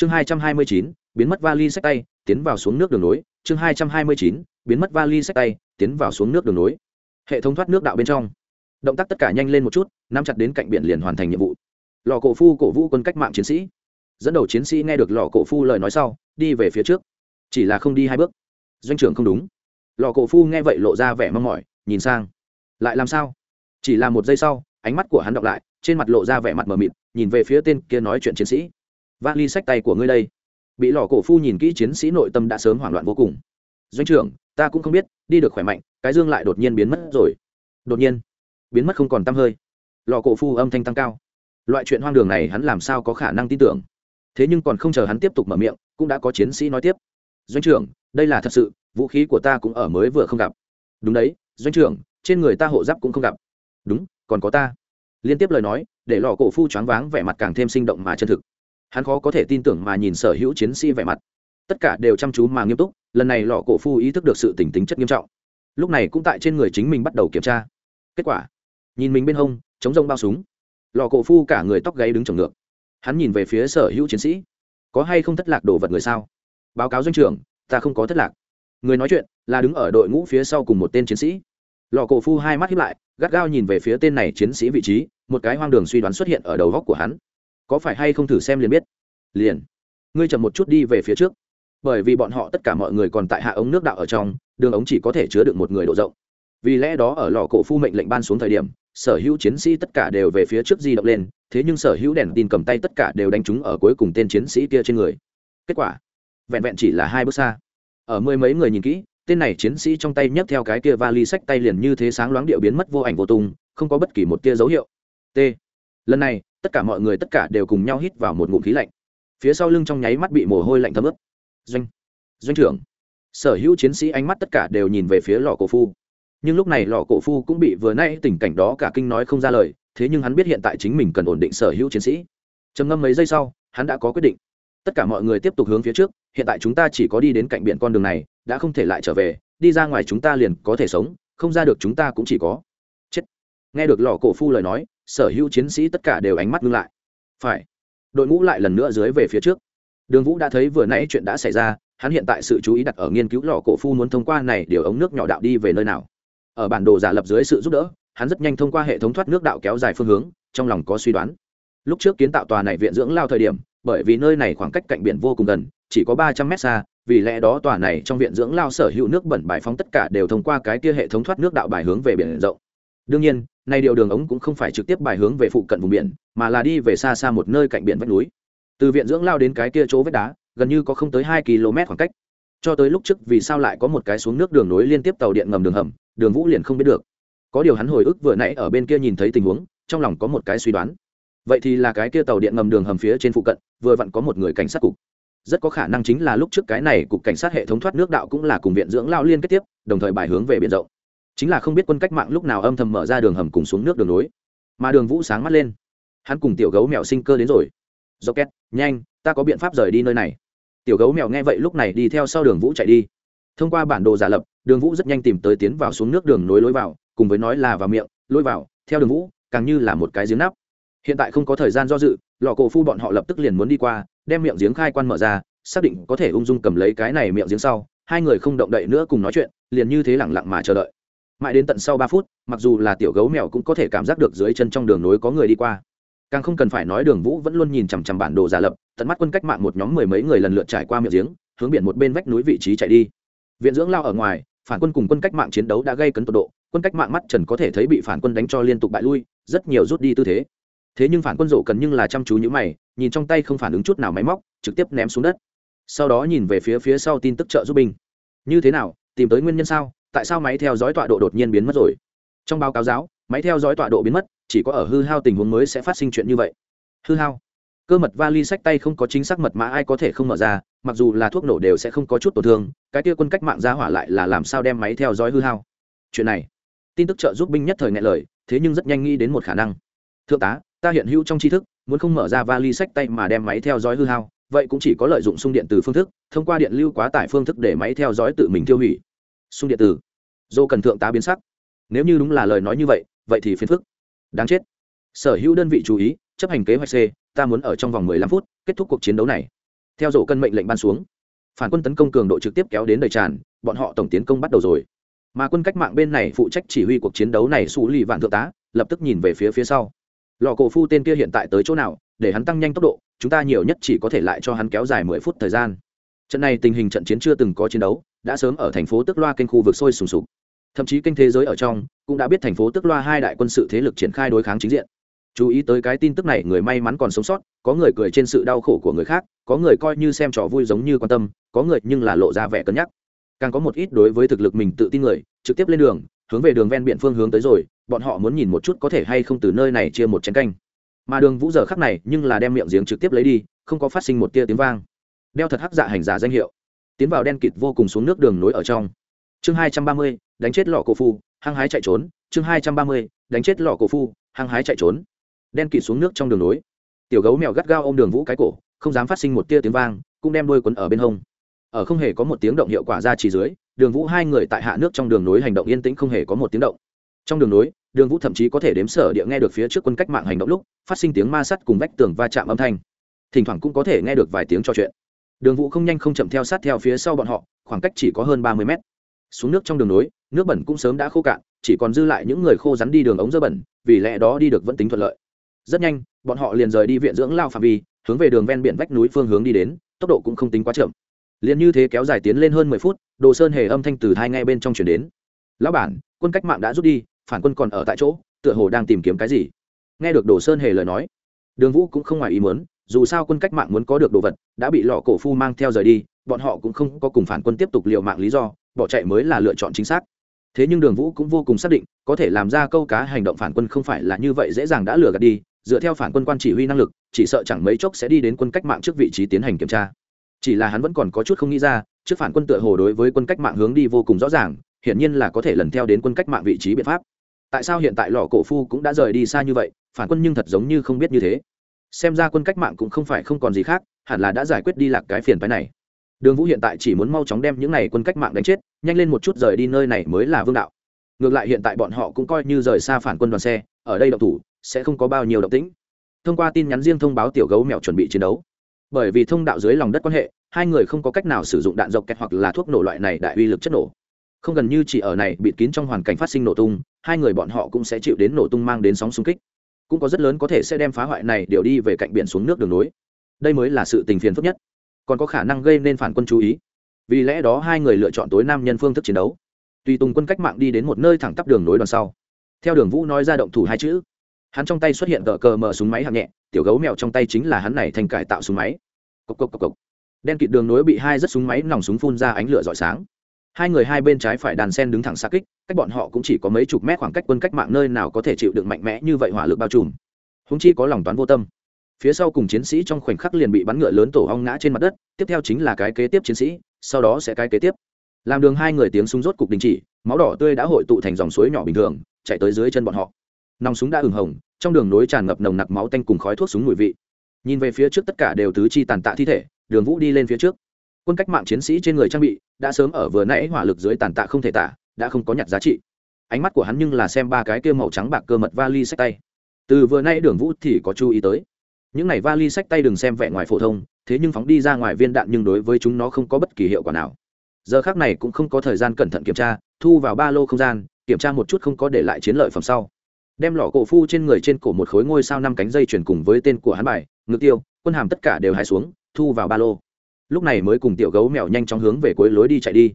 chương hai trăm hai mươi chín, biến mất vali sách tay, tiến vào xuống nước đường nối. Chương hai trăm hai mươi chín, biến mất vali sách tay, tiến vào xuống nước đường nối. Hệ thống thoát nước đạo bên trong. Động tác tất cả nhanh lên một chút, nắm chặt đến cạnh biển liền hoàn thành nhiệm vụ. Lò cổ phu cổ vũ quân cách mạng chiến sĩ. Dẫn đầu chiến sĩ nghe được lò cổ phu lời nói sau, đi về phía trước. Chỉ là không đi hai bước. Doanh trưởng không đúng. Lò cổ phu nghe vậy lộ ra vẻ mong mỏi, nhìn sang. Lại làm sao? Chỉ là một giây sau, ánh mắt của hắn đọc lại, trên mặt lộ ra vẻ mặt mờ mịt, nhìn về phía tên kia nói chuyện chiến sĩ vali sách tay của ngươi đây. Bị lò cổ phu nhìn kỹ chiến sĩ nội tâm đã sớm hoảng loạn vô cùng. Doanh trưởng, ta cũng không biết, đi được khỏe mạnh, cái dương lại đột nhiên biến mất rồi. Đột nhiên? Biến mất không còn t hơi. Lò cổ phu âm thanh tăng cao. Loại chuyện hoang đường này hắn làm sao có khả năng tin tưởng? Thế nhưng còn không chờ hắn tiếp tục mở miệng, cũng đã có chiến sĩ nói tiếp. Doanh trưởng, đây là thật sự, vũ khí của ta cũng ở mới vừa không gặp. Đúng đấy, doanh trưởng, trên người ta hộ giáp cũng không gặp. Đúng, còn có ta. Liên tiếp lời nói, để lò cổ phu choáng váng vẻ mặt càng thêm sinh động mà chân thực hắn khó có thể tin tưởng mà nhìn sở hữu chiến sĩ vẻ mặt. Tất cả đều chăm chú mà nghiêm túc, lần này lò cổ phu ý thức được sự tỉnh tính chất nghiêm trọng. Lúc này cũng tại trên người chính mình bắt đầu kiểm tra. Kết quả, nhìn mình bên hông, chống rông bao súng. Lò cổ phu cả người tóc gáy đứng trồng ngược. Hắn nhìn về phía sở hữu chiến sĩ. Có hay không thất lạc đồ vật người sao? Báo cáo doanh trưởng, ta không có thất lạc. Người nói chuyện là đứng ở đội ngũ phía sau cùng một tên chiến sĩ. Lò cổ phu hai mắt hiếp lại, gắt gao nhìn về phía tên này chiến sĩ vị trí, một cái hoang đường suy đoán xuất hiện ở đầu góc của hắn có phải hay không thử xem liền biết. Liền. Ngươi chậm một chút đi về phía trước. Bởi vì bọn họ tất cả mọi người còn tại hạ ống nước đạo ở trong, đường ống chỉ có thể chứa được một người độ rộng. Vì lẽ đó ở lò cổ phu mệnh lệnh ban xuống thời điểm, sở hữu chiến sĩ tất cả đều về phía trước di động lên, thế nhưng sở hữu đèn tin cầm tay tất cả đều đánh trúng ở cuối cùng tên chiến sĩ kia trên người. Kết quả, vẹn vẹn chỉ là hai bước xa. Ở mười mấy người nhìn kỹ, tên này chiến sĩ trong tay nhấc theo cái kia vali sách tay liền như thế sáng loáng điệu biến mất vô ảnh vô tung, không có bất kỳ một tia dấu hiệu. T lần này, tất cả mọi người tất cả đều cùng nhau hít vào một ngụm khí lạnh. Phía sau lưng trong nháy mắt bị mồ hôi lạnh thấm ướt. Doanh doanh trưởng. Sở hữu chiến sĩ ánh mắt tất cả đều nhìn về phía lò cổ phu. Nhưng lúc này lò cổ phu cũng bị vừa nay tình cảnh đó cả kinh nói không ra lời, thế nhưng hắn biết hiện tại chính mình cần ổn định sở hữu chiến sĩ. Trầm ngâm mấy giây sau, hắn đã có quyết định. Tất cả mọi người tiếp tục hướng phía trước, hiện tại chúng ta chỉ có đi đến cạnh biển con đường này, đã không thể lại trở về, đi ra ngoài chúng ta liền có thể sống, không ra được chúng ta cũng chỉ có. Chết. Nghe được lò cổ phu lời nói sở hữu chiến sĩ tất cả đều ánh mắt ngưng lại. Phải, đội ngũ lại lần nữa dưới về phía trước. Đường vũ đã thấy vừa nãy chuyện đã xảy ra, hắn hiện tại sự chú ý đặt ở nghiên cứu lò cổ phu muốn thông qua này điều ống nước nhỏ đạo đi về nơi nào. Ở bản đồ giả lập dưới sự giúp đỡ, hắn rất nhanh thông qua hệ thống thoát nước đạo kéo dài phương hướng, trong lòng có suy đoán. Lúc trước kiến tạo tòa này viện dưỡng lao thời điểm, bởi vì nơi này khoảng cách cạnh biển vô cùng gần, chỉ có ba trăm mét xa, vì lẽ đó tòa này trong viện dưỡng lao sở hữu nước bẩn bài phóng tất cả đều thông qua cái kia hệ thống thoát nước đạo bài hướng về biển rộng. Đương nhiên nay điều đường ống cũng không phải trực tiếp bài hướng về phụ cận vùng biển, mà là đi về xa xa một nơi cạnh biển vách núi. Từ viện dưỡng lao đến cái kia chỗ vách đá, gần như có không tới hai km khoảng cách. Cho tới lúc trước vì sao lại có một cái xuống nước đường nối liên tiếp tàu điện ngầm đường hầm, đường vũ liền không biết được. Có điều hắn hồi ức vừa nãy ở bên kia nhìn thấy tình huống, trong lòng có một cái suy đoán. Vậy thì là cái kia tàu điện ngầm đường hầm phía trên phụ cận, vừa vặn có một người cảnh sát cục. Rất có khả năng chính là lúc trước cái này, cục cảnh sát hệ thống thoát nước đạo cũng là cùng viện dưỡng lao liên kết tiếp, đồng thời bài hướng về biển rộng chính là không biết quân cách mạng lúc nào âm thầm mở ra đường hầm cùng xuống nước đường nối. Mà đường vũ sáng mắt lên. Hắn cùng tiểu gấu mèo sinh cơ đến rồi. Do két nhanh, ta có biện pháp rời đi nơi này. Tiểu gấu mèo nghe vậy lúc này đi theo sau đường vũ chạy đi. Thông qua bản đồ giả lập, đường vũ rất nhanh tìm tới tiến vào xuống nước đường nối lối vào, cùng với nói là vào miệng, lối vào, theo đường vũ, càng như là một cái giếng nắp. Hiện tại không có thời gian do dự, lò cổ phu bọn họ lập tức liền muốn đi qua, đem miệng giếng khai quan mở ra, xác định có thể ung dung cầm lấy cái này miệng giếng sau, hai người không động đậy nữa cùng nói chuyện, liền như thế lẳng lặng mà chờ đợi mãi đến tận sau ba phút, mặc dù là tiểu gấu mèo cũng có thể cảm giác được dưới chân trong đường nối có người đi qua. Càng không cần phải nói đường vũ vẫn luôn nhìn chằm chằm bản đồ giả lập, tận mắt quân cách mạng một nhóm mười mấy người lần lượt trải qua miệng giếng, hướng biển một bên vách núi vị trí chạy đi. Viện dưỡng lao ở ngoài, phản quân cùng quân cách mạng chiến đấu đã gây cấn tột độ, quân cách mạng mắt trần có thể thấy bị phản quân đánh cho liên tục bại lui, rất nhiều rút đi tư thế. Thế nhưng phản quân rộ cần nhưng là chăm chú nhữ mày, nhìn trong tay không phản ứng chút nào máy móc, trực tiếp ném xuống đất. Sau đó nhìn về phía phía sau tin tức trợ giúp binh. Như thế nào, tìm tới nguyên nhân sao? Tại sao máy theo dõi tọa độ đột nhiên biến mất rồi? Trong báo cáo giáo, máy theo dõi tọa độ biến mất, chỉ có ở hư hao tình huống mới sẽ phát sinh chuyện như vậy. Hư hao? Cơ mật vali sách tay không có chính xác mật mã ai có thể không mở ra, mặc dù là thuốc nổ đều sẽ không có chút tổn thương, cái kia quân cách mạng ra hỏa lại là làm sao đem máy theo dõi hư hao? Chuyện này, tin tức trợ giúp binh nhất thời ngại lời, thế nhưng rất nhanh nghĩ đến một khả năng. Thượng tá, ta hiện hữu trong tri thức, muốn không mở ra vali sách tay mà đem máy theo dõi hư hao, vậy cũng chỉ có lợi dụng sung điện từ phương thức, thông qua điện lưu quá tải phương thức để máy theo dõi tự mình tiêu hủy. Sung điện từ dô cần thượng tá biến sắc. Nếu như đúng là lời nói như vậy vậy thì phiền phức. Đáng chết. Sở hữu đơn vị chú ý, chấp hành kế hoạch c, ta muốn ở trong vòng 15 phút kết thúc cuộc chiến đấu này. Theo dỗ cân mệnh lệnh ban xuống, phản quân tấn công cường độ trực tiếp kéo đến đầy tràn, bọn họ tổng tiến công bắt đầu rồi. Mà quân cách mạng bên này phụ trách chỉ huy cuộc chiến đấu này xù lì vạn thượng tá, lập tức nhìn về phía phía sau. Lò cổ phu tên kia hiện tại tới chỗ nào, để hắn tăng nhanh tốc độ, chúng ta nhiều nhất chỉ có thể lại cho hắn kéo dài mười phút thời gian. Trận này tình hình trận chiến chưa từng có chiến đấu, đã sớm ở thành phố tức loa kênh khu vực sôi sùng sục thậm chí kênh thế giới ở trong cũng đã biết thành phố tức loa hai đại quân sự thế lực triển khai đối kháng chính diện. Chú ý tới cái tin tức này, người may mắn còn sống sót, có người cười trên sự đau khổ của người khác, có người coi như xem trò vui giống như quan tâm, có người nhưng là lộ ra vẻ cân nhắc. Càng có một ít đối với thực lực mình tự tin người, trực tiếp lên đường, hướng về đường ven biển phương hướng tới rồi, bọn họ muốn nhìn một chút có thể hay không từ nơi này chia một chén canh. Mà đường vũ giờ khắc này, nhưng là đem miệng giếng trực tiếp lấy đi, không có phát sinh một tia tiếng vang. Đeo thật hắc dạ hành giả danh hiệu. Tiến vào đen kịt vô cùng xuống nước đường nối ở trong chương hai trăm ba mươi, đánh chết lọ cổ phu, hăng hái chạy trốn. Chương hai trăm ba mươi, đánh chết lọ cổ phu, hăng hái chạy trốn. Đen kịt xuống nước trong đường nối. Tiểu gấu mèo gắt gao ôm đường vũ cái cổ, không dám phát sinh một tia tiếng vang, cũng đem đôi quấn ở bên hông. Ở không hề có một tiếng động hiệu quả ra chỉ dưới, đường vũ hai người tại hạ nước trong đường nối hành động yên tĩnh không hề có một tiếng động. Trong đường nối, đường vũ thậm chí có thể đếm sở địa nghe được phía trước quân cách mạng hành động lúc, phát sinh tiếng ma sắt cùng vách tường va chạm âm thanh. Thỉnh thoảng cũng có thể nghe được vài tiếng trò chuyện. Đường vũ không nhanh không chậm theo sát theo phía sau bọn họ, khoảng cách chỉ có hơn ba mươi mét xuống nước trong đường nối, nước bẩn cũng sớm đã khô cạn, chỉ còn dư lại những người khô rắn đi đường ống dơ bẩn, vì lẽ đó đi được vẫn tính thuận lợi. Rất nhanh, bọn họ liền rời đi viện dưỡng lao phạm vi, hướng về đường ven biển vách núi phương hướng đi đến, tốc độ cũng không tính quá chậm. Liền như thế kéo dài tiến lên hơn mười phút, đồ sơn hề âm thanh từ hai ngay bên trong chuyển đến. Lão bản, quân cách mạng đã rút đi, phản quân còn ở tại chỗ, tựa hồ đang tìm kiếm cái gì? Nghe được đồ sơn hề lời nói, đường vũ cũng không ngoài ý muốn, dù sao quân cách mạng muốn có được đồ vật, đã bị lọ cổ phu mang theo rời đi, bọn họ cũng không có cùng phản quân tiếp tục l mạng lý do bỏ chạy mới là lựa chọn chính xác. Thế nhưng đường vũ cũng vô cùng xác định, có thể làm ra câu cá hành động phản quân không phải là như vậy dễ dàng đã lừa gạt đi, dựa theo phản quân quan chỉ huy năng lực, chỉ sợ chẳng mấy chốc sẽ đi đến quân cách mạng trước vị trí tiến hành kiểm tra. Chỉ là hắn vẫn còn có chút không nghĩ ra, trước phản quân tựa hồ đối với quân cách mạng hướng đi vô cùng rõ ràng, hiển nhiên là có thể lần theo đến quân cách mạng vị trí biện pháp. Tại sao hiện tại lò cổ phu cũng đã rời đi xa như vậy, phản quân nhưng thật giống như không biết như thế. Xem ra quân cách mạng cũng không phải không còn gì khác, hẳn là đã giải quyết đi lạc cái phiền phái này đường vũ hiện tại chỉ muốn mau chóng đem những n à y quân cách mạng đánh chết, nhanh lên một chút rời đi nơi này mới là vương đạo. Ngược lại hiện tại bọn họ cũng coi như rời xa phản quân đoàn xe, ở đây độc thủ, sẽ không có bao nhiêu động tĩnh. Thông qua tin nhắn riêng thông báo tiểu gấu mèo chuẩn bị chiến đấu. Bởi vì thông đạo dưới lòng đất quan hệ, hai người không có cách nào sử dụng đạn dọc kẹt hoặc là thuốc nổ loại này đại uy lực chất nổ. Không gần như chỉ ở này bịt kín trong hoàn cảnh phát sinh nổ tung, hai người bọn họ cũng sẽ chịu đến nổ tung mang đến sóng xung kích. Cũng có rất lớn có thể sẽ đem phá hoại này điều đi về cạnh biển xuống nước đường nối. Đây mới là sự tình phiền phức nhất còn có khả năng gây nên phản quân chú ý. Vì lẽ đó hai người lựa chọn tối nam nhân phương thức chiến đấu. Tùy tùng quân cách mạng đi đến một nơi thẳng tắp đường nối đằng sau. Theo đường vũ nói ra động thủ hai chữ, hắn trong tay xuất hiện cờ cờ mở súng máy hạng nhẹ, tiểu gấu mèo trong tay chính là hắn này thành cải tạo súng máy. Cộc cộc cộc cộc. Đen kịt đường nối bị hai rất súng máy nòng súng phun ra ánh lửa rọi sáng. Hai người hai bên trái phải đàn sen đứng thẳng xa kích, cách bọn họ cũng chỉ có mấy chục mét khoảng cách quân cách mạng nơi nào có thể chịu đựng mạnh mẽ như vậy hỏa lực bao trùm. Húng chi có lòng toán vô tâm phía sau cùng chiến sĩ trong khoảnh khắc liền bị bắn ngựa lớn tổ hong ngã trên mặt đất, tiếp theo chính là cái kế tiếp chiến sĩ, sau đó sẽ cái kế tiếp. Làm đường hai người tiếng súng rốt cục đình chỉ, máu đỏ tươi đã hội tụ thành dòng suối nhỏ bình thường, chạy tới dưới chân bọn họ. Nòng súng đã ửng hồng, trong đường nối tràn ngập nồng nặc máu tanh cùng khói thuốc súng mùi vị. Nhìn về phía trước tất cả đều tứ chi tàn tạ thi thể, đường vũ đi lên phía trước. Quân cách mạng chiến sĩ trên người trang bị đã sớm ở vừa nãy hỏa lực dưới tàn tạ không thể tả, đã không có nhặt giá trị. Ánh mắt của hắn nhưng là xem ba cái kia màu trắng bạc cơ mật vali sách tay. Từ vừa nay đường vũ thì có chú ý tới những này vali sách tay đừng xem vẻ ngoài phổ thông, thế nhưng phóng đi ra ngoài viên đạn nhưng đối với chúng nó không có bất kỳ hiệu quả nào. Giờ khác này cũng không có thời gian cẩn thận kiểm tra, thu vào ba lô không gian, kiểm tra một chút không có để lại chiến lợi phẩm sau. Đem lọ cổ phu trên người trên cổ một khối ngôi sao năm cánh dây chuyển cùng với tên của hắn bài ngược tiêu, quân hàm tất cả đều hai xuống, thu vào ba lô. Lúc này mới cùng tiểu gấu mèo nhanh chóng hướng về cuối lối đi chạy đi.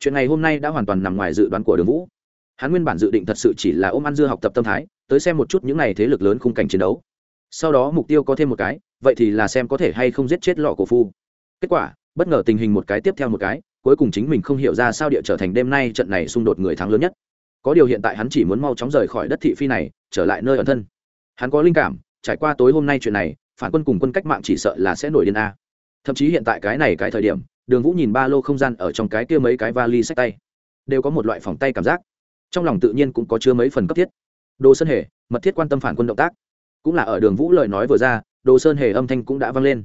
Chuyện này hôm nay đã hoàn toàn nằm ngoài dự đoán của đường vũ. Hắn nguyên bản dự định thật sự chỉ là ôm ăn dưa học tập tâm thái, tới xem một chút những n à y thế lực lớn khung cảnh chiến đấu sau đó mục tiêu có thêm một cái, vậy thì là xem có thể hay không giết chết lọ cổ phu. Kết quả, bất ngờ tình hình một cái tiếp theo một cái, cuối cùng chính mình không hiểu ra sao địa trở thành đêm nay trận này xung đột người thắng lớn nhất. Có điều hiện tại hắn chỉ muốn mau chóng rời khỏi đất thị phi này, trở lại nơi ẩn thân. Hắn có linh cảm, trải qua tối hôm nay chuyện này, phản quân cùng quân cách mạng chỉ sợ là sẽ nổi điên a. Thậm chí hiện tại cái này cái thời điểm, đường vũ nhìn ba lô không gian ở trong cái kia mấy cái vali sách tay, đều có một loại phòng tay cảm giác. Trong lòng tự nhiên cũng có chứa mấy phần cấp thiết. Đồ sơn hề, mật thiết quan tâm phản quân động tác cũng là ở đường vũ lời nói vừa ra, đồ sơn hề âm thanh cũng đã vang lên.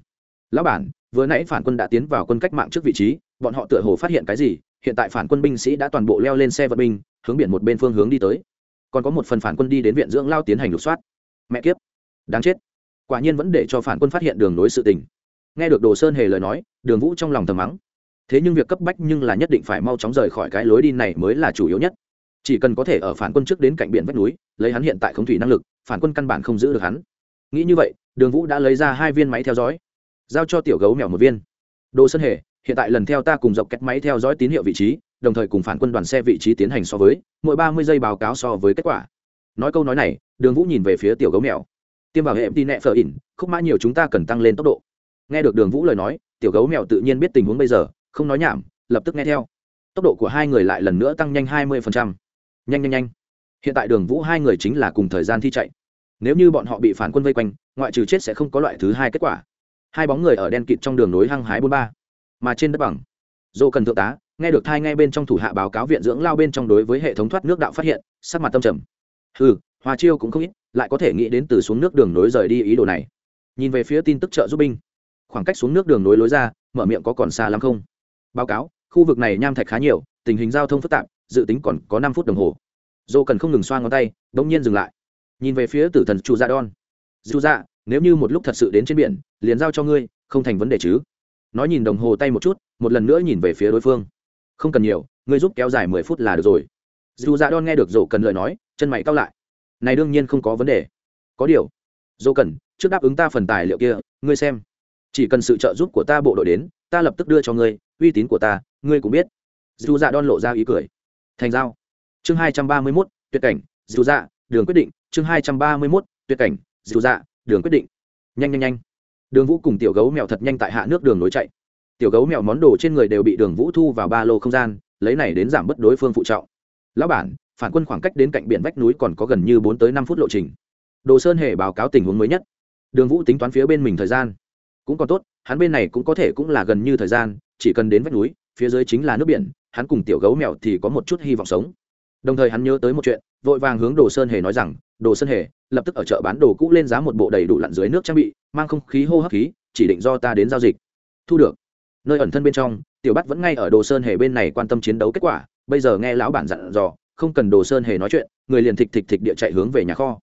Lão bản, vừa nãy phản quân đã tiến vào quân cách mạng trước vị trí, bọn họ tựa hồ phát hiện cái gì? Hiện tại phản quân binh sĩ đã toàn bộ leo lên xe vận binh, hướng biển một bên phương hướng đi tới. Còn có một phần phản quân đi đến viện dưỡng lao tiến hành lục soát. Mẹ kiếp! Đáng chết! Quả nhiên vẫn để cho phản quân phát hiện đường nối sự tình. Nghe được đồ sơn hề lời nói, đường vũ trong lòng thầm mắng. Thế nhưng việc cấp bách nhưng là nhất định phải mau chóng rời khỏi cái lối đi này mới là chủ yếu nhất. Chỉ cần có thể ở phản quân trước đến cạnh biển vách núi, lấy hắn hiện tại không thủy năng lực phản quân căn bản không giữ được hắn. Nghĩ như vậy, đường vũ đã lấy ra hai viên máy theo dõi, giao cho tiểu gấu mèo một viên. Đồ sân hề, hiện tại lần theo ta cùng dọc cách máy theo dõi tín hiệu vị trí, đồng thời cùng phản quân đoàn xe vị trí tiến hành so với, mỗi ba mươi giây báo cáo so với kết quả. Nói câu nói này, đường vũ nhìn về phía tiểu gấu mèo. Tiêm vào hệ tin nẹ phở ỉn, khúc mã nhiều chúng ta cần tăng lên tốc độ. Nghe được đường vũ lời nói, tiểu gấu mèo tự nhiên biết tình huống bây giờ, không nói nhảm, lập tức nghe theo. Tốc độ của hai người lại lần nữa tăng nhanh hai mươi nhanh nhanh nhanh hiện tại đường vũ hai người chính là cùng thời gian thi chạy. Nếu như bọn họ bị phản quân vây quanh, ngoại trừ chết sẽ không có loại thứ hai kết quả. Hai bóng người ở đen kịt trong đường nối hăng hái bốn ba, mà trên đất bằng. Dô cần thượng tá, nghe được thai ngay bên trong thủ hạ báo cáo viện dưỡng lao bên trong đối với hệ thống thoát nước đạo phát hiện, sắc mặt tâm trầm. Ừ hoa chiêu cũng không ít, lại có thể nghĩ đến từ xuống nước đường nối rời đi ý đồ này. Nhìn về phía tin tức trợ giúp binh. Khoảng cách xuống nước đường nối lối ra, mở miệng có còn xa lắm không? Báo cáo, khu vực này nham thạch khá nhiều, tình hình giao thông phức tạp, dự tính còn có năm phút đồng hồ dô cần không ngừng xoa ngón tay đ ỗ n g nhiên dừng lại. Nhìn về phía tử thần chu gia đon. Dù dạ nếu như một lúc thật sự đến trên biển, liền giao cho ngươi, không thành vấn đề chứ? Nói nhìn đồng hồ tay một chút, một lần nữa nhìn về phía đối phương. Không cần nhiều, ngươi giúp kéo dài mười phút là được rồi. Dù dạ đon nghe được dô cần lời nói, chân mày cao lại. Này đương nhiên không có vấn đề. Có điều, dô cần, trước đáp ứng ta phần tài liệu kia, ngươi xem. Chỉ cần sự trợ giúp của ta bộ đội đến, ta lập tức đưa cho ngươi, uy tín của ta, ngươi cũng biết. Dù dạ đon lộ ra ý cười. Thành giao chương hai trăm ba mươi mốt, tuyệt cảnh dù dạ đường quyết định. Chương hai trăm ba mươi mốt, tuyệt cảnh dù dạ đường quyết định. Nhanh nhanh nhanh. Đường vũ cùng tiểu gấu mèo thật nhanh tại hạ nước đường nối chạy. Tiểu gấu mèo món đồ trên người đều bị đường vũ thu vào ba lô không gian, lấy này đến giảm bớt đối phương phụ trọng. Lão bản, phản quân khoảng cách đến cạnh biển vách núi còn có gần như bốn tới năm phút lộ trình. Đồ sơn hề báo cáo tình huống mới nhất. Đường vũ tính toán phía bên mình thời gian. Cũng còn tốt, hắn bên này cũng có thể cũng là gần như thời gian, chỉ cần đến vách núi, phía dưới chính là nước biển, hắn cùng tiểu gấu mèo thì có một chút hy vọng sống đồng thời hắn nhớ tới một chuyện, vội vàng hướng đồ sơn hề nói rằng, đồ sơn hề, lập tức ở chợ bán đồ cũ lên giá một bộ đầy đủ lặn dưới nước trang bị, mang không khí hô hấp khí, chỉ định do ta đến giao dịch. Thu được. Nơi ẩn thân bên trong, tiểu bắt vẫn ngay ở đồ sơn hề bên này quan tâm chiến đấu kết quả, bây giờ nghe lão bản dặn dò, không cần đồ sơn hề nói chuyện, người liền thịch thịch thịch địa chạy hướng về nhà kho.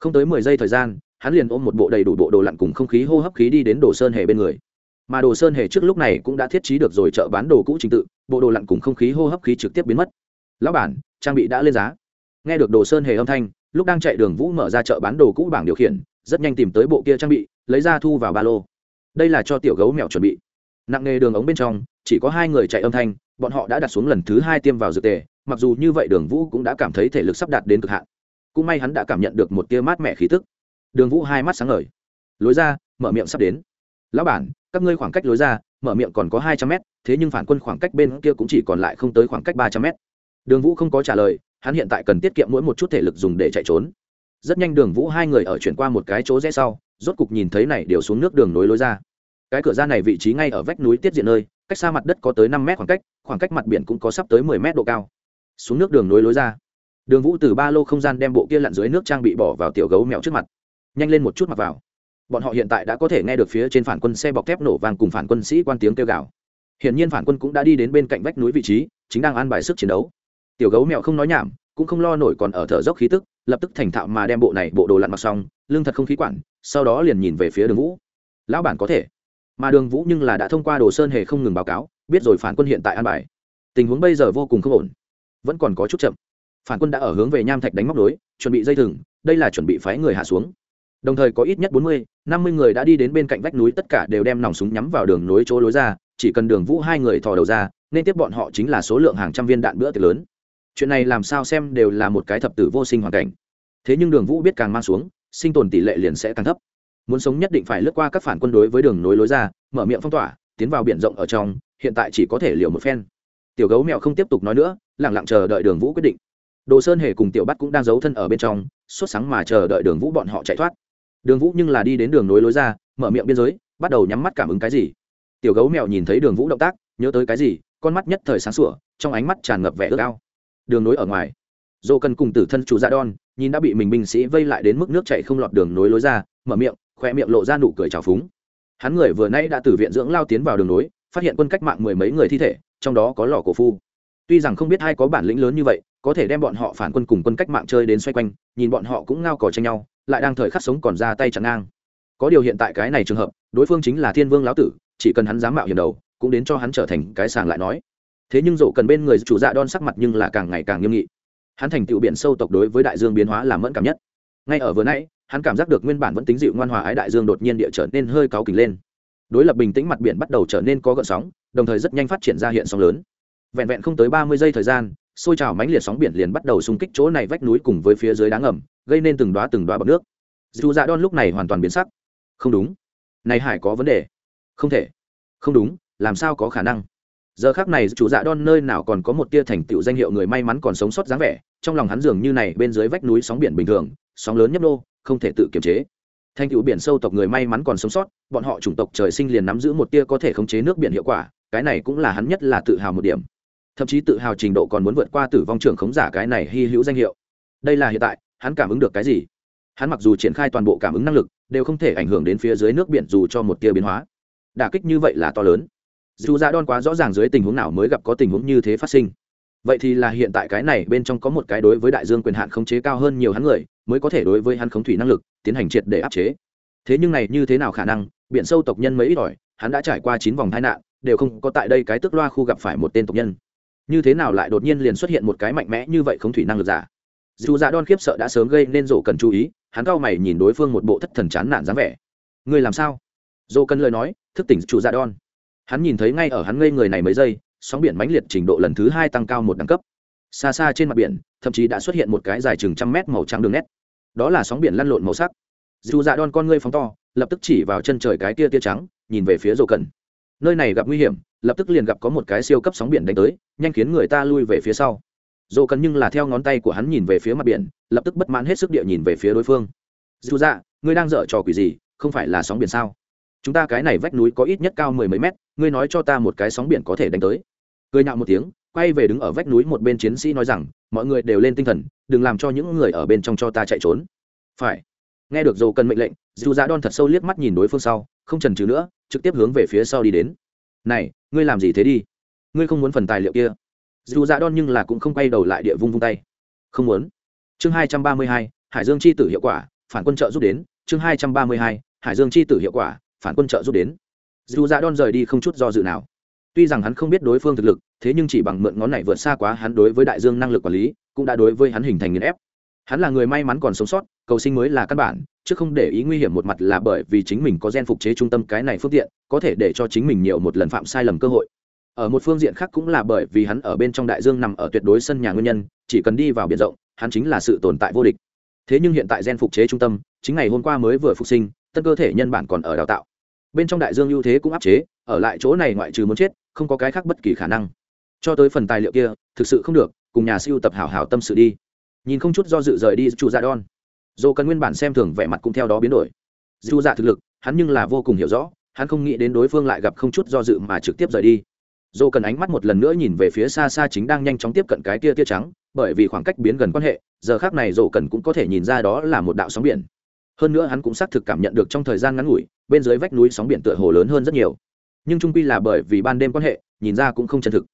Không tới mười giây thời gian, hắn liền ôm một bộ đầy đủ bộ đồ lặn cùng không khí hô hấp khí đi đến đồ sơn hề bên người. Mà đồ sơn hề trước lúc này cũng đã thiết trí được rồi chợ bán đồ cũ trình tự, bộ đồ lặn cùng không khí hô hấp khí trực tiếp biến mất. Lão bản trang bị đã lên giá. Nghe được đồ sơn hề âm thanh, lúc đang chạy đường vũ mở ra chợ bán đồ cũ bảng điều khiển, rất nhanh tìm tới bộ kia trang bị, lấy ra thu vào ba lô. Đây là cho tiểu gấu mèo chuẩn bị. Nặng nghề đường ống bên trong, chỉ có hai người chạy âm thanh, bọn họ đã đặt xuống lần thứ hai tiêm vào dược tề, mặc dù như vậy đường vũ cũng đã cảm thấy thể lực sắp đạt đến cực hạn. Cũng may hắn đã cảm nhận được một tia mát mẻ khí tức. Đường vũ hai mắt sáng ngời. Lối ra, mở miệng sắp đến. Lão bản, các ngươi khoảng cách lối ra, mở miệng còn có hai trăm mét, thế nhưng phản quân khoảng cách bên kia cũng chỉ còn lại không tới khoảng cách ba trăm mét đường vũ không có trả lời, hắn hiện tại cần tiết kiệm mỗi một chút thể lực dùng để chạy trốn. Rất nhanh đường vũ hai người ở chuyển qua một cái chỗ rẽ sau, rốt cục nhìn thấy này đều xuống nước đường nối lối ra. Cái cửa ra này vị trí ngay ở vách núi tiết diện nơi, cách xa mặt đất có tới năm mét khoảng cách khoảng cách mặt biển cũng có sắp tới mười mét độ cao. Xuống nước đường nối lối ra. Đường vũ từ ba lô không gian đem bộ kia lặn dưới nước trang bị bỏ vào tiểu gấu mèo trước mặt. Nhanh lên một chút mặc vào. Bọn họ hiện tại đã có thể nghe được phía trên phản quân xe bọc thép nổ vàng cùng phản quân sĩ quan tiếng kêu gào. Hiển nhiên phản quân cũng đã đi đến bên cạnh vách núi vị trí, chính đang an bài sức chiến đấu tiểu gấu mèo không nói nhảm, cũng không lo nổi còn ở thở dốc khí tức, lập tức thành thạo mà đem bộ này bộ đồ lặn mặc xong lương thật không khí quản, sau đó liền nhìn về phía đường vũ. Lão bản có thể. Mà đường vũ nhưng là đã thông qua đồ sơn hề không ngừng báo cáo, biết rồi phản quân hiện tại an bài. Tình huống bây giờ vô cùng không ổn, vẫn còn có chút chậm. Phản quân đã ở hướng về nham thạch đánh móc đối, chuẩn bị dây thừng, đây là chuẩn bị phái người hạ xuống. Đồng thời có ít nhất bốn mươi, năm mươi người đã đi đến bên cạnh vách núi, tất cả đều đem nòng súng nhắm vào đường nối chỗ lối ra, chỉ cần đường vũ hai người thò đầu ra, nên tiếp bọn họ chính là số lượng hàng trăm viên đạn bữa tiệc lớn chuyện này làm sao xem đều là một cái thập tử vô sinh hoàn cảnh. Thế nhưng đường vũ biết càng mang xuống, sinh tồn tỷ lệ liền sẽ càng thấp. Muốn sống nhất định phải lướt qua các phản quân đối với đường nối lối ra, mở miệng phong tỏa, tiến vào biển rộng ở trong, hiện tại chỉ có thể liều một phen. Tiểu gấu mẹo không tiếp tục nói nữa lẳng lặng chờ đợi đường vũ quyết định. Đồ sơn hề cùng tiểu bắt cũng đang giấu thân ở bên trong, sốt sáng mà chờ đợi đường vũ bọn họ chạy thoát. Đường vũ nhưng là đi đến đường nối lối ra, mở miệng biên giới, bắt đầu nhắm mắt cảm ứng cái gì. Tiểu gấu mẹo nhìn thấy đường vũ động tác, nhớ tới cái gì, con mắt nhất thời sáng sủa, trong ánh mắt tràn ngập vẻ ước ao đường nối ở ngoài. Dồ cần cùng tử thân chủ ra đon, nhìn đã bị mình binh sĩ vây lại đến mức nước chạy không lọt đường nối lối ra, mở miệng, khoe miệng lộ ra nụ cười trào phúng. Hắn người vừa nãy đã từ viện dưỡng lao tiến vào đường nối, phát hiện quân cách mạng mười mấy người thi thể, trong đó có lò cổ phu. Tuy rằng không biết ai có bản lĩnh lớn như vậy, có thể đem bọn họ phản quân cùng quân cách mạng chơi đến xoay quanh, nhìn bọn họ cũng ngao cò tranh nhau, lại đang thời khắc sống còn ra tay chặn ngang. Có điều hiện tại cái này trường hợp, đối phương chính là thiên vương lão tử, chỉ cần hắn dám mạo hiểm đầu, cũng đến cho hắn trở thành cái sàng lại nói thế nhưng dỗ cần bên người chủ dạ đon sắc mặt nhưng là càng ngày càng nghiêm nghị. Hắn thành tựu biển sâu tộc đối với đại dương biến hóa làm mẫn cảm nhất. Ngay ở vừa nãy, hắn cảm giác được nguyên bản vẫn tính dịu ngoan hòa ái đại dương đột nhiên địa trở nên hơi cáu kỉnh lên. Đối lập bình tĩnh mặt biển bắt đầu trở nên có gợn sóng, đồng thời rất nhanh phát triển ra hiện sóng lớn. Vẹn vẹn không tới ba mươi giây thời gian xôi trào mánh liệt sóng biển liền bắt đầu xung kích chỗ này vách núi cùng với phía dưới đá ngầm, gây nên từng đoá từng đoá bọc nước. Dù dạ đon lúc này hoàn toàn biến sắc. Không đúng. Này hải có vấn đề. Không thể. Không đúng, làm sao có khả năng? Giờ khác này chủ dạ đon nơi nào còn có một tia thành tựu danh hiệu người may mắn còn sống sót dáng vẻ, trong lòng hắn dường như này bên dưới vách núi sóng biển bình thường, sóng lớn nhấp nô, không thể tự kiềm chế. Thành tựu biển sâu tộc người may mắn còn sống sót, bọn họ chủng tộc trời sinh liền nắm giữ một tia có thể khống chế nước biển hiệu quả, cái này cũng là hắn nhất là tự hào một điểm. Thậm chí tự hào trình độ còn muốn vượt qua tử vong trưởng khống giả cái này hy hữu danh hiệu. Đây là hiện tại, hắn cảm ứng được cái gì? Hắn mặc dù triển khai toàn bộ cảm ứng năng lực, đều không thể ảnh hưởng đến phía dưới nước biển dù cho một tia biến hóa. Đả kích như vậy là to lớn dù ra đon quá rõ ràng dưới tình huống nào mới gặp có tình huống như thế phát sinh. Vậy thì là hiện tại cái này bên trong có một cái đối với đại dương quyền hạn khống chế cao hơn nhiều hắn người, mới có thể đối với hắn khống thủy năng lực, tiến hành triệt để áp chế. Thế nhưng này như thế nào khả năng, biển sâu tộc nhân mấy ít ỏi, hắn đã trải qua chín vòng tai nạn, đều không có tại đây cái tức loa khu gặp phải một tên tộc nhân. Như thế nào lại đột nhiên liền xuất hiện một cái mạnh mẽ như vậy không thủy năng lực giả? Dù dạ đon khiếp sợ đã sớm gây nên rổ cần chú ý, hắn cao mày nhìn đối phương một bộ thất thần chán nản dáng vẻ. Ngươi làm sao? Dô cần lời nói, thức tỉnh chủ dạ đon hắn nhìn thấy ngay ở hắn ngây người này mấy giây, sóng biển mãnh liệt trình độ lần thứ hai tăng cao một đẳng cấp. Xa xa trên mặt biển, thậm chí đã xuất hiện một cái dài chừng trăm mét màu trắng đường nét. Đó là sóng biển lăn lộn màu sắc. Dù dạ đon con ngươi phóng to, lập tức chỉ vào chân trời cái tia tia trắng, nhìn về phía rổ cần. Nơi này gặp nguy hiểm, lập tức liền gặp có một cái siêu cấp sóng biển đánh tới, nhanh khiến người ta lui về phía sau. Dô cần nhưng là theo ngón tay của hắn nhìn về phía mặt biển, lập tức bất mãn hết sức địa nhìn về phía đối phương. Dù dạ ngươi đang dở trò quỷ gì, không phải là sóng biển sao? Chúng ta cái này vách núi có ít nhất cao mười mấy mét, ngươi nói cho ta một cái sóng biển có thể đánh tới. Cười nhạo một tiếng, quay về đứng ở vách núi một bên chiến sĩ nói rằng, mọi người đều lên tinh thần, đừng làm cho những người ở bên trong cho ta chạy trốn. Phải. Nghe được dầu cần mệnh lệnh, dù dạ đon thật sâu liếc mắt nhìn đối phương sau, không trần trừ nữa, trực tiếp hướng về phía sau đi đến. Này, ngươi làm gì thế đi? Ngươi không muốn phần tài liệu kia. Dù dạ đon nhưng là cũng không quay đầu lại địa vung vung tay. Không muốn. Chương hai trăm ba mươi hai, hải dương chi tử hiệu quả, phản quân trợ giúp đến. Chương hai trăm ba mươi hai, hải dương chi tử hiệu quả phản quân trợ giúp đến. Dù dạ đon rời đi không chút do dự nào. Tuy rằng hắn không biết đối phương thực lực, thế nhưng chỉ bằng mượn ngón này vượt xa quá hắn đối với đại dương năng lực quản lý, cũng đã đối với hắn hình thành nghiền ép. Hắn là người may mắn còn sống sót, cầu sinh mới là căn bản, chứ không để ý nguy hiểm một mặt là bởi vì chính mình có gen phục chế trung tâm cái này phương tiện, có thể để cho chính mình nhiều một lần phạm sai lầm cơ hội. Ở một phương diện khác cũng là bởi vì hắn ở bên trong đại dương nằm ở tuyệt đối sân nhà nguyên nhân, chỉ cần đi vào biển rộng, hắn chính là sự tồn tại vô địch. Thế nhưng hiện tại gen phục chế trung tâm, chính ngày hôm qua mới vừa phục sinh, tân cơ thể nhân bản còn ở đào tạo bên trong đại dương ưu thế cũng áp chế, ở lại chỗ này ngoại trừ muốn chết, không có cái khác bất kỳ khả năng. Cho tới phần tài liệu kia, thực sự không được, cùng nhà siêu tập hảo hảo tâm sự đi. Nhìn không chút do dự rời đi chủ dạ Don dồ cần nguyên bản xem thường vẻ mặt cũng theo đó biến đổi. Dù dạ thực lực, hắn nhưng là vô cùng hiểu rõ, hắn không nghĩ đến đối phương lại gặp không chút do dự mà trực tiếp rời đi. Dồ cần ánh mắt một lần nữa nhìn về phía xa xa chính đang nhanh chóng tiếp cận cái tia tia trắng, bởi vì khoảng cách biến gần quan hệ, giờ khác này dồ cần cũng có thể nhìn ra đó là một đạo sóng biển hơn nữa hắn cũng xác thực cảm nhận được trong thời gian ngắn ngủi, bên dưới vách núi sóng biển tựa hồ lớn hơn rất nhiều. Nhưng trung quy là bởi vì ban đêm quan hệ, nhìn ra cũng không chân thực.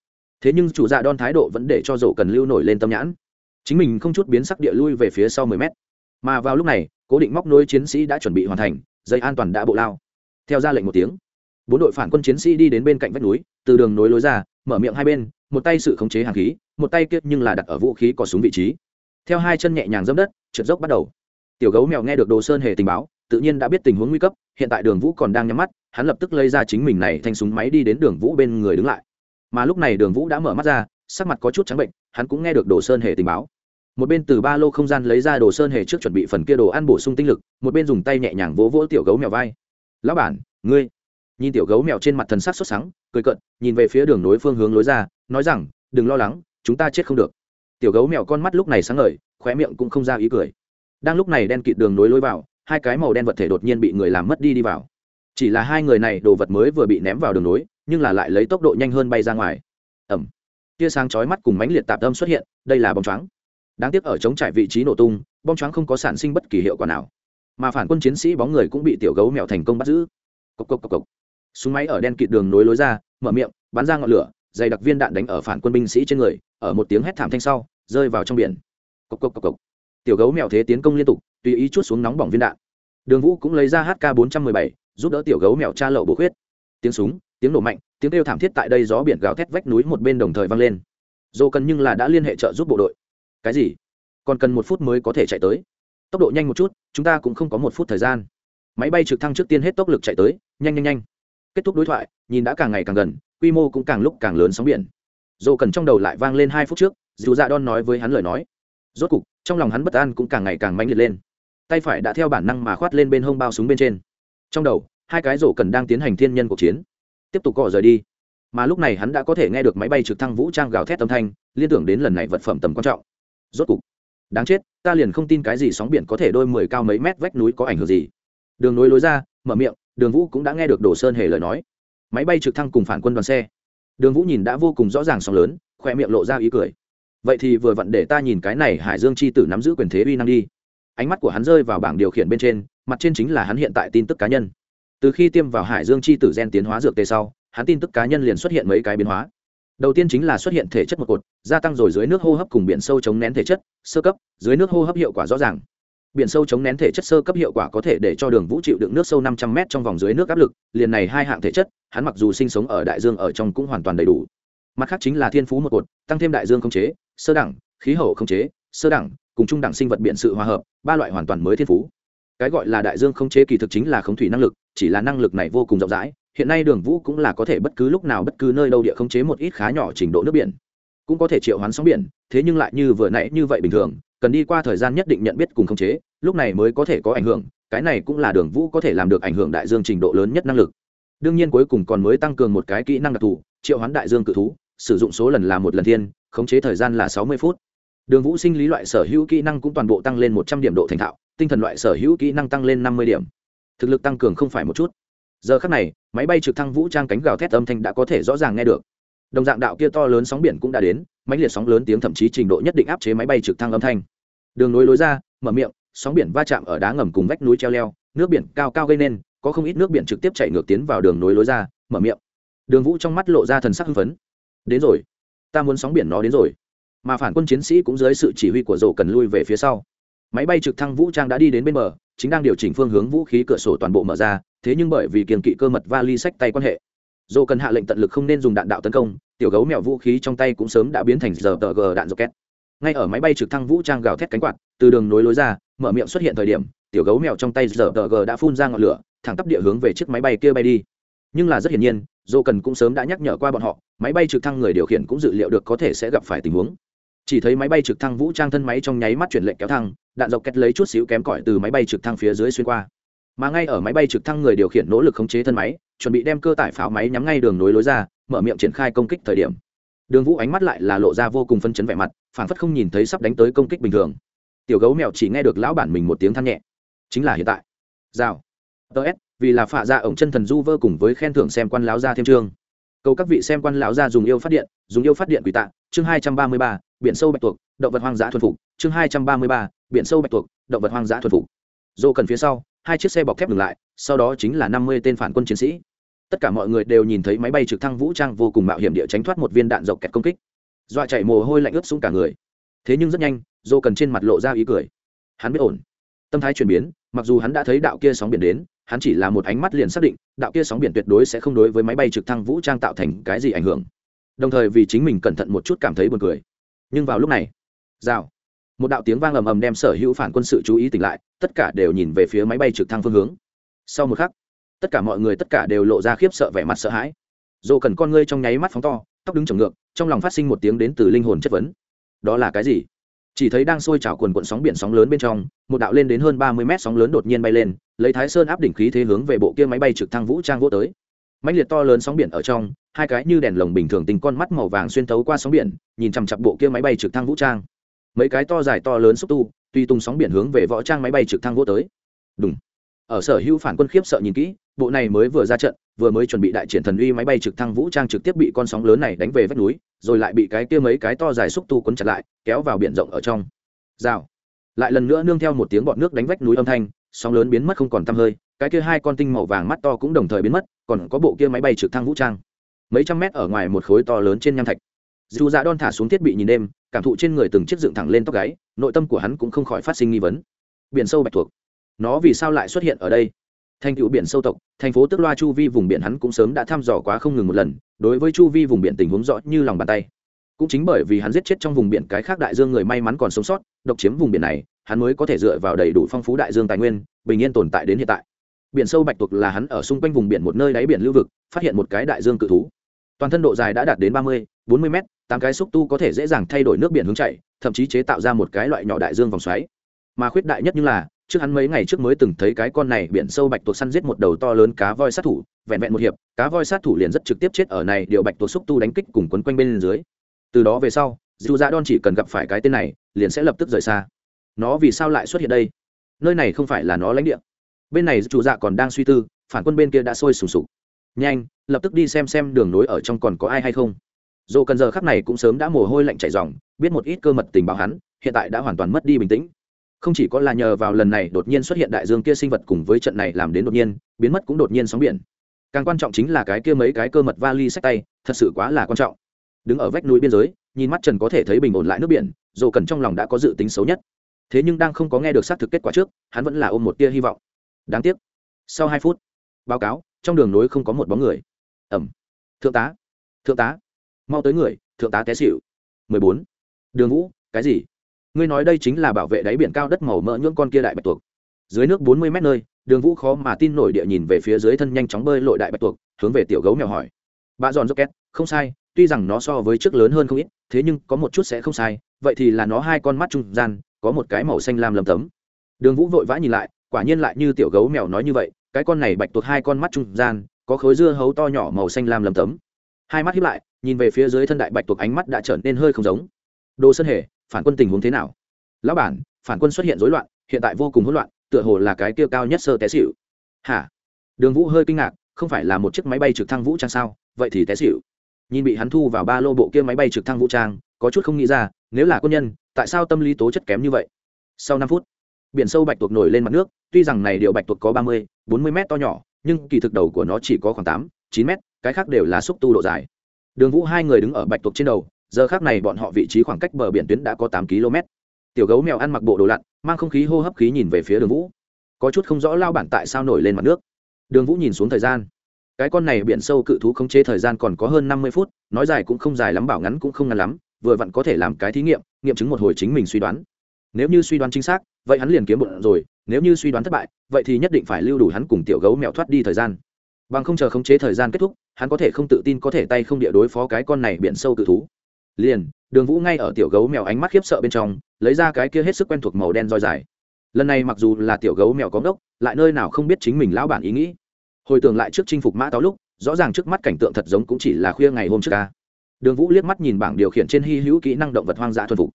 Thế nhưng chủ dạ đon thái độ vẫn để cho dồ cần lưu nổi lên tâm nhãn. Chính mình không chút biến sắc địa lui về phía sau mười mét. Mà vào lúc này, cố định móc nối chiến sĩ đã chuẩn bị hoàn thành, dây an toàn đã bộ lao. Theo ra lệnh một tiếng, bốn đội phản quân chiến sĩ đi đến bên cạnh vách núi, từ đường nối lối ra, mở miệng hai bên, một tay sự khống chế hàng khí, một tay kiếp nhưng là đặt ở vũ khí có súng vị trí. Theo hai chân nhẹ nhàng dẫm đất, trượt dốc bắt đầu tiểu gấu mèo nghe được đồ sơn hề tình báo tự nhiên đã biết tình huống nguy cấp hiện tại đường vũ còn đang nhắm mắt hắn lập tức lấy ra chính mình này thanh súng máy đi đến đường vũ bên người đứng lại. Mà lúc này đường vũ đã mở mắt ra sắc mặt có chút trắng bệnh hắn cũng nghe được đồ sơn hề tình báo. Một bên từ ba lô không gian lấy ra đồ sơn hề trước chuẩn bị phần kia đồ ăn bổ sung tinh lực một bên dùng tay nhẹ nhàng vỗ vỗ tiểu gấu mèo vai. Lão bản ngươi. Nhìn tiểu gấu mèo trên mặt thần sắc xuất sáng, cười cận nhìn về phía đường nối phương hướng lối ra nói rằng đừng lo lắng chúng ta chết không được. Tiểu gấu mèo con mắt lúc này sáng ngời khóe miệng cũng không ra ý cười đang lúc này đen kịt đường nối lối vào, hai cái màu đen vật thể đột nhiên bị người làm mất đi đi vào. Chỉ là hai người này đồ vật mới vừa bị ném vào đường nối, nhưng là lại lấy tốc độ nhanh hơn bay ra ngoài. Ẩm tia sáng chói mắt cùng mánh liệt tạp âm xuất hiện, đây là bóng choáng. Đáng tiếc ở chống trải vị trí nổ tung, bóng choáng không có sản sinh bất kỳ hiệu quả nào. Mà phản quân chiến sĩ bóng người cũng bị tiểu gấu mèo thành công bắt giữ. Cộc cộc cộc cộc. Súng máy ở đen kịt đường nối lối ra, mở miệng, bắn ra ngọn lửa, dày đặc viên đạn đánh ở phản quân binh sĩ trên người, ở một tiếng hét thảm thanh sau, rơi vào trong biển. Cộc cộc cộc cộc tiểu gấu mèo thế tiến công liên tục, tùy ý chút xuống nóng bỏng viên đạn. Đường vũ cũng lấy ra hk 417 giúp đỡ tiểu gấu mèo cha lậu bổ khuyết. Tiếng súng, tiếng nổ mạnh, tiếng kêu thảm thiết tại đây gió biển gào thét vách núi một bên đồng thời vang lên. Dồ cần nhưng là đã liên hệ trợ giúp bộ đội. Cái gì? Còn cần một phút mới có thể chạy tới. Tốc độ nhanh một chút, chúng ta cũng không có một phút thời gian. Máy bay trực thăng trước tiên hết tốc lực chạy tới, nhanh nhanh nhanh. Kết thúc đối thoại, nhìn đã càng ngày càng gần, quy mô cũng càng lúc càng lớn sóng biển. Dồ cần trong đầu lại vang lên hai phút trước, dù dạ đon nói với hắn lời nói rốt cục, trong lòng hắn bất an cũng càng ngày càng mãnh liệt lên. Tay phải đã theo bản năng mà khoát lên bên hông bao súng bên trên. Trong đầu, hai cái rổ cần đang tiến hành thiên nhân cuộc chiến. Tiếp tục cọ rời đi. Mà lúc này hắn đã có thể nghe được máy bay trực thăng vũ trang gào thét âm thanh, liên tưởng đến lần này vật phẩm tầm quan trọng. Rốt cục, đáng chết, ta liền không tin cái gì sóng biển có thể đôi mười cao mấy mét vách núi có ảnh hưởng gì. Đường nối lối ra, mở miệng, đường vũ cũng đã nghe được đồ sơn hề lời nói. Máy bay trực thăng cùng phản quân đoàn xe. Đường vũ nhìn đã vô cùng rõ ràng sóng lớn khoe miệng lộ ra ý cười vậy thì vừa vặn để ta nhìn cái này hải dương c h i tử nắm giữ quyền thế uy năng đi. Ánh mắt của hắn rơi vào bảng điều khiển bên trên, mặt trên chính là hắn hiện tại tin tức cá nhân. Từ khi tiêm vào hải dương c h i tử gen tiến hóa dược tê sau, hắn tin tức cá nhân liền xuất hiện mấy cái biến hóa. Đầu tiên chính là xuất hiện thể chất một cột, gia tăng rồi dưới nước hô hấp cùng biển sâu chống nén thể chất, sơ cấp, dưới nước hô hấp hiệu quả rõ ràng. Biển sâu chống nén thể chất sơ cấp hiệu quả có thể để cho đường vũ chịu đựng nước sâu năm trăm m trong vòng dưới nước áp lực, liền này hai hạng thể chất, hắn mặc dù sinh sống ở đại dương ở trong cũng hoàn toàn đầy đủ mặt khác chính là thiên phú một cột, tăng thêm đại dương không chế, sơ đẳng, khí hậu không chế, sơ đẳng, cùng trung đẳng sinh vật biện sự hòa hợp, ba loại hoàn toàn mới thiên phú. Cái gọi là đại dương không chế kỳ thực chính là khống thủy năng lực, chỉ là năng lực này vô cùng rộng rãi, hiện nay đường vũ cũng là có thể bất cứ lúc nào bất cứ nơi đâu địa không chế một ít khá nhỏ trình độ nước biển. Cũng có thể triệu hoán sóng biển, thế nhưng lại như vừa nãy như vậy bình thường, cần đi qua thời gian nhất định nhận biết cùng khống chế, lúc này mới có thể có ảnh hưởng, cái này cũng là đường vũ có thể làm được ảnh hưởng đại dương trình độ lớn nhất năng lực. Đương nhiên cuối cùng còn mới tăng cường một cái kỹ năng đặc thù, triệu hoán đại dương cự thú sử dụng số lần là một lần thiên, khống chế thời gian là sáu mươi phút. Đường vũ sinh lý loại sở hữu kỹ năng cũng toàn bộ tăng lên một trăm điểm độ thành thạo, tinh thần loại sở hữu kỹ năng tăng lên năm mươi điểm. Thực lực tăng cường không phải một chút. Giờ khắc này, máy bay trực thăng vũ trang cánh gào thét âm thanh đã có thể rõ ràng nghe được. Đồng dạng đạo kia to lớn sóng biển cũng đã đến mãnh liệt sóng lớn tiếng thậm chí trình độ nhất định áp chế máy bay trực thăng âm thanh. Đường nối lối ra, mở miệng, sóng biển va chạm ở đá ngầm cùng vách núi treo leo, nước biển cao cao gây nên, có không ít nước biển trực tiếp chảy ngược tiến vào đường nối lối ra, mở miệng. Đường vũ trong mắt lộ ra thần sắc hưng phấn đến rồi, ta muốn sóng biển nó đến rồi. Mà phản quân chiến sĩ cũng dưới sự chỉ huy của rổ cần lui về phía sau. Máy bay trực thăng vũ trang đã đi đến bên bờ, chính đang điều chỉnh phương hướng vũ khí cửa sổ toàn bộ mở ra, thế nhưng bởi vì kiềm kỵ cơ mật vali sách tay quan hệ dồ cần hạ lệnh tận lực không nên dùng đạn đạo tấn công, tiểu gấu mèo vũ khí trong tay cũng sớm đã biến thành giờ tờ g đạn rocket. Ngay ở máy bay trực thăng vũ trang gào thét cánh quạt, từ đường nối lối ra, mở miệng xuất hiện thời điểm, tiểu gấu mèo trong tay giờ tờ g đã phun ra ngọn lửa, thẳng tắp địa hướng về chiếc máy bay kia bay đi nhưng là rất hiển nhiên, dô cần cũng sớm đã nhắc nhở qua bọn họ, máy bay trực thăng người điều khiển cũng dự liệu được có thể sẽ gặp phải tình huống. Chỉ thấy máy bay trực thăng vũ trang thân máy trong nháy mắt chuyển lệnh kéo thăng, đạn dọc kết lấy chút xíu kém cỏi từ máy bay trực thăng phía dưới xuyên qua. Mà ngay ở máy bay trực thăng người điều khiển nỗ lực khống chế thân máy, chuẩn bị đem cơ tải pháo máy nhắm ngay đường nối lối ra, mở miệng triển khai công kích thời điểm. Đường vũ ánh mắt lại là lộ ra vô cùng phân chấn vẻ mặt phản phất không nhìn thấy sắp đánh tới công kích bình thường. Tiểu gấu mèo chỉ nghe được lão bản mình một tiếng than nhẹ. Chính là hiện tại. Rào. Ts vì là phạ ra ổng chân thần du vơ cùng với khen thưởng xem quan lão gia thêm chương cầu các vị xem quan lão gia dùng yêu phát điện, dùng yêu phát điện quỷ tạ, chương hai trăm ba mươi ba, biển sâu bạch tuộc, động vật hoang dã thuần phục, chương hai trăm ba mươi ba, biển sâu bạch tuộc, động vật hoang dã thuần phục. Dô cần phía sau, hai chiếc xe bọc thép dừng lại, sau đó chính là năm mươi tên phản quân chiến sĩ. Tất cả mọi người đều nhìn thấy máy bay trực thăng vũ trang vô cùng mạo hiểm địa tránh thoát một viên đạn dọc kẹt công kích. Dọa chạy mồ hôi lạnh ướt xuống cả người. Thế nhưng rất nhanh, dô cần trên mặt lộ ra ý cười. Hắn biết ổn. Tâm thái chuyển biến mặc dù hắn đã thấy đạo kia sóng biển đến, hắn chỉ là một ánh mắt liền xác định, đạo kia sóng biển tuyệt đối sẽ không đối với máy bay trực thăng vũ trang tạo thành cái gì ảnh hưởng. Đồng thời vì chính mình cẩn thận một chút cảm thấy buồn cười. Nhưng vào lúc này, rào, một đạo tiếng vang ầm ầm đem sở hữu phản quân sự chú ý tỉnh lại, tất cả đều nhìn về phía máy bay trực thăng phương hướng. Sau một khắc, tất cả mọi người tất cả đều lộ ra khiếp sợ vẻ mặt sợ hãi. Dồ cần con ngươi trong nháy mắt phóng to, tóc đứng trồng ngược, trong lòng phát sinh một tiếng đến từ linh hồn chất vấn. Đó là cái gì? Chỉ thấy đang sôi trào quần quận sóng biển sóng lớn bên trong, một đạo lên đến hơn ba mươi mét sóng lớn đột nhiên bay lên, lấy thái sơn áp đỉnh khí thế hướng về bộ kia máy bay trực thăng vũ trang vô tới. Mãnh liệt to lớn sóng biển ở trong, hai cái như đèn lồng bình thường tình con mắt màu vàng xuyên thấu qua sóng biển, nhìn chằm chặp bộ kia máy bay trực thăng vũ trang. Mấy cái to dài to lớn xúc tu tuy tung sóng biển hướng về võ trang máy bay trực thăng vô tới. Đúng ở sở hữu phản quân khiếp sợ nhìn kỹ, bộ này mới vừa ra trận vừa mới chuẩn bị đại triển thần uy máy bay trực thăng vũ trang trực tiếp bị con sóng lớn này đánh về vách núi, rồi lại bị cái kia mấy cái to dài xúc tu quấn chặt lại, kéo vào biển rộng ở trong. Rào. Lại lần nữa nương theo một tiếng bọt nước đánh vách núi âm thanh, sóng lớn biến mất không còn tăm hơi, cái kia hai con tinh màu vàng mắt to cũng đồng thời biến mất, còn có bộ kia máy bay trực thăng vũ trang. Mấy trăm mét ở ngoài một khối to lớn trên nham thạch. Dù dạ đon thả xuống thiết bị nhìn đêm, cảm thụ trên người từng chiếc dựng thẳng lên tóc gáy, nội tâm của hắn cũng không khỏi phát sinh nghi vấn. Biển sâu bạch thuộc. Nó vì sao lại xuất hiện ở đây? Thành tựu biển sâu tộc, thành phố tức loa chu vi vùng biển hắn cũng sớm đã thăm dò quá không ngừng một lần, đối với chu vi vùng biển tình huống rõ như lòng bàn tay. Cũng chính bởi vì hắn giết chết trong vùng biển cái khác đại dương người may mắn còn sống sót, độc chiếm vùng biển này, hắn mới có thể dựa vào đầy đủ phong phú đại dương tài nguyên, bình yên tồn tại đến hiện tại. Biển sâu bạch tuộc là hắn ở xung quanh vùng biển một nơi đáy biển lưu vực, phát hiện một cái đại dương cự thú. Toàn thân độ dài đã đạt đến ba mươi, bốn mươi mét, tám cái xúc tu có thể dễ dàng thay đổi nước biển hướng chạy, thậm chí chế tạo ra một cái loại nhỏ đại dương vòng xoáy. Mà khuyết đại nhất như là trước hắn mấy ngày trước mới từng thấy cái con này biển sâu bạch tuộc săn giết một đầu to lớn cá voi sát thủ, vẹn vẹn một hiệp, cá voi sát thủ liền rất trực tiếp chết ở này điều bạch tuộc xúc tu đánh kích cùng quấn quanh bên dưới. Từ đó về sau dù dạ đon chỉ cần gặp phải cái tên này, liền sẽ lập tức rời xa. Nó vì sao lại xuất hiện đây? Nơi này không phải là nó lãnh địa. Bên này chủ dạ còn đang suy tư, phản quân bên kia đã sôi sùng sục. Nhanh, lập tức đi xem xem đường nối ở trong còn có ai hay không. Dồ cần giờ khắc này cũng sớm đã mồ hôi lạnh chảy dòng biết một ít cơ mật tình báo hắn, hiện tại đã hoàn toàn mất đi bình tĩnh không chỉ có là nhờ vào lần này đột nhiên xuất hiện đại dương kia sinh vật cùng với trận này làm đến đột nhiên, biến mất cũng đột nhiên sóng biển. Càng quan trọng chính là cái kia mấy cái cơ mật vali sách tay, thật sự quá là quan trọng. Đứng ở vách núi biên giới, nhìn mắt trần có thể thấy bình ổn lại nước biển dồ cần trong lòng đã có dự tính xấu nhất. Thế nhưng đang không có nghe được xác thực kết quả trước, hắn vẫn là ôm một tia hy vọng. Đáng tiếc. Sau hai phút, báo cáo, trong đường nối không có một bóng người. Ẩm. Thượng tá. Thượng tá. Mau tới người, thượng tá té xịu mười bốn. Đường vũ, cái gì? Ngươi nói đây chính là bảo vệ đáy biển cao đất màu mỡ nhưỡng con kia đại bạch tuộc. Dưới nước bốn mươi mét nơi, đường vũ khó mà tin nổi địa nhìn về phía dưới thân nhanh chóng bơi lội đại bạch tuộc, hướng về tiểu gấu mèo hỏi. Bà giòn rocket không sai, tuy rằng nó so với trước lớn hơn không ít, thế nhưng có một chút sẽ không sai, vậy thì là nó hai con mắt trung gian, có một cái màu xanh lam lầm tấm. Đường vũ vội vã nhìn lại, quả nhiên lại như tiểu gấu mèo nói như vậy, cái con này bạch tuộc hai con mắt trung gian, có khối dưa hấu to nhỏ màu xanh lam lầm tấm. Hai mắt hiếp lại, nhìn về phía dưới thân đại bạch tuộc ánh mắt đã trở nên hơi không giống. Đồ sơn hề phản quân tình huống thế nào? Lão bản, phản quân xuất hiện rối loạn, hiện tại vô cùng hỗn loạn, tựa hồ là cái kia cao nhất sơ té xịu hả? Đường vũ hơi kinh ngạc, không phải là một chiếc máy bay trực thăng vũ trang sao? Vậy thì té xịu nhìn bị hắn thu vào ba lô bộ kia máy bay trực thăng vũ trang, có chút không nghĩ ra, nếu là quân nhân, tại sao tâm lý tố chất kém như vậy? Sau năm phút, biển sâu bạch tuộc nổi lên mặt nước, tuy rằng này điệu bạch tuộc có ba mươi, bốn mươi m to nhỏ, nhưng kỳ thực đầu của nó chỉ có khoảng tám, chín m cái khác đều là xúc tu độ dài. Đường vũ hai người đứng ở bạch tuộc trên đầu giờ khác này bọn họ vị trí khoảng cách bờ biển tuyến đã có tám km. Tiểu gấu mèo ăn mặc bộ đồ lặn, mang không khí hô hấp khí nhìn về phía đường vũ. Có chút không rõ lao bản tại sao nổi lên mặt nước. Đường vũ nhìn xuống thời gian. Cái con này biển sâu cự thú khống chế thời gian còn có hơn năm mươi phút, nói dài cũng không dài lắm, bảo ngắn cũng không ngắn lắm, vừa vặn có thể làm cái thí nghiệm nghiệm chứng một hồi chính mình suy đoán. Nếu như suy đoán chính xác, vậy hắn liền kiếm bụng rồi, nếu như suy đoán thất bại, vậy thì nhất định phải lưu đủ hắn cùng tiểu gấu mèo thoát đi thời gian. Bằng không chờ khống chế thời gian kết thúc, hắn có thể không tự tin có thể tay không địa đối phó cái con này biển sâu cự thú liền, đường vũ ngay ở tiểu gấu mèo ánh mắt khiếp sợ bên trong, lấy ra cái kia hết sức quen thuộc màu đen roi dài. Lần này mặc dù là tiểu gấu mèo có ngốc, lại nơi nào không biết chính mình lão bản ý nghĩ. Hồi tưởng lại trước chinh phục mã táo lúc, rõ ràng trước mắt cảnh tượng thật giống cũng chỉ là khuya ngày hôm trước ca. Đường vũ liếc mắt nhìn bảng điều khiển trên hy hữu kỹ năng động vật hoang dã thuần phục.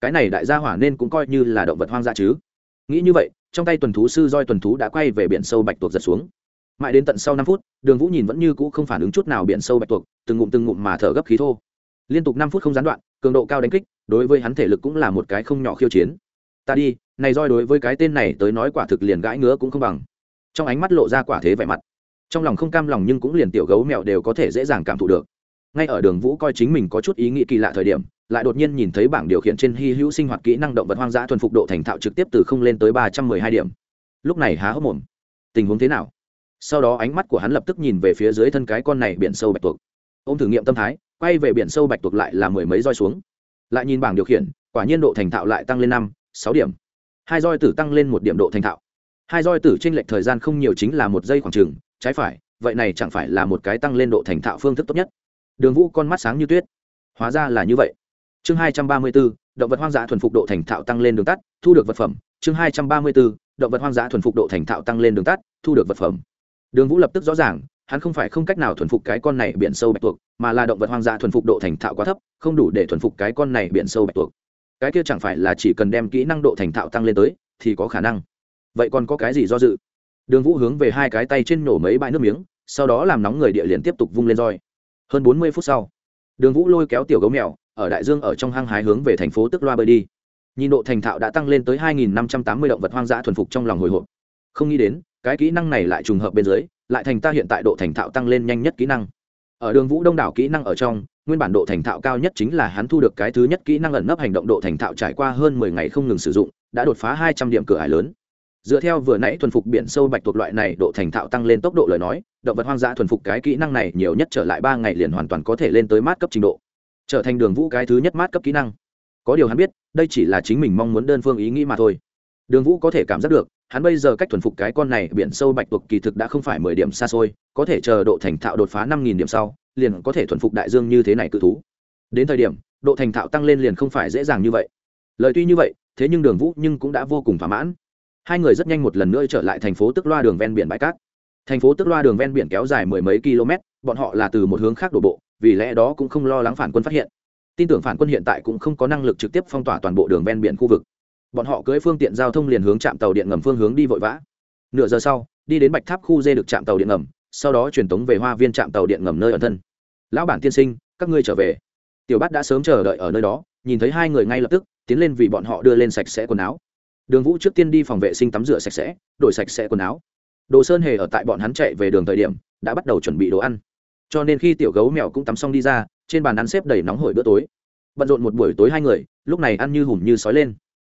Cái này đại gia hỏa nên cũng coi như là động vật hoang dã chứ. Nghĩ như vậy, trong tay tuần thú sư roi tuần thú đã quay về biển sâu bạch tuộc giật xuống. Mãi đến tận sau năm phút, đường vũ nhìn vẫn như cũ không phản ứng chút nào biển sâu bạch tuộc, từng ngụm từng ngụm mà thở gấp khí thô liên tục năm phút không gián đoạn, cường độ cao đánh kích, đối với hắn thể lực cũng là một cái không nhỏ khiêu chiến. Ta đi, này roi đối với cái tên này tới nói quả thực liền gãi ngứa cũng không bằng. Trong ánh mắt lộ ra quả thế vẻ mặt. Trong lòng không cam lòng nhưng cũng liền tiểu gấu mèo đều có thể dễ dàng cảm thụ được. Ngay ở đường vũ coi chính mình có chút ý nghĩ kỳ lạ thời điểm, lại đột nhiên nhìn thấy bảng điều khiển trên hy hữu sinh hoạt kỹ năng động vật hoang dã thuần phục độ thành thạo trực tiếp từ không lên tới ba trăm mười hai điểm. Lúc này há hốc mồm. Tình huống thế nào? Sau đó ánh mắt của hắn lập tức nhìn về phía dưới thân cái con này biển sâu bạch tuộc. Ô m thử nghiệm tâm thái quay về biển sâu bạch tuộc lại là mười mấy roi xuống. Lại nhìn bảng điều khiển, quả nhiên độ thành thạo lại tăng lên năm, sáu điểm. Hai roi tử tăng lên một điểm độ thành thạo. Hai roi tử t r ê n lệch thời gian không nhiều chính là một giây khoảng trừng trái phải, vậy này chẳng phải là một cái tăng lên độ thành thạo phương thức tốt nhất. Đường vũ con mắt sáng như tuyết. Hóa ra là như vậy. Chương hai trăm ba mươi b ố động vật hoang dã thuần phục độ thành thạo tăng lên đường tắt, thu được vật phẩm. Chương hai trăm ba mươi b ố động vật hoang dã thuần phục độ thành thạo tăng lên đường tắt, thu được vật phẩm. Đường vũ lập tức rõ ràng hắn không phải không cách nào thuần phục cái con này biển sâu bạch tuộc, mà là động vật hoang dã thuần phục độ thành thạo quá thấp, không đủ để thuần phục cái con này biển sâu bạch tuộc. Cái kia chẳng phải là chỉ cần đem kỹ năng độ thành thạo tăng lên tới, thì có khả năng. Vậy còn có cái gì do dự? Đường vũ hướng về hai cái tay trên nổ mấy bãi nước miếng, sau đó làm nóng người địa liền tiếp tục vung lên roi. Hơn bốn mươi phút sau, đường vũ lôi kéo tiểu gấu mèo, ở đại dương ở trong hang hái hướng về thành phố tức loa bơi đi. Nhìn độ thành thạo đã tăng lên tới hai nghìn năm trăm tám mươi động vật hoang dã thuần phục trong lòng hồi hộp. Không nghĩ đến cái kỹ năng này lại trùng hợp bên dưới, lại thành ta hiện tại độ thành thạo tăng lên nhanh nhất kỹ năng. Ở đường vũ đông đảo kỹ năng ở trong, nguyên bản độ thành thạo cao nhất chính là hắn thu được cái thứ nhất kỹ năng ẩn nấp hành động độ thành thạo trải qua hơn mười ngày không ngừng sử dụng, đã đột phá hai trăm điểm cửa hải lớn. Dựa theo vừa nãy thuần phục biển sâu bạch tuộc loại này, độ thành thạo tăng lên tốc độ lời nói, động vật hoang dã thuần phục cái kỹ năng này nhiều nhất trở lại ba ngày liền hoàn toàn có thể lên tới mát cấp trình độ. Trở thành đường vũ cái thứ nhất mát cấp kỹ năng. Có điều hắn biết, đây chỉ là chính mình mong muốn đơn phương ý nghĩ mà thôi. Đường vũ có thể cảm giác được hắn bây giờ cách thuần phục cái con này biển sâu bạch tuộc kỳ thực đã không phải mười điểm xa xôi, có thể chờ độ thành thạo đột phá năm nghìn điểm sau, liền có thể thuần phục đại dương như thế này cự thú. Đến thời điểm, độ thành thạo tăng lên liền không phải dễ dàng như vậy. Lời tuy như vậy, thế nhưng đường vũ nhưng cũng đã vô cùng thỏa mãn. Hai người rất nhanh một lần nữa trở lại thành phố tức loa đường ven biển bãi cát. Thành phố tức loa đường ven biển kéo dài mười mấy km, bọn họ là từ một hướng khác đổ bộ, vì lẽ đó cũng không lo lắng phản quân phát hiện. Tin tưởng phản quân hiện tại cũng không có năng lực trực tiếp phong tỏa toàn bộ đường ven biển khu vực bọn họ cưỡi phương tiện giao thông liền hướng trạm tàu điện ngầm phương hướng đi vội vã. Nửa giờ sau, đi đến bạch tháp khu dê được trạm tàu điện ngầm, sau đó truyền tống về hoa viên trạm tàu điện ngầm nơi ẩn thân. Lão bản tiên sinh, các ngươi trở về. Tiểu bát đã sớm chờ đợi ở nơi đó, nhìn thấy hai người ngay lập tức, tiến lên vì bọn họ đưa lên sạch sẽ quần áo. Đường vũ trước tiên đi phòng vệ sinh tắm rửa sạch sẽ, đổi sạch sẽ quần áo. Đồ sơn hề ở tại bọn hắn chạy về đường thời điểm, đã bắt đầu chuẩn bị đồ ăn. Cho nên khi tiểu gấu mèo cũng tắm xong đi ra, trên bàn ăn xếp đầy nóng hổi bữa tối. Bận rộn một buổi tối hai người, lúc này ăn như hùm như sói lên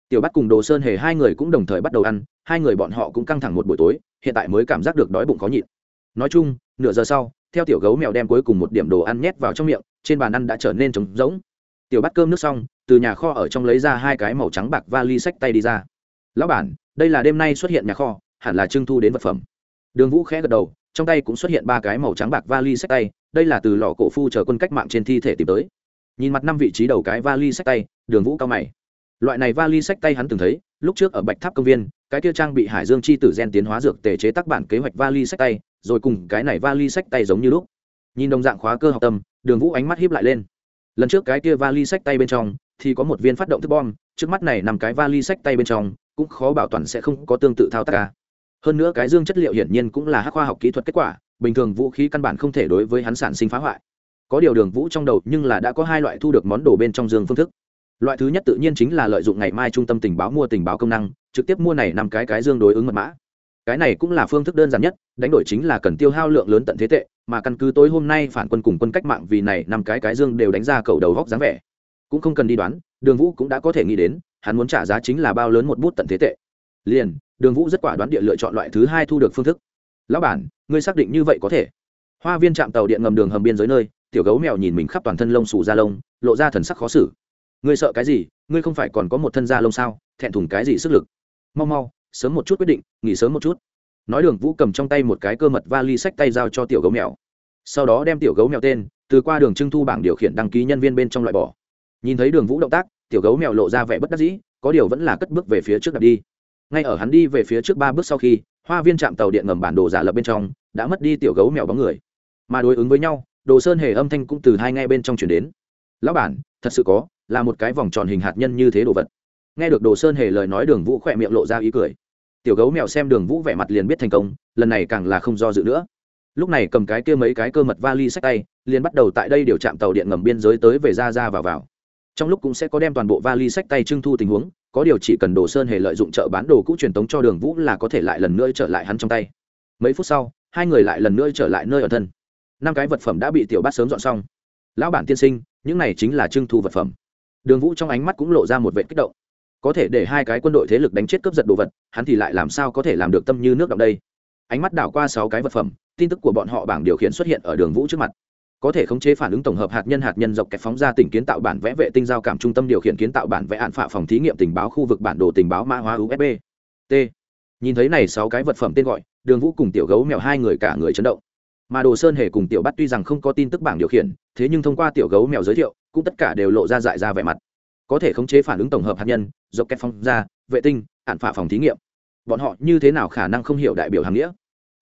tiểu bắt cùng đồ sơn hề hai người cũng đồng thời bắt đầu ăn, hai người bọn họ cũng căng thẳng một buổi tối, hiện tại mới cảm giác được đói bụng khó nhịn. Nói chung, nửa giờ sau, theo tiểu gấu mèo đem cuối cùng một điểm đồ ăn nhét vào trong miệng, trên bàn ăn đã trở nên trống rỗng. Tiểu bắt cơm nước xong, từ nhà kho ở trong lấy ra hai cái màu trắng bạc và ly sách tay đi ra. Lão bản, đây là đêm nay xuất hiện nhà kho, hẳn là trưng thu đến vật phẩm. Đường vũ khẽ gật đầu, trong tay cũng xuất hiện ba cái màu trắng bạc vali sách tay, đây là từ lò cổ phu chờ quân cách mạng trên thi thể tìm tới. Nhìn mặt năm vị trí đầu cái vali sách tay, đường vũ cao mày loại này vali sách tay hắn từng thấy, lúc trước ở bạch tháp công viên, cái kia trang bị hải dương chi tử gen tiến hóa dược tề chế tác bản kế hoạch vali sách tay, rồi cùng cái này vali sách tay giống như lúc. Nhìn đồng dạng khóa cơ học tâm, đường vũ ánh mắt hiếp lại lên. Lần trước cái kia vali sách tay bên trong, thì có một viên phát động thức bom, trước mắt này nằm cái vali sách tay bên trong, cũng khó bảo toàn sẽ không có tương tự thao tác ca hơn nữa cái dương chất liệu hiển nhiên cũng là hắc khoa học kỹ thuật kết quả, bình thường vũ khí căn bản không thể đối với hắn sản sinh phá hoại. Có điều đường vũ trong đầu nhưng là đã có hai loại thu được món đồ bên trong dương phương thức loại thứ nhất tự nhiên chính là lợi dụng ngày mai trung tâm tình báo mua tình báo công năng, trực tiếp mua này năm cái cái dương đối ứng mật mã. Cái này cũng là phương thức đơn giản nhất, đánh đổi chính là cần tiêu hao lượng lớn tận thế tệ, mà căn cứ tối hôm nay phản quân cùng quân cách mạng vì này năm cái cái dương đều đánh ra cầu đầu góc dáng vẻ. Cũng không cần đi đoán, đường vũ cũng đã có thể nghĩ đến, hắn muốn trả giá chính là bao lớn một bút tận thế tệ. Liền, đường vũ rất quả đoán địa lựa chọn loại thứ hai thu được phương thức. Lão bản, ngươi xác định như vậy có thể. Hoa viên trạm tàu điện ngầm đường hầm biên giới nơi, tiểu gấu mèo nhìn mình khắp toàn thân lông xù ra lông, lộ ra thần sắc khó xử ngươi sợ cái gì, ngươi không phải còn có một thân da lông sao, thẹn thùng cái gì sức lực? Mau mau, sớm một chút quyết định, nghỉ sớm một chút. Nói đường vũ cầm trong tay một cái cơ mật vali sách tay giao cho tiểu gấu mèo. Sau đó đem tiểu gấu mèo tên từ qua đường trưng thu bảng điều khiển đăng ký nhân viên bên trong loại bỏ. Nhìn thấy đường vũ động tác, tiểu gấu mèo lộ ra vẻ bất đắc dĩ, có điều vẫn là cất bước về phía trước đặt đi. Ngay ở hắn đi về phía trước ba bước sau khi, hoa viên trạm tàu điện ngầm bản đồ giả lập bên trong đã mất đi tiểu gấu mèo bóng người. Mà đối ứng với nhau, đồ sơn hề âm thanh cũng từ hai ngay bên trong chuyển đến. Lão bản, thật sự có là một cái vòng tròn hình hạt nhân như thế đồ vật. Nghe được đồ sơn hề lời nói, đường vũ khỏe miệng lộ ra ý cười. Tiểu gấu mèo xem đường vũ vẻ mặt liền biết thành công, lần này càng là không do dự nữa. Lúc này cầm cái kia mấy cái cơ mật vali sách tay, liền bắt đầu tại đây điều chạm tàu điện ngầm biên giới tới về ra ra vào vào. Trong lúc cũng sẽ có đem toàn bộ vali sách tay trưng thu tình huống, có điều chỉ cần đồ sơn hề lợi dụng chợ bán đồ cũ truyền tống cho đường vũ là có thể lại lần nữa trở lại hắn trong tay. Mấy phút sau, hai người lại lần nữa trở lại nơi ở thân. Năm cái vật phẩm đã bị tiểu bát sớm dọn xong. Lão bản tiên sinh, những này chính là trưng thu vật phẩm đường vũ trong ánh mắt cũng lộ ra một vệ kích động. Có thể để hai cái quân đội thế lực đánh chết cướp giật đồ vật, hắn thì lại làm sao có thể làm được tâm như nước động đây? Ánh mắt đảo qua sáu cái vật phẩm, tin tức của bọn họ bảng điều khiển xuất hiện ở đường vũ trước mặt. Có thể khống chế phản ứng tổng hợp hạt nhân hạt nhân dọc kẹt phóng ra tỉnh kiến tạo bản vẽ vệ tinh giao cảm trung tâm điều khiển kiến tạo bản vẽ án phạ phòng thí nghiệm tình báo khu vực bản đồ tình báo mã hóa usb t. Nhìn thấy này sáu cái vật phẩm tên gọi, đường vũ cùng tiểu gấu mèo hai người cả người chấn động. Mà đồ sơn hề cùng tiểu bắt tuy rằng không có tin tức bảng điều khiển, thế nhưng thông qua tiểu gấu mèo giới thiệu cũng tất cả đều lộ ra dại ra vẻ mặt. Có thể khống chế phản ứng tổng hợp hạt nhân, dọc kẹt phong ra, vệ tinh án phả phòng thí nghiệm. Bọn họ như thế nào khả năng không hiểu đại biểu hàng nghĩa?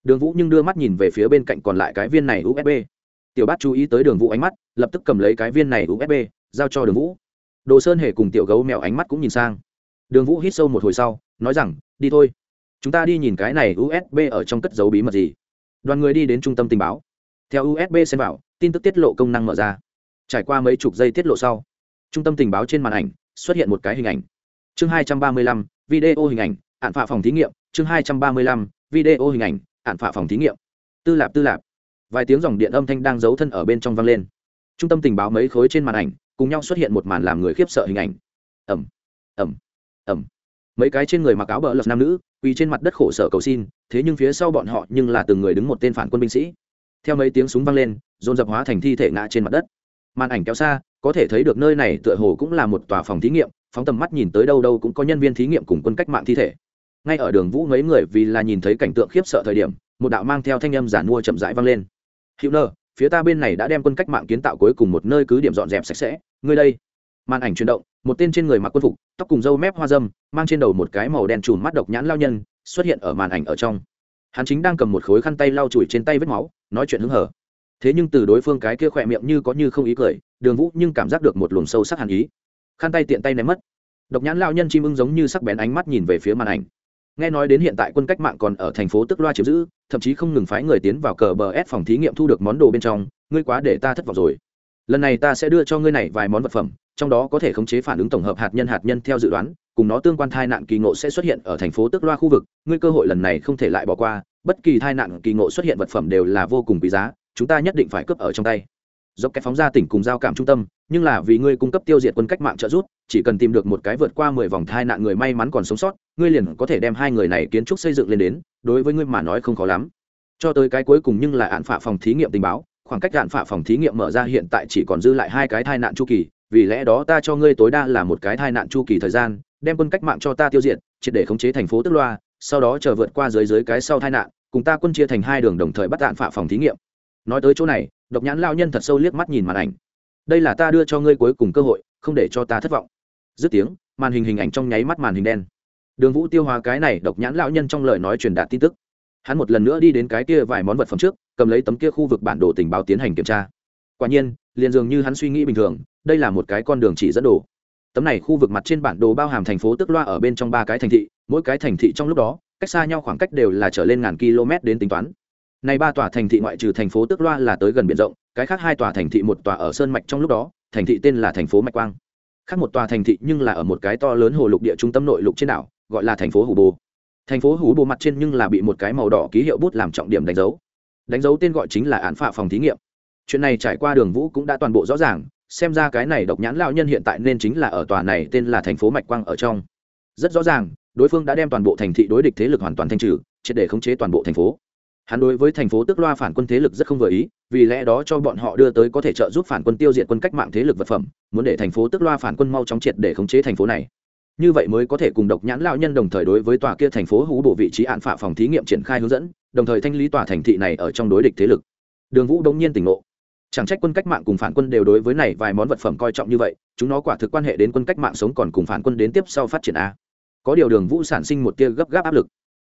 Đường vũ nhưng đưa mắt nhìn về phía bên cạnh còn lại cái viên này usb tiểu bát chú ý tới đường vũ ánh mắt, lập tức cầm lấy cái viên này usb giao cho đường vũ. Đồ sơn hề cùng tiểu gấu mèo ánh mắt cũng nhìn sang. Đường vũ hít sâu một hồi sau, nói rằng, đi thôi. Chúng ta đi nhìn cái này usb ở trong cất dấu bí mật gì. Đoàn người đi đến trung tâm tình báo. Theo usb xem vào, tin tức tiết lộ công năng mở ra trải qua mấy chục giây tiết lộ sau, trung tâm tình báo trên màn ảnh xuất hiện một cái hình ảnh. Chương hai trăm ba mươi lăm, video hình ảnh ạn phạ phòng thí nghiệm. Chương hai trăm ba mươi lăm, video hình ảnh ạn phạ phòng thí nghiệm. Tư lạp tư lạp. Vài tiếng dòng điện âm thanh đang giấu thân ở bên trong vang lên. Trung tâm tình báo mấy khối trên màn ảnh cùng nhau xuất hiện một màn làm người khiếp sợ hình ảnh. Ẩm ẩm ẩm mấy cái trên người mặc áo bờ lật nam nữ, quỳ trên mặt đất khổ sở cầu xin, thế nhưng phía sau bọn họ nhưng là từng người đứng một tên phản quân binh sĩ. Theo mấy tiếng súng vang lên, dồn dập hóa thành thi thể ngã trên mặt đất màn ảnh kéo xa, có thể thấy được nơi này tựa hồ cũng là một tòa phòng thí nghiệm, phóng tầm mắt nhìn tới đâu đâu cũng có nhân viên thí nghiệm cùng quân cách mạng thi thể. Ngay ở đường vũ mấy người vì là nhìn thấy cảnh tượng khiếp sợ thời điểm, một đạo mang theo thanh âm giản mua chậm rãi vang lên. Hữu nơ, phía ta bên này đã đem quân cách mạng kiến tạo cuối cùng một nơi cứ điểm dọn dẹp sạch sẽ. Ngươi đây. Màn ảnh chuyển động, một tên trên người mặc quân phục, tóc cùng râu mép hoa dâm, mang trên đầu một cái màu đen trùm mắt độc nhãn lao nhân, xuất hiện ở màn ảnh ở trong. Hắn chính đang cầm một khối khăn tay lau chùi trên tay vết máu, nói chuyện hứng hở thế nhưng từ đối phương cái kia khỏe miệng như có như không ý cười, đường vũ nhưng cảm giác được một luồng sâu sắc hàn ý. Khăn tay tiện tay ném mất. Độc nhãn lao nhân chim ưng giống như sắc bén ánh mắt nhìn về phía màn ảnh. Nghe nói đến hiện tại quân cách mạng còn ở thành phố tức loa chiếm giữ, thậm chí không ngừng phái người tiến vào cờ bờ ép phòng thí nghiệm thu được món đồ bên trong, ngươi quá để ta thất vọng rồi. Lần này ta sẽ đưa cho ngươi này vài món vật phẩm, trong đó có thể khống chế phản ứng tổng hợp hạt nhân hạt nhân theo dự đoán, cùng nó tương quan thai nạn kỳ ngộ sẽ xuất hiện ở thành phố tức loa khu vực, ngươi cơ hội lần này không thể lại bỏ qua, bất kỳ thai nạn kỳ ngộ xuất hiện vật phẩm đều là vô cùng quý giá chúng ta nhất định phải cướp ở trong tay. Dốc cái phóng ra tỉnh cùng giao cảm trung tâm, nhưng là vì ngươi cung cấp tiêu diệt quân cách mạng trợ giúp, chỉ cần tìm được một cái vượt qua mười vòng thai nạn người may mắn còn sống sót, ngươi liền có thể đem hai người này kiến trúc xây dựng lên đến, đối với ngươi mà nói không khó lắm. Cho tới cái cuối cùng nhưng là án phạ phòng thí nghiệm tình báo, khoảng cách án phạ phòng thí nghiệm mở ra hiện tại chỉ còn dư lại hai cái thai nạn chu kỳ, vì lẽ đó ta cho ngươi tối đa là một cái thai nạn chu kỳ thời gian, đem quân cách mạng cho ta tiêu diệt, triệt để khống chế thành phố tức loa, sau đó chờ vượt qua dưới dưới cái sau thai nạn, cùng ta quân chia thành hai đường đồng thời bắt đạn phạ phòng thí nghiệm nói tới chỗ này, độc nhãn lao nhân thật sâu liếc mắt nhìn màn ảnh. Đây là ta đưa cho ngươi cuối cùng cơ hội, không để cho ta thất vọng. Dứt tiếng, màn hình hình ảnh trong nháy mắt màn hình đen. Đường vũ tiêu hóa cái này độc nhãn lão nhân trong lời nói truyền đạt tin tức. Hắn một lần nữa đi đến cái kia vài món vật phẩm trước, cầm lấy tấm kia khu vực bản đồ tình báo tiến hành kiểm tra. Quả nhiên, liền dường như hắn suy nghĩ bình thường, đây là một cái con đường chỉ dẫn đồ. Tấm này khu vực mặt trên bản đồ bao hàm thành phố tức loa ở bên trong ba cái thành thị, mỗi cái thành thị trong lúc đó, cách xa nhau khoảng cách đều là trở lên ngàn km đến tính toán này ba tòa thành thị ngoại trừ thành phố tước loa là tới gần biển rộng, cái khác hai tòa thành thị một tòa ở sơn mạch trong lúc đó, thành thị tên là thành phố mạch quang. Khác một tòa thành thị nhưng là ở một cái to lớn hồ lục địa trung tâm nội lục trên đảo, gọi là thành phố hủ bồ. Thành phố hủ bồ mặt trên nhưng là bị một cái màu đỏ ký hiệu bút làm trọng điểm đánh dấu. Đánh dấu tên gọi chính là án phạ phòng thí nghiệm. Chuyện này trải qua đường vũ cũng đã toàn bộ rõ ràng, xem ra cái này độc nhãn lão nhân hiện tại nên chính là ở tòa này tên là thành phố mạch quang ở trong. Rất rõ ràng, đối phương đã đem toàn bộ thành thị đối địch thế lực hoàn toàn thanh trừ, triệt để khống chế toàn bộ thành phố hắn đối với thành phố tức loa phản quân thế lực rất không vừa ý, vì lẽ đó cho bọn họ đưa tới có thể trợ giúp phản quân tiêu diệt quân cách mạng thế lực vật phẩm, muốn để thành phố tức loa phản quân mau chóng triệt để khống chế thành phố này. Như vậy mới có thể cùng độc nhãn lão nhân đồng thời đối với tòa kia thành phố hú bộ vị trí hạn phạ phòng thí nghiệm triển khai hướng dẫn, đồng thời thanh lý tòa thành thị này ở trong đối địch thế lực. Đường vũ đông nhiên tỉnh ngộ. Chẳng trách quân cách mạng cùng phản quân đều đối với này vài món vật phẩm coi trọng như vậy, chúng nó quả thực quan hệ đến quân cách mạng sống còn cùng phản quân đến tiếp sau phát triển a. Có điều đường vũ sản sinh một tia gấp gáp áp lực.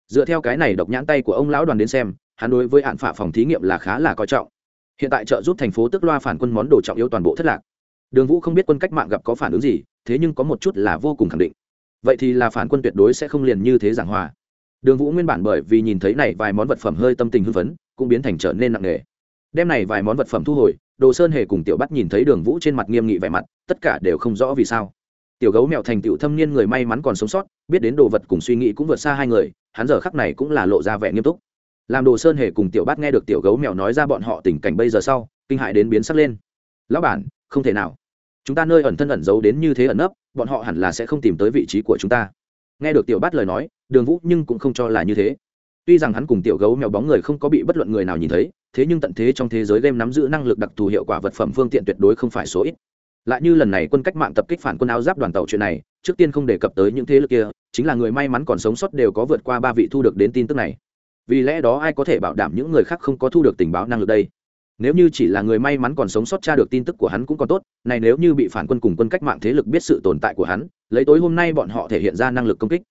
Dựa theo cái này độc nhãn tay của ông lão đoàn đến xem hắn đối với hạn phả phòng thí nghiệm là khá là coi trọng. Hiện tại trợ giúp thành phố tức loa phản quân món đồ trọng yếu toàn bộ thất lạc. Đường vũ không biết quân cách mạng gặp có phản ứng gì, thế nhưng có một chút là vô cùng khẳng định. Vậy thì là phản quân tuyệt đối sẽ không liền như thế giảng hòa. Đường vũ nguyên bản bởi vì nhìn thấy này vài món vật phẩm hơi tâm tình hưng phấn, cũng biến thành trở nên nặng nề. Đem này vài món vật phẩm thu hồi, đồ sơn hề cùng tiểu bắt nhìn thấy đường vũ trên mặt nghiêm nghị vẻ mặt, tất cả đều không rõ vì sao. Tiểu gấu mèo thành tiểu thâm niên người may mắn còn sống sót, biết đến đồ vật cùng suy nghĩ cũng vượt xa hai người, hắn giờ khắc này cũng là lộ ra vẻ nghiêm túc làm đồ sơn hề cùng tiểu bát nghe được tiểu gấu mèo nói ra bọn họ tình cảnh bây giờ sau, kinh hại đến biến sắc lên. Lão bản, không thể nào. Chúng ta nơi ẩn thân ẩn giấu đến như thế ẩn nấp, bọn họ hẳn là sẽ không tìm tới vị trí của chúng ta. Nghe được tiểu bát lời nói, đường vũ nhưng cũng không cho là như thế. Tuy rằng hắn cùng tiểu gấu mèo bóng người không có bị bất luận người nào nhìn thấy, thế nhưng tận thế trong thế giới game nắm giữ năng lực đặc thù hiệu quả vật phẩm phương tiện tuyệt đối không phải số ít. Lại như lần này quân cách mạng tập kích phản quân áo giáp đoàn tàu chuyện này, trước tiên không đề cập tới những thế lực kia, chính là người may mắn còn sống sót đều có vượt qua ba vị thu được đến tin tức này vì lẽ đó ai có thể bảo đảm những người khác không có thu được tình báo năng lực đây? Nếu như chỉ là người may mắn còn sống sót tra được tin tức của hắn cũng còn tốt, này nếu như bị phản quân cùng quân cách mạng thế lực biết sự tồn tại của hắn, lấy tối hôm nay bọn họ thể hiện ra năng lực công kích.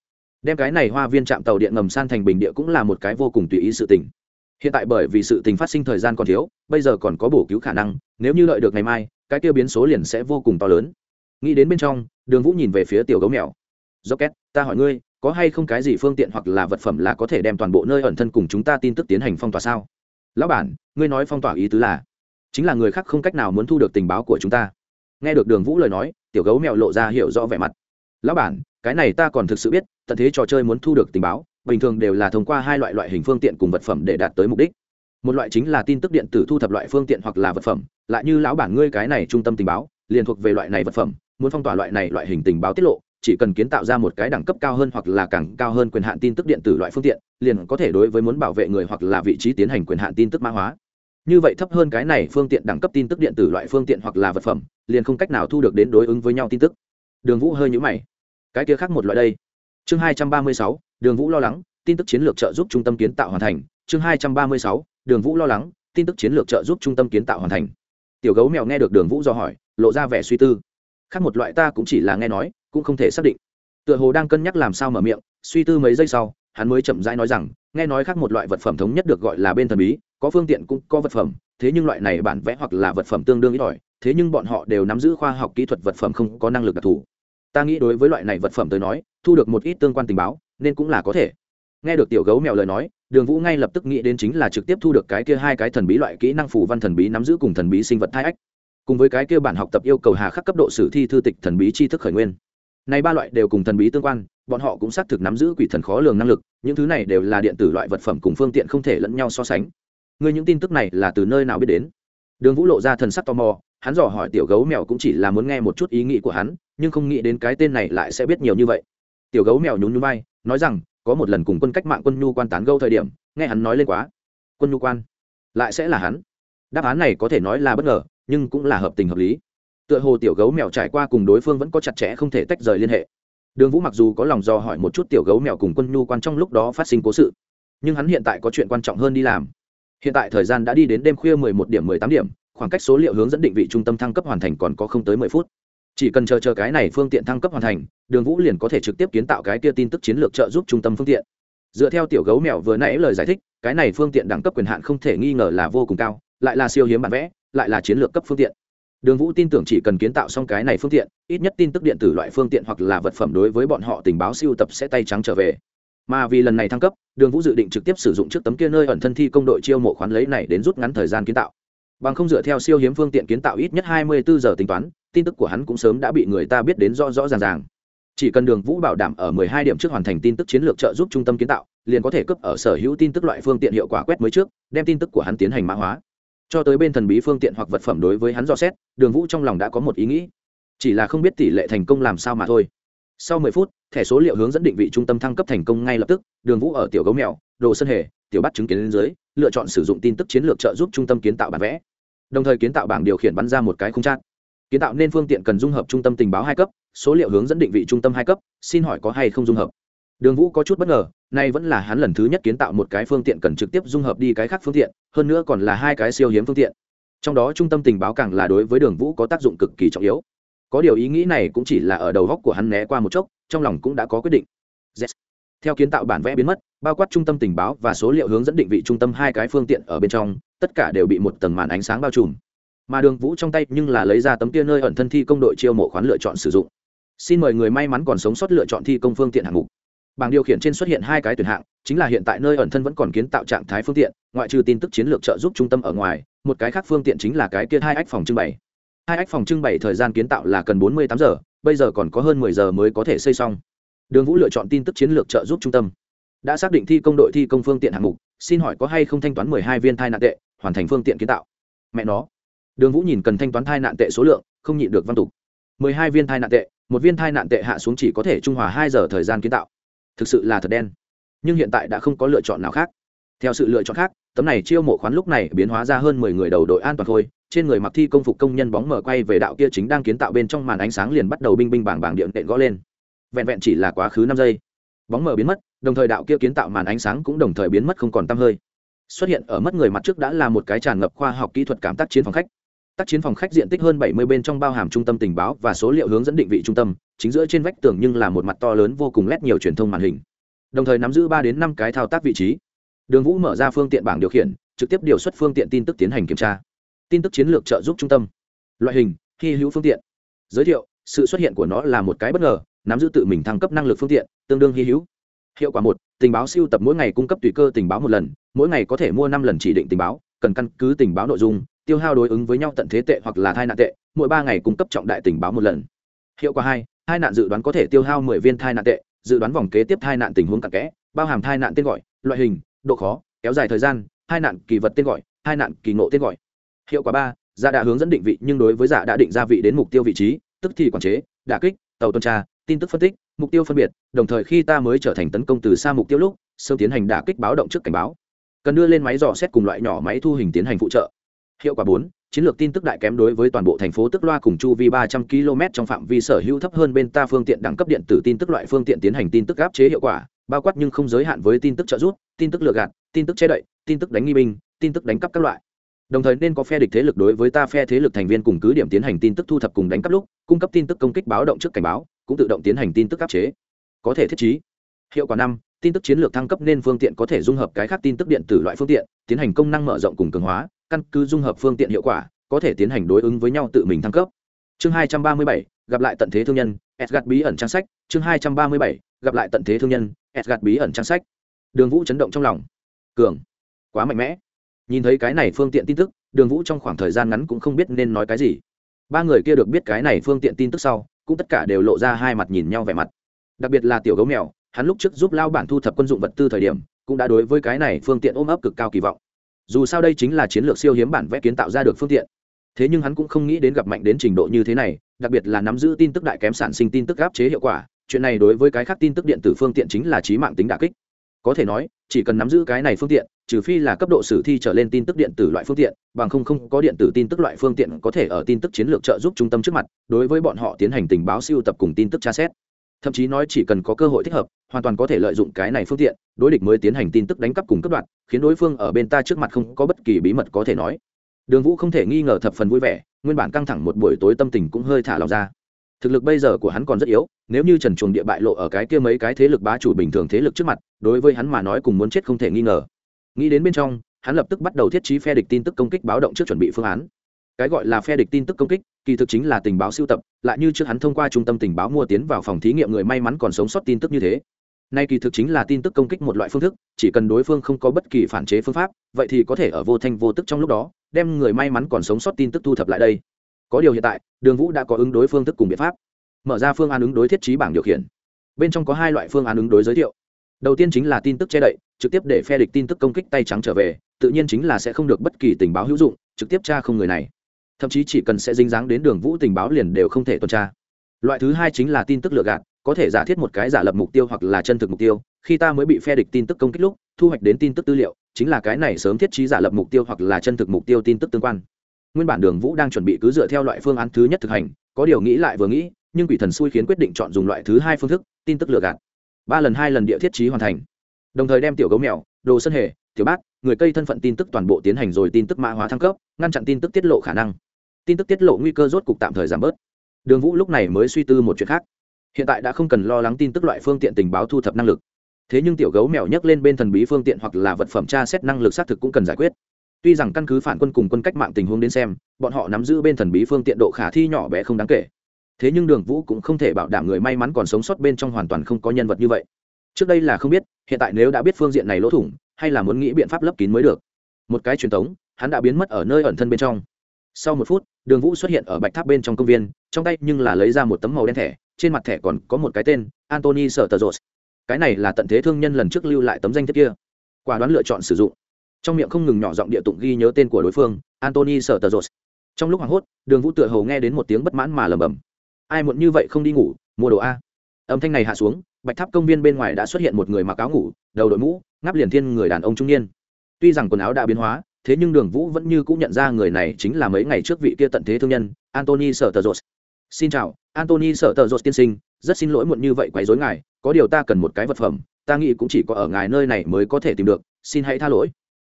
Đem cái này hoa viên trạm tàu điện ngầm san thành bình địa cũng là một cái vô cùng tùy ý sự tình. Hiện tại bởi vì sự tình phát sinh thời gian còn thiếu, bây giờ còn có bổ cứu khả năng, nếu như đợi được ngày mai, cái tiêu biến số liền sẽ vô cùng to lớn. Nghĩ đến bên trong, đường vũ nhìn về phía tiểu gấu mèo. Do két ta hỏi ngươi có hay không cái gì phương tiện hoặc là vật phẩm là có thể đem toàn bộ nơi ẩn thân cùng chúng ta tin tức tiến hành phong tỏa sao? Lão bản, ngươi nói phong tỏa ý tứ là? Chính là người khác không cách nào muốn thu được tình báo của chúng ta. Nghe được đường vũ lời nói, tiểu gấu mèo lộ ra hiểu rõ vẻ mặt. Lão bản, cái này ta còn thực sự biết, tận thế trò chơi muốn thu được tình báo, bình thường đều là thông qua hai loại loại hình phương tiện cùng vật phẩm để đạt tới mục đích. Một loại chính là tin tức điện tử thu thập loại phương tiện hoặc là vật phẩm, lại như lão bản ngươi cái này trung tâm tình báo, liền thuộc về loại này vật phẩm, muốn phong tỏa loại này loại hình tình báo tiết lộ chỉ cần kiến tạo ra một cái đẳng cấp cao hơn hoặc là càng cao hơn quyền hạn tin tức điện tử loại phương tiện, liền có thể đối với muốn bảo vệ người hoặc là vị trí tiến hành quyền hạn tin tức mã hóa. Như vậy thấp hơn cái này phương tiện đẳng cấp tin tức điện tử loại phương tiện hoặc là vật phẩm, liền không cách nào thu được đến đối ứng với nhau tin tức. Đường vũ hơi nhũ mày. Cái kia khác một loại đây. Chương hai trăm ba mươi sáu, đường vũ lo lắng, tin tức chiến lược trợ giúp trung tâm kiến tạo hoàn thành. Chương hai trăm ba mươi sáu, đường vũ lo lắng, tin tức chiến lược trợ giúp trung tâm kiến tạo hoàn thành. Tiểu gấu mèo nghe được đường vũ do hỏi, lộ ra vẻ suy tư khác một loại ta cũng chỉ là nghe nói, cũng không thể xác định. Tựa hồ đang cân nhắc làm sao mở miệng, suy tư mấy giây sau, hắn mới chậm rãi nói rằng, nghe nói khác một loại vật phẩm thống nhất được gọi là bên thần bí, có phương tiện cũng có vật phẩm, thế nhưng loại này bản vẽ hoặc là vật phẩm tương đương ít ỏi, thế nhưng bọn họ đều nắm giữ khoa học kỹ thuật vật phẩm không có năng lực đặc thù. Ta nghĩ đối với loại này vật phẩm tới nói, thu được một ít tương quan tình báo, nên cũng là có thể. Nghe được tiểu gấu mèo lời nói, đường vũ ngay lập tức nghĩ đến chính là trực tiếp thu được cái kia hai cái thần bí loại kỹ năng phủ văn thần bí nắm giữ cùng thần bí sinh vật thai ách cùng với cái kia bản học tập yêu cầu hà khắc cấp độ sử thi thư tịch thần bí tri thức khởi nguyên. Này ba loại đều cùng thần bí tương quan, bọn họ cũng xác thực nắm giữ quỷ thần khó lường năng lực, những thứ này đều là điện tử loại vật phẩm cùng phương tiện không thể lẫn nhau so sánh. Người những tin tức này là từ nơi nào biết đến? Đường vũ lộ ra thần sắc tò mò, hắn dò hỏi tiểu gấu mèo cũng chỉ là muốn nghe một chút ý nghĩ của hắn, nhưng không nghĩ đến cái tên này lại sẽ biết nhiều như vậy. Tiểu gấu mèo nhún nhún vai, nói rằng, có một lần cùng quân cách mạng quân nhu quan tán gâu thời điểm, nghe hắn nói lên quá. Quân nhu quan? Lại sẽ là hắn? Đáp án này có thể nói là bất ngờ nhưng cũng là hợp tình hợp lý. Tựa hồ tiểu gấu mèo trải qua cùng đối phương vẫn có chặt chẽ không thể tách rời liên hệ. Đường vũ mặc dù có lòng do hỏi một chút tiểu gấu mèo cùng quân nhu quan trong lúc đó phát sinh cố sự, nhưng hắn hiện tại có chuyện quan trọng hơn đi làm. Hiện tại thời gian đã đi đến đêm khuya mười một điểm mười tám điểm, khoảng cách số liệu hướng dẫn định vị trung tâm thăng cấp hoàn thành còn có không tới mười phút. Chỉ cần chờ chờ cái này phương tiện thăng cấp hoàn thành, đường vũ liền có thể trực tiếp kiến tạo cái kia tin tức chiến lược trợ giúp trung tâm phương tiện. Dựa theo tiểu gấu mèo vừa nãy lời giải thích, cái này phương tiện đẳng cấp quyền hạn không thể nghi ngờ là vô cùng cao, lại là siêu hiếm bản vẽ lại là chiến lược cấp phương tiện. Đường vũ tin tưởng chỉ cần kiến tạo xong cái này phương tiện, ít nhất tin tức điện tử loại phương tiện hoặc là vật phẩm đối với bọn họ tình báo siêu tập sẽ tay trắng trở về. Mà vì lần này thăng cấp, đường vũ dự định trực tiếp sử dụng trước tấm kia nơi ẩn thân thi công đội chiêu mộ khoán lấy này đến rút ngắn thời gian kiến tạo. Bằng không dựa theo siêu hiếm phương tiện kiến tạo ít nhất hai mươi bốn giờ tính toán, tin tức của hắn cũng sớm đã bị người ta biết đến rõ rõ ràng ràng. Chỉ cần đường vũ bảo đảm ở mười hai điểm trước hoàn thành tin tức chiến lược trợ giúp trung tâm kiến tạo, liền có thể cấp ở sở hữu tin tức loại phương tiện hiệu quả quét mới trước, đem tin tức của hắn tiến hành mã hóa cho tới bên thần bí phương tiện hoặc vật phẩm đối với hắn do xét, đường vũ trong lòng đã có một ý nghĩ. Chỉ là không biết tỷ lệ thành công làm sao mà thôi. Sau mười phút, thẻ số liệu hướng dẫn định vị trung tâm thăng cấp thành công ngay lập tức, đường vũ ở tiểu gấu mèo, đồ sân hề, tiểu bắt chứng kiến lên dưới, lựa chọn sử dụng tin tức chiến lược trợ giúp trung tâm kiến tạo bản vẽ. Đồng thời kiến tạo bảng điều khiển bắn ra một cái không trát kiến tạo nên phương tiện cần dung hợp trung tâm tình báo hai cấp, số liệu hướng dẫn định vị trung tâm hai cấp, xin hỏi có hay không dung hợp? Đường vũ có chút bất ngờ, nay vẫn là hắn lần thứ nhất kiến tạo một cái phương tiện cần trực tiếp dung hợp đi cái khác phương tiện, hơn nữa còn là hai cái siêu hiếm phương tiện. Trong đó trung tâm tình báo càng là đối với đường vũ có tác dụng cực kỳ trọng yếu. Có điều ý nghĩ này cũng chỉ là ở đầu góc của hắn né qua một chốc, trong lòng cũng đã có quyết định. Yes. theo kiến tạo bản vẽ biến mất, bao quát trung tâm tình báo và số liệu hướng dẫn định vị trung tâm hai cái phương tiện ở bên trong, tất cả đều bị một tầng màn ánh sáng bao trùm. Mà đường vũ trong tay nhưng là lấy ra tấm kia nơi ẩn thân thi công đội chiêu mộ khoán lựa chọn sử dụng. Xin mời người may mắn còn sống sót lựa chọn thi công phương tiện hạng mục bảng điều khiển trên xuất hiện hai cái tuyển hạng, chính là hiện tại nơi ẩn thân vẫn còn kiến tạo trạng thái phương tiện, ngoại trừ tin tức chiến lược trợ giúp trung tâm ở ngoài, một cái khác phương tiện chính là cái kia hai ách phòng trưng bày. Hai ách phòng trưng bày thời gian kiến tạo là cần bốn mươi tám giờ, bây giờ còn có hơn mười giờ mới có thể xây xong. Đường vũ lựa chọn tin tức chiến lược trợ giúp trung tâm. Đã xác định thi công đội thi công phương tiện hạng mục, xin hỏi có hay không thanh toán mười hai viên thai nạn tệ, hoàn thành phương tiện kiến tạo? Mẹ nó. Đường vũ nhìn cần thanh toán thai nạn tệ số lượng, không nhịn được văn tục. mười hai viên thai nạn tệ, một viên thai nạn tệ hạ xuống chỉ có thể trung hòa hai giờ thời gian kiến tạo thực sự là thật đen. Nhưng hiện tại đã không có lựa chọn nào khác. Theo sự lựa chọn khác, tấm này chiêu mộ khoán lúc này biến hóa ra hơn mười người đầu đội an toàn thôi. Trên người mặc thi công phục công nhân bóng mở quay về đạo kia chính đang kiến tạo bên trong màn ánh sáng liền bắt đầu binh binh bảng bảng điện tện gõ lên. Vẹn vẹn chỉ là quá khứ năm giây. Bóng mở biến mất, đồng thời đạo kia kiến tạo màn ánh sáng cũng đồng thời biến mất không còn tăm hơi. Xuất hiện ở mất người mặt trước đã là một cái tràn ngập khoa học kỹ thuật cảm tác chiến phòng khách tác chiến phòng khách diện tích hơn bảy mươi bên trong bao hàm trung tâm tình báo và số liệu hướng dẫn định vị trung tâm, chính giữa trên vách tường nhưng là một mặt to lớn vô cùng lét nhiều truyền thông màn hình. Đồng thời nắm giữ ba đến năm cái thao tác vị trí. Đường vũ mở ra phương tiện bảng điều khiển, trực tiếp điều xuất phương tiện tin tức tiến hành kiểm tra. Tin tức chiến lược trợ giúp trung tâm. Loại hình, hy hữu phương tiện. Giới thiệu, sự xuất hiện của nó là một cái bất ngờ, nắm giữ tự mình thăng cấp năng lực phương tiện, tương đương hy hữu. Hiệu quả một, tình báo siêu tập mỗi ngày cung cấp tùy cơ tình báo một lần, mỗi ngày có thể mua năm lần chỉ định tình báo, cần căn cứ tình báo nội dung tiêu hao đối ứng với nhau tận thế tệ hoặc là thai nạn tệ, mỗi ba ngày cung cấp trọng đại tình báo một lần. Hiệu quả hai hai nạn dự đoán có thể tiêu hao mười viên thai nạn tệ, dự đoán vòng kế tiếp thai nạn tình huống cặn kẽ, bao hàm thai nạn tên gọi, loại hình, độ khó, kéo dài thời gian hai nạn kỳ vật tên gọi hai nạn kỳ ngộ tên gọi. Hiệu quả ba giả đã hướng dẫn định vị nhưng đối với giả đã định ra vị đến mục tiêu vị trí, tức thì quản chế, đả kích, tàu tuần tra, tin tức phân tích, mục tiêu phân biệt, đồng thời khi ta mới trở thành tấn công từ xa mục tiêu lúc, sớm tiến hành đả kích báo động trước cảnh báo. Cần đưa lên máy dò xét cùng loại nhỏ máy thu hình tiến hành phụ trợ hiệu quả bốn chiến lược tin tức đại kém đối với toàn bộ thành phố tức loa cùng chu vi ba trăm km trong phạm vi sở hữu thấp hơn bên ta phương tiện đẳng cấp điện tử tin tức loại phương tiện tiến hành tin tức áp chế hiệu quả bao quát nhưng không giới hạn với tin tức trợ giúp tin tức lừa gạt tin tức che đậy tin tức đánh nghi binh tin tức đánh cắp các loại đồng thời nên có phe địch thế lực đối với ta phe thế lực thành viên cùng cứ điểm tiến hành tin tức thu thập cùng đánh cắp lúc cung cấp tin tức công kích báo động trước cảnh báo cũng tự động tiến hành tin tức áp chế có thể thiết trí hiệu quả năm tin tức chiến lược thăng cấp nên phương tiện có thể dung hợp cái khác tin tức điện tử loại phương tiện tiến hành công năng mở rộng cùng cường hóa căn cứ dung hợp phương tiện hiệu quả, có thể tiến hành đối ứng với nhau tự mình thăng cấp. Chương hai trăm ba mươi bảy, gặp lại tận thế thương nhân, edgard bí ẩn trang sách. Chương hai trăm ba mươi bảy, gặp lại tận thế thương nhân, edgard bí ẩn trang sách. Đường vũ chấn động trong lòng. Cường, quá mạnh mẽ. Nhìn thấy cái này phương tiện tin tức, đường vũ trong khoảng thời gian ngắn cũng không biết nên nói cái gì. Ba người kia được biết cái này phương tiện tin tức sau, cũng tất cả đều lộ ra hai mặt nhìn nhau vẻ mặt. Đặc biệt là tiểu gấu mèo, hắn lúc trước giúp lao bản thu thập quân dụng vật tư thời điểm, cũng đã đối với cái này phương tiện ôm ấp cực cao kỳ vọng dù sao đây chính là chiến lược siêu hiếm bản vẽ kiến tạo ra được phương tiện. Thế nhưng hắn cũng không nghĩ đến gặp mạnh đến trình độ như thế này, đặc biệt là nắm giữ tin tức đại kém sản sinh tin tức áp chế hiệu quả, chuyện này đối với cái khác tin tức điện tử phương tiện chính là trí mạng tính đà kích. Có thể nói, chỉ cần nắm giữ cái này phương tiện, trừ phi là cấp độ sử thi trở lên tin tức điện tử loại phương tiện, bằng không không có điện tử tin tức loại phương tiện có thể ở tin tức chiến lược trợ giúp trung tâm trước mặt, đối với bọn họ tiến hành tình báo siêu tập cùng tin tức tra xét thậm chí nói chỉ cần có cơ hội thích hợp, hoàn toàn có thể lợi dụng cái này phương tiện, đối địch mới tiến hành tin tức đánh cắp cùng cấp đoạn khiến đối phương ở bên ta trước mặt không có bất kỳ bí mật có thể nói. Đường vũ không thể nghi ngờ thập phần vui vẻ, nguyên bản căng thẳng một buổi tối tâm tình cũng hơi thả lòng ra. Thực lực bây giờ của hắn còn rất yếu, nếu như trần chuồng địa bại lộ ở cái kia mấy cái thế lực bá chủ bình thường thế lực trước mặt, đối với hắn mà nói cùng muốn chết không thể nghi ngờ. Nghĩ đến bên trong, hắn lập tức bắt đầu thiết trí phe địch tin tức công kích báo động trước chuẩn bị phương án cái gọi là phe địch tin tức công kích, kỳ thực chính là tình báo siêu tập, lại như trước hắn thông qua trung tâm tình báo mua tiến vào phòng thí nghiệm người may mắn còn sống sót tin tức như thế. Nay kỳ thực chính là tin tức công kích một loại phương thức, chỉ cần đối phương không có bất kỳ phản chế phương pháp, vậy thì có thể ở vô thanh vô tức trong lúc đó, đem người may mắn còn sống sót tin tức thu thập lại đây. Có điều hiện tại, đường vũ đã có ứng đối phương thức cùng biện pháp. Mở ra phương án ứng đối thiết trí bảng điều khiển. Bên trong có hai loại phương án ứng đối giới thiệu. Đầu tiên chính là tin tức che đậy, trực tiếp để phe địch tin tức công kích tay trắng trở về, tự nhiên chính là sẽ không được bất kỳ tình báo hữu dụng, trực tiếp tra không người này thậm chí chỉ cần sẽ dính dáng đến đường vũ tình báo liền đều không thể tuần tra. Loại thứ hai chính là tin tức lừa gạt, có thể giả thiết một cái giả lập mục tiêu hoặc là chân thực mục tiêu, khi ta mới bị phe địch tin tức công kích lúc, thu hoạch đến tin tức tư liệu, chính là cái này sớm thiết trí giả lập mục tiêu hoặc là chân thực mục tiêu tin tức tương quan. Nguyên bản đường vũ đang chuẩn bị cứ dựa theo loại phương án thứ nhất thực hành, có điều nghĩ lại vừa nghĩ, nhưng quỷ thần xui khiến quyết định chọn dùng loại thứ hai phương thức, tin tức lừa gạt. Ba lần hai lần địa thiết trí hoàn thành. Đồng thời đem tiểu gấu mèo, đồ sân hề, tiểu bát, người cây thân phận tin tức toàn bộ tiến hành rồi tin tức mã hóa thăng cấp, ngăn chặn tin tức tiết lộ khả năng tin tức tiết lộ nguy cơ rốt cục tạm thời giảm bớt. Đường vũ lúc này mới suy tư một chuyện khác. Hiện tại đã không cần lo lắng tin tức loại phương tiện tình báo thu thập năng lực. Thế nhưng tiểu gấu mèo nhấc lên bên thần bí phương tiện hoặc là vật phẩm tra xét năng lực xác thực cũng cần giải quyết. Tuy rằng căn cứ phản quân cùng quân cách mạng tình huống đến xem, bọn họ nắm giữ bên thần bí phương tiện độ khả thi nhỏ bé không đáng kể. Thế nhưng đường vũ cũng không thể bảo đảm người may mắn còn sống sót bên trong hoàn toàn không có nhân vật như vậy. Trước đây là không biết, hiện tại nếu đã biết phương diện này lỗ thủng, hay là muốn nghĩ biện pháp lấp kín mới được. Một cái truyền thống hắn đã biến mất ở nơi ẩn thân bên trong sau một phút, đường vũ xuất hiện ở bạch tháp bên trong công viên, trong tay nhưng là lấy ra một tấm màu đen thẻ, trên mặt thẻ còn có một cái tên antony sợ tờ rột cái này là tận thế thương nhân lần trước lưu lại tấm danh thiếp kia. Quả đoán lựa chọn sử dụng. Trong miệng không ngừng nhỏ giọng địa tụng ghi nhớ tên của đối phương antony sợ tờ rột trong lúc hoảng hốt, đường vũ tựa hầu nghe đến một tiếng bất mãn mà lầm bầm ai muộn như vậy không đi ngủ, mua đồ a. Âm thanh này hạ xuống, bạch tháp công viên bên ngoài đã xuất hiện một người mặc áo ngủ, đầu đội mũ ngáp liền thiên người đàn ông trung niên. Tuy rằng quần áo đã biến hóa thế nhưng đường vũ vẫn như cũng nhận ra người này chính là mấy ngày trước vị kia tận thế thương nhân antony sở tờ rột xin chào antony sở tờ rột tiên sinh, rất xin lỗi muộn như vậy quấy dối ngài, có điều ta cần một cái vật phẩm, ta nghĩ cũng chỉ có ở ngài nơi này mới có thể tìm được, xin hãy tha lỗi.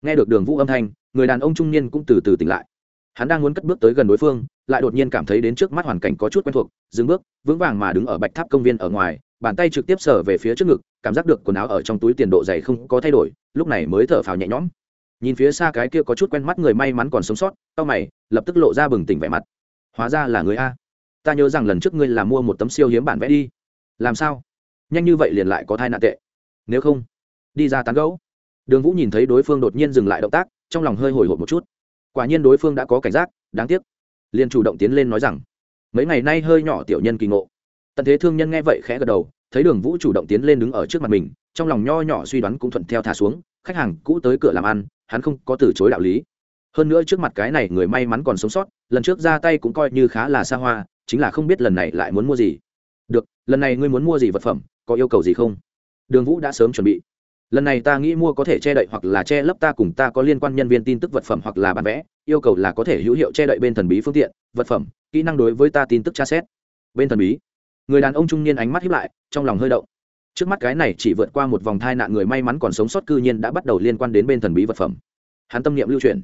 Nghe được đường vũ âm thanh, người đàn ông trung niên cũng từ từ tỉnh lại. Hắn đang muốn cất bước tới gần đối phương, lại đột nhiên cảm thấy đến trước mắt hoàn cảnh có chút quen thuộc, dừng bước, vững vàng mà đứng ở bạch tháp công viên ở ngoài, bàn tay trực tiếp sở về phía trước ngực, cảm giác được quần áo ở trong túi tiền độ dày không có thay đổi, lúc này mới thở phào nhẹ nhõm nhìn phía xa cái kia có chút quen mắt người may mắn còn sống sót, tao mày, lập tức lộ ra bừng tỉnh vẻ mặt. Hóa ra là người a. Ta nhớ rằng lần trước ngươi là mua một tấm siêu hiếm bản vẽ đi. Làm sao? Nhanh như vậy liền lại có thai nạn tệ. Nếu không, đi ra tán gấu đường vũ nhìn thấy đối phương đột nhiên dừng lại động tác, trong lòng hơi hồi hộp một chút. Quả nhiên đối phương đã có cảnh giác, đáng tiếc. Liền chủ động tiến lên nói rằng, mấy ngày nay hơi nhỏ tiểu nhân kỳ ngộ. Tận thế thương nhân nghe vậy khẽ gật đầu, thấy đường vũ chủ động tiến lên đứng ở trước mặt mình, trong lòng nho nhỏ suy đoán cũng thuận theo thả xuống khách hàng cũ tới cửa làm ăn, hắn không có từ chối đạo lý. Hơn nữa trước mặt cái này người may mắn còn sống sót, lần trước ra tay cũng coi như khá là xa hoa, chính là không biết lần này lại muốn mua gì. Được, lần này ngươi muốn mua gì vật phẩm, có yêu cầu gì không? Đường vũ đã sớm chuẩn bị. Lần này ta nghĩ mua có thể che đậy hoặc là che lấp ta cùng ta có liên quan nhân viên tin tức vật phẩm hoặc là bản vẽ, yêu cầu là có thể hữu hiệu che đậy bên thần bí phương tiện, vật phẩm, kỹ năng đối với ta tin tức tra xét. Bên thần bí. Người đàn ông trung niên ánh mắt hiếp lại, trong lòng hơi động trước mắt cái này chỉ vượt qua một vòng thai nạn người may mắn còn sống sót cư nhiên đã bắt đầu liên quan đến bên thần bí vật phẩm. Hắn tâm niệm lưu truyền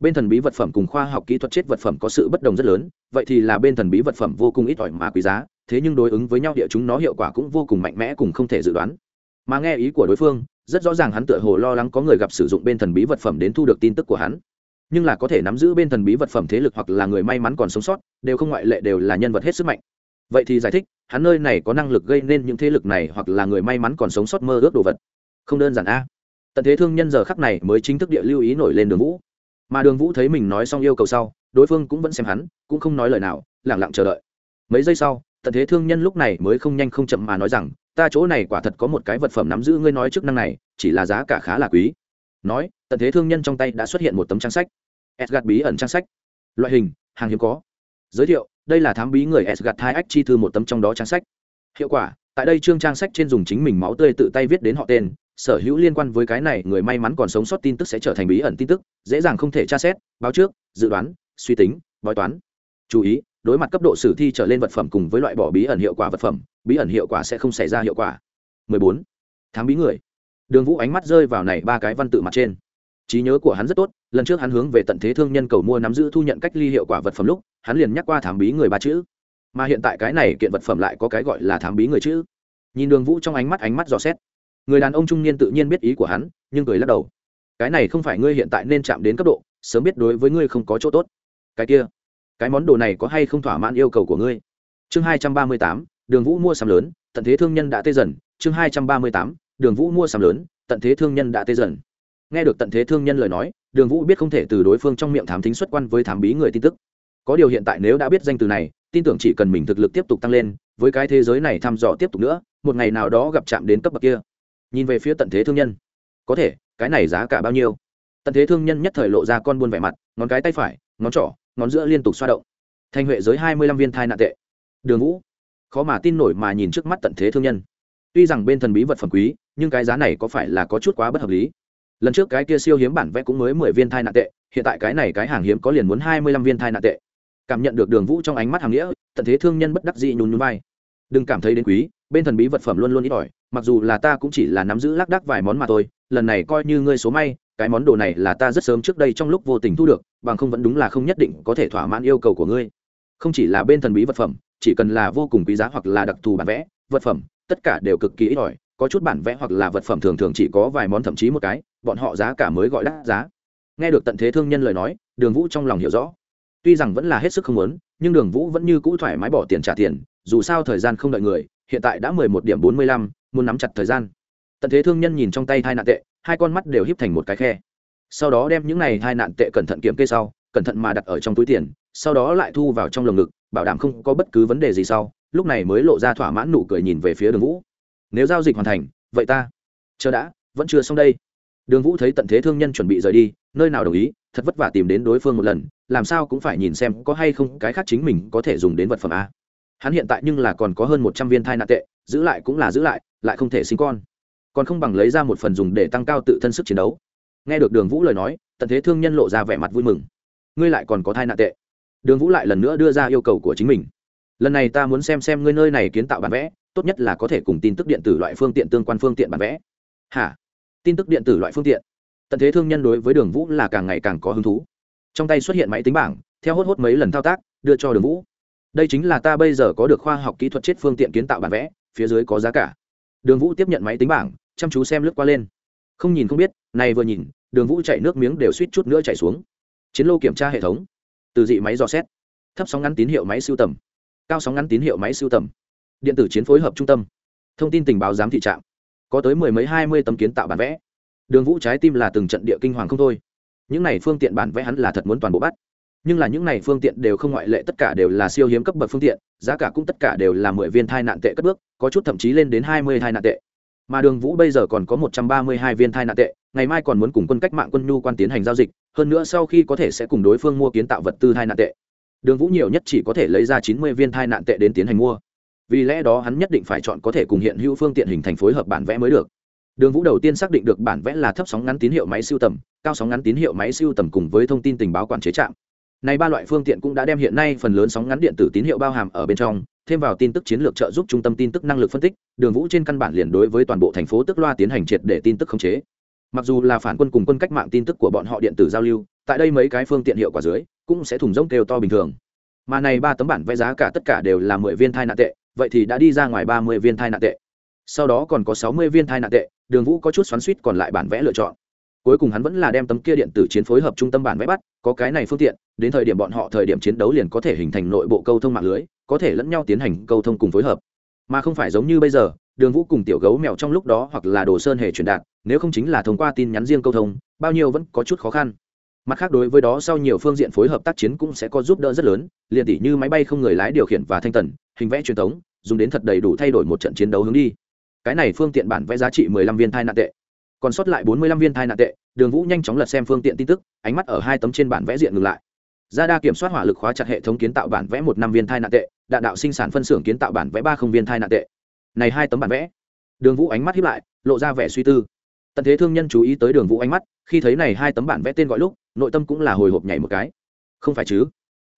bên thần bí vật phẩm cùng khoa học kỹ thuật chết vật phẩm có sự bất đồng rất lớn, vậy thì là bên thần bí vật phẩm vô cùng ít ỏi mà quý giá, thế nhưng đối ứng với nhau địa chúng nó hiệu quả cũng vô cùng mạnh mẽ cùng không thể dự đoán. Mà nghe ý của đối phương, rất rõ ràng hắn tựa hồ lo lắng có người gặp sử dụng bên thần bí vật phẩm đến thu được tin tức của hắn. Nhưng là có thể nắm giữ bên thần bí vật phẩm thế lực hoặc là người may mắn còn sống sót, đều không ngoại lệ đều là nhân vật hết sức mạnh vậy thì giải thích, hắn nơi này có năng lực gây nên những thế lực này hoặc là người may mắn còn sống sót mơ ước đồ vật. Không đơn giản a. Tận thế thương nhân giờ khắc này mới chính thức địa lưu ý nổi lên đường vũ. Mà đường vũ thấy mình nói xong yêu cầu sau, đối phương cũng vẫn xem hắn, cũng không nói lời nào lẳng lặng chờ đợi. Mấy giây sau, tận thế thương nhân lúc này mới không nhanh không chậm mà nói rằng, ta chỗ này quả thật có một cái vật phẩm nắm giữ ngươi nói chức năng này, chỉ là giá cả khá là quý. Nói, tận thế thương nhân trong tay đã xuất hiện một tấm trang sách. Edgard bí ẩn trang sách. Loại hình, hàng hiếm có. Giới thiệu đây là thám bí người edgard hai ách chi thư một tấm trong đó trang sách. Hiệu quả, tại đây chương trang sách trên dùng chính mình máu tươi tự tay viết đến họ tên, sở hữu liên quan với cái này, người may mắn còn sống sót tin tức sẽ trở thành bí ẩn tin tức, dễ dàng không thể tra xét, báo trước, dự đoán, suy tính, bói toán. Chú ý, đối mặt cấp độ sử thi trở lên vật phẩm cùng với loại bỏ bí ẩn hiệu quả vật phẩm, bí ẩn hiệu quả sẽ không xảy ra hiệu quả. 14. thám bí người. Đường vũ ánh mắt rơi vào này ba cái văn tự mặt trên trí nhớ của hắn rất tốt, lần trước hắn hướng về tận thế thương nhân cầu mua nắm giữ thu nhận cách ly hiệu quả vật phẩm lúc, hắn liền nhắc qua thám bí người ba chữ. Mà hiện tại cái này kiện vật phẩm lại có cái gọi là thám bí người chữ. Nhìn đường vũ trong ánh mắt ánh mắt dò xét. Người đàn ông trung niên tự nhiên biết ý của hắn, nhưng cười lắc đầu. Cái này không phải ngươi hiện tại nên chạm đến cấp độ, sớm biết đối với ngươi không có chỗ tốt. Cái kia, cái món đồ này có hay không thỏa mãn yêu cầu của ngươi? Chương hai trăm ba mươi tám, đường vũ mua sắm lớn, tận thế thương nhân đã tê dần. Chương hai trăm ba mươi tám, đường vũ mua sắm lớn, tận thế thương nhân đã tê dần nghe được tận thế thương nhân lời nói, đường vũ biết không thể từ đối phương trong miệng thám thính xuất quan với thám bí người tin tức. Có điều hiện tại nếu đã biết danh từ này, tin tưởng chỉ cần mình thực lực tiếp tục tăng lên, với cái thế giới này thăm dò tiếp tục nữa, một ngày nào đó gặp chạm đến cấp bậc kia. Nhìn về phía tận thế thương nhân. Có thể, cái này giá cả bao nhiêu? Tận thế thương nhân nhất thời lộ ra con buôn vẻ mặt, ngón cái tay phải, ngón trỏ, ngón giữa liên tục xoa động. Thanh huệ giới hai mươi lăm viên thai nạn tệ. Đường vũ. Khó mà tin nổi mà nhìn trước mắt tận thế thương nhân. Tuy rằng bên thần bí vật phẩm quý, nhưng cái giá này có phải là có chút quá bất hợp lý? Lần trước cái kia siêu hiếm bản vẽ cũng mới mười viên thai nạn tệ, hiện tại cái này cái hàng hiếm có liền muốn hai mươi lăm viên thai nạn tệ. Cảm nhận được đường vũ trong ánh mắt hàng nghĩa, tận thế thương nhân bất đắc dị nhún nhún vai. Đừng cảm thấy đến quý, bên thần bí vật phẩm luôn luôn ít ỏi, mặc dù là ta cũng chỉ là nắm giữ lác đác vài món mà thôi, lần này coi như ngươi số may, cái món đồ này là ta rất sớm trước đây trong lúc vô tình thu được, bằng không vẫn đúng là không nhất định có thể thỏa mãn yêu cầu của ngươi. Không chỉ là bên thần bí vật phẩm, chỉ cần là vô cùng quý giá hoặc là đặc thù bản vẽ, vật phẩm, tất cả đều cực kỳ ít ỏi, có chút bản vẽ hoặc là vật phẩm thường thường chỉ có vài món thậm chí một cái bọn họ giá cả mới gọi đắt giá. Nghe được tận thế thương nhân lời nói, đường vũ trong lòng hiểu rõ. Tuy rằng vẫn là hết sức không muốn, nhưng đường vũ vẫn như cũ thoải mái bỏ tiền trả tiền, dù sao thời gian không đợi người, hiện tại đã mười một điểm bốn mươi lăm, muốn nắm chặt thời gian. Tận thế thương nhân nhìn trong tay hai nạn tệ, hai con mắt đều híp thành một cái khe. Sau đó đem những này hai nạn tệ cẩn thận kiểm kê sau, cẩn thận mà đặt ở trong túi tiền, sau đó lại thu vào trong lồng ngực, bảo đảm không có bất cứ vấn đề gì sau, lúc này mới lộ ra thỏa mãn nụ cười nhìn về phía đường vũ. Nếu giao dịch hoàn thành, vậy ta, chờ đã, vẫn chưa xong đây đường vũ thấy tận thế thương nhân chuẩn bị rời đi, nơi nào đồng ý, thật vất vả tìm đến đối phương một lần, làm sao cũng phải nhìn xem có hay không cái khác chính mình có thể dùng đến vật phẩm a. Hắn hiện tại nhưng là còn có hơn một trăm viên thai nạn tệ, giữ lại cũng là giữ lại lại không thể sinh con. Còn không bằng lấy ra một phần dùng để tăng cao tự thân sức chiến đấu. Nghe được đường vũ lời nói, tận thế thương nhân lộ ra vẻ mặt vui mừng. Ngươi lại còn có thai nạn tệ. Đường vũ lại lần nữa đưa ra yêu cầu của chính mình. Lần này ta muốn xem xem ngươi nơi này kiến tạo bản vẽ, tốt nhất là có thể cùng tin tức điện tử loại phương tiện tương quan phương tiện bản vẽ. Hả? Tin tức điện tử loại phương tiện. Tận thế thương nhân đối với đường vũ là càng ngày càng có hứng thú. Trong tay xuất hiện máy tính bảng, theo hốt hốt mấy lần thao tác, đưa cho đường vũ. Đây chính là ta bây giờ có được khoa học kỹ thuật chết phương tiện kiến tạo bản vẽ, phía dưới có giá cả. Đường vũ tiếp nhận máy tính bảng, chăm chú xem lướt qua lên. Không nhìn không biết, này vừa nhìn, đường vũ chạy nước miếng đều suýt chút nữa chạy xuống. Chiến lô kiểm tra hệ thống. Từ dị máy dò xét. Thấp sóng ngắn tín hiệu máy siêu tầm. Cao sóng ngắn tín hiệu máy siêu tầm. Điện tử chiến phối hợp trung tâm. Thông tin tình báo giám thị trạm có tới mười mấy hai mươi tấm kiến tạo bản vẽ. Đường vũ trái tim là từng trận địa kinh hoàng không thôi. Những này phương tiện bản vẽ hắn là thật muốn toàn bộ bắt. Nhưng là những này phương tiện đều không ngoại lệ, tất cả đều là siêu hiếm cấp bậc phương tiện, giá cả cũng tất cả đều là mười viên thai nạn tệ cất bước, có chút thậm chí lên đến hai mươi thai nạn tệ. Mà đường vũ bây giờ còn có một trăm ba mươi hai viên thai nạn tệ, ngày mai còn muốn cùng quân cách mạng quân nhu quan tiến hành giao dịch, hơn nữa sau khi có thể sẽ cùng đối phương mua kiến tạo vật tư thai nạn tệ. Đường vũ nhiều nhất chỉ có thể lấy ra chín mươi viên thai nạn tệ đến tiến hành mua vì lẽ đó hắn nhất định phải chọn có thể cùng hiện hữu phương tiện hình thành phối hợp bản vẽ mới được. Đường vũ đầu tiên xác định được bản vẽ là thấp sóng ngắn tín hiệu máy siêu tầm, cao sóng ngắn tín hiệu máy siêu tầm cùng với thông tin tình báo quản chế trạm. Này ba loại phương tiện cũng đã đem hiện nay phần lớn sóng ngắn điện tử tín hiệu bao hàm ở bên trong, thêm vào tin tức chiến lược trợ giúp trung tâm tin tức năng lực phân tích, đường vũ trên căn bản liền đối với toàn bộ thành phố tức loa tiến hành triệt để tin tức khống chế. Mặc dù là phản quân cùng quân cách mạng tin tức của bọn họ điện tử giao lưu, tại đây mấy cái phương tiện hiệu quả dưới, cũng sẽ thùng rông kêu to bình thường. Mà này ba tấm bản vẽ giá cả tất cả đều là mười viên thai nạn tệ vậy thì đã đi ra ngoài ba mươi viên thai nạn tệ. Sau đó còn có sáu mươi viên thai nạn tệ, đường vũ có chút xoắn suýt còn lại bản vẽ lựa chọn. Cuối cùng hắn vẫn là đem tấm kia điện tử chiến phối hợp trung tâm bản vẽ bắt, có cái này phương tiện, đến thời điểm bọn họ thời điểm chiến đấu liền có thể hình thành nội bộ câu thông mạng lưới, có thể lẫn nhau tiến hành câu thông cùng phối hợp. Mà không phải giống như bây giờ, đường vũ cùng tiểu gấu mèo trong lúc đó hoặc là đồ sơn hề truyền đạt, nếu không chính là thông qua tin nhắn riêng câu thông, bao nhiêu vẫn có chút khó khăn. Mặt khác đối với đó sau nhiều phương diện phối hợp tác chiến cũng sẽ có giúp đỡ rất lớn, liền tỷ như máy bay không người lái điều khiển và thanh tần hình vẽ truyền thống, dùng đến thật đầy đủ thay đổi một trận chiến đấu hướng đi. Cái này phương tiện bản vẽ giá trị mười lăm viên thai nạn tệ. Còn sót lại bốn mươi lăm viên thai nạn tệ, đường vũ nhanh chóng lật xem phương tiện tin tức, ánh mắt ở hai tấm trên bản vẽ diện ngừng lại. Gia đa kiểm soát hỏa lực khóa chặt hệ thống kiến tạo bản vẽ một năm viên thai nạn tệ, đạn đạo sinh sản phân xưởng kiến tạo bản vẽ ba không viên thai nạn tệ. Này hai tấm bản vẽ. Đường vũ ánh mắt hiếp lại, lộ ra vẻ suy tư. Tận thế thương nhân chú ý tới đường vũ ánh mắt, khi thấy này hai tấm bản vẽ tên gọi lúc, nội tâm cũng là hồi hộp nhảy một cái. Không phải chứ?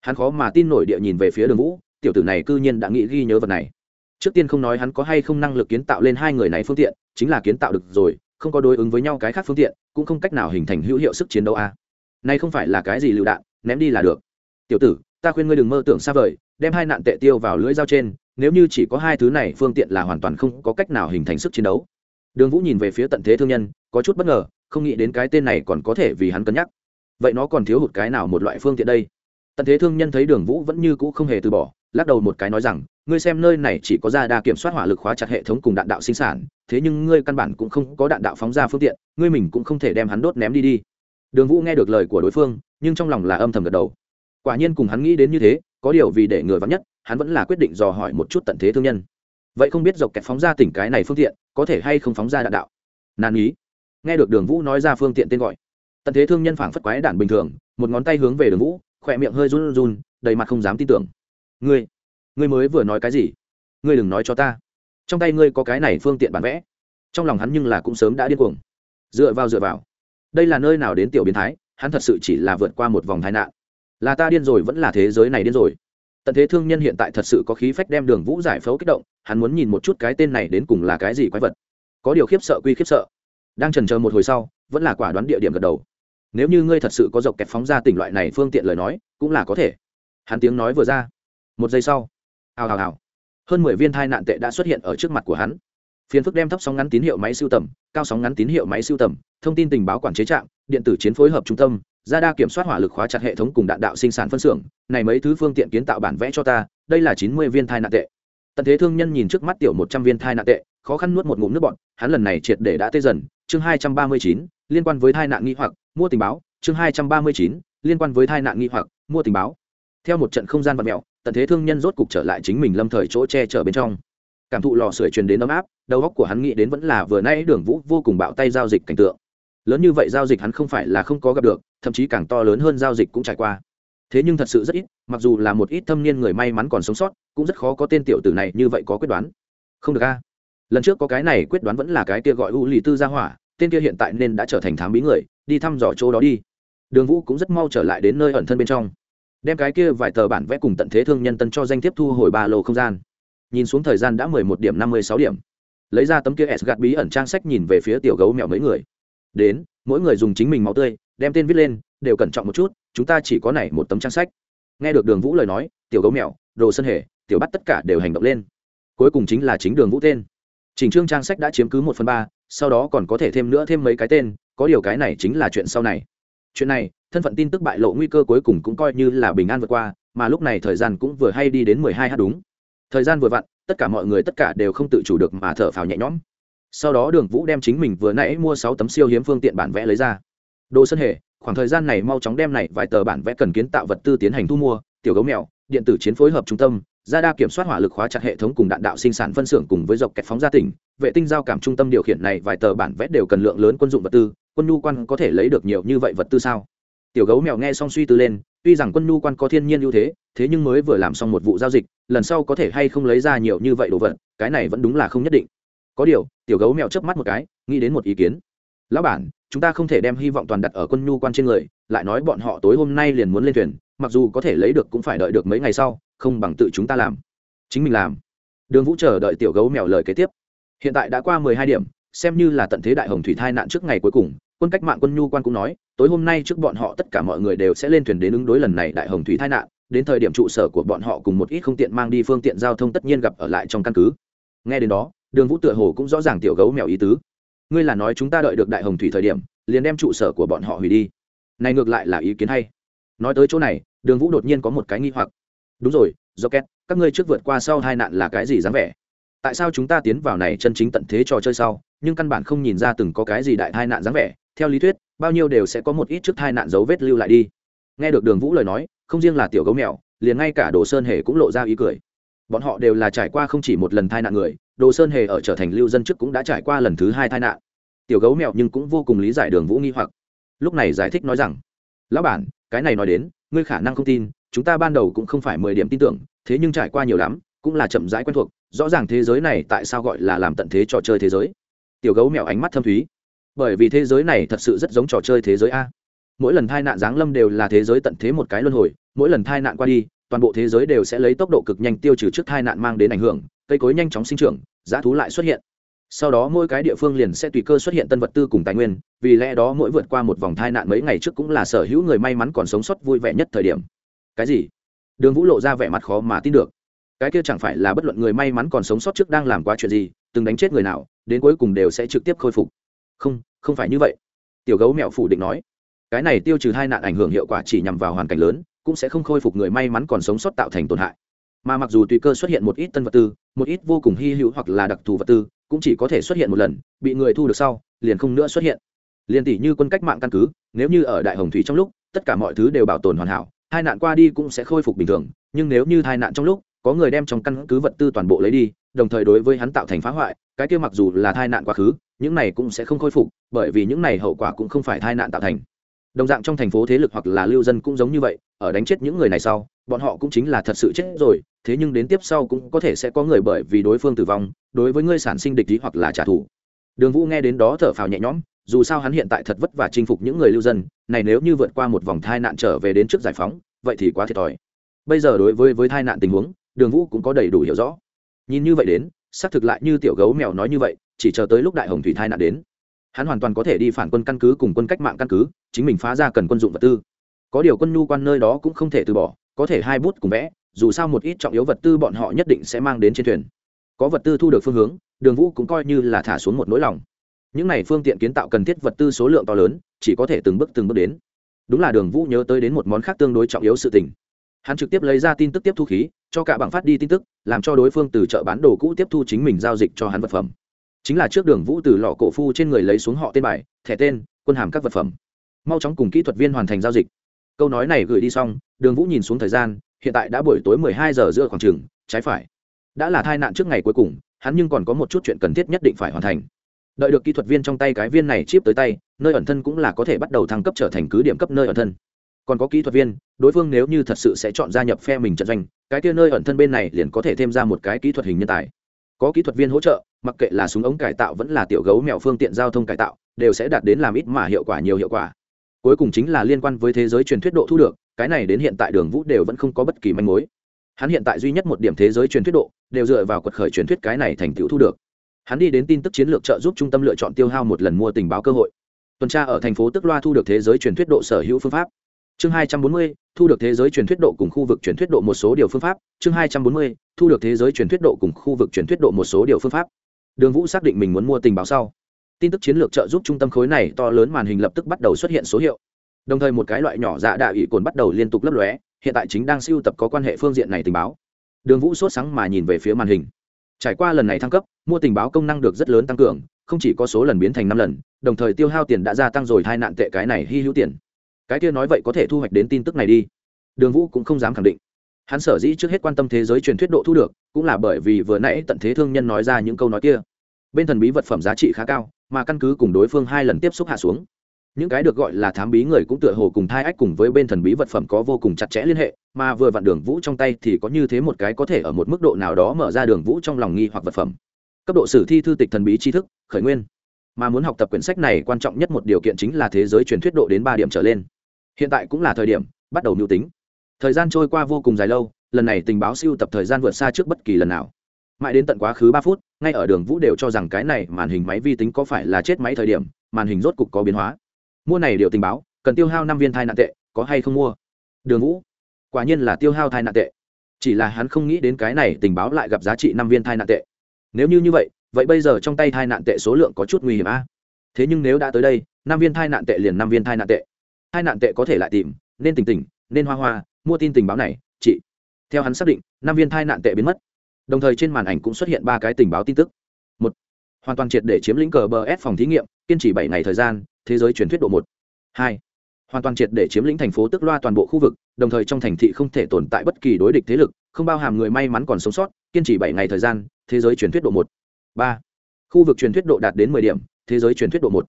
Hắn khó mà tin nổi địa nhìn về phía đường vũ tiểu tử này cư nhiên đã nghĩ ghi nhớ vật này. Trước tiên không nói hắn có hay không năng lực kiến tạo lên hai người này phương tiện, chính là kiến tạo được rồi, không có đối ứng với nhau cái khác phương tiện, cũng không cách nào hình thành hữu hiệu sức chiến đấu a. À. nay không phải là cái gì lựu đạn, ném đi là được. Tiểu tử, ta khuyên ngươi đừng mơ tưởng xa vời, đem hai nạn tệ tiêu vào lưỡi dao trên, nếu như chỉ có hai thứ này phương tiện là hoàn toàn không có cách nào hình thành sức chiến đấu. Đường vũ nhìn về phía tận thế thương nhân, có chút bất ngờ, không nghĩ đến cái tên này còn có thể vì hắn cân nhắc. Vậy nó còn thiếu hụt cái nào một loại phương tiện đây? Tận thế thương nhân thấy đường vũ vẫn như cũ không hề từ bỏ lắc đầu một cái nói rằng, ngươi xem nơi này chỉ có ra đa kiểm soát hỏa lực khóa chặt hệ thống cùng đạn đạo sinh sản, thế nhưng ngươi căn bản cũng không có đạn đạo phóng ra phương tiện, ngươi mình cũng không thể đem hắn đốt ném đi đi. Đường vũ nghe được lời của đối phương, nhưng trong lòng là âm thầm gật đầu. Quả nhiên cùng hắn nghĩ đến như thế, có điều vì để người vắng nhất, hắn vẫn là quyết định dò hỏi một chút tận thế thương nhân. Vậy không biết dọc kẹt phóng ra tỉnh cái này phương tiện, có thể hay không phóng ra đạn đạo? Nan ý. Nghe được đường vũ nói ra phương tiện tên gọi, tận thế thương nhân phảng phất quái đản bình thường, một ngón tay hướng về đường vũ, khỏe miệng hơi run run, đầy mặt không dám tin tưởng ngươi ngươi mới vừa nói cái gì? Ngươi đừng nói cho ta. Trong tay ngươi có cái này phương tiện bản vẽ. Trong lòng hắn nhưng là cũng sớm đã điên cuồng. Dựa vào dựa vào. Đây là nơi nào đến tiểu biến thái? Hắn thật sự chỉ là vượt qua một vòng tai nạn. Là ta điên rồi vẫn là thế giới này điên rồi? Tận thế thương nhân hiện tại thật sự có khí phách đem đường vũ giải phẫu kích động, hắn muốn nhìn một chút cái tên này đến cùng là cái gì quái vật. Có điều khiếp sợ quy khiếp sợ. Đang trần chờ một hồi sau, vẫn là quả đoán địa điểm gật đầu. Nếu như ngươi thật sự có dọc kẹt phóng ra tỉnh loại này phương tiện lời nói, cũng là có thể. Hắn tiếng nói vừa ra một giây sau. Hào hào hào. Hơn mười viên thai nạn tệ đã xuất hiện ở trước mặt của hắn. Phiền phức đem thấp sóng ngắn tín hiệu máy siêu tầm, cao sóng ngắn tín hiệu máy siêu tầm, thông tin tình báo quản chế trạm, điện tử chiến phối hợp trung tâm ra đa kiểm soát hỏa lực khóa chặt hệ thống cùng đạn đạo sinh sản phân xưởng. Này mấy thứ phương tiện kiến tạo bản vẽ cho ta, đây là chín mươi viên thai nạn tệ. Tận thế thương nhân nhìn trước mắt tiểu một trăm viên thai nạn tệ, khó khăn nuốt một ngụm nước bọn hắn lần này triệt để đã tê dần. Chương hai trăm ba mươi chín, liên quan với thai nạn nghi hoặc, mua tình báo. Chương hai trăm ba mươi chín, liên quan với thai nạn nghi hoặc, mua tình báo. Theo một trận không gian vật mẹo tận thế thương nhân rốt cục trở lại chính mình lâm thời chỗ che chở bên trong. Cảm thụ lò sưởi truyền đến ấm áp, đầu óc của hắn nghĩ đến vẫn là vừa nay đường vũ vô cùng bạo tay giao dịch cảnh tượng. Lớn như vậy giao dịch hắn không phải là không có gặp được, thậm chí càng to lớn hơn giao dịch cũng trải qua. Thế nhưng thật sự rất ít, mặc dù là một ít thâm niên người may mắn còn sống sót, cũng rất khó có tên tiểu tử này như vậy có quyết đoán. Không được a. Lần trước có cái này quyết đoán vẫn là cái kia gọi u lì tư gia hỏa, tên kia hiện tại nên đã trở thành thám bí người, đi thăm dò chỗ đó đi. Đường vũ cũng rất mau trở lại đến nơi ẩn thân bên trong đem cái kia vài tờ bản vẽ cùng tận thế thương nhân tân cho danh tiếp thu hồi ba lô không gian. Nhìn xuống thời gian đã mười một điểm năm mươi sáu điểm. Lấy ra tấm kia s gạt bí ẩn trang sách nhìn về phía tiểu gấu mèo mấy người. Đến, mỗi người dùng chính mình máu tươi, đem tên viết lên, đều cẩn trọng một chút, chúng ta chỉ có này một tấm trang sách. Nghe được đường vũ lời nói, tiểu gấu mèo, đồ sân hề, tiểu bắt tất cả đều hành động lên. Cuối cùng chính là chính đường vũ tên. Chỉnh trương trang sách đã chiếm cứ một phần ba, sau đó còn có thể thêm nữa thêm mấy cái tên, có điều cái này chính là chuyện sau này. Chuyện này thân phận tin tức bại lộ nguy cơ cuối cùng cũng coi như là bình an vượt qua, mà lúc này thời gian cũng vừa hay đi đến mười hai h đúng. Thời gian vừa vặn, tất cả mọi người tất cả đều không tự chủ được mà thở phào nhẹ nhõm. Sau đó đường vũ đem chính mình vừa nãy mua sáu tấm siêu hiếm phương tiện bản vẽ lấy ra. Đồ sân hệ khoảng thời gian này mau chóng đem này vài tờ bản vẽ cần kiến tạo vật tư tiến hành thu mua, tiểu gấu mèo, điện tử chiến phối hợp trung tâm, ra đa kiểm soát hỏa lực khóa chặt hệ thống cùng đạn đạo sinh sản phân xưởng cùng với dọc kẹt phóng gia tỉnh, vệ tinh giao cảm trung tâm điều khiển này vài tờ bản vẽ đều cần lượng lớn quân dụng vật tư, quân nhu quan có thể lấy được nhiều như vậy vật tư sao? Tiểu gấu mèo nghe xong suy tư lên, tuy rằng quân nhu quan có thiên nhiên ưu thế thế nhưng mới vừa làm xong một vụ giao dịch, lần sau có thể hay không lấy ra nhiều như vậy đồ vật, cái này vẫn đúng là không nhất định. Có điều, tiểu gấu mèo chớp mắt một cái, nghĩ đến một ý kiến. Lão bản, chúng ta không thể đem hy vọng toàn đặt ở quân nhu quan trên người, lại nói bọn họ tối hôm nay liền muốn lên thuyền, mặc dù có thể lấy được cũng phải đợi được mấy ngày sau, không bằng tự chúng ta làm. Chính mình làm. Đường vũ chờ đợi tiểu gấu mèo lời kế tiếp. Hiện tại đã qua mười hai điểm, xem như là tận thế đại hồng thủy thai nạn trước ngày cuối cùng quân cách mạng quân nhu quan cũng nói, tối hôm nay trước bọn họ tất cả mọi người đều sẽ lên thuyền đến ứng đối lần này đại hồng thủy tai nạn, đến thời điểm trụ sở của bọn họ cùng một ít không tiện mang đi phương tiện giao thông tất nhiên gặp ở lại trong căn cứ. Nghe đến đó, đường vũ tựa hồ cũng rõ ràng tiểu gấu mèo ý tứ. Ngươi là nói chúng ta đợi được đại hồng thủy thời điểm, liền đem trụ sở của bọn họ hủy đi. Này ngược lại là ý kiến hay. Nói tới chỗ này, đường vũ đột nhiên có một cái nghi hoặc. Đúng rồi do két các ngươi trước vượt qua sau hai nạn là cái gì dám vẻ? Tại sao chúng ta tiến vào này chân chính tận thế trò chơi sau, nhưng căn bản không nhìn ra từng có cái gì đại tai nạn dáng vẻ? Theo lý thuyết, bao nhiêu đều sẽ có một ít trước tai nạn dấu vết lưu lại đi. Nghe được đường vũ lời nói, không riêng là tiểu gấu mèo, liền ngay cả đồ sơn hề cũng lộ ra ý cười. Bọn họ đều là trải qua không chỉ một lần tai nạn người, đồ sơn hề ở trở thành lưu dân trước cũng đã trải qua lần thứ hai tai nạn. Tiểu gấu mèo nhưng cũng vô cùng lý giải đường vũ nghi hoặc. Lúc này giải thích nói rằng, lão bản, cái này nói đến, ngươi khả năng không tin, chúng ta ban đầu cũng không phải mười điểm tin tưởng, thế nhưng trải qua nhiều lắm, cũng là chậm rãi quen thuộc, rõ ràng thế giới này tại sao gọi là làm tận thế trò chơi thế giới? Tiểu gấu mèo ánh mắt thâm thúy bởi vì thế giới này thật sự rất giống trò chơi thế giới a. Mỗi lần tai nạn giáng lâm đều là thế giới tận thế một cái luân hồi, mỗi lần tai nạn qua đi, toàn bộ thế giới đều sẽ lấy tốc độ cực nhanh tiêu trừ trước tai nạn mang đến ảnh hưởng, cây cối nhanh chóng sinh trưởng, giá thú lại xuất hiện. Sau đó mỗi cái địa phương liền sẽ tùy cơ xuất hiện tân vật tư cùng tài nguyên, vì lẽ đó mỗi vượt qua một vòng tai nạn mấy ngày trước cũng là sở hữu người may mắn còn sống sót vui vẻ nhất thời điểm. Cái gì? Đường vũ lộ ra vẻ mặt khó mà tin được. Cái kia chẳng phải là bất luận người may mắn còn sống sót trước đang làm quá chuyện gì, từng đánh chết người nào, đến cuối cùng đều sẽ trực tiếp khôi phục không không phải như vậy. Tiểu gấu mẹo phủ định nói. Cái này tiêu trừ hai nạn ảnh hưởng hiệu quả chỉ nhằm vào hoàn cảnh lớn, cũng sẽ không khôi phục người may mắn còn sống sót tạo thành tổn hại. Mà mặc dù tùy cơ xuất hiện một ít tân vật tư, một ít vô cùng hy hữu hoặc là đặc thù vật tư, cũng chỉ có thể xuất hiện một lần, bị người thu được sau, liền không nữa xuất hiện. Liền tỷ như quân cách mạng căn cứ, nếu như ở đại hồng thủy trong lúc, tất cả mọi thứ đều bảo tồn hoàn hảo, hai nạn qua đi cũng sẽ khôi phục bình thường, nhưng nếu như hai nạn trong lúc, có người đem trong căn cứ vật tư toàn bộ lấy đi, đồng thời đối với hắn tạo thành phá hoại, cái kia mặc dù là tai nạn quá khứ những này cũng sẽ không khôi phục, bởi vì những này hậu quả cũng không phải tai nạn tạo thành. Đồng dạng trong thành phố thế lực hoặc là lưu dân cũng giống như vậy, ở đánh chết những người này sau, bọn họ cũng chính là thật sự chết rồi, thế nhưng đến tiếp sau cũng có thể sẽ có người bởi vì đối phương tử vong, đối với ngươi sản sinh địch ý hoặc là trả thù. Đường vũ nghe đến đó thở phào nhẹ nhõm, dù sao hắn hiện tại thật vất vả chinh phục những người lưu dân, này nếu như vượt qua một vòng tai nạn trở về đến trước giải phóng, vậy thì quá thiệt thòi. Bây giờ đối với với tai nạn tình huống, đường vũ cũng có đầy đủ hiểu rõ. Nhìn như vậy đến, xác thực lại như tiểu gấu mèo nói như vậy chỉ chờ tới lúc đại hồng thủy thai nạn đến. Hắn hoàn toàn có thể đi phản quân căn cứ cùng quân cách mạng căn cứ, chính mình phá ra cần quân dụng vật tư. Có điều quân nhu quan nơi đó cũng không thể từ bỏ, có thể hai bút cùng vẽ, dù sao một ít trọng yếu vật tư bọn họ nhất định sẽ mang đến trên thuyền. Có vật tư thu được phương hướng, đường vũ cũng coi như là thả xuống một nỗi lòng. Những này phương tiện kiến tạo cần thiết vật tư số lượng to lớn, chỉ có thể từng bước từng bước đến. Đúng là đường vũ nhớ tới đến một món khác tương đối trọng yếu sự tình. Hắn trực tiếp lấy ra tin tức tiếp thu khí, cho cả bảng phát đi tin tức, làm cho đối phương từ chợ bán đồ cũ tiếp thu chính mình giao dịch cho hắn vật phẩm chính là trước đường vũ từ lọ cổ phu trên người lấy xuống họ tên bài, thẻ tên, quân hàm các vật phẩm. Mau chóng cùng kỹ thuật viên hoàn thành giao dịch. Câu nói này gửi đi xong, đường vũ nhìn xuống thời gian, hiện tại đã buổi tối mười hai giờ giữa khoảng trường, trái phải. Đã là tai nạn trước ngày cuối cùng, hắn nhưng còn có một chút chuyện cần thiết nhất định phải hoàn thành. Đợi được kỹ thuật viên trong tay cái viên này chip tới tay, nơi ẩn thân cũng là có thể bắt đầu thăng cấp trở thành cứ điểm cấp nơi ẩn thân. Còn có kỹ thuật viên, đối phương nếu như thật sự sẽ chọn gia nhập phe mình trận doanh, cái kia nơi ẩn thân bên này liền có thể thêm ra một cái kỹ thuật hình nhân tài. Có kỹ thuật viên hỗ trợ mặc kệ là súng ống cải tạo vẫn là tiểu gấu mèo phương tiện giao thông cải tạo, đều sẽ đạt đến làm ít mà hiệu quả nhiều hiệu quả. Cuối cùng chính là liên quan với thế giới truyền thuyết độ thu được, cái này đến hiện tại đường vũ đều vẫn không có bất kỳ manh mối. Hắn hiện tại duy nhất một điểm thế giới truyền thuyết độ, đều dựa vào quật khởi truyền thuyết cái này thành tựu thu được. Hắn đi đến tin tức chiến lược trợ giúp trung tâm lựa chọn tiêu hao một lần mua tình báo cơ hội. Tuần tra ở thành phố tức loa thu được thế giới truyền thuyết độ sở hữu phương pháp. Chương hai trăm bốn mươi, thu được thế giới truyền thuyết độ cùng khu vực truyền thuyết độ một số điều phương pháp. Chương hai trăm bốn mươi, thu được thế giới truyền thuyết độ cùng khu vực truyền thuyết độ một số điều phương pháp đường vũ xác định mình muốn mua tình báo sau. Tin tức chiến lược trợ giúp trung tâm khối này to lớn màn hình lập tức bắt đầu xuất hiện số hiệu. Đồng thời một cái loại nhỏ dạ đại ủy cồn bắt đầu liên tục lấp lóe, hiện tại chính đang siêu tập có quan hệ phương diện này tình báo. Đường vũ sốt sáng mà nhìn về phía màn hình. Trải qua lần này thăng cấp, mua tình báo công năng được rất lớn tăng cường, không chỉ có số lần biến thành năm lần, đồng thời tiêu hao tiền đã gia tăng rồi hai nạn tệ cái này hy hữu tiền. Cái kia nói vậy có thể thu hoạch đến tin tức này đi. Đường vũ cũng không dám khẳng định hắn sở dĩ trước hết quan tâm thế giới truyền thuyết độ thu được, cũng là bởi vì vừa nãy tận thế thương nhân nói ra những câu nói kia. Bên thần bí vật phẩm giá trị khá cao, mà căn cứ cùng đối phương hai lần tiếp xúc hạ xuống. Những cái được gọi là thám bí người cũng tựa hồ cùng thai ách cùng với bên thần bí vật phẩm có vô cùng chặt chẽ liên hệ, mà vừa vặn đường vũ trong tay thì có như thế một cái có thể ở một mức độ nào đó mở ra đường vũ trong lòng nghi hoặc vật phẩm. Cấp độ sử thi thư tịch thần bí tri thức, khởi nguyên. Mà muốn học tập quyển sách này quan trọng nhất một điều kiện chính là thế giới truyền thuyết độ đến ba điểm trở lên. Hiện tại cũng là thời điểm, bắt đầu mưu tính thời gian trôi qua vô cùng dài lâu, lần này tình báo siêu tập thời gian vượt xa trước bất kỳ lần nào. Mãi đến tận quá khứ ba phút, ngay ở đường vũ đều cho rằng cái này màn hình máy vi tính có phải là chết máy thời điểm, màn hình rốt cục có biến hóa. Mua này điều tình báo, cần tiêu hao năm viên thai nạn tệ, có hay không mua? Đường vũ, quả nhiên là tiêu hao thai nạn tệ. Chỉ là hắn không nghĩ đến cái này tình báo lại gặp giá trị năm viên thai nạn tệ. Nếu như như vậy vậy bây giờ trong tay thai nạn tệ số lượng có chút nguy hiểm a. Thế nhưng nếu đã tới đây, năm viên thai nạn tệ liền năm viên thai nạn tệ. Thai nạn tệ có thể lại tìm, nên tỉnh tỉnh, nên hoa hoa mua tin tình báo này, chị. Theo hắn xác định, năm viên thai nạn tệ biến mất. Đồng thời trên màn ảnh cũng xuất hiện ba cái tình báo tin tức. Một, hoàn toàn triệt để chiếm lĩnh cờ bờ s phòng thí nghiệm, kiên trì bảy ngày thời gian, thế giới truyền thuyết độ một. Hai, hoàn toàn triệt để chiếm lĩnh thành phố tức loa toàn bộ khu vực, đồng thời trong thành thị không thể tồn tại bất kỳ đối địch thế lực, không bao hàm người may mắn còn sống sót, kiên trì bảy ngày thời gian, thế giới truyền thuyết độ một. Ba, khu vực truyền thuyết độ đạt đến mười điểm, thế giới truyền thuyết độ một.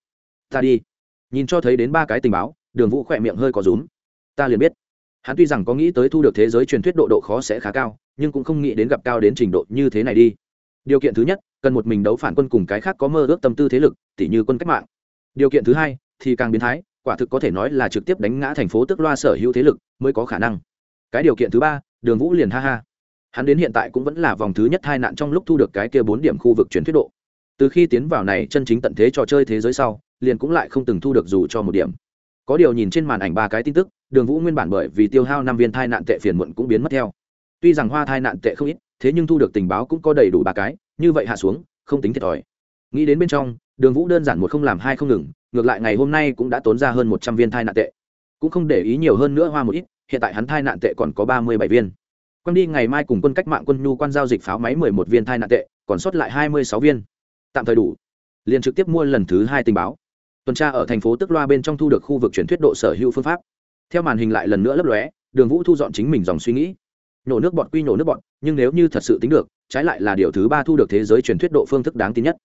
Ta đi. Nhìn cho thấy đến ba cái tình báo, đường vũ khỏe miệng hơi có rúm. Ta liền biết hắn tuy rằng có nghĩ tới thu được thế giới truyền thuyết độ độ khó sẽ khá cao, nhưng cũng không nghĩ đến gặp cao đến trình độ như thế này đi. Điều kiện thứ nhất, cần một mình đấu phản quân cùng cái khác có mơ ước tâm tư thế lực, tỉ như quân cách mạng. Điều kiện thứ hai, thì càng biến thái, quả thực có thể nói là trực tiếp đánh ngã thành phố tức loa sở hữu thế lực, mới có khả năng. Cái điều kiện thứ ba, đường vũ liền ha ha. Hắn đến hiện tại cũng vẫn là vòng thứ nhất hai nạn trong lúc thu được cái kia bốn điểm khu vực truyền thuyết độ. Từ khi tiến vào này chân chính tận thế trò chơi thế giới sau, liền cũng lại không từng thu được dù cho một điểm có điều nhìn trên màn ảnh ba cái tin tức, đường vũ nguyên bản bởi vì tiêu hao năm viên thai nạn tệ phiền muộn cũng biến mất theo. Tuy rằng hoa thai nạn tệ không ít, thế nhưng thu được tình báo cũng có đầy đủ ba cái, như vậy hạ xuống, không tính thiệt thòi. Nghĩ đến bên trong, đường vũ đơn giản một không làm hai không ngừng, ngược lại ngày hôm nay cũng đã tốn ra hơn một trăm viên thai nạn tệ. Cũng không để ý nhiều hơn nữa hoa một ít, hiện tại hắn thai nạn tệ còn có ba mươi bảy viên. Quang đi ngày mai cùng quân cách mạng quân nhu quan giao dịch pháo máy mười một viên thai nạn tệ, còn sót lại hai mươi sáu viên. Tạm thời đủ. Liền trực tiếp mua lần thứ hai tình báo tuần tra ở thành phố tức loa bên trong thu được khu vực truyền thuyết độ sở hữu phương pháp. Theo màn hình lại lần nữa lấp lóe, đường vũ thu dọn chính mình dòng suy nghĩ. Nhổ nước bọt quy nhổ nước bọt, nhưng nếu như thật sự tính được, trái lại là điều thứ ba thu được thế giới truyền thuyết độ phương thức đáng tin nhất.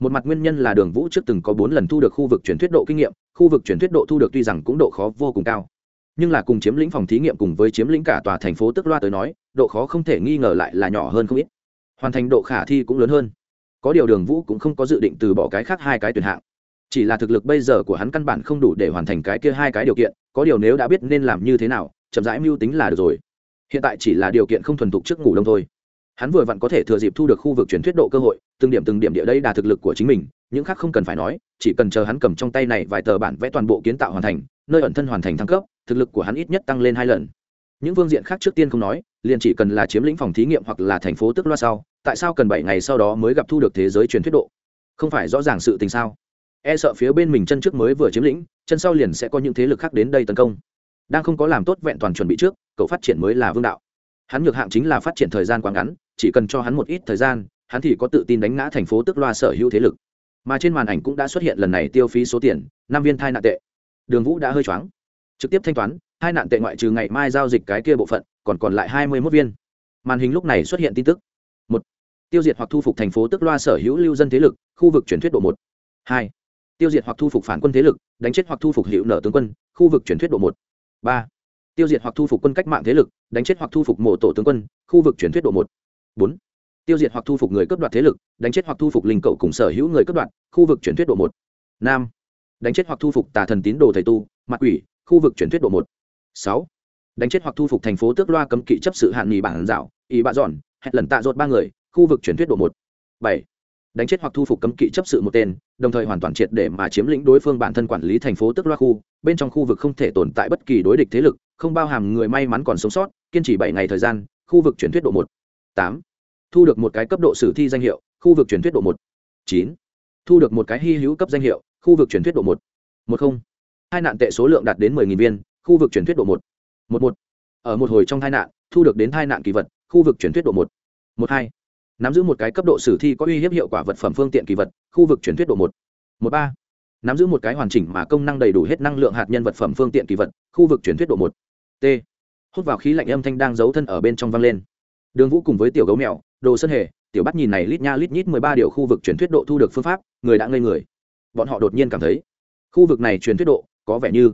Một mặt nguyên nhân là đường vũ trước từng có bốn lần thu được khu vực truyền thuyết độ kinh nghiệm, khu vực truyền thuyết độ thu được tuy rằng cũng độ khó vô cùng cao, nhưng là cùng chiếm lĩnh phòng thí nghiệm cùng với chiếm lĩnh cả tòa thành phố tức loa tới nói, độ khó không thể nghi ngờ lại là nhỏ hơn không ít. Hoàn thành độ khả thi cũng lớn hơn. Có điều đường vũ cũng không có dự định từ bỏ cái khác hai cái tuyển hạng chỉ là thực lực bây giờ của hắn căn bản không đủ để hoàn thành cái kia hai cái điều kiện, có điều nếu đã biết nên làm như thế nào, chậm rãi mưu tính là được rồi. Hiện tại chỉ là điều kiện không thuần thục trước ngủ đông thôi. Hắn vừa vặn có thể thừa dịp thu được khu vực truyền thuyết độ cơ hội, từng điểm từng điểm địa đây đà thực lực của chính mình, những khác không cần phải nói, chỉ cần chờ hắn cầm trong tay này vài tờ bản vẽ toàn bộ kiến tạo hoàn thành, nơi ẩn thân hoàn thành thăng cấp, thực lực của hắn ít nhất tăng lên hai lần. Những phương diện khác trước tiên không nói, liền chỉ cần là chiếm lĩnh phòng thí nghiệm hoặc là thành phố tức loa sau, tại sao cần bảy ngày sau đó mới gặp thu được thế giới truyền thuyết độ? Không phải rõ ràng sự tình sao? E sợ phía bên mình chân trước mới vừa chiếm lĩnh, chân sau liền sẽ có những thế lực khác đến đây tấn công. Đang không có làm tốt vẹn toàn chuẩn bị trước cậu phát triển mới là vương đạo. Hắn nhược hạng chính là phát triển thời gian quá ngắn, chỉ cần cho hắn một ít thời gian, hắn thì có tự tin đánh ngã thành phố tức loa sở hữu thế lực. Mà trên màn ảnh cũng đã xuất hiện lần này tiêu phí số tiền, năm viên thai nạn tệ. Đường vũ đã hơi choáng. Trực tiếp thanh toán hai nạn tệ ngoại trừ ngày mai giao dịch cái kia bộ phận, còn còn lại hai mươi mốt viên. Màn hình lúc này xuất hiện tin tức. Một, tiêu diệt hoặc thu phục thành phố tức loa sở hữu lưu dân thế lực, khu vực truyền thuyết độ một. Hai tiêu diệt hoặc thu phục phản quân thế lực, đánh chết hoặc thu phục hiệu nở tướng quân, khu vực truyền thuyết độ một. Ba. Tiêu diệt hoặc thu phục quân cách mạng thế lực, đánh chết hoặc thu phục mộ tổ tướng quân, khu vực truyền thuyết độ một. Bốn. Tiêu diệt hoặc thu phục người cấp đoạt thế lực, đánh chết hoặc thu phục linh cậu cùng sở hữu người cấp đoạt, khu vực truyền thuyết độ một. Năm đánh chết hoặc thu phục tà thần tín đồ thầy tu, mặt quỷ, khu vực truyền thuyết độ một. Sáu. Đánh chết hoặc thu phục thành phố tước loa cấm kỵ chấp sự hạn nghỉ bản dạo ý bạ dọn, hẹn lần tạ dột ba người, khu vực truyền thuyết độ một. Bảy đánh chết hoặc thu phục cấm kỵ chấp sự một tên, đồng thời hoàn toàn triệt để mà chiếm lĩnh đối phương bản thân quản lý thành phố tức loa khu. Bên trong khu vực không thể tồn tại bất kỳ đối địch thế lực, không bao hàm người may mắn còn sống sót, kiên trì bảy ngày thời gian, khu vực truyền thuyết độ một. Tám. Thu được một cái cấp độ sử thi danh hiệu, khu vực truyền thuyết độ một. Chín. Thu được một cái hy hữu cấp danh hiệu, khu vực truyền thuyết độ một. Một không. Hai nạn tệ số lượng đạt đến mười nghìn viên, khu vực truyền thuyết độ một. Một một. Ở một hồi trong tai nạn, thu được đến tai nạn kỳ vật, khu vực truyền thuyết độ một. Một hai nắm giữ một cái cấp độ sử thi có uy hiếp hiệu quả vật phẩm phương tiện kỳ vật, khu vực truyền thuyết độ một. Một ba. Nắm giữ một cái hoàn chỉnh mà công năng đầy đủ hết năng lượng hạt nhân vật phẩm phương tiện kỳ vật, khu vực truyền thuyết độ một. T. Hút vào khí lạnh âm thanh đang giấu thân ở bên trong vang lên. Đường vũ cùng với tiểu gấu mèo, đồ sân hề, tiểu bắt nhìn này lít nha lít nhít mười ba điều khu vực truyền thuyết độ thu được phương pháp, người đã ngây người. Bọn họ đột nhiên cảm thấy, khu vực này truyền thuyết độ có vẻ như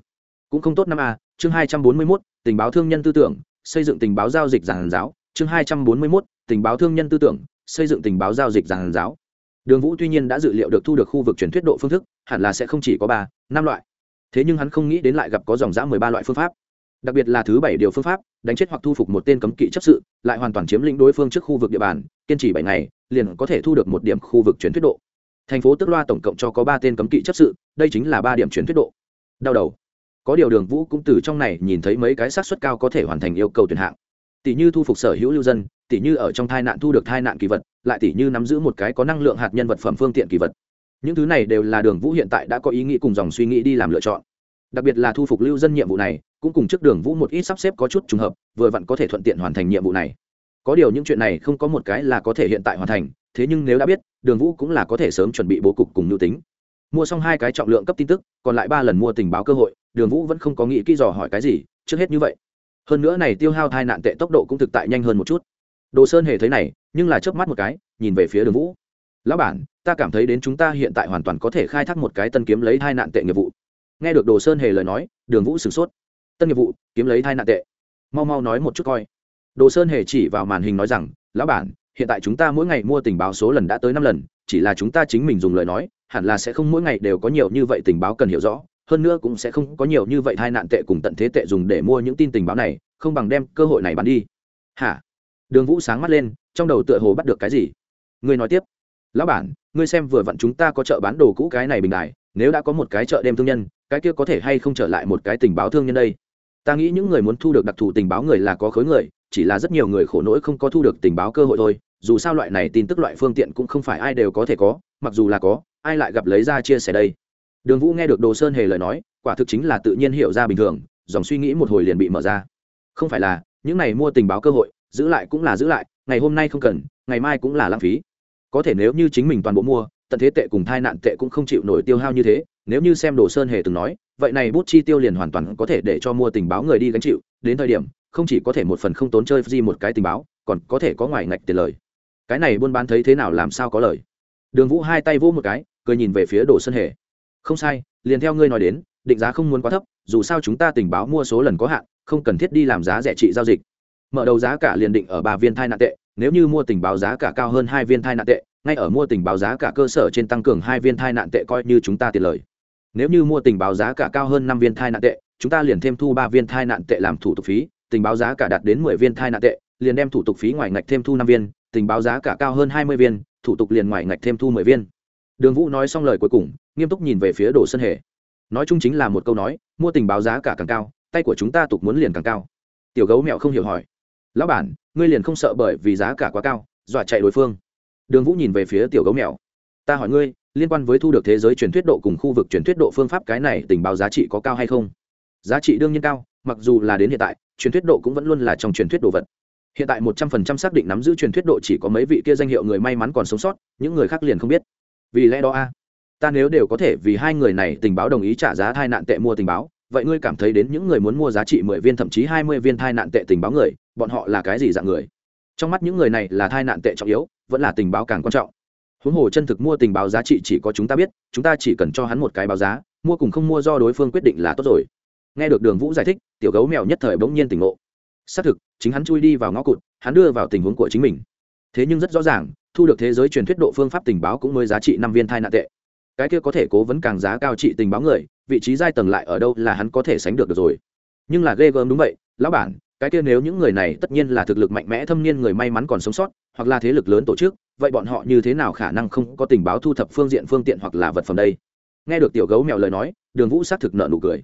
cũng không tốt năm a, chương hai trăm bốn mươi mốt, tình báo thương nhân tư tưởng, xây dựng tình báo giao dịch giàn giáo, chương hai trăm bốn mươi mốt, tình báo thương nhân tư tưởng xây dựng tình báo giao dịch giàn giáo. Đường vũ tuy nhiên đã dự liệu được thu được khu vực truyền thuyết độ phương thức, hẳn là sẽ không chỉ có ba, năm loại. Thế nhưng hắn không nghĩ đến lại gặp có dòng giã mười ba loại phương pháp. Đặc biệt là thứ bảy điều phương pháp, đánh chết hoặc thu phục một tên cấm kỵ chấp sự, lại hoàn toàn chiếm lĩnh đối phương trước khu vực địa bàn, kiên trì bảy ngày, liền có thể thu được một điểm khu vực truyền thuyết độ. Thành phố tức loa tổng cộng cho có ba tên cấm kỵ chấp sự, đây chính là ba điểm truyền thuyết độ. Đau đầu. Có điều đường vũ cũng từ trong này nhìn thấy mấy cái sát suất cao có thể hoàn thành yêu cầu tuyển hạng tỷ như thu phục sở hữu lưu dân, tỷ như ở trong thai nạn thu được thai nạn kỳ vật, lại tỷ như nắm giữ một cái có năng lượng hạt nhân vật phẩm phương tiện kỳ vật. Những thứ này đều là đường vũ hiện tại đã có ý nghĩ cùng dòng suy nghĩ đi làm lựa chọn. Đặc biệt là thu phục lưu dân nhiệm vụ này, cũng cùng trước đường vũ một ít sắp xếp có chút trùng hợp, vừa vặn có thể thuận tiện hoàn thành nhiệm vụ này. Có điều những chuyện này không có một cái là có thể hiện tại hoàn thành, thế nhưng nếu đã biết, đường vũ cũng là có thể sớm chuẩn bị bố cục cùng nhu tính. Mua xong hai cái trọng lượng cấp tin tức, còn lại ba lần mua tình báo cơ hội, đường vũ vẫn không có nghĩ kỹ dò hỏi cái gì, trước hết như vậy hơn nữa này tiêu hao thai nạn tệ tốc độ cũng thực tại nhanh hơn một chút. Đồ sơn hề thấy này, nhưng là chớp mắt một cái, nhìn về phía đường vũ. Lão bản, ta cảm thấy đến chúng ta hiện tại hoàn toàn có thể khai thác một cái tân kiếm lấy thai nạn tệ nghiệp vụ. Nghe được đồ sơn hề lời nói, đường vũ sửng sốt. Tân nghiệp vụ, kiếm lấy thai nạn tệ. Mau mau nói một chút coi. Đồ sơn hề chỉ vào màn hình nói rằng, lão bản, hiện tại chúng ta mỗi ngày mua tình báo số lần đã tới năm lần, chỉ là chúng ta chính mình dùng lời nói, hẳn là sẽ không mỗi ngày đều có nhiều như vậy tình báo cần hiểu rõ hơn nữa cũng sẽ không có nhiều như vậy tai nạn tệ cùng tận thế tệ dùng để mua những tin tình báo này, không bằng đem cơ hội này bán đi. Hả? Đường vũ sáng mắt lên, trong đầu tựa hồ bắt được cái gì? Ngươi nói tiếp. Lão bản, ngươi xem vừa vặn chúng ta có chợ bán đồ cũ cái này bình đài, nếu đã có một cái chợ đêm thương nhân, cái kia có thể hay không trở lại một cái tình báo thương nhân đây? Ta nghĩ những người muốn thu được đặc thù tình báo người là có khối người, chỉ là rất nhiều người khổ nỗi không có thu được tình báo cơ hội thôi. Dù sao loại này tin tức loại phương tiện cũng không phải ai đều có thể có, mặc dù là có, ai lại gặp lấy ra chia sẻ đây? Đường vũ nghe được đồ sơn hề lời nói, quả thực chính là tự nhiên hiểu ra bình thường, dòng suy nghĩ một hồi liền bị mở ra. Không phải là, những này mua tình báo cơ hội, giữ lại cũng là giữ lại, ngày hôm nay không cần, ngày mai cũng là lãng phí. Có thể nếu như chính mình toàn bộ mua, tận thế tệ cùng thai nạn tệ cũng không chịu nổi tiêu hao như thế, nếu như xem đồ sơn hề từng nói, vậy này bút chi tiêu liền hoàn toàn có thể để cho mua tình báo người đi gánh chịu, đến thời điểm, không chỉ có thể một phần không tốn chơi gì một cái tình báo, còn có thể có ngoài ngạch tiền lời. Cái này buôn bán thấy thế nào làm sao có lời. Đường vũ hai tay vỗ một cái, cười nhìn về phía đồ sơn hề không sai, liền theo ngươi nói đến, định giá không muốn quá thấp, dù sao chúng ta tình báo mua số lần có hạn, không cần thiết đi làm giá rẻ trị giao dịch. Mở đầu giá cả liền định ở ba viên thai nạn tệ, nếu như mua tình báo giá cả cao hơn hai viên thai nạn tệ, ngay ở mua tình báo giá cả cơ sở trên tăng cường hai viên thai nạn tệ coi như chúng ta tiền lời nếu như mua tình báo giá cả cao hơn năm viên thai nạn tệ, chúng ta liền thêm thu ba viên thai nạn tệ làm thủ tục phí, tình báo giá cả đạt đến mười viên thai nạn tệ, liền đem thủ tục phí ngoài ngạch thêm thu năm viên, tình báo giá cả cao hơn hai mươi viên, thủ tục liền ngoài ngạch thêm thu mười viên đường vũ nói xong lời cuối cùng, nghiêm túc nhìn về phía đồ sân hề. Nói chung chính là một câu nói, mua tình báo giá cả càng cao, tay của chúng ta tục muốn liền càng cao. Tiểu gấu mẹo không hiểu hỏi. Lão bản, ngươi liền không sợ bởi vì giá cả quá cao, dọa chạy đối phương. Đường vũ nhìn về phía tiểu gấu mèo ta hỏi ngươi, liên quan với thu được thế giới truyền thuyết độ cùng khu vực truyền thuyết độ phương pháp cái này tình báo giá trị có cao hay không? Giá trị đương nhiên cao, mặc dù là đến hiện tại, truyền thuyết độ cũng vẫn luôn là trong truyền thuyết đồ vật. Hiện tại một trăm phần trăm xác định nắm giữ truyền thuyết độ chỉ có mấy vị kia danh hiệu người may mắn còn sống sót, những người khác liền không biết vì lẽ đó a, ta nếu đều có thể vì hai người này tình báo đồng ý trả giá thai nạn tệ mua tình báo, vậy ngươi cảm thấy đến những người muốn mua giá trị mười viên thậm chí hai mươi viên thai nạn tệ tình báo người, bọn họ là cái gì dạng người? Trong mắt những người này là thai nạn tệ trọng yếu, vẫn là tình báo càng quan trọng. Huống hồ chân thực mua tình báo giá trị chỉ có chúng ta biết, chúng ta chỉ cần cho hắn một cái báo giá, mua cùng không mua do đối phương quyết định là tốt rồi. Nghe được đường vũ giải thích, tiểu gấu mèo nhất thời bỗng nhiên tỉnh ngộ. Xác thực, chính hắn chui đi vào ngõ cụt, hắn đưa vào tình huống của chính mình. Thế nhưng rất rõ ràng thu được thế giới truyền thuyết độ phương pháp tình báo cũng mới giá trị năm viên thai nạn tệ. Cái kia có thể cố vấn càng giá cao trị tình báo người vị trí giai tầng lại ở đâu là hắn có thể sánh được, được rồi. Nhưng là ghê gớm đúng vậy lão bản cái kia nếu những người này tất nhiên là thực lực mạnh mẽ thâm niên người may mắn còn sống sót hoặc là thế lực lớn tổ chức vậy bọn họ như thế nào khả năng không có tình báo thu thập phương diện phương tiện hoặc là vật phẩm đây? Nghe được tiểu gấu mèo lời nói đường vũ xác thực nợ nụ cười.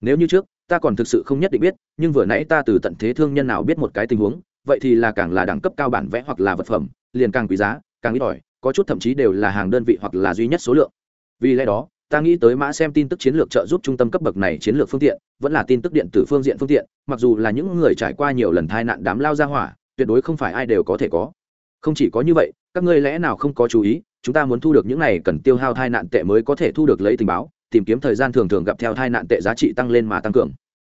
Nếu như trước ta còn thực sự không nhất định biết nhưng vừa nãy ta từ tận thế thương nhân nào biết một cái tình huống vậy thì là càng là đẳng cấp cao bản vẽ hoặc là vật phẩm liền càng quý giá, càng ít ỏi, có chút thậm chí đều là hàng đơn vị hoặc là duy nhất số lượng. Vì lẽ đó, ta nghĩ tới mã xem tin tức chiến lược trợ giúp trung tâm cấp bậc này chiến lược phương tiện, vẫn là tin tức điện tử phương diện phương tiện, mặc dù là những người trải qua nhiều lần tai nạn đám lao ra hỏa, tuyệt đối không phải ai đều có thể có. Không chỉ có như vậy, các ngươi lẽ nào không có chú ý, chúng ta muốn thu được những này cần tiêu hao tai nạn tệ mới có thể thu được lấy tình báo, tìm kiếm thời gian thường thường gặp theo tai nạn tệ giá trị tăng lên mà tăng cường.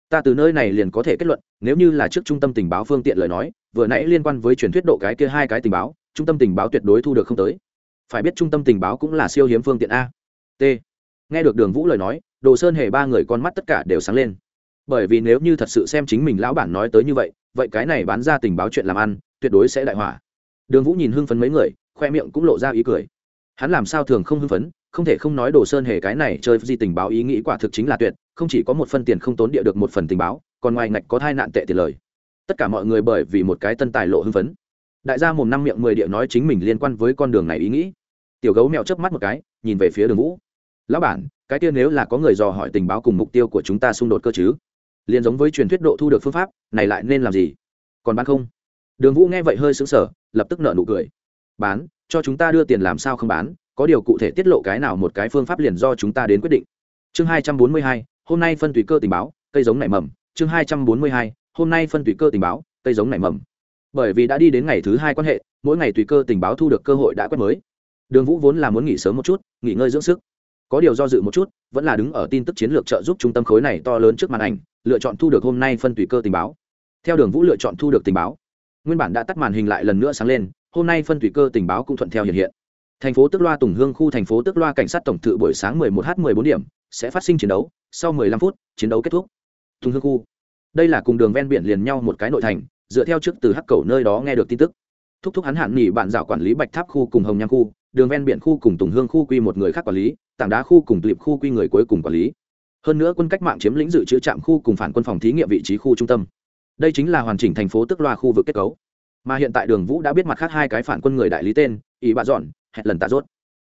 Ta từ nơi này liền có thể kết luận, nếu như là trước trung tâm tình báo phương tiện lời nói, vừa nãy liên quan với truyền thuyết độ cái kia hai cái tình báo trung tâm tình báo tuyệt đối thu được không tới. Phải biết trung tâm tình báo cũng là siêu hiếm phương tiện a. T. Nghe được đường vũ lời nói, đồ sơn hề ba người con mắt tất cả đều sáng lên. Bởi vì nếu như thật sự xem chính mình lão bản nói tới như vậy vậy cái này bán ra tình báo chuyện làm ăn, tuyệt đối sẽ đại hỏa đường vũ nhìn hưng phấn mấy người, khoe miệng cũng lộ ra ý cười. Hắn làm sao thường không hưng phấn, không thể không nói đồ sơn hề cái này chơi gì tình báo ý nghĩ quả thực chính là tuyệt, không chỉ có một phần tiền không tốn địa được một phần tình báo, còn ngoài ngạch có thai nạn tệ tiền lời. Tất cả mọi người bởi vì một cái tân tài lộ hưng phấn đại gia mồm năm miệng mười địa nói chính mình liên quan với con đường này ý nghĩ. Tiểu gấu mèo chớp mắt một cái, nhìn về phía đường vũ. Lão bản, cái kia nếu là có người dò hỏi tình báo cùng mục tiêu của chúng ta xung đột cơ chứ? Liền giống với truyền thuyết độ thu được phương pháp, này lại nên làm gì? Còn bán không? Đường vũ nghe vậy hơi sững sờ, lập tức nợ nụ cười. Bán, cho chúng ta đưa tiền làm sao không bán? Có điều cụ thể tiết lộ cái nào một cái phương pháp liền do chúng ta đến quyết định. Chương hai trăm bốn mươi hai, hôm nay phân tùy cơ tình báo, cây giống nảy mầm. Chương hai trăm bốn mươi hai, hôm nay phân tùy cơ tình báo, cây giống nảy mầm bởi vì đã đi đến ngày thứ hai quan hệ, mỗi ngày tùy cơ tình báo thu được cơ hội đã quét mới. Đường vũ vốn là muốn nghỉ sớm một chút, nghỉ ngơi dưỡng sức. Có điều do dự một chút, vẫn là đứng ở tin tức chiến lược trợ giúp trung tâm khối này to lớn trước màn ảnh, lựa chọn thu được hôm nay phân tùy cơ tình báo. Theo đường vũ lựa chọn thu được tình báo. Nguyên bản đã tắt màn hình lại lần nữa sáng lên, hôm nay phân tùy cơ tình báo cũng thuận theo hiện hiện. Thành phố tức loa tùng hương khu thành phố tức loa cảnh sát tổng thự buổi sáng 11 h 14 điểm, sẽ phát sinh chiến đấu, sau 15 phút, chiến đấu kết thúc. Tùng hương khu. Đây là cùng đường ven biển liền nhau một cái nội thành dựa theo trước từ hắc cầu nơi đó nghe được tin tức. Thúc thúc hắn hạn nghỉ bạn dạo quản lý bạch tháp khu cùng hồng nham khu, đường ven biển khu cùng tùng hương khu quy một người khác quản lý, tảng đá khu cùng tiệp khu quy người cuối cùng quản lý. Hơn nữa quân cách mạng chiếm lĩnh dự trữ trạm khu cùng phản quân phòng thí nghiệm vị trí khu trung tâm. Đây chính là hoàn chỉnh thành phố tức loa khu vực kết cấu. Mà hiện tại đường vũ đã biết mặt khác hai cái phản quân người đại lý tên ý bà dọn hẹn lần tạ rốt.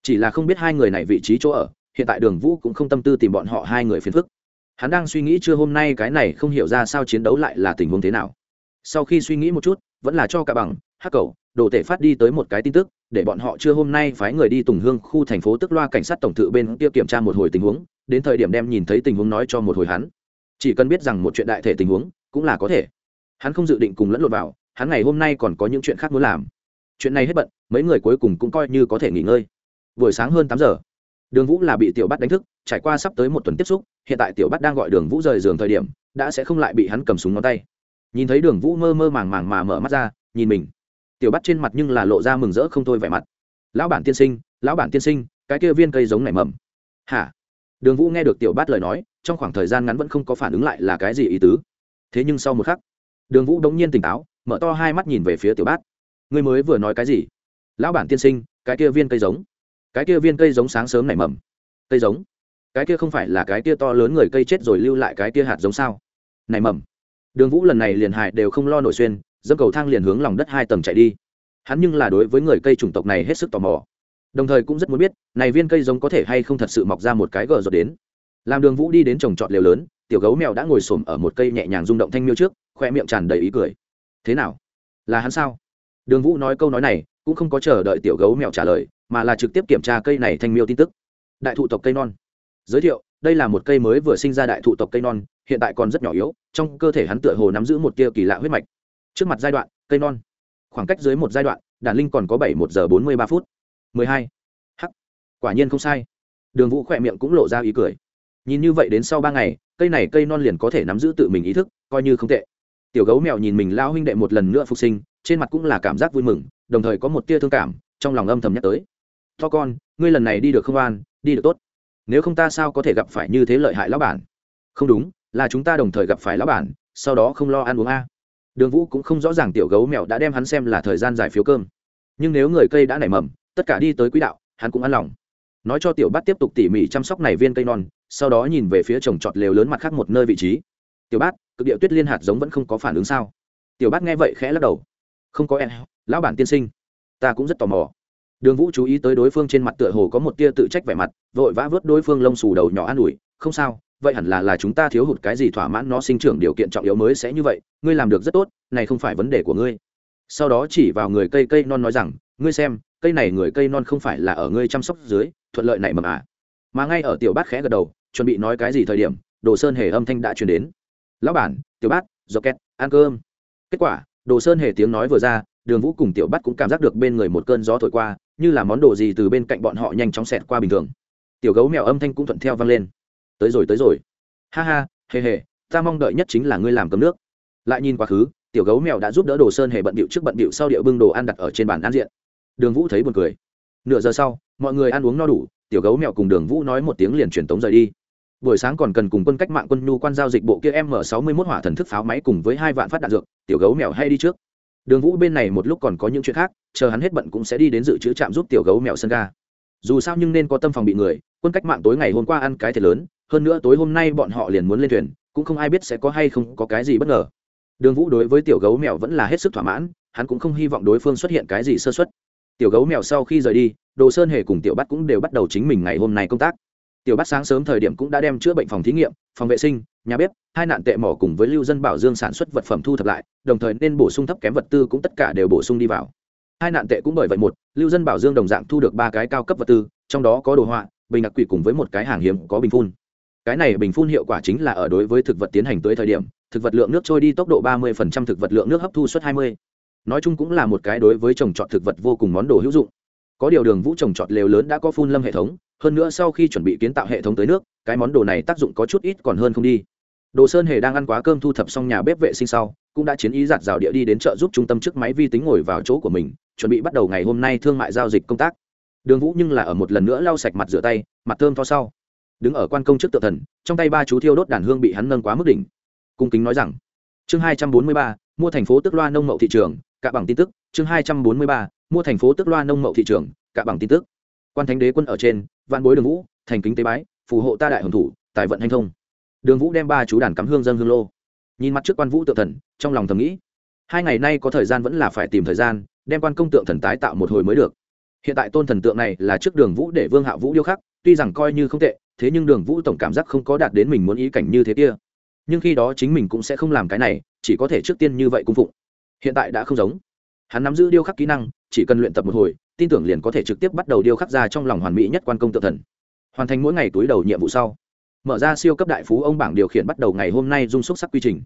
Chỉ là không biết hai người này vị trí chỗ ở, hiện tại đường vũ cũng không tâm tư tìm bọn họ hai người phiền phức. Hắn đang suy nghĩ chưa hôm nay cái này không hiểu ra sao chiến đấu lại là tình huống thế nào sau khi suy nghĩ một chút, vẫn là cho cả bằng, hắc cầu, đồ tể phát đi tới một cái tin tức, để bọn họ chưa hôm nay phái người đi tùng hương khu thành phố tức loa cảnh sát tổng thự bên kia kiểm tra một hồi tình huống, đến thời điểm đem nhìn thấy tình huống nói cho một hồi hắn. Chỉ cần biết rằng một chuyện đại thể tình huống, cũng là có thể. Hắn không dự định cùng lẫn lộn vào, hắn ngày hôm nay còn có những chuyện khác muốn làm. Chuyện này hết bận, mấy người cuối cùng cũng coi như có thể nghỉ ngơi. Buổi sáng hơn tám giờ, đường vũ là bị tiểu bắt đánh thức, trải qua sắp tới một tuần tiếp xúc, hiện tại tiểu bắt đang gọi đường vũ rời giường thời điểm, đã sẽ không lại bị hắn cầm súng ngón tay nhìn thấy đường vũ mơ mơ màng màng mà mở mắt ra, nhìn mình. Tiểu bắt trên mặt nhưng là lộ ra mừng rỡ không thôi vẻ mặt. Lão bản tiên sinh, lão bản tiên sinh, cái kia viên cây giống nảy mầm. Hả? Đường vũ nghe được tiểu bát lời nói, trong khoảng thời gian ngắn vẫn không có phản ứng lại là cái gì ý tứ. Thế nhưng sau một khắc, đường vũ đống nhiên tỉnh táo, mở to hai mắt nhìn về phía tiểu bát. Ngươi mới vừa nói cái gì? Lão bản tiên sinh, cái kia viên cây giống. Cái kia viên cây giống sáng sớm nảy mầm. Cây giống? Cái kia không phải là cái kia to lớn người cây chết rồi lưu lại cái kia hạt giống sao? Nảy mầm đường vũ lần này liền hại đều không lo nổi xuyên dâm cầu thang liền hướng lòng đất hai tầng chạy đi. Hắn nhưng là đối với người cây chủng tộc này hết sức tò mò. Đồng thời cũng rất muốn biết, này viên cây giống có thể hay không thật sự mọc ra một cái gờ rột đến. Làm đường vũ đi đến trồng trọt liều lớn, tiểu gấu mèo đã ngồi xổm ở một cây nhẹ nhàng rung động thanh miêu trước, khoe miệng tràn đầy ý cười. Thế nào? Là hắn sao? Đường vũ nói câu nói này, cũng không có chờ đợi tiểu gấu mèo trả lời, mà là trực tiếp kiểm tra cây này thanh miêu tin tức. Đại thụ tộc cây non. Giới thiệu đây là một cây mới vừa sinh ra đại thụ tộc cây non, hiện tại còn rất nhỏ yếu, trong cơ thể hắn tựa hồ nắm giữ một tia kỳ lạ huyết mạch. Trước mặt giai đoạn, cây non. Khoảng cách dưới một giai đoạn, đàn linh còn có bảy, một giờ bốn mươi ba phút. Mười hai. H quả nhiên không sai. Đường vũ khỏe miệng cũng lộ ra ý cười. Nhìn như vậy đến sau ba ngày, cây này cây non liền có thể nắm giữ tự mình ý thức, coi như không tệ. Tiểu gấu mèo nhìn mình lao huynh đệ một lần nữa phục sinh, trên mặt cũng là cảm giác vui mừng, đồng thời có một tia thương cảm, trong lòng âm thầm nhắc tới. To con, ngươi lần này đi được không an, đi được tốt nếu không ta sao có thể gặp phải như thế lợi hại lão bản? Không đúng, là chúng ta đồng thời gặp phải lão bản, sau đó không lo ăn uống a. Đường vũ cũng không rõ ràng tiểu gấu mèo đã đem hắn xem là thời gian giải phiếu cơm. Nhưng nếu người cây đã nảy mầm, tất cả đi tới quỹ đạo, hắn cũng ăn lòng. Nói cho tiểu bát tiếp tục tỉ mỉ chăm sóc này viên cây non, sau đó nhìn về phía trồng trọt lều lớn mặt khác một nơi vị trí. Tiểu bát, cực điệu tuyết liên hạt giống vẫn không có phản ứng sao? Tiểu bát nghe vậy khẽ lắc đầu. Không có em, lão bản tiên sinh. Ta cũng rất tò mò đường vũ chú ý tới đối phương trên mặt tựa hồ có một tia tự trách vẻ mặt, vội vã vớt đối phương lông xù đầu nhỏ an ủi, không sao, vậy hẳn là là chúng ta thiếu hụt cái gì thỏa mãn nó sinh trưởng điều kiện trọng yếu mới sẽ như vậy, ngươi làm được rất tốt, này không phải vấn đề của ngươi. Sau đó chỉ vào người cây cây non nói rằng, ngươi xem, cây này người cây non không phải là ở ngươi chăm sóc dưới, thuận lợi này mầm à mà ngay ở tiểu bát khẽ gật đầu, chuẩn bị nói cái gì thời điểm, đồ sơn hề âm thanh đã truyền đến. Lão bản, tiểu bát do két, ăn cơm. Kết quả, đồ sơn hề tiếng nói vừa ra đường vũ cùng tiểu bát cũng cảm giác được bên người một cơn gió thổi qua, như là món đồ gì từ bên cạnh bọn họ nhanh chóng xẹt qua bình thường. Tiểu gấu mèo âm thanh cũng thuận theo vang lên. Tới rồi tới rồi. Ha ha, hề hề, ta mong đợi nhất chính là ngươi làm cấm nước. Lại nhìn quá khứ, tiểu gấu mèo đã giúp đỡ đồ sơn hề bận điệu trước bận điệu sau điệu bưng đồ ăn đặt ở trên bàn ăn diện. Đường vũ thấy buồn cười. Nửa giờ sau, mọi người ăn uống no đủ, tiểu gấu mèo cùng đường vũ nói một tiếng liền truyền tống rời đi. Buổi sáng còn cần cùng quân cách mạng quân nhu quan giao dịch bộ kia m 61 hỏa thần thức pháo máy cùng với hai vạn phát đạn dược, tiểu gấu mèo hay đi trước đường vũ bên này một lúc còn có những chuyện khác, chờ hắn hết bận cũng sẽ đi đến dự trữ trạm giúp tiểu gấu mèo sân ga. Dù sao nhưng nên có tâm phòng bị người, quân cách mạng tối ngày hôm qua ăn cái thiệt lớn, hơn nữa tối hôm nay bọn họ liền muốn lên thuyền, cũng không ai biết sẽ có hay không có cái gì bất ngờ. Đường vũ đối với tiểu gấu mèo vẫn là hết sức thỏa mãn, hắn cũng không hy vọng đối phương xuất hiện cái gì sơ xuất tiểu gấu mèo sau khi rời đi, đồ sơn hề cùng tiểu bắt cũng đều bắt đầu chính mình ngày hôm nay công tác. Tiểu bắt sáng sớm thời điểm cũng đã đem chữa bệnh phòng thí nghiệm, phòng vệ sinh nhà bếp, hai nạn tệ mỏ cùng với lưu dân bảo dương sản xuất vật phẩm thu thập lại, đồng thời nên bổ sung thấp kém vật tư cũng tất cả đều bổ sung đi vào. Hai nạn tệ cũng bởi vậy một, lưu dân bảo dương đồng dạng thu được ba cái cao cấp vật tư, trong đó có đồ họa, bình đặc quỷ cùng với một cái hàng hiếm có bình phun. Cái này bình phun hiệu quả chính là ở đối với thực vật tiến hành tới thời điểm, thực vật lượng nước trôi đi tốc độ ba mươi thực vật lượng nước hấp thu suất hai mươi. Nói chung cũng là một cái đối với trồng trọt thực vật vô cùng món đồ hữu dụng. Có điều đường vũ trồng trọt lều lớn đã có phun lâm hệ thống, hơn nữa sau khi chuẩn bị kiến tạo hệ thống tới nước, cái món đồ này tác dụng có chút ít còn hơn không đi đồ sơn hề đang ăn quá cơm thu thập xong nhà bếp vệ sinh sau, cũng đã chiến ý giặt rào địa đi đến chợ giúp trung tâm trước máy vi tính ngồi vào chỗ của mình, chuẩn bị bắt đầu ngày hôm nay thương mại giao dịch công tác. Đường vũ nhưng là ở một lần nữa lau sạch mặt rửa tay, mặt thơm to sau. Đứng ở quan công trước tự thần, trong tay ba chú thiêu đốt đàn hương bị hắn nâng quá mức đỉnh. Cung kính nói rằng, chương hai trăm bốn mươi ba, mua thành phố tức loa nông mậu thị trường, cả bằng tin tức, chương hai trăm bốn mươi ba, mua thành phố tức loa nông mậu thị trường, cả bằng tin tức. Quan thánh đế quân ở trên, vạn bối đường vũ, thành kính tế bái, phù hộ ta đại hồng thủ, tài vận hành thông đường vũ đem ba chú đàn cắm hương dân hương lô. Nhìn mặt trước quan vũ tượng thần, trong lòng thầm nghĩ, hai ngày nay có thời gian vẫn là phải tìm thời gian, đem quan công tượng thần tái tạo một hồi mới được. Hiện tại tôn thần tượng này là trước đường vũ để vương hạ vũ điêu khắc, tuy rằng coi như không tệ, thế nhưng đường vũ tổng cảm giác không có đạt đến mình muốn ý cảnh như thế kia. Nhưng khi đó chính mình cũng sẽ không làm cái này, chỉ có thể trước tiên như vậy cung phụng. Hiện tại đã không giống. Hắn nắm giữ điêu khắc kỹ năng, chỉ cần luyện tập một hồi, tin tưởng liền có thể trực tiếp bắt đầu điêu khắc ra trong lòng hoàn mỹ nhất quan công tự thần. Hoàn thành mỗi ngày túi đầu nhiệm vụ sau mở ra siêu cấp đại phú ông bảng điều khiển bắt đầu ngày hôm nay dung xúc sắc quy trình.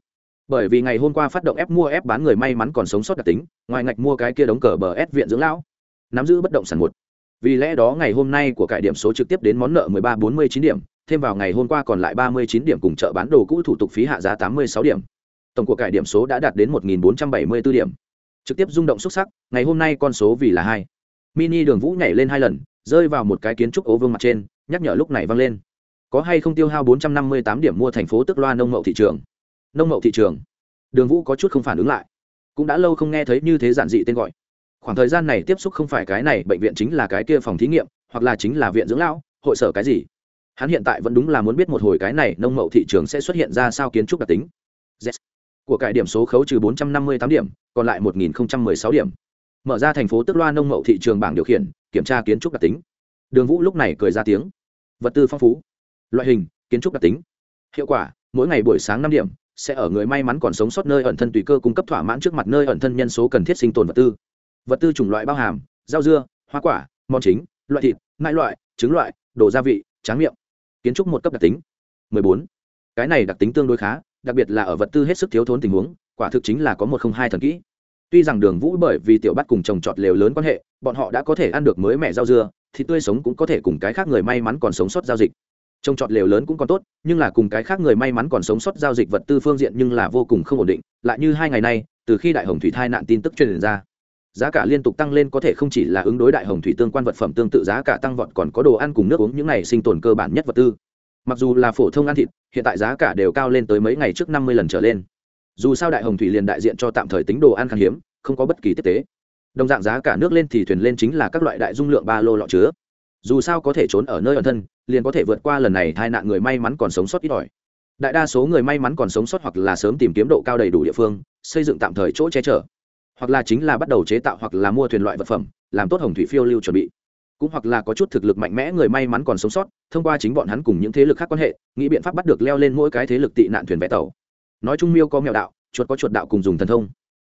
Bởi vì ngày hôm qua phát động ép mua ép bán người may mắn còn sống sót đặc tính, ngoài ngạch mua cái kia đóng cờ bờ ép viện dưỡng lão. Nắm giữ bất động sản một. Vì lẽ đó ngày hôm nay của cải điểm số trực tiếp đến món nợ 1349 điểm, thêm vào ngày hôm qua còn lại 39 điểm cùng chợ bán đồ cũ thủ tục phí hạ giá 86 điểm. Tổng của cải điểm số đã đạt đến 1474 điểm. Trực tiếp rung động xuất sắc, ngày hôm nay con số vì là hai. Mini đường vũ nhảy lên hai lần, rơi vào một cái kiến trúc ố vương mặt trên, nhắc nhở lúc này vang lên có hay không tiêu hao 458 điểm mua thành phố tức loa nông mậu thị trường? Nông mậu thị trường. Đường vũ có chút không phản ứng lại. Cũng đã lâu không nghe thấy như thế giản dị tên gọi. Khoảng thời gian này tiếp xúc không phải cái này, bệnh viện chính là cái kia phòng thí nghiệm, hoặc là chính là viện dưỡng lão, hội sở cái gì? Hắn hiện tại vẫn đúng là muốn biết một hồi cái này nông mậu thị trường sẽ xuất hiện ra sao kiến trúc đặc tính. Yes. của cải điểm số khấu trừ 458 điểm, còn lại 1016 điểm. Mở ra thành phố tức loa nông mậu thị trường bảng điều khiển, kiểm tra kiến trúc đặc tính. Đường vũ lúc này cười ra tiếng. Vật tư phong phú loại hình, kiến trúc đặc tính. Hiệu quả, mỗi ngày buổi sáng năm điểm, sẽ ở người may mắn còn sống sót nơi ẩn thân tùy cơ cung cấp thỏa mãn trước mặt nơi ẩn thân nhân số cần thiết sinh tồn vật tư. Vật tư chủng loại bao hàm, rau dưa, hoa quả, món chính, loại thịt nại loại, trứng loại, đồ gia vị, tráng miệng. Kiến trúc một cấp đặc tính. 14. cái này đặc tính tương đối khá, đặc biệt là ở vật tư hết sức thiếu thốn tình huống, quả thực chính là có một không hai thần kỹ. Tuy rằng đường vũ bởi vì tiểu bắt cùng trồng trọt lều lớn quan hệ, bọn họ đã có thể ăn được mới mẻ rau dưa thì tươi sống cũng có thể cùng cái khác người may mắn còn sống sót giao dịch trông trọt lều lớn cũng còn tốt, nhưng là cùng cái khác người may mắn còn sống sót giao dịch vật tư phương diện nhưng là vô cùng không ổn định. Lại như hai ngày nay, từ khi đại hồng thủy thai nạn tin tức truyền ra, giá cả liên tục tăng lên có thể không chỉ là ứng đối đại hồng thủy tương quan vật phẩm tương tự giá cả tăng vọt còn có đồ ăn cùng nước uống những này sinh tồn cơ bản nhất vật tư. Mặc dù là phổ thông ăn thịt, hiện tại giá cả đều cao lên tới mấy ngày trước năm mươi lần trở lên. Dù sao đại hồng thủy liền đại diện cho tạm thời tính đồ ăn khan hiếm, không có bất kỳ tiếp tế. Đồng dạng giá cả nước lên thì thuyền lên chính là các loại đại dung lượng ba lô lọ chứa dù sao có thể trốn ở nơi ẩn thân, liền có thể vượt qua lần này tai nạn người may mắn còn sống sót ít ỏi. Đại đa số người may mắn còn sống sót hoặc là sớm tìm kiếm độ cao đầy đủ địa phương, xây dựng tạm thời chỗ che chở. Hoặc là chính là bắt đầu chế tạo hoặc là mua thuyền loại vật phẩm, làm tốt hồng thủy phiêu lưu chuẩn bị. Cũng hoặc là có chút thực lực mạnh mẽ người may mắn còn sống sót, thông qua chính bọn hắn cùng những thế lực khác quan hệ, nghĩ biện pháp bắt được leo lên mỗi cái thế lực tị nạn thuyền vẽ tàu. Nói chung miêu có mèo đạo, chuột có chuột đạo cùng dùng thần thông.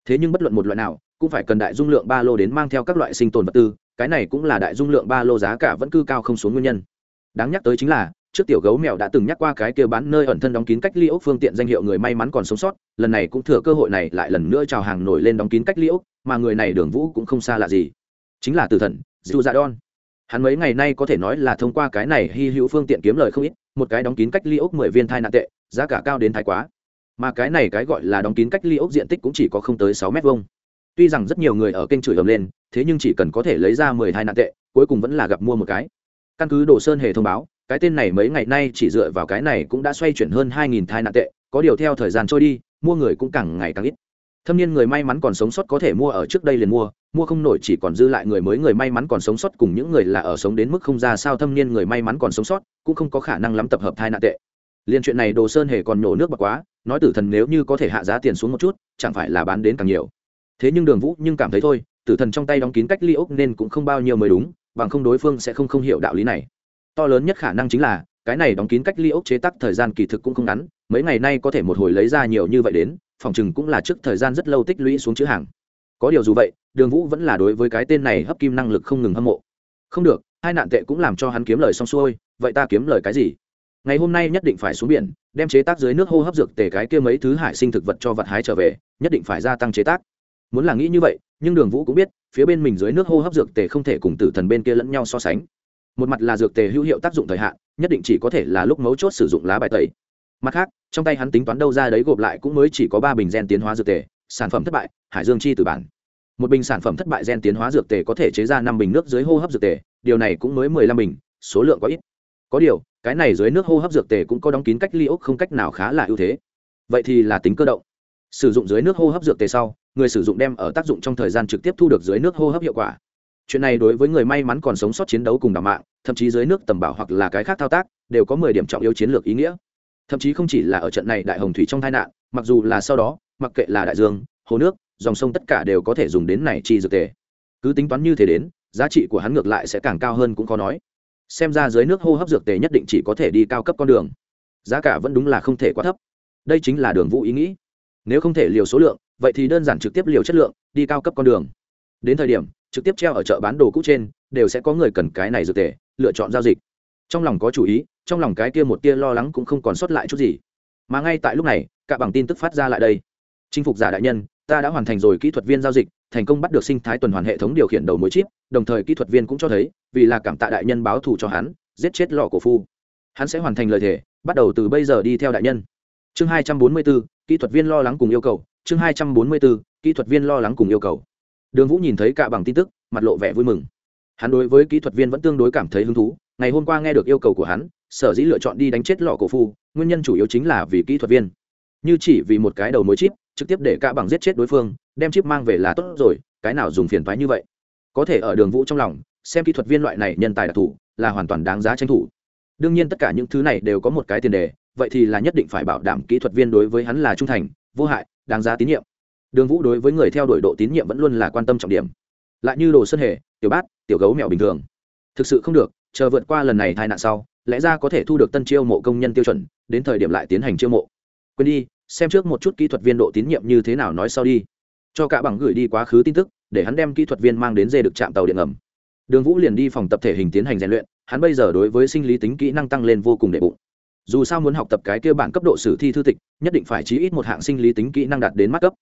Thế nhưng bất luận một loại nào, cũng phải cần đại dung lượng ba lô đến mang theo các loại sinh tồn vật tư cái này cũng là đại dung lượng ba lô giá cả vẫn cứ cao không xuống nguyên nhân. Đáng nhắc tới chính là, trước tiểu gấu mèo đã từng nhắc qua cái kia bán nơi ẩn thân đóng kín cách ly ốc phương tiện danh hiệu người may mắn còn sống sót, lần này cũng thừa cơ hội này lại lần nữa chào hàng nổi lên đóng kín cách ly ốc mà người này đường vũ cũng không xa lạ gì. Chính là tử thần, dù dạ đon. Hắn mấy ngày nay có thể nói là thông qua cái này hy hữu phương tiện kiếm lời không ít, một cái đóng kín cách ly ốc mười viên thai nạn tệ, giá cả cao đến thái quá. Mà cái này cái gọi là đóng kín cách ly ốc diện tích cũng chỉ có không tới sáu mét vuông tuy rằng rất nhiều người ở kênh chửi ầm lên, thế nhưng chỉ cần có thể lấy ra mười hai nạn tệ, cuối cùng vẫn là gặp mua một cái. Căn cứ đồ sơn hề thông báo, cái tên này mấy ngày nay chỉ dựa vào cái này cũng đã xoay chuyển hơn hai nghìn thai nạn tệ, có điều theo thời gian trôi đi, mua người cũng càng ngày càng ít. Thâm niên người may mắn còn sống sót có thể mua ở trước đây liền mua mua không nổi chỉ còn dư lại người mới người may mắn còn sống sót cùng những người là ở sống đến mức không ra sao thâm niên người may mắn còn sống sót, cũng không có khả năng lắm tập hợp thai nạn tệ. Liên chuyện này đồ sơn hề còn nhổ nước bạc quá, nói tử thần nếu như có thể hạ giá tiền xuống một chút, chẳng phải là bán đến càng nhiều thế nhưng đường vũ nhưng cảm thấy thôi, tử thần trong tay đóng kín cách ly ốc nên cũng không bao nhiêu mới đúng, bằng không đối phương sẽ không không hiểu đạo lý này. To lớn nhất khả năng chính là, cái này đóng kín cách ly ốc chế tắc thời gian kỳ thực cũng không ngắn, mấy ngày nay có thể một hồi lấy ra nhiều như vậy đến, phòng chừng cũng là trước thời gian rất lâu tích lũy xuống chữ hàng. Có điều dù vậy, đường vũ vẫn là đối với cái tên này hấp kim năng lực không ngừng hâm mộ. Không được, hai nạn tệ cũng làm cho hắn kiếm lời xong xuôi, vậy ta kiếm lời cái gì? Ngày hôm nay nhất định phải xuống biển, đem chế tác dưới nước hô hấp dược tề cái kia mấy thứ hải sinh thực vật cho vật hái trở về, nhất định phải gia tăng chế tác muốn là nghĩ như vậy, nhưng đường vũ cũng biết, phía bên mình dưới nước hô hấp dược tề không thể cùng tử thần bên kia lẫn nhau so sánh. Một mặt là dược tề hữu hiệu tác dụng thời hạn, nhất định chỉ có thể là lúc mấu chốt sử dụng lá bài tẩy. Mặt khác, trong tay hắn tính toán đâu ra đấy gộp lại cũng mới chỉ có ba bình gen tiến hóa dược tề, sản phẩm thất bại, hải dương chi từ bản. Một bình sản phẩm thất bại gen tiến hóa dược tề có thể chế ra năm bình nước dưới hô hấp dược tề, điều này cũng mới mười lăm bình, số lượng có ít. Có điều, cái này dưới nước hô hấp dược tề cũng có đóng kín cách ly ốc không cách nào khá là ưu thế. Vậy thì là tính cơ động sử dụng dưới nước hô hấp dược tề sau, người sử dụng đem ở tác dụng trong thời gian trực tiếp thu được dưới nước hô hấp hiệu quả. Chuyện này đối với người may mắn còn sống sót chiến đấu cùng đảm mạng, thậm chí dưới nước tầm bảo hoặc là cái khác thao tác, đều có mười điểm trọng yếu chiến lược ý nghĩa. Thậm chí không chỉ là ở trận này đại hồng thủy trong tai nạn, mặc dù là sau đó, mặc kệ là đại dương, hồ nước, dòng sông tất cả đều có thể dùng đến này chi dược tề. Cứ tính toán như thế đến, giá trị của hắn ngược lại sẽ càng cao hơn cũng khó nói. Xem ra dưới nước hô hấp dược tề nhất định chỉ có thể đi cao cấp con đường. Giá cả vẫn đúng là không thể quá thấp. Đây chính là đường vũ ý nghĩ nếu không thể liều số lượng, vậy thì đơn giản trực tiếp liều chất lượng, đi cao cấp con đường. Đến thời điểm, trực tiếp treo ở chợ bán đồ cũ trên, đều sẽ có người cần cái này dược tề, lựa chọn giao dịch. Trong lòng có chủ ý, trong lòng cái kia một tia lo lắng cũng không còn sót lại chút gì. Mà ngay tại lúc này, cả bằng tin tức phát ra lại đây. Chinh phục giả đại nhân, ta đã hoàn thành rồi kỹ thuật viên giao dịch, thành công bắt được sinh thái tuần hoàn hệ thống điều khiển đầu mối chip, đồng thời kỹ thuật viên cũng cho thấy, vì là cảm tạ đại nhân báo thù cho hắn, giết chết lọ cổ phu. Hắn sẽ hoàn thành lời thề, bắt đầu từ bây giờ đi theo đại nhân. Chương hai trăm bốn mươi bốn kỹ thuật viên lo lắng cùng yêu cầu, chương hai trăm bốn mươi bốn, kỹ thuật viên lo lắng cùng yêu cầu. Đường vũ nhìn thấy cả bằng tin tức, mặt lộ vẻ vui mừng. Hắn đối với kỹ thuật viên vẫn tương đối cảm thấy hứng thú, ngày hôm qua nghe được yêu cầu của hắn, sở dĩ lựa chọn đi đánh chết lọ cổ phu, nguyên nhân chủ yếu chính là vì kỹ thuật viên. Như chỉ vì một cái đầu mối chip, trực tiếp để cả bằng giết chết đối phương, đem chip mang về là tốt rồi, cái nào dùng phiền thoái như vậy? Có thể ở đường vũ trong lòng, xem kỹ thuật viên loại này nhân tài đặc thù, là hoàn toàn đáng giá tranh thủ. Đương nhiên tất cả những thứ này đều có một cái tiền đề vậy thì là nhất định phải bảo đảm kỹ thuật viên đối với hắn là trung thành, vô hại, đáng giá tín nhiệm. Đường vũ đối với người theo đuổi độ tín nhiệm vẫn luôn là quan tâm trọng điểm. Lại như đồ sân hề, tiểu bát, tiểu gấu mèo bình thường. Thực sự không được, chờ vượt qua lần này tai nạn sau, lẽ ra có thể thu được tân chiêu mộ công nhân tiêu chuẩn, đến thời điểm lại tiến hành chiêu mộ. Quên đi, xem trước một chút kỹ thuật viên độ tín nhiệm như thế nào nói sau đi. Cho cả bằng gửi đi quá khứ tin tức, để hắn đem kỹ thuật viên mang đến dê được chạm tàu điện ngầm. Đường vũ liền đi phòng tập thể hình tiến hành rèn luyện, hắn bây giờ đối với sinh lý tính kỹ năng tăng lên vô cùng đệ bụng dù sao muốn học tập cái kia bản cấp độ sử thi thư tịch, nhất định phải chí ít một hạng sinh lý tính kỹ năng đạt đến mắt cấp.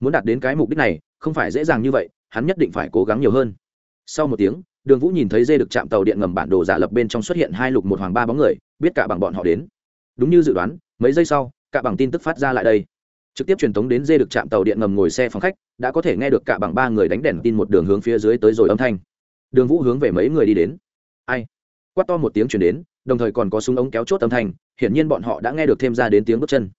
Muốn đạt đến cái mục đích này, không phải dễ dàng như vậy, hắn nhất định phải cố gắng nhiều hơn. Sau một tiếng, đường vũ nhìn thấy dê được chạm tàu điện ngầm bản đồ giả lập bên trong xuất hiện hai lục một hoàng ba bóng người, biết cả bằng bọn họ đến. Đúng như dự đoán, mấy giây sau, cả bằng tin tức phát ra lại đây. Trực tiếp truyền tống đến dê được chạm tàu điện ngầm ngồi xe phòng khách, đã có thể nghe được cả bằng ba người đánh đèn tin một đường hướng phía dưới tới rồi âm thanh. Đường vũ hướng về mấy người đi đến. Ai? Quát to một tiếng chuyển đến, đồng thời còn có súng ống kéo chốt âm thanh, hiển nhiên bọn họ đã nghe được thêm ra đến tiếng bước chân.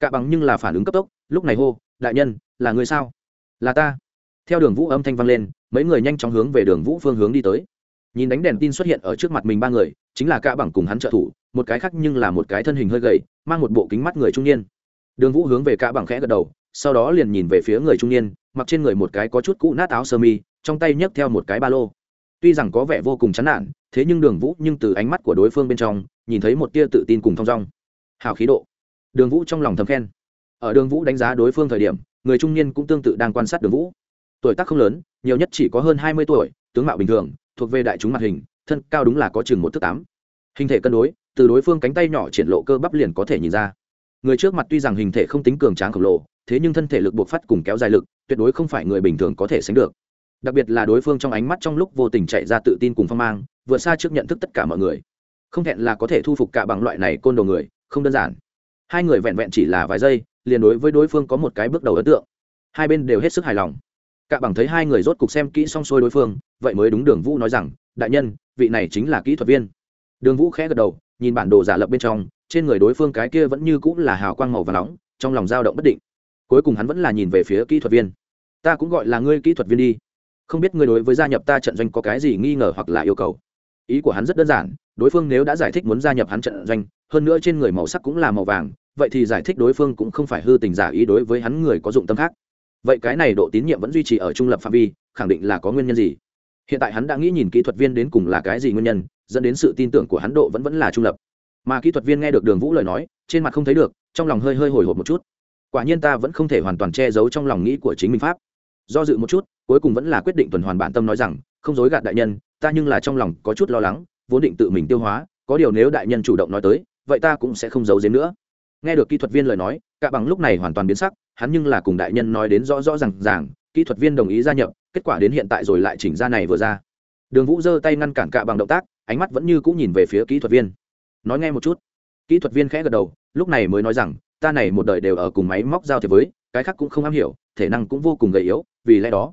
Cả bằng nhưng là phản ứng cấp tốc, lúc này hô, đại nhân, là người sao? Là ta. Theo đường vũ âm thanh vang lên, mấy người nhanh chóng hướng về đường vũ phương hướng đi tới. Nhìn đánh đèn tin xuất hiện ở trước mặt mình ba người, chính là cả bằng cùng hắn trợ thủ, một cái khác nhưng là một cái thân hình hơi gầy, mang một bộ kính mắt người trung niên. Đường vũ hướng về cả bằng khẽ gật đầu, sau đó liền nhìn về phía người trung niên, mặc trên người một cái có chút cũ nát áo sơ mi, trong tay nhấc theo một cái ba lô. Tuy rằng có vẻ vô cùng chán nản thế nhưng đường vũ nhưng từ ánh mắt của đối phương bên trong, nhìn thấy một tia tự tin cùng thong dong. Hào khí độ. Đường vũ trong lòng thầm khen. Ở đường vũ đánh giá đối phương thời điểm, người trung niên cũng tương tự đang quan sát đường vũ. Tuổi tác không lớn, nhiều nhất chỉ có hơn hai mươi tuổi, tướng mạo bình thường, thuộc về đại chúng mặt hình, thân cao đúng là có chừng một thước tám. Hình thể cân đối, từ đối phương cánh tay nhỏ triển lộ cơ bắp liền có thể nhìn ra. Người trước mặt tuy rằng hình thể không tính cường tráng khổng lồ, thế nhưng thân thể lực buộc phát cùng kéo dài lực, tuyệt đối không phải người bình thường có thể sánh được. Đặc biệt là đối phương trong ánh mắt trong lúc vô tình chạy ra tự tin cùng phong mang vượt xa trước nhận thức tất cả mọi người. Không hẹn là có thể thu phục cả bằng loại này côn đồ người, không đơn giản. Hai người vẹn vẹn chỉ là vài giây, liền đối với đối phương có một cái bước đầu ấn tượng. Hai bên đều hết sức hài lòng. Cả bằng thấy hai người rốt cục xem kỹ xong xuôi đối phương, vậy mới đúng đường vũ nói rằng, đại nhân, vị này chính là kỹ thuật viên. Đường vũ khẽ gật đầu, nhìn bản đồ giả lập bên trong, trên người đối phương cái kia vẫn như cũng là hào quang màu và nóng, trong lòng dao động bất định. Cuối cùng hắn vẫn là nhìn về phía kỹ thuật viên. Ta cũng gọi là ngươi kỹ thuật viên đi. Không biết ngươi đối với gia nhập ta trận doanh có cái gì nghi ngờ hoặc là yêu cầu? Ý của hắn rất đơn giản, đối phương nếu đã giải thích muốn gia nhập hắn trận doanh, hơn nữa trên người màu sắc cũng là màu vàng, vậy thì giải thích đối phương cũng không phải hư tình giả ý đối với hắn người có dụng tâm khác. Vậy cái này độ tín nhiệm vẫn duy trì ở trung lập phạm vi, khẳng định là có nguyên nhân gì? Hiện tại hắn đã nghĩ nhìn kỹ thuật viên đến cùng là cái gì nguyên nhân, dẫn đến sự tin tưởng của hắn độ vẫn vẫn là trung lập. Mà kỹ thuật viên nghe được đường vũ lời nói, trên mặt không thấy được, trong lòng hơi hơi hồi hộp một chút. Quả nhiên ta vẫn không thể hoàn toàn che giấu trong lòng nghĩ của chính mình pháp. Do dự một chút, cuối cùng vẫn là quyết định tuần hoàn bản tâm nói rằng, không dối gạt đại nhân ta nhưng là trong lòng có chút lo lắng, vốn định tự mình tiêu hóa, có điều nếu đại nhân chủ động nói tới, vậy ta cũng sẽ không giấu giếm nữa. Nghe được kỹ thuật viên lời nói cả bằng lúc này hoàn toàn biến sắc, hắn nhưng là cùng đại nhân nói đến rõ rõ r à n g ràng, kỹ thuật viên đồng ý gia nhập, kết quả đến hiện tại rồi lại chỉnh ra này vừa ra. Đường vũ giơ tay ngăn cản cả bằng động tác, ánh mắt vẫn như cũng nhìn về phía kỹ thuật viên. Nói nghe một chút. Kỹ thuật viên khẽ gật đầu, lúc này mới nói rằng, ta này một đời đều ở cùng máy móc giao thiệp với, cái khác cũng không am hiểu, thể năng cũng vô cùng gầy yếu, vì lẽ đó.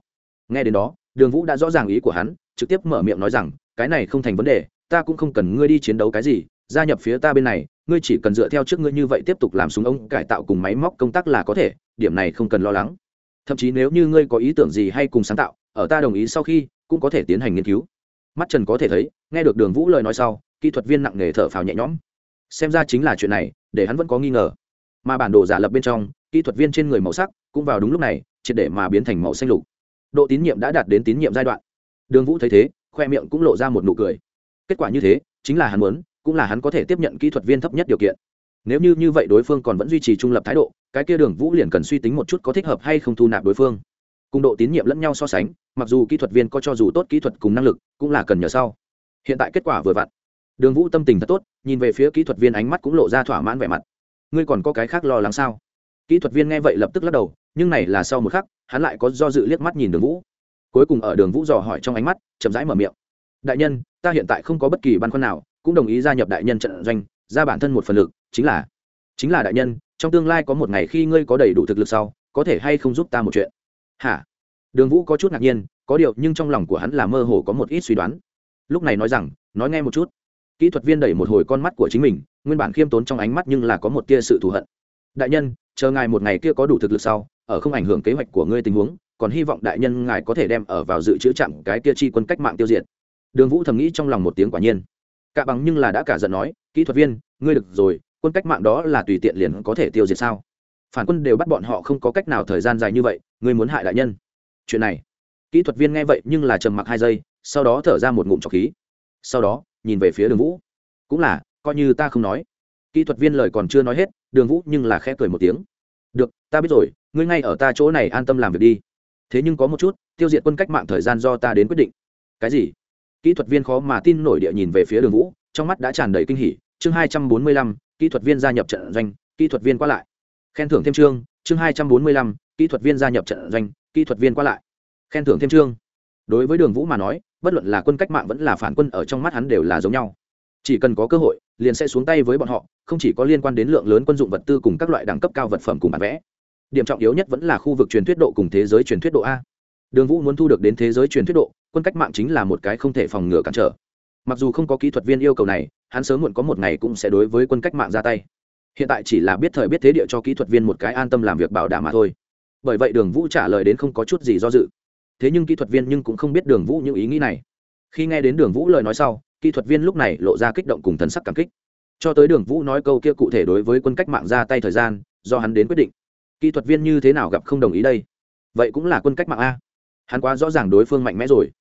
Nghe đến đó, đường vũ đã rõ ràng ý của hắn trực tiếp mở miệng nói rằng, cái này không thành vấn đề, ta cũng không cần ngươi đi chiến đấu cái gì, gia nhập phía ta bên này, ngươi chỉ cần dựa theo trước ngươi như vậy tiếp tục làm súng ống, cải tạo cùng máy móc công tác là có thể, điểm này không cần lo lắng. Thậm chí nếu như ngươi có ý tưởng gì hay cùng sáng tạo, ở ta đồng ý sau khi, cũng có thể tiến hành nghiên cứu. Mắt trần có thể thấy, nghe được đường vũ lời nói sau, kỹ thuật viên nặng nề thở phào nhẹ nhõm. Xem ra chính là chuyện này, để hắn vẫn có nghi ngờ. Mà bản đồ giả lập bên trong, kỹ thuật viên trên người màu sắc cũng vào đúng lúc này, triệt để mà biến thành màu xanh lục. Độ tín nhiệm đã đạt đến tín nhiệm giai đoạn đường vũ thấy thế, khoe miệng cũng lộ ra một nụ cười. Kết quả như thế, chính là hắn muốn, cũng là hắn có thể tiếp nhận kỹ thuật viên thấp nhất điều kiện. Nếu như như vậy đối phương còn vẫn duy trì trung lập thái độ, cái kia đường vũ liền cần suy tính một chút có thích hợp hay không thu nạp đối phương. Cùng độ tín nhiệm lẫn nhau so sánh, mặc dù kỹ thuật viên có cho dù tốt kỹ thuật cùng năng lực, cũng là cần nhờ sau. Hiện tại kết quả vừa vặn. Đường vũ tâm tình thật tốt, nhìn về phía kỹ thuật viên ánh mắt cũng lộ ra thỏa mãn vẻ mặt. Ngươi còn có cái khác lo lắng sao? Kỹ thuật viên nghe vậy lập tức lắc đầu, nhưng này là sau một khắc, hắn lại có do dự liếc mắt nhìn đường vũ cuối cùng ở đường vũ dò hỏi trong ánh mắt, chậm rãi mở miệng. Đại nhân, ta hiện tại không có bất kỳ băn khoăn nào, cũng đồng ý gia nhập đại nhân trận doanh, ra bản thân một phần lực, chính là chính là đại nhân, trong tương lai có một ngày khi ngươi có đầy đủ thực lực sau, có thể hay không giúp ta một chuyện? Hả? Đường vũ có chút ngạc nhiên, có điều nhưng trong lòng của hắn là mơ hồ có một ít suy đoán. Lúc này nói rằng, nói nghe một chút. Kỹ thuật viên đẩy một hồi con mắt của chính mình, nguyên bản khiêm tốn trong ánh mắt nhưng là có một tia sự thù hận. Đại nhân, chờ ngài một ngày kia có đủ thực lực sau, ở không ảnh hưởng kế hoạch của ngươi tình huống còn hy vọng đại nhân ngài có thể đem ở vào dự trữ chặn cái kia chi quân cách mạng tiêu diệt. Đường vũ thầm nghĩ trong lòng một tiếng quả nhiên. Cả bằng nhưng là đã cả giận nói, kỹ thuật viên, ngươi được rồi, quân cách mạng đó là tùy tiện liền có thể tiêu diệt sao? Phản quân đều bắt bọn họ không có cách nào thời gian dài như vậy, ngươi muốn hại đại nhân. Chuyện này, kỹ thuật viên nghe vậy nhưng là trầm mặc hai giây, sau đó thở ra một ngụm trọc khí. Sau đó, nhìn về phía đường vũ. Cũng là, coi như ta không nói. Kỹ thuật viên lời còn chưa nói hết, đường vũ nhưng là khẽ cười một tiếng. Được, ta biết rồi, ngươi ngay ở ta chỗ này an tâm làm việc đi thế nhưng có một chút, tiêu diệt quân cách mạng thời gian do ta đến quyết định. Cái gì? Kỹ thuật viên khó mà tin nổi địa nhìn về phía đường vũ, trong mắt đã tràn đầy kinh hỉ. Chương hai trăm bốn mươi lăm, kỹ thuật viên gia nhập trận doanh, kỹ thuật viên qua lại. Khen thưởng thêm chương chương hai trăm bốn mươi lăm, kỹ thuật viên gia nhập trận doanh, kỹ thuật viên qua lại. Khen thưởng thêm chương. Đối với đường vũ mà nói, bất luận là quân cách mạng vẫn là phản quân ở trong mắt hắn đều là giống nhau. Chỉ cần có cơ hội, liền sẽ xuống tay với bọn họ, không chỉ có liên quan đến lượng lớn quân dụng vật tư cùng các loại đẳng cấp cao vật phẩm cùng bản vẽ điểm trọng yếu nhất vẫn là khu vực truyền thuyết độ cùng thế giới truyền thuyết độ a. Đường vũ muốn thu được đến thế giới truyền thuyết độ, quân cách mạng chính là một cái không thể phòng ngừa cản trở. Mặc dù không có kỹ thuật viên yêu cầu này, hắn sớm muộn có một ngày cũng sẽ đối với quân cách mạng ra tay. Hiện tại chỉ là biết thời biết thế địa cho kỹ thuật viên một cái an tâm làm việc bảo đảm mà thôi. Bởi vậy đường vũ trả lời đến không có chút gì do dự. Thế nhưng kỹ thuật viên nhưng cũng không biết đường vũ những ý nghĩ này. Khi nghe đến đường vũ lời nói sau, kỹ thuật viên lúc này lộ ra kích động cùng thần sắc cảm kích. Cho tới đường vũ nói câu kia cụ thể đối với quân cách mạng ra tay thời gian, do hắn đến quyết định kỹ thuật viên như thế nào gặp không đồng ý đây? Vậy cũng là quân cách mạng a. Hắn quá rõ ràng đối phương mạnh mẽ rồi.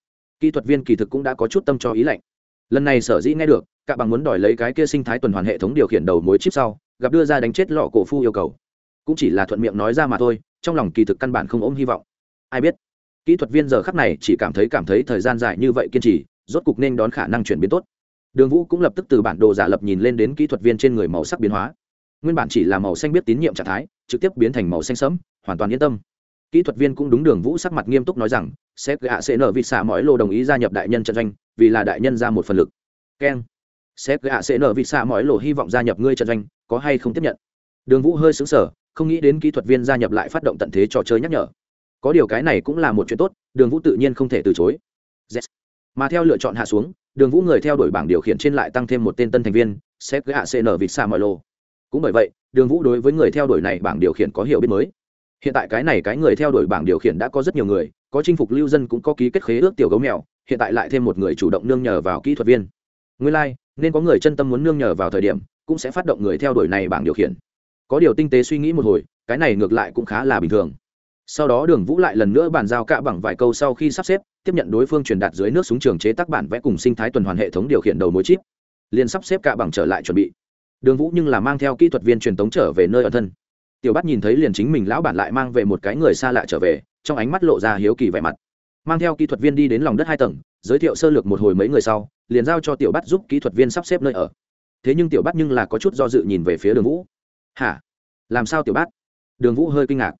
Kỹ thuật viên kỳ thực cũng đã có chút tâm cho ý lạnh. Lần này sở dĩ nghe được, cả bằng muốn đòi lấy cái kia sinh thái tuần hoàn hệ thống điều khiển đầu mối chip sau, gặp đưa ra đánh chết lọ cổ phu yêu cầu. Cũng chỉ là thuận miệng nói ra mà thôi, trong lòng kỳ thực căn bản không ôm hy vọng. Ai biết? Kỹ thuật viên giờ khắc này chỉ cảm thấy cảm thấy thời gian dài như vậy kiên trì, rốt cục nên đón khả năng chuyển biến tốt. Đường vũ cũng lập tức từ bản đồ giả lập nhìn lên đến kỹ thuật viên trên người màu sắc biến hóa. Nguyên bản chỉ là màu xanh biết tín nhiệm trạng thái trực tiếp biến thành màu xanh sẫm, hoàn toàn yên tâm. Kỹ thuật viên cũng đúng đường vũ sắc mặt nghiêm túc nói rằng, sẽ gạ sẽ nở vị xạ mọi lô đồng ý gia nhập đại nhân trận doanh, vì là đại nhân ra một phần lực. Keng. Sẽ gạ sẽ nở vị xạ mọi lô hy vọng gia nhập ngươi trận doanh, có hay không tiếp nhận? Đường vũ hơi xứng sở không nghĩ đến kỹ thuật viên gia nhập lại phát động tận thế trò chơi nhắc nhở. Có điều cái này cũng là một chuyện tốt, đường vũ tự nhiên không thể từ chối. Yes. mà theo lựa chọn hạ xuống, đường vũ người theo đuổi bảng điều khiển trên lại tăng thêm một tên tân thành viên xét gạ nợ vị xa mọi lô cũng bởi vậy đường vũ đối với người theo đuổi này bảng điều khiển có hiểu biết mới. Hiện tại cái này cái người theo đuổi bảng điều khiển đã có rất nhiều người có chinh phục lưu dân cũng có ký kết khế ước tiểu gấu mèo hiện tại lại thêm một người chủ động nương nhờ vào kỹ thuật viên. Nguyên lai、like, nên có người chân tâm muốn nương nhờ vào thời điểm cũng sẽ phát động người theo đuổi này bảng điều khiển. Có điều tinh tế suy nghĩ một hồi cái này ngược lại cũng khá là bình thường. Sau đó đường vũ lại lần nữa bàn giao cạ bằng vài câu sau khi sắp xếp tiếp nhận đối phương truyền đạt dưới nước súng trường chế tác bản vẽ cùng sinh thái tuần hoàn hệ thống điều khiển đầu mối chip. Liền sắp xếp cạ bằng trở lại chuẩn bị đường vũ nhưng là mang theo kỹ thuật viên truyền tống trở về nơi ở thân. Tiểu bắt nhìn thấy liền chính mình lão bản lại mang về một cái người xa lạ trở về, trong ánh mắt lộ ra hiếu kỳ vẻ mặt. Mang theo kỹ thuật viên đi đến lòng đất hai tầng, giới thiệu sơ lược một hồi mấy người sau, liền giao cho tiểu bắt giúp kỹ thuật viên sắp xếp nơi ở. Thế nhưng tiểu bắt nhưng là có chút do dự nhìn về phía đường vũ. Hả? Làm sao tiểu bắt đường vũ hơi kinh ngạc.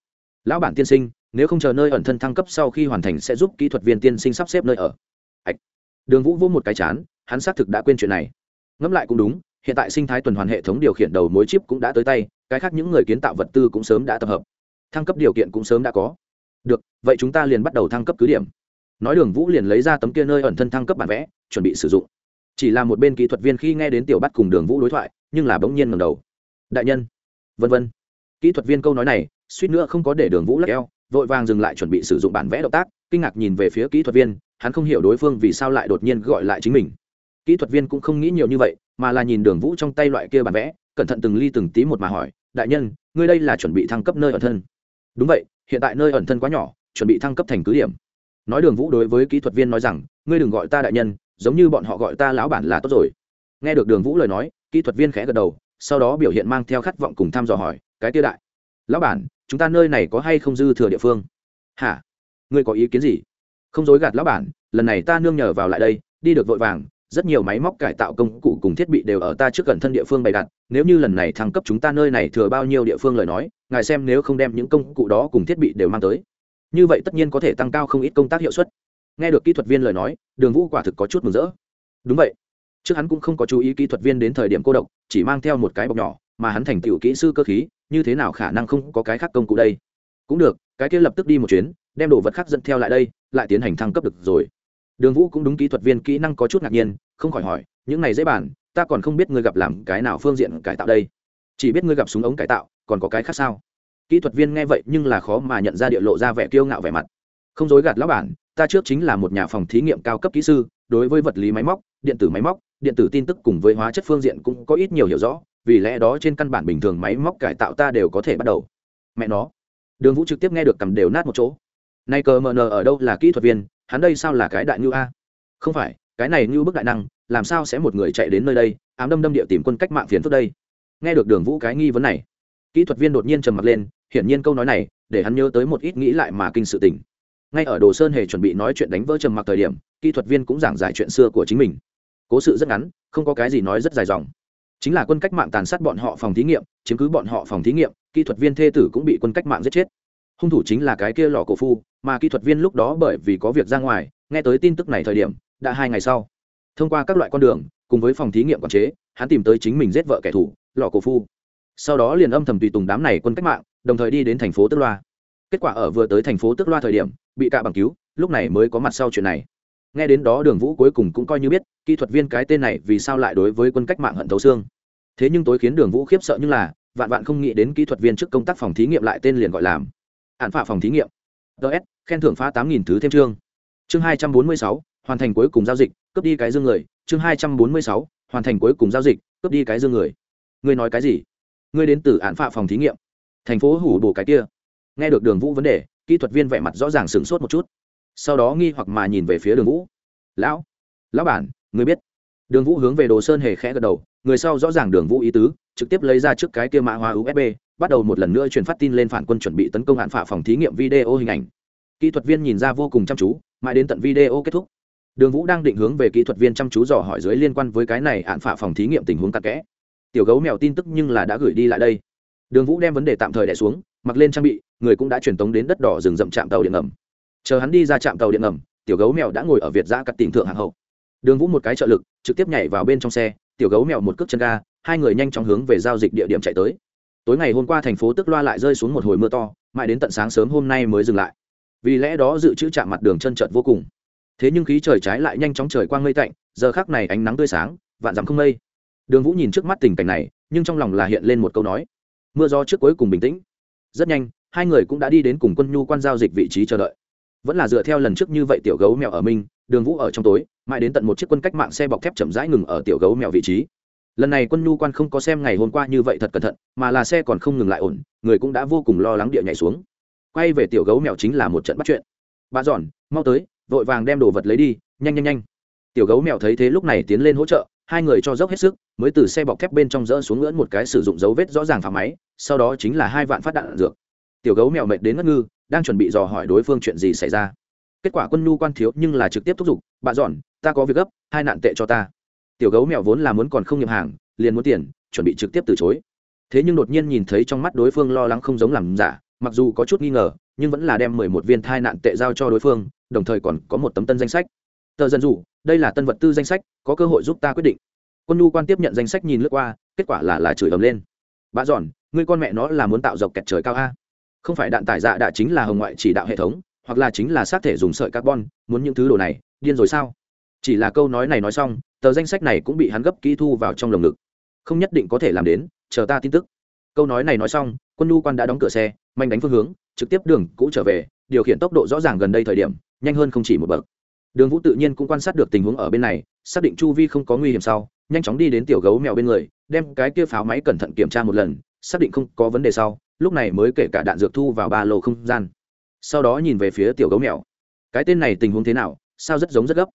Lão bản tiên sinh, nếu không chờ nơi ẩn thân thăng cấp sau khi hoàn thành sẽ giúp kỹ thuật viên tiên sinh sắp xếp nơi ở. Ạch. Đường vũ vỗ một cái chán, hắn xác thực đã quên chuyện này. Ngẫm lại cũng đúng hiện tại sinh thái tuần hoàn hệ thống điều khiển đầu mối chip cũng đã tới tay, cái khác những người kiến tạo vật tư cũng sớm đã tập hợp. Thăng cấp điều kiện cũng sớm đã có. Được, vậy chúng ta liền bắt đầu thăng cấp cứ điểm. Nói đường vũ liền lấy ra tấm kia nơi ẩn thân thăng cấp bản vẽ, chuẩn bị sử dụng. Chỉ là một bên kỹ thuật viên khi nghe đến tiểu bắt cùng đường vũ đối thoại, nhưng là bỗng nhiên ngầm đầu. Đại nhân. Vân vân. Kỹ thuật viên câu nói này, suýt nữa không có để đường vũ lắc eo, vội vàng dừng lại chuẩn bị sử dụng bản vẽ động tác, kinh ngạc nhìn về phía kỹ thuật viên, hắn không hiểu đối phương vì sao lại đột nhiên gọi lại chính mình kỹ thuật viên cũng không nghĩ nhiều như vậy, mà là nhìn đường vũ trong tay loại kia bản vẽ, cẩn thận từng ly từng tí một mà hỏi, đại nhân, ngươi đây là chuẩn bị thăng cấp nơi ẩn thân? Đúng vậy, hiện tại nơi ẩn thân quá nhỏ, chuẩn bị thăng cấp thành cứ điểm. Nói đường vũ đối với kỹ thuật viên nói rằng, ngươi đừng gọi ta đại nhân, giống như bọn họ gọi ta lão bản là tốt rồi. Nghe được đường vũ lời nói, kỹ thuật viên khẽ gật đầu, sau đó biểu hiện mang theo khát vọng cùng thăm dò hỏi, cái tiêu đại, lão bản, chúng ta nơi này có hay không dư thừa địa phương? Hả? Ngươi có ý kiến gì? Không dối gạt lão bản, lần này ta nương nhờ vào lại đây, đi được vội vàng rất nhiều máy móc cải tạo công cụ cùng thiết bị đều ở ta trước gần thân địa phương bày đặt, nếu như lần này thăng cấp chúng ta nơi này thừa bao nhiêu địa phương lời nói, ngài xem nếu không đem những công cụ đó cùng thiết bị đều mang tới. Như vậy tất nhiên có thể tăng cao không ít công tác hiệu suất. Nghe được kỹ thuật viên lời nói, đường vũ quả thực có chút mừng rỡ. Đúng vậy. Trước hắn cũng không có chú ý kỹ thuật viên đến thời điểm cô độc, chỉ mang theo một cái bọc nhỏ, mà hắn thành tựu kỹ sư cơ khí, như thế nào khả năng không có cái khác công cụ đây? Cũng được, cái kia lập tức đi một chuyến, đem đồ vật khác dẫn theo lại đây, lại tiến hành thăng cấp được rồi đường vũ cũng đúng kỹ thuật viên kỹ năng có chút ngạc nhiên, không khỏi hỏi, những này dễ bàn, ta còn không biết ngươi gặp làm cái nào phương diện cải tạo đây. Chỉ biết ngươi gặp súng ống cải tạo, còn có cái khác sao? Kỹ thuật viên nghe vậy nhưng là khó mà nhận ra địa lộ ra vẻ kiêu ngạo vẻ mặt. Không dối gạt lão bản, ta trước chính là một nhà phòng thí nghiệm cao cấp kỹ sư, đối với vật lý máy móc, điện tử máy móc, điện tử tin tức cùng với hóa chất phương diện cũng có ít nhiều hiểu rõ, vì lẽ đó trên căn bản bình thường máy móc cải tạo ta đều có thể bắt đầu. Mẹ nó. Đường vũ trực tiếp nghe được cầm đều nát một chỗ. Nay cờ mờ nờ ở đâu là kỹ thuật viên hắn đây sao là cái đại ngưu a? Không phải, cái này ngưu bức đại năng, làm sao sẽ một người chạy đến nơi đây, ám đâm đâm địa tìm quân cách mạng phiền phức đây? Nghe được đường vũ cái nghi vấn này, kỹ thuật viên đột nhiên trầm mặt lên, hiển nhiên câu nói này để hắn nhớ tới một ít nghĩ lại mà kinh sự tình. Ngay ở đồ sơn hề chuẩn bị nói chuyện đánh vỡ trầm mặc thời điểm, kỹ thuật viên cũng giảng giải chuyện xưa của chính mình. Cố sự rất ngắn, không có cái gì nói rất dài dòng. Chính là quân cách mạng tàn sát bọn họ phòng thí nghiệm, chiếm cứ bọn họ phòng thí nghiệm, kỹ thuật viên thê tử cũng bị quân cách mạng giết chết hung thủ chính là cái kia lò cổ phu, mà kỹ thuật viên lúc đó bởi vì có việc ra ngoài, nghe tới tin tức này thời điểm, đã hai ngày sau. Thông qua các loại con đường, cùng với phòng thí nghiệm quản chế, hắn tìm tới chính mình giết vợ kẻ thù lò cổ phu. Sau đó liền âm thầm tùy tùng đám này quân cách mạng, đồng thời đi đến thành phố tức loa. Kết quả ở vừa tới thành phố tức loa thời điểm, bị cạ bằng cứu, lúc này mới có mặt sau chuyện này. Nghe đến đó đường vũ cuối cùng cũng coi như biết, kỹ thuật viên cái tên này vì sao lại đối với quân cách mạng hận thấu xương. Thế nhưng tối khiến đường vũ khiếp sợ như là, vạn vạn không nghĩ đến kỹ thuật viên trước công tác phòng thí nghiệm lại tên liền gọi làm hạn phạ phòng thí nghiệm. Ts khen thưởng phá tám nghìn thứ thêm chương. Chương hai trăm bốn mươi sáu, hoàn thành cuối cùng giao dịch, cướp đi cái dương người. Chương hai trăm bốn mươi sáu, hoàn thành cuối cùng giao dịch, cướp đi cái dương người. Ngươi nói cái gì? Ngươi đến từ án phạ phòng thí nghiệm. Thành phố hủ bổ cái kia. Nghe được đường vũ vấn đề, kỹ thuật viên vẻ mặt rõ ràng sửng sốt một chút. Sau đó nghi hoặc mà nhìn về phía đường vũ. Lão lão bản, ngươi biết? Đường vũ hướng về đồ sơn hề khẽ gật đầu người sau rõ ràng đường vũ ý tứ, trực tiếp lấy ra trước cái kia mã hóa usb bắt đầu một lần nữa truyền phát tin lên phản quân chuẩn bị tấn công hạn phả phòng thí nghiệm video hình ảnh. Kỹ thuật viên nhìn ra vô cùng chăm chú, mãi đến tận video kết thúc. Đường vũ đang định hướng về kỹ thuật viên chăm chú dò hỏi dưới liên quan với cái này hạn phả phòng thí nghiệm tình huống tắc kẽ. Tiểu gấu mèo tin tức nhưng là đã gửi đi lại đây. Đường vũ đem vấn đề tạm thời đẻ xuống, mặc lên trang bị, người cũng đã truyền tống đến đất đỏ rừng rậm trạm tàu điện ngầm. Chờ hắn đi ra trạm tàu điện ngầm, tiểu gấu mèo đã ngồi ở việt giã cắt tìm thượng hàng hậu đường vũ một cái trợ lực, trực tiếp nhảy vào bên trong xe, tiểu gấu mèo một cước chân ga, hai người nhanh chóng hướng về giao dịch địa điểm chạy tới. Tối ngày hôm qua thành phố tức loa lại rơi xuống một hồi mưa to, mãi đến tận sáng sớm hôm nay mới dừng lại. Vì lẽ đó dự trữ chạm mặt đường chân trợt vô cùng. Thế nhưng khí trời trái lại nhanh chóng trời quang mây tạnh, giờ khác này ánh nắng tươi sáng, vạn dặm không mây. Đường vũ nhìn trước mắt tình cảnh này, nhưng trong lòng là hiện lên một câu nói. Mưa gió trước cuối cùng bình tĩnh. Rất nhanh, hai người cũng đã đi đến cùng quân nhu quan giao dịch vị trí chờ đợi. Vẫn là dựa theo lần trước như vậy tiểu gấu mèo ở minh đường vũ ở trong tối mãi đến tận một chiếc quân cách mạng xe bọc thép chậm rãi ngừng ở tiểu gấu mèo vị trí. Lần này quân nhu quan không có xem ngày hôm qua như vậy thật cẩn thận, mà là xe còn không ngừng lại ổn, người cũng đã vô cùng lo lắng địa nhảy xuống. Quay về tiểu gấu mèo chính là một trận bắt chuyện. Bà giòn, mau tới, vội vàng đem đồ vật lấy đi, nhanh nhanh nhanh. Tiểu gấu mèo thấy thế lúc này tiến lên hỗ trợ, hai người cho dốc hết sức, mới từ xe bọc thép bên trong rỡ xuống ngưỡn một cái sử dụng dấu vết rõ ràng phá máy, sau đó chính là hai vạn phát đạn dược. Tiểu gấu mèo mệt đến ngất ngư, đang chuẩn bị dò hỏi đối phương chuyện gì xảy ra. Kết quả quân nhu quan thiếu nhưng là trực tiếp thúc giục, bà dọn ta có việc gấp, hai nạn tệ cho ta. Tiểu gấu mèo vốn là muốn còn không nhập hàng, liền muốn tiền, chuẩn bị trực tiếp từ chối. Thế nhưng đột nhiên nhìn thấy trong mắt đối phương lo lắng không giống làm giả, mặc dù có chút nghi ngờ, nhưng vẫn là đem mười một viên thai nạn tệ giao cho đối phương, đồng thời còn có một tấm tân danh sách. Tờ dân dụ, đây là tân vật tư danh sách, có cơ hội giúp ta quyết định. Quân nhu quan tiếp nhận danh sách nhìn lướt qua, kết quả là là chửi ầm lên. Bà giòn, ngươi con mẹ nó là muốn tạo dọc kẹt trời cao a? Không phải đạn tải dạ đã chính là hồng ngoại chỉ đạo hệ thống, hoặc là chính là sát thể dùng sợi carbon, muốn những thứ đồ này, điên rồi sao? Chỉ là câu nói này nói xong, tờ danh sách này cũng bị hắn gấp kỹ thu vào trong lồng ngực. Không nhất định có thể làm đến, chờ ta tin tức. Câu nói này nói xong, quân nhu quan đã đóng cửa xe, manh đánh phương hướng, trực tiếp đường cũ trở về, điều khiển tốc độ rõ ràng gần đây thời điểm, nhanh hơn không chỉ một bậc. Đường vũ tự nhiên cũng quan sát được tình huống ở bên này, xác định chu vi không có nguy hiểm sau, nhanh chóng đi đến tiểu gấu mèo bên người, đem cái kia pháo máy cẩn thận kiểm tra một lần, xác định không có vấn đề sau, lúc này mới kể cả đạn dược thu vào ba lô không gian. Sau đó nhìn về phía tiểu gấu mèo. Cái tên này tình huống thế nào, sao rất giống rất gấp?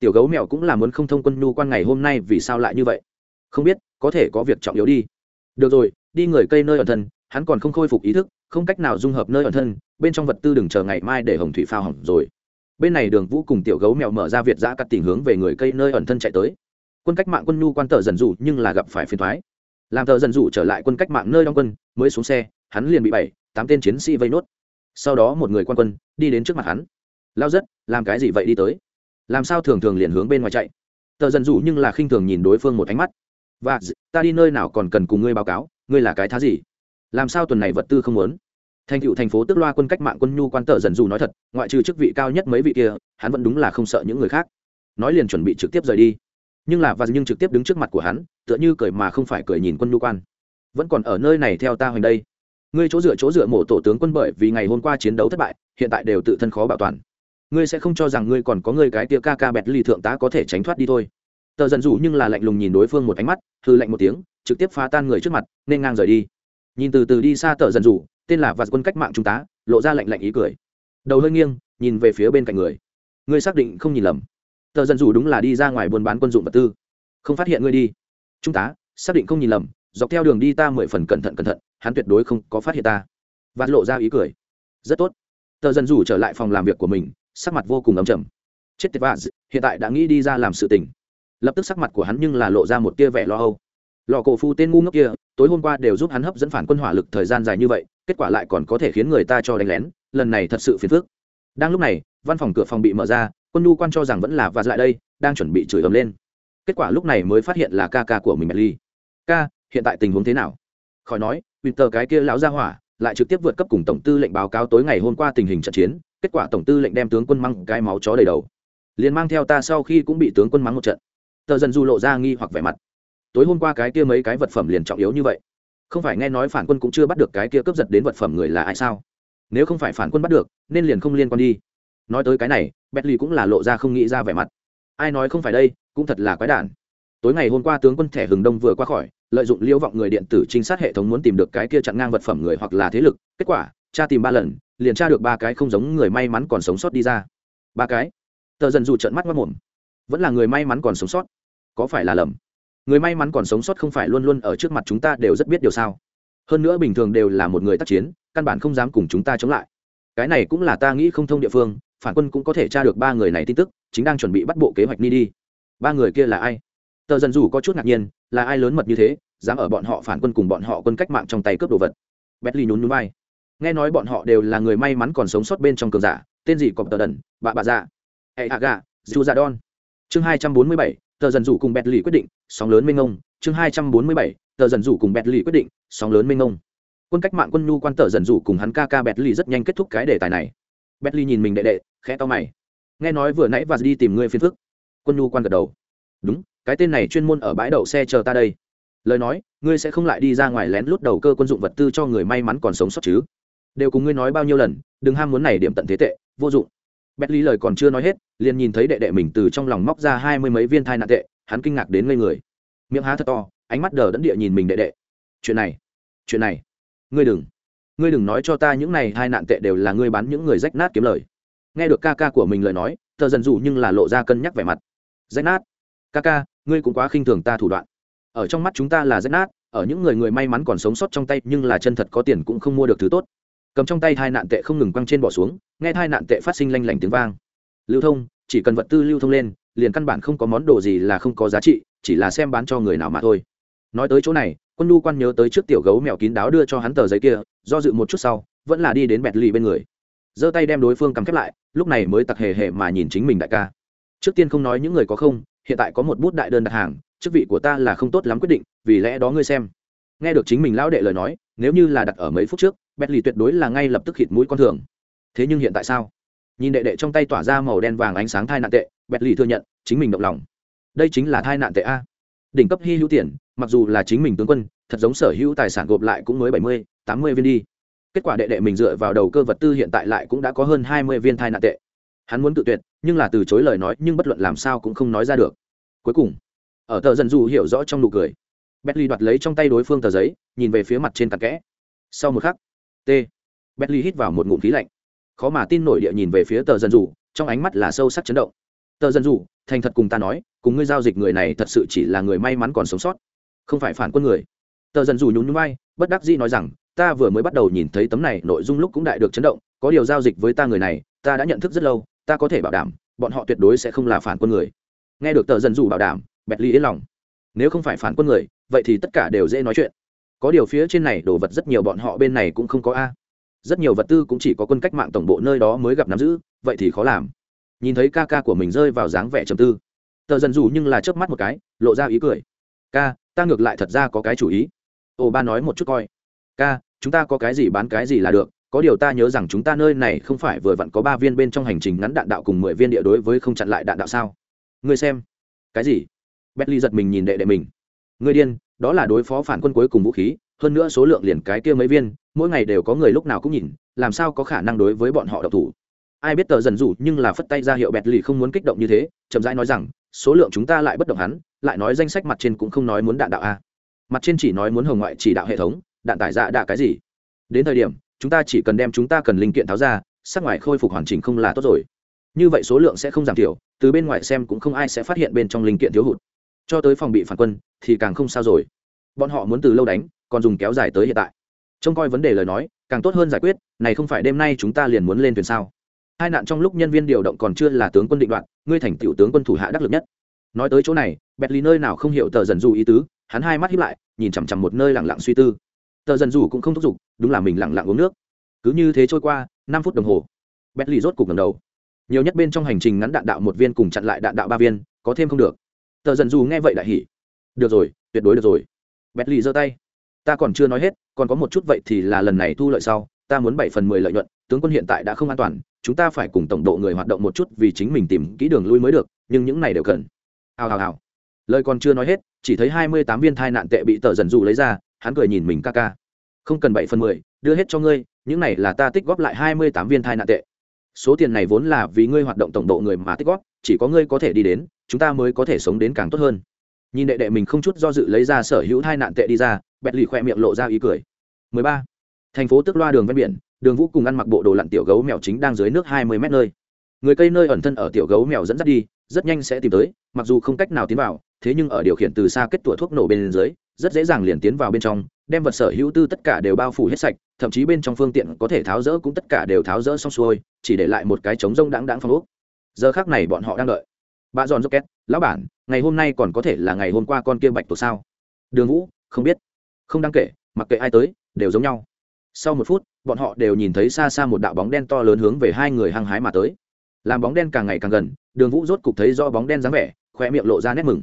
Tiểu gấu mèo cũng là muốn không thông quân nhu quan ngày hôm nay vì sao lại như vậy? Không biết, có thể có việc trọng yếu đi. Được rồi, đi người cây nơi ẩn thân, hắn còn không khôi phục ý thức, không cách nào dung hợp nơi ẩn thân, bên trong vật tư đừng chờ ngày mai để hồng thủy phao hỏng rồi. Bên này đường vũ cùng tiểu gấu mèo mở ra việt giã cắt tình hướng về người cây nơi ẩn thân chạy tới. Quân cách mạng quân nhu quan tờ dần dụ nhưng là gặp phải phiền thoái. Làm tờ dần dụ trở lại quân cách mạng nơi đóng quân, mới xuống xe, hắn liền bị bảy, tám tên chiến sĩ vây nốt. Sau đó một người quan quân đi đến trước mặt hắn. Lao rất làm cái gì vậy đi tới? Làm sao thường thường liền hướng bên ngoài chạy? Tờ dần dù nhưng là khinh thường nhìn đối phương một ánh mắt. Và ta đi nơi nào còn cần cùng ngươi báo cáo, ngươi là cái thá gì? Làm sao tuần này vật tư không muốn? Thành cựu thành phố tức loa quân cách mạng quân nhu quan tờ dần dù nói thật, ngoại trừ chức vị cao nhất mấy vị kia, hắn vẫn đúng là không sợ những người khác. Nói liền chuẩn bị trực tiếp rời đi. Nhưng là và nhưng trực tiếp đứng trước mặt của hắn, tựa như cười mà không phải cười nhìn quân nhu quan. Vẫn còn ở nơi này theo ta hoành đây. Ngươi chỗ dựa chỗ dựa mổ tổ tướng quân bởi vì ngày hôm qua chiến đấu thất bại, hiện tại đều tự thân khó bảo toàn ngươi sẽ không cho rằng ngươi còn có ngươi cái tia ca ca bẹt lì thượng tá có thể tránh thoát đi thôi. Tờ dần dù nhưng là lạnh lùng nhìn đối phương một ánh mắt hư lạnh một tiếng, trực tiếp phá tan người trước mặt, nên ngang rời đi. Nhìn từ từ đi xa tờ dần dù tên là vạt quân cách mạng trung tá lộ ra lạnh lạnh ý cười. Đầu hơi nghiêng, nhìn về phía bên cạnh người. Ngươi xác định không nhìn lầm. Tờ dần dù đúng là đi ra ngoài buôn bán quân dụng vật tư. Không phát hiện ngươi đi. Trung tá xác định không nhìn lầm, dọc theo đường đi ta mười phần cẩn thận cẩn thận, hắn tuyệt đối không có phát hiện ta. Vạt lộ ra ý cười. Rất tốt. Tờ dần dù trở lại phòng làm việc của mình sắc mặt vô cùng ấm chầm chết tiệt vaz hiện tại đã nghĩ đi ra làm sự tình. Lập tức sắc mặt của hắn nhưng là lộ ra một tia vẻ lo âu. Lò cổ phu tên ngu ngốc kia, tối hôm qua đều giúp hắn hấp dẫn phản quân hỏa lực thời gian dài như vậy, kết quả lại còn có thể khiến người ta cho đánh lén, lần này thật sự phiền phức. Đang lúc này, văn phòng cửa phòng bị mở ra, quân nhu quan cho rằng vẫn là và lại đây, đang chuẩn bị chửi ầm lên. Kết quả lúc này mới phát hiện là ca ca của mình mẹ ly. Ca, hiện tại tình huống thế nào? Khỏi nói tờ cái kia lão ra hỏa lại trực tiếp vượt cấp cùng tổng tư lệnh báo cáo tối ngày hôm qua tình hình trận chiến, kết quả tổng tư lệnh đem tướng quân măng cái máu chó đầy đầu. Liền mang theo ta sau khi cũng bị tướng quân mắng một trận. Tờ dần du lộ ra nghi hoặc vẻ mặt. Tối hôm qua cái kia mấy cái vật phẩm liền trọng yếu như vậy. Không phải nghe nói phản quân cũng chưa bắt được cái kia cướp giật đến vật phẩm người là ai sao? Nếu không phải phản quân bắt được, nên liền không liên quan đi. Nói tới cái này, bentley cũng là lộ ra không nghĩ ra vẻ mặt. Ai nói không phải đây, cũng thật là quái đản. Tối ngày hôm qua tướng quân thẻ hừng đông vừa qua khỏi lợi dụng liễu vọng người điện tử trinh sát hệ thống muốn tìm được cái kia chặn ngang vật phẩm người hoặc là thế lực. Kết quả, cha tìm ba lần, liền tra được ba cái không giống người may mắn còn sống sót đi ra. Ba cái? Tờ dần dù trận mắt mất mồm. Vẫn là người may mắn còn sống sót? Có phải là lầm? Người may mắn còn sống sót không phải luôn luôn ở trước mặt chúng ta đều rất biết điều sao. Hơn nữa bình thường đều là một người tác chiến, căn bản không dám cùng chúng ta chống lại. Cái này cũng là ta nghĩ không thông địa phương, phản quân cũng có thể tra được ba người này tin tức, chính đang chuẩn bị bắt bộ kế hoạch ni đi. Ba người kia là ai? Tờ dần dù có chút ngạc nhiên, là ai lớn mật như thế, dám ở bọn họ phản quân cùng bọn họ quân cách mạng trong tay cướp đồ vật. Betly nhún nhún vai. Nghe nói bọn họ đều là người may mắn còn sống sót bên trong cường giả, tên gì cọp tờ đần, bà bà già. hệ hạ gà, dù dạ già đon chương hai trăm bốn mươi bảy, tờ dần rủ cùng bẹt lì quyết định, sóng lớn minh ông chương hai trăm bốn mươi bảy, tờ dần rủ cùng bẹt lì quyết định, sóng lớn minh ông quân cách mạng quân nhu quan tờ dần rủ cùng hắn ca ca bẹt lì rất nhanh kết thúc cái đề tài này. Bẹt lì nhìn mình đệ đệ, khẽ to mày. Nghe nói vừa nãy và đi tìm ngươi phiền phức. Quân nhu quan gật đầu. Đúng cái tên này chuyên môn ở bãi đậu xe chờ ta đây. Lời nói, ngươi sẽ không lại đi ra ngoài lén lút đầu cơ quân dụng vật tư cho người may mắn còn sống sót chứ. Đều cùng ngươi nói bao nhiêu lần, đừng ham muốn này điểm tận thế tệ, vô dụng. Bét lý lời còn chưa nói hết, liền nhìn thấy đệ đệ mình từ trong lòng móc ra hai mươi mấy viên thai nạn tệ, hắn kinh ngạc đến ngây người. Miệng há thật to, ánh mắt đờ đẫn địa nhìn mình đệ đệ. Chuyện này chuyện này, ngươi đừng ngươi đừng nói cho ta những này hai nạn tệ đều là ngươi bán những người rách nát kiếm lời. Nghe được ca ca của mình lời nói, tờ dần dù nhưng là lộ ra cân nhắc vẻ mặt. Rách nát? Ca ca ngươi cũng quá khinh thường ta thủ đoạn. Ở trong mắt chúng ta là rách nát, ở những người người may mắn còn sống sót trong tay, nhưng là chân thật có tiền cũng không mua được thứ tốt. Cầm trong tay hai nạn tệ không ngừng quăng trên bỏ xuống, nghe hai nạn tệ phát sinh lanh lảnh tiếng vang. Lưu thông, chỉ cần vật tư lưu thông lên, liền căn bản không có món đồ gì là không có giá trị, chỉ là xem bán cho người nào mà thôi. Nói tới chỗ này, quân nhu quan nhớ tới trước tiểu gấu mèo kín đáo đưa cho hắn tờ giấy kia, do dự một chút sau, vẫn là đi đến bẹt lì bên người. Giơ tay đem đối phương cầm khép lại, lúc này mới tặc hề hề mà nhìn chính mình đại ca. Trước tiên không nói những người có không hiện tại có một bút đại đơn đặt hàng, chức vị của ta là không tốt lắm quyết định, vì lẽ đó ngươi xem. Nghe được chính mình lão đệ lời nói, nếu như là đặt ở mấy phút trước bét lì tuyệt đối là ngay lập tức hít mũi con thường. Thế nhưng hiện tại sao? Nhìn đệ đệ trong tay tỏa ra màu đen vàng ánh sáng thai nạn tệ bét lì thừa nhận, chính mình động lòng. Đây chính là thai nạn tệ a. Đỉnh cấp hy hữu tiền, mặc dù là chính mình tướng quân, thật giống sở hữu tài sản gộp lại cũng mới bảy mươi, tám mươi viên đi. Kết quả đệ đệ mình dựa vào đầu cơ vật tư hiện tại lại cũng đã có hơn hai mươi viên thai nạn tệ hắn muốn tự tuyệt, nhưng là từ chối lời nói, nhưng bất luận làm sao cũng không nói ra được. Cuối cùng, ở tờ dần dù hiểu rõ trong nụ cười, Bentley đoạt lấy trong tay đối phương tờ giấy, nhìn về phía mặt trên tặc kẽ. Sau một khắc, t. Bentley hít vào một ngụm khí lạnh. Khó mà tin nổi địa nhìn về phía tờ dần dù, trong ánh mắt là sâu sắc chấn động. Tờ dần dù, thành thật cùng ta nói, cùng ngươi giao dịch người này thật sự chỉ là người may mắn còn sống sót. Không phải phản quân người. Tờ dần dù nhún nhún vai, bất đắc dĩ nói rằng, ta vừa mới bắt đầu nhìn thấy tấm này, nội dung lúc cũng đại được chấn động, có điều giao dịch với ta người này, ta đã nhận thức rất lâu ta có thể bảo đảm, bọn họ tuyệt đối sẽ không là phản quân người. Nghe được tờ dần dù bảo đảm, bẹt ly yên lòng. Nếu không phải phản quân người, vậy thì tất cả đều dễ nói chuyện. Có điều phía trên này đồ vật rất nhiều bọn họ bên này cũng không có a. Rất nhiều vật tư cũng chỉ có quân cách mạng tổng bộ nơi đó mới gặp nắm giữ, vậy thì khó làm. Nhìn thấy ca ca của mình rơi vào dáng vẻ trầm tư. Tờ dần dù nhưng là chớp mắt một cái, lộ ra ý cười. Ca, ta ngược lại thật ra có cái chủ ý. Ồ ba nói một chút coi. Ca, chúng ta có cái gì bán cái gì là được có điều ta nhớ rằng chúng ta nơi này không phải vừa vặn có ba viên bên trong hành trình ngắn đạn đạo cùng mười viên địa đối với không chặn lại đạn đạo sao? Ngươi xem. Cái gì? Bentley giật mình nhìn đệ đệ mình. Ngươi điên, đó là đối phó phản quân cuối cùng vũ khí, hơn nữa số lượng liền cái kia mấy viên, mỗi ngày đều có người lúc nào cũng nhìn, làm sao có khả năng đối với bọn họ độc thủ? Ai biết tờ dần rủ nhưng là phất tay ra hiệu bẹt lì không muốn kích động như thế, chậm rãi nói rằng, số lượng chúng ta lại bất động hắn, lại nói danh sách mặt trên cũng không nói muốn đạn đạo a. Mặt trên chỉ nói muốn hồng ngoại chỉ đạo hệ thống, đạn tải dạ đạ cái gì? Đến thời điểm chúng ta chỉ cần đem chúng ta cần linh kiện tháo ra, sắc ngoài khôi phục hoàn chỉnh không là tốt rồi. Như vậy số lượng sẽ không giảm thiểu, từ bên ngoài xem cũng không ai sẽ phát hiện bên trong linh kiện thiếu hụt. Cho tới phòng bị phản quân, thì càng không sao rồi. Bọn họ muốn từ lâu đánh, còn dùng kéo dài tới hiện tại. Trông coi vấn đề lời nói, càng tốt hơn giải quyết, này không phải đêm nay chúng ta liền muốn lên thuyền sao? Hai nạn trong lúc nhân viên điều động còn chưa là tướng quân định đoạn ngươi thành tiểu tướng quân thủ hạ đắc lực nhất. Nói tới chỗ này, bẹt lì nơi nào không hiểu tờ dần dù ý tứ, hắn hai mắt hiếp lại, nhìn chằm chằm một nơi lẳng lặng suy tư tờ dần dù cũng không thúc giục, đúng là mình lẳng lặng uống nước. Cứ như thế trôi qua, năm phút đồng hồ bẹt lì rốt cục ngầm đầu. Nhiều nhất bên trong hành trình ngắn đạn đạo một viên cùng chặn lại đạn đạo ba viên, có thêm không được. Tờ dần dù nghe vậy đại hỉ. Được rồi, tuyệt đối được rồi. Bẹt lì giơ tay. Ta còn chưa nói hết, còn có một chút vậy thì là lần này thu lợi sau, ta muốn bảy phần mười lợi nhuận, tướng quân hiện tại đã không an toàn, chúng ta phải cùng tổng độ người hoạt động một chút vì chính mình tìm kỹ đường lui mới được, nhưng những này đều cần. Hào hào hào. Lời còn chưa nói hết, chỉ thấy hai mươi tám viên thai nạn tệ bị tờ dần dù lấy ra hắn cười nhìn mình ca ca. Không cần bảy phần mười, đưa hết cho ngươi, những này là ta tích góp lại hai mươi tám viên thai nạn tệ. Số tiền này vốn là vì ngươi hoạt động tổng độ người mà tích góp, chỉ có ngươi có thể đi đến, chúng ta mới có thể sống đến càng tốt hơn. Nhìn đệ đệ mình không chút do dự lấy ra sở hữu thai nạn tệ đi ra, bẹt lì khoe miệng lộ ra ý cười. 13. thành phố tức loa đường ven biển, đường vũ cùng ăn mặc bộ đồ lặn tiểu gấu mèo chính đang dưới nước 20 mét nơi. Người cây nơi ẩn thân ở tiểu gấu mèo dẫn dắt đi, rất nhanh sẽ tìm tới, mặc dù không cách nào tiến vào thế nhưng ở điều khiển từ xa kết tủa thuốc nổ bên dưới, rất dễ dàng liền tiến vào bên trong, đem vật sở hữu tư tất cả đều bao phủ hết sạch, thậm chí bên trong phương tiện có thể tháo rỡ cũng tất cả đều tháo rỡ xong xuôi, chỉ để lại một cái trống rông đáng đáng phong ốc. Giờ khác này bọn họ đang đợi. Bà giòn rocket, lão bản, ngày hôm nay còn có thể là ngày hôm qua con kia bạch tổ sao? Đường vũ, không biết. Không đáng kể, mặc kệ ai tới, đều giống nhau. Sau một phút, bọn họ đều nhìn thấy xa xa một đạo bóng đen to lớn hướng về hai người hăng hái mà tới. Làm bóng đen càng ngày càng gần, đường vũ rốt cục thấy do bóng đen dáng vẻ khoe miệng lộ ra nét mừng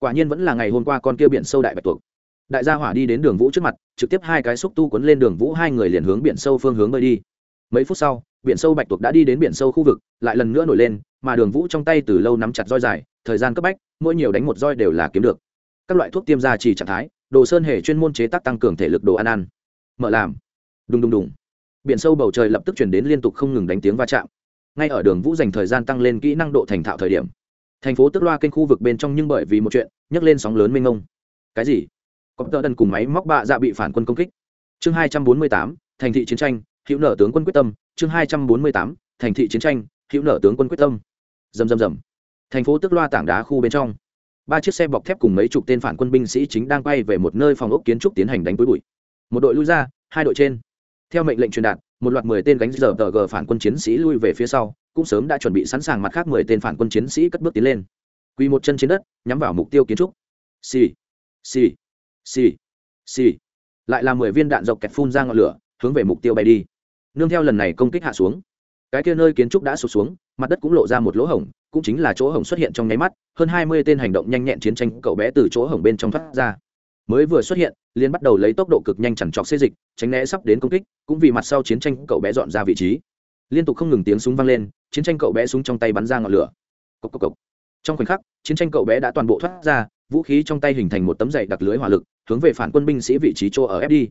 quả nhiên vẫn là ngày hôm qua con kia biển sâu đại bạch tuộc. Đại gia hỏa đi đến đường vũ trước mặt, trực tiếp hai cái xúc tu quấn lên đường vũ, hai người liền hướng biển sâu phương hướng bơi đi. Mấy phút sau, biển sâu bạch tuộc đã đi đến biển sâu khu vực, lại lần nữa nổi lên, mà đường vũ trong tay từ lâu nắm chặt roi dài, thời gian cấp bách, mỗi nhiều đánh một roi đều là kiếm được. Các loại thuốc tiêm ra chỉ trạng thái, đồ sơn hề chuyên môn chế tác tăng cường thể lực đồ ăn ăn. Mở làm. Đùng đùng đùng. Biển sâu bầu trời lập tức chuyển đến liên tục không ngừng đánh tiếng va chạm. Ngay ở đường vũ dành thời gian tăng lên kỹ năng độ thành thạo thời điểm thành phố tức loa kênh khu vực bên trong nhưng bởi vì một chuyện, nhấc lên sóng lớn mênh mông. Cái gì? Có tờ đần cùng máy móc bạ dạ bị phản quân công kích. Chương hai trăm bốn mươi tám, thành thị chiến tranh, hữu nở tướng quân quyết tâm. Chương hai trăm bốn mươi tám, thành thị chiến tranh, hữu nở tướng quân quyết tâm. Dầm dầm dầm thành phố tức loa tảng đá khu bên trong. Ba chiếc xe bọc thép cùng mấy chục tên phản quân binh sĩ chính đang quay về một nơi phòng ốc kiến trúc tiến hành đánh cuối bụi. Một đội lui ra, hai đội trên. Theo mệnh lệnh truyền đạt, một loạt mười tên gánh giờ tờ g phản quân chiến sĩ lui về phía sau cũng sớm đã chuẩn bị sẵn sàng mặt khác mười tên phản quân chiến sĩ cất bước tiến lên. Quỳ một chân trên đất, nhắm vào mục tiêu kiến trúc. Xì xì xì xì. Lại là mười viên đạn dọc kẹt phun ra ngọn lửa, hướng về mục tiêu bay đi. Nương theo lần này công kích hạ xuống, cái kia nơi kiến trúc đã sụt xuống, mặt đất cũng lộ ra một lỗ hổng, cũng chính là chỗ hổng xuất hiện trong nháy mắt, hơn hai mươi tên hành động nhanh nhẹn chiến tranh cậu bé từ chỗ hổng bên trong thoát ra. Mới vừa xuất hiện liên bắt đầu lấy tốc độ cực nhanh chằn trọc xê dịch, tránh né sắp đến công kích, cũng vì mặt sau chiến tranh cậu bé dọn ra vị trí liên tục không ngừng tiếng súng vang lên, chiến tranh cậu bé súng trong tay bắn ra ngọn lửa. Cốc cốc cốc. trong khoảnh khắc, chiến tranh cậu bé đã toàn bộ thoát ra, vũ khí trong tay hình thành một tấm dày đặc lưới hỏa lực, hướng về phản quân binh sĩ vị trí chỗ ở fd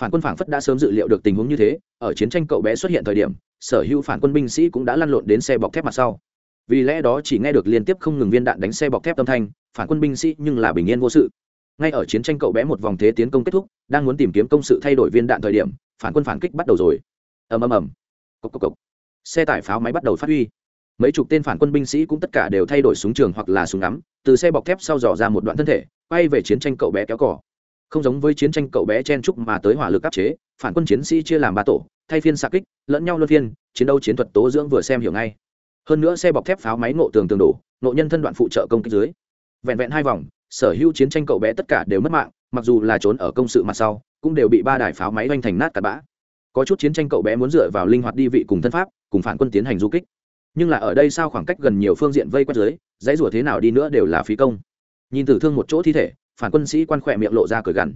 phản quân phản phất đã sớm dự liệu được tình huống như thế, ở chiến tranh cậu bé xuất hiện thời điểm, sở hữu phản quân binh sĩ cũng đã lăn lộn đến xe bọc thép mặt sau. Vì lẽ đó chỉ nghe được liên tiếp không ngừng viên đạn đánh xe bọc thép âm thanh, phản quân binh sĩ nhưng là bình yên vô sự. Ngay ở chiến tranh cậu bé một vòng thế tiến công kết thúc, đang muốn tìm kiếm công sự thay đổi viên đạn thời điểm, phản quân phản kích bắt đầu rồi. Ầm ầm ầm. Cốc cốc cốc. xe tải pháo máy bắt đầu phát huy. Mấy chục tên phản quân binh sĩ cũng tất cả đều thay đổi súng trường hoặc là súng ngắm, từ xe bọc thép sau dò ra một đoạn thân thể, quay về chiến tranh cậu bé kéo cỏ không giống với chiến tranh cậu bé chen trúc mà tới hỏa lực áp chế, phản quân chiến sĩ chia làm ba tổ, thay phiên xạ kích, lẫn nhau luân phiên, chiến đấu chiến thuật tố dưỡng vừa xem hiểu ngay. Hơn nữa xe bọc thép pháo máy ngộ tường tường đổ nộ nhân thân đoạn phụ trợ công kích dưới. Vẹn vẹn hai vòng, sở hữu chiến tranh cậu bé tất cả đều mất mạng, mặc dù là trốn ở công sự mặt sau, cũng đều bị ba đài pháo máy oanh thành nát cả bã có chút chiến tranh cậu bé muốn dựa vào linh hoạt đi vị cùng thân pháp, cùng phản quân tiến hành du kích. Nhưng là ở đây sao khoảng cách gần nhiều phương diện vây quét dưới, dãy rủa thế nào đi nữa đều là phí công. Nhìn tử thương một chỗ thi thể, phản quân sĩ quan khỏe miệng lộ ra cười gằn.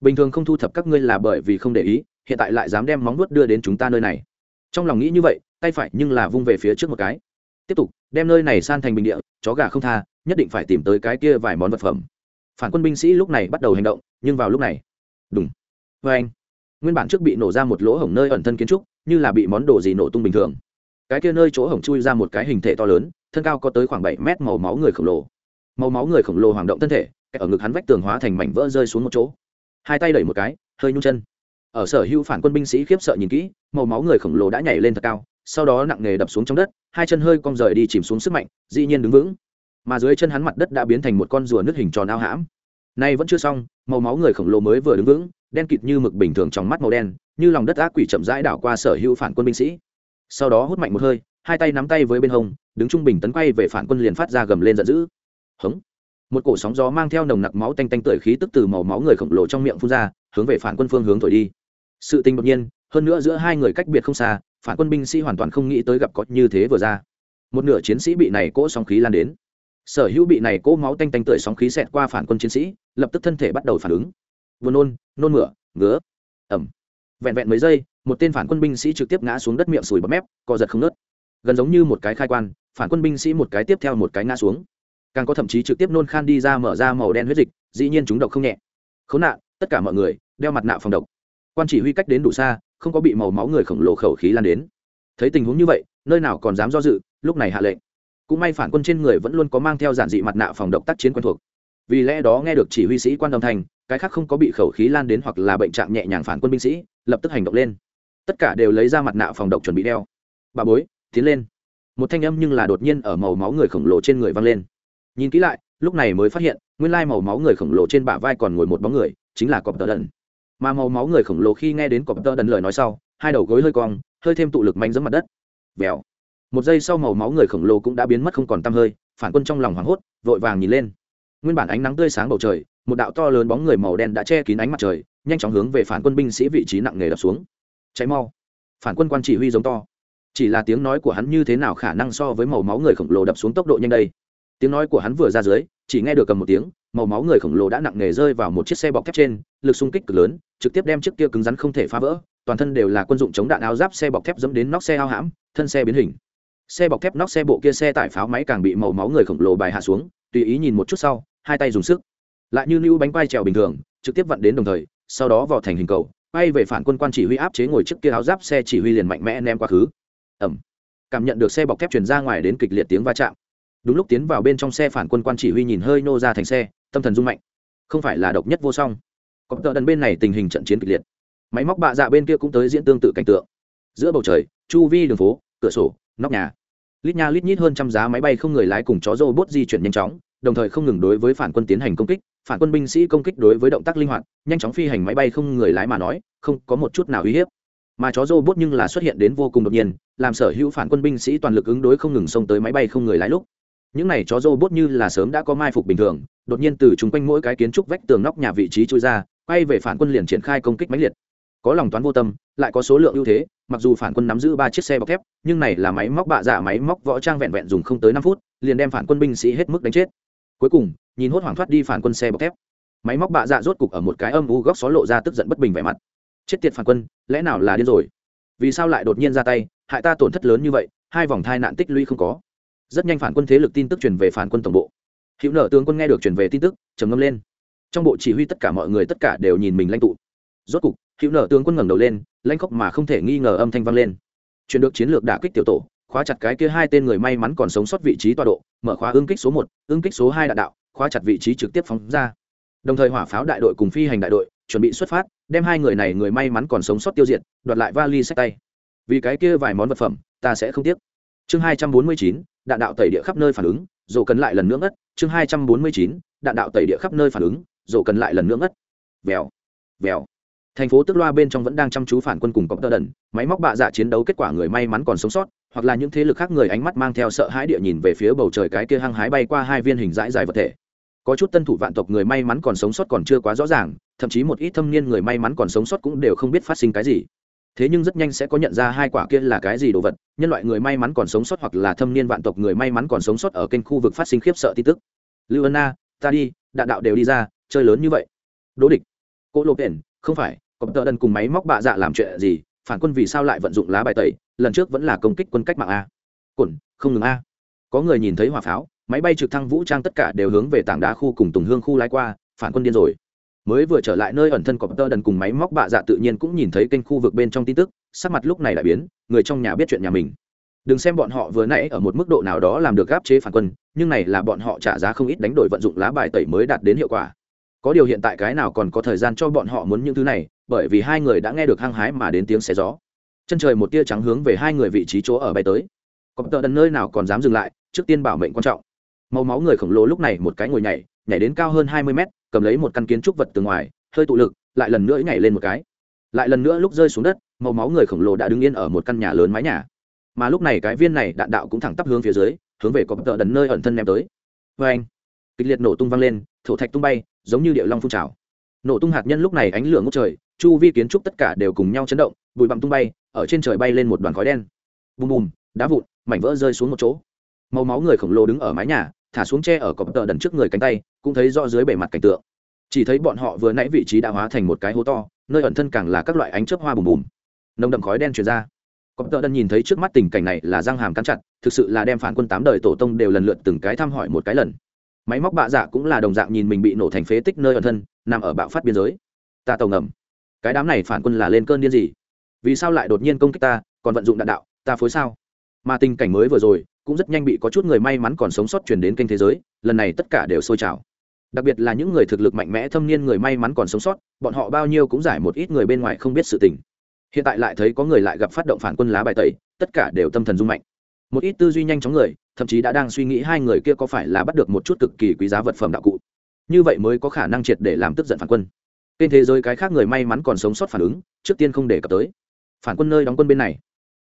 Bình thường không thu thập các ngươi là bởi vì không để ý, hiện tại lại dám đem móng nuốt đưa đến chúng ta nơi này. Trong lòng nghĩ như vậy, tay phải nhưng là vung về phía trước một cái. Tiếp tục, đem nơi này san thành bình địa, chó gà không tha, nhất định phải tìm tới cái kia vài món vật phẩm. Phản quân binh sĩ lúc này bắt đầu hành động, nhưng vào lúc này đúng vê vâng. anh nguyên bản trước bị nổ ra một lỗ hổng nơi ẩn thân kiến trúc, như là bị món đồ gì nổ tung bình thường. Cái kia nơi chỗ hổng chui ra một cái hình thể to lớn, thân cao có tới khoảng bảy mét màu máu người khổng lồ. Màu máu người khổng lồ hoàng động thân thể, ở ngực hắn vách tường hóa thành mảnh vỡ rơi xuống một chỗ. Hai tay đẩy một cái, hơi nhung chân. Ở sở hữu phản quân binh sĩ khiếp sợ nhìn kỹ, màu máu người khổng lồ đã nhảy lên thật cao, sau đó nặng nề đập xuống trong đất, hai chân hơi cong rời đi chìm xuống sức mạnh, dĩ nhiên đứng vững. Mà dưới chân hắn mặt đất đã biến thành một con rùa nước hình tròn ao hãm. Nay vẫn chưa xong, màu máu người khổng lồ mới vừa đứng vững đen kịt như mực bình thường trong mắt màu đen, như lòng đất ác quỷ chậm rãi đảo qua sở hữu phản quân binh sĩ. Sau đó hút mạnh một hơi, hai tay nắm tay với bên hông, đứng trung bình tấn quay về phản quân liền phát ra gầm lên giận dữ. Hống! Một cổ sóng gió mang theo nồng nặc máu tanh tanh tưởi khí tức từ màu máu người khổng lồ trong miệng phun ra, hướng về phản quân phương hướng thổi đi. Sự tình đột nhiên, hơn nữa giữa hai người cách biệt không xa, phản quân binh sĩ hoàn toàn không nghĩ tới gặp có như thế vừa ra. Một nửa chiến sĩ bị này cỗ sóng khí lan đến. Sở hữu bị này cỗ máu tanh tanh tưởi sóng khí xẹt qua phản quân chiến sĩ, lập tức thân thể bắt đầu phản ứng buồn nôn nôn mửa, ngứa. Ẩm. Vẹn vẹn mấy giây, một tên phản quân binh sĩ trực tiếp ngã xuống đất miệng sùi bọt mép, co giật không nớt. Gần giống như một cái khai quan, phản quân binh sĩ một cái tiếp theo một cái ngã xuống. Càng có thậm chí trực tiếp nôn khan đi ra mở ra màu đen huyết dịch, dĩ nhiên chúng độc không nhẹ. Khốn nạn, tất cả mọi người, đeo mặt nạ phòng độc. Quan chỉ huy cách đến đủ xa, không có bị màu máu người khổng lồ khẩu khí lan đến. Thấy tình huống như vậy, nơi nào còn dám do dự, lúc này hạ lệnh. Cũng may phản quân trên người vẫn luôn có mang theo giản dị mặt nạ phòng độc tác chiến quen thuộc. Vì lẽ đó nghe được chỉ huy sĩ quan đồng thành cái khác không có bị khẩu khí lan đến hoặc là bệnh trạng nhẹ nhàng phản quân binh sĩ, lập tức hành động lên. Tất cả đều lấy ra mặt nạ phòng độc chuẩn bị đeo. Bà bối, tiến lên. Một thanh âm nhưng là đột nhiên ở màu máu người khổng lồ trên người vang lên. Nhìn kỹ lại, lúc này mới phát hiện, nguyên lai màu máu người khổng lồ trên bả vai còn ngồi một bóng người, chính là cọp tờ đần. Mà màu máu người khổng lồ khi nghe đến cọp tờ đần lời nói sau, hai đầu gối hơi cong, hơi thêm tụ lực mạnh giấm mặt đất. Vèo. Một giây sau màu máu người khổng lồ cũng đã biến mất không còn tăm hơi, phản quân trong lòng hoảng hốt, vội vàng nhìn lên. Nguyên bản ánh nắng tươi sáng bầu trời một đạo to lớn bóng người màu đen đã che kín ánh mặt trời, nhanh chóng hướng về phản quân binh sĩ vị trí nặng nề đập xuống. Cháy mau. Phản quân quan chỉ huy giống to. Chỉ là tiếng nói của hắn như thế nào khả năng so với màu máu người khổng lồ đập xuống tốc độ nhanh đây? Tiếng nói của hắn vừa ra dưới, chỉ nghe được cầm một tiếng, màu máu người khổng lồ đã nặng nề rơi vào một chiếc xe bọc thép trên, lực xung kích cực lớn, trực tiếp đem chiếc kia cứng rắn không thể phá vỡ, toàn thân đều là quân dụng chống đạn áo giáp xe bọc thép dẫm đến nóc xe ao hãm, thân xe biến hình. Xe bọc thép nóc xe bộ kia xe tải pháo máy càng bị màu máu người khổng lồ bài hạ xuống, tùy ý nhìn một chút sau, hai tay dùng sức lại như lưu bánh quay trèo bình thường, trực tiếp vận đến đồng thời, sau đó vào thành hình cầu bay về phản quân quan chỉ huy áp chế ngồi trước kia áo giáp xe chỉ huy liền mạnh mẽ ném quá khứ. Ẩm. Cảm nhận được xe bọc thép chuyển ra ngoài đến kịch liệt tiếng va chạm. Đúng lúc tiến vào bên trong xe phản quân quan chỉ huy nhìn hơi nô ra thành xe, tâm thần rung mạnh. Không phải là độc nhất vô song. Có tợ đần bên này tình hình trận chiến kịch liệt. Máy móc bạ dạ bên kia cũng tới diễn tương tự cảnh tượng. Giữa bầu trời, chu vi đường phố, cửa sổ, nóc nhà. Lít nha lít nhít hơn trăm giá máy bay không người lái cùng chó rô bốt di chuyển nhanh chóng đồng thời không ngừng đối với phản quân tiến hành công kích, phản quân binh sĩ công kích đối với động tác linh hoạt, nhanh chóng phi hành máy bay không người lái mà nói, không có một chút nào uy hiếp. Mà chó rô bốt nhưng là xuất hiện đến vô cùng đột nhiên, làm sở hữu phản quân binh sĩ toàn lực ứng đối không ngừng xông tới máy bay không người lái lúc. Những này chó rô bốt như là sớm đã có mai phục bình thường, đột nhiên từ chung quanh mỗi cái kiến trúc vách tường nóc nhà vị trí trôi ra, quay về phản quân liền triển khai công kích máy liệt. Có lòng toán vô tâm, lại có số lượng ưu thế, mặc dù phản quân nắm giữ ba chiếc xe bọc thép, nhưng này là máy móc bạ giả máy móc võ trang vẹn vẹn dùng không tới năm phút, liền đem phản quân binh sĩ hết mức đánh chết cuối cùng, nhìn hốt hoảng thoát đi phản quân xe bọc thép. Máy móc bạ dạ rốt cục ở một cái âm u góc xó lộ ra tức giận bất bình vẻ mặt. Chết tiệt phản quân, lẽ nào là điên rồi? Vì sao lại đột nhiên ra tay, hại ta tổn thất lớn như vậy, hai vòng thai nạn tích lũy không có. Rất nhanh phản quân thế lực tin tức truyền về phản quân tổng bộ. Hữu nợ tướng quân nghe được truyền về tin tức, trầm ngâm lên. Trong bộ chỉ huy tất cả mọi người tất cả đều nhìn mình lãnh tụ. Rốt cục, hữu nợ tướng quân ngẩng đầu lên, lãnh khóc mà không thể nghi ngờ âm thanh vang lên. Truyền được chiến lược đả kích tiểu tổ khóa chặt cái kia hai tên người may mắn còn sống sót vị trí tọa độ, mở khóa ương kích số một ương kích số hai đạn đạo, khóa chặt vị trí trực tiếp phóng ra. Đồng thời hỏa pháo đại đội cùng phi hành đại đội chuẩn bị xuất phát, đem hai người này người may mắn còn sống sót tiêu diệt, đoạt lại vali sách tay. Vì cái kia vài món vật phẩm, ta sẽ không tiếc. Chương hai trăm bốn mươi chín, đạn đạo tẩy địa khắp nơi phản ứng dồ cần lại lần nữa ngất. Chương hai trăm bốn mươi chín, đạn đạo tẩy địa khắp nơi phản ứng dồ cần lại lần nữa ngất. Vèo vèo. Thành phố tức loa bên trong vẫn đang chăm chú phản quân cùng cọp tơ đần, máy móc bạ dạ chiến đấu kết quả người may mắn còn sống sót hoặc là những thế lực khác người ánh mắt mang theo sợ hãi địa nhìn về phía bầu trời cái kia hăng hái bay qua hai viên hình dãi dài vật thể. Có chút tân thủ vạn tộc người may mắn còn sống sót còn chưa quá rõ ràng, thậm chí một ít thâm niên người may mắn còn sống sót cũng đều không biết phát sinh cái gì. Thế nhưng rất nhanh sẽ có nhận ra hai quả kia là cái gì đồ vật, nhân loại người may mắn còn sống sót hoặc là thâm niên vạn tộc người may mắn còn sống sót ở kênh khu vực phát sinh khiếp sợ tin tức. Lưu ân na, ta đi, đạn đạo đều đi ra, chơi lớn như vậy. Đỗ địch. Cỗ lộ biển không phải, có tờ đần cùng máy móc bạ dạ làm chuyện gì? Phản quân vì sao lại vận dụng lá bài tẩy, lần trước vẫn là công kích quân cách mạng a. Cồn không ngừng a. Có người nhìn thấy hỏa pháo, máy bay trực thăng vũ trang tất cả đều hướng về tảng đá khu cùng tùng hương khu lái qua, phản quân điên rồi. Mới vừa trở lại nơi ẩn thân cọp tơ đần cùng máy móc bạ dạ tự nhiên cũng nhìn thấy kênh khu vực bên trong tin tức, sắc mặt lúc này lại biến, người trong nhà biết chuyện nhà mình. Đừng xem bọn họ vừa nãy ở một mức độ nào đó làm được gáp chế phản quân, nhưng này là bọn họ trả giá không ít đánh đổi vận dụng lá bài tẩy mới đạt đến hiệu quả. Có điều hiện tại cái nào còn có thời gian cho bọn họ muốn những thứ này bởi vì hai người đã nghe được hăng hái mà đến tiếng xé gió. Chân trời một tia trắng hướng về hai người vị trí chỗ ở bay tới. Cọp tợ đần nơi nào còn dám dừng lại, trước tiên bảo mệnh quan trọng. Màu máu người khổng lồ lúc này một cái ngồi nhảy nhảy đến cao hơn hai mươi mét, cầm lấy một căn kiến trúc vật từ ngoài, hơi tụ lực, lại lần nữa nhảy lên một cái. Lại lần nữa lúc rơi xuống đất, màu máu người khổng lồ đã đứng yên ở một căn nhà lớn mái nhà. Mà lúc này cái viên này đạn đạo cũng thẳng tắp hướng phía dưới, hướng về cọp tợ đần nơi ẩn thân ném tới. Vê anh, kịch liệt nổ tung vang lên, thổ thạch tung bay, giống như địa long phun trào. Nổ tung hạt nhân lúc này ánh lửa ngốc trời chu vi kiến trúc tất cả đều cùng nhau chấn động, bụi bặm tung bay, ở trên trời bay lên một đoàn khói đen. Bùm bùm, đá vụn, mảnh vỡ rơi xuống một chỗ. Màu máu người khổng lồ đứng ở mái nhà, thả xuống tre ở cọp tờ đần trước người cánh tay, cũng thấy rõ dưới bề mặt cảnh tượng. Chỉ thấy bọn họ vừa nãy vị trí đã hóa thành một cái hố to, nơi ẩn thân càng là các loại ánh chớp hoa bùm bùm. Nồng đậm khói đen truyền ra. Cọp tờ đần nhìn thấy trước mắt tình cảnh này là răng hàm cắn chặt, thực sự là đem phản quân tám đời tổ tông đều lần lượt từng cái thăm hỏi một cái lần. Máy móc bạ dạ cũng là đồng dạng nhìn mình bị nổ thành phế tích nơi ẩn thân, nằm ở bạo phát biên giới. Ta tàu ngầm cái đám này phản quân là lên cơn điên gì? Vì sao lại đột nhiên công kích ta, còn vận dụng đạn đạo, ta phối sao? Mà tình cảnh mới vừa rồi, cũng rất nhanh bị có chút người may mắn còn sống sót truyền đến kênh thế giới, lần này tất cả đều sôi trào. Đặc biệt là những người thực lực mạnh mẽ thâm niên người may mắn còn sống sót, bọn họ bao nhiêu cũng giải một ít người bên ngoài không biết sự tình. Hiện tại lại thấy có người lại gặp phát động phản quân lá bài tẩy, tất cả đều tâm thần rung mạnh. Một ít tư duy nhanh chóng người, thậm chí đã đang suy nghĩ hai người kia có phải là bắt được một chút cực kỳ quý giá vật phẩm đạo cụ. Như vậy mới có khả năng triệt để làm tức giận phản quân trên thế giới cái khác người may mắn còn sống sót phản ứng, trước tiên không để cập tới. Phản quân nơi đóng quân bên này.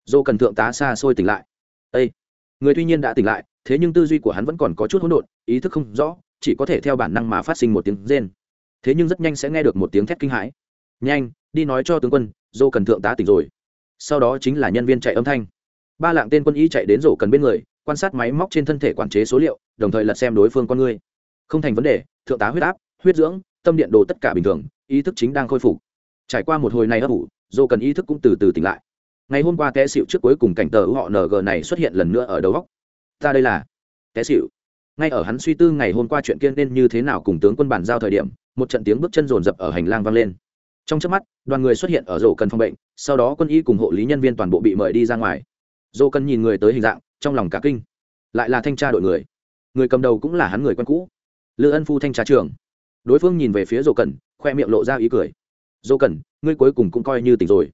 Dô cần thượng tá xa xôi tỉnh lại. Â người tuy nhiên đã tỉnh lại, thế nhưng tư duy của hắn vẫn còn có chút hỗn độn, ý thức không rõ, chỉ có thể theo bản năng mà phát sinh một tiếng rên. Thế nhưng rất nhanh sẽ nghe được một tiếng thét kinh hãi. Nhanh, đi nói cho tướng quân, dô cần thượng tá tỉnh rồi. Sau đó chính là nhân viên chạy âm thanh. Ba lạng tên quân y chạy đến rổ cần bên người, quan sát máy móc trên thân thể quản chế số liệu, đồng thời lật xem đối phương con người. Không thành vấn đề, thượng tá huyết áp, huyết dưỡng, tâm điện đồ tất cả bình thường ý thức chính đang khôi phục. Trải qua một hồi này ấp ủ, dô cần ý thức cũng từ từ tỉnh lại. Ngày hôm qua té xịu trước cuối cùng cảnh tờ họ ng này xuất hiện lần nữa ở đầu góc ta đây là té xịu ngay ở hắn suy tư ngày hôm qua chuyện kiên nên như thế nào cùng tướng quân bản giao thời điểm, một trận tiếng bước chân rồn rập ở hành lang vang lên. Trong chớp mắt, đoàn người xuất hiện ở rổ cần phòng bệnh, sau đó quân y cùng hộ lý nhân viên toàn bộ bị mời đi ra ngoài. Dô cần nhìn người tới hình dạng, trong lòng cả kinh. Lại là thanh tra đội người. Người cầm đầu cũng là hắn người quen cũ. Lữ ân phu thanh tra trường đối phương nhìn về phía dô cần khoe miệng lộ ra ý cười. Dô cần ngươi cuối cùng cũng coi như tỉnh rồi.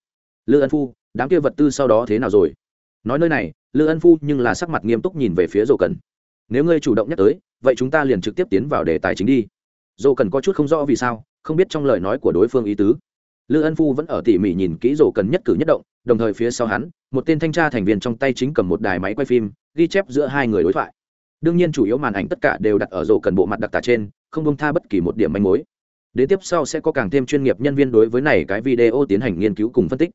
Lư ân phu, đám kia vật tư sau đó thế nào rồi? Nói nơi này, lư ân phu nhưng là sắc mặt nghiêm túc nhìn về phía dô cần nếu ngươi chủ động nhắc tới, vậy chúng ta liền trực tiếp tiến vào đề tài chính đi. Dô cần có chút không rõ vì sao, không biết trong lời nói của đối phương ý tứ. Lư ân phu vẫn ở tỉ mỉ nhìn kỹ dô cần nhất cử nhất động, đồng thời phía sau hắn, một tên thanh tra thành viên trong tay chính cầm một đài máy quay phim, ghi chép giữa hai người đối thoại. Đương nhiên chủ yếu màn ảnh tất cả đều đặt ở rổ cần bộ mặt đặc tả trên, không bông tha bất kỳ một điểm manh mối đến tiếp sau sẽ có càng thêm chuyên nghiệp nhân viên đối với này cái video tiến hành nghiên cứu cùng phân tích.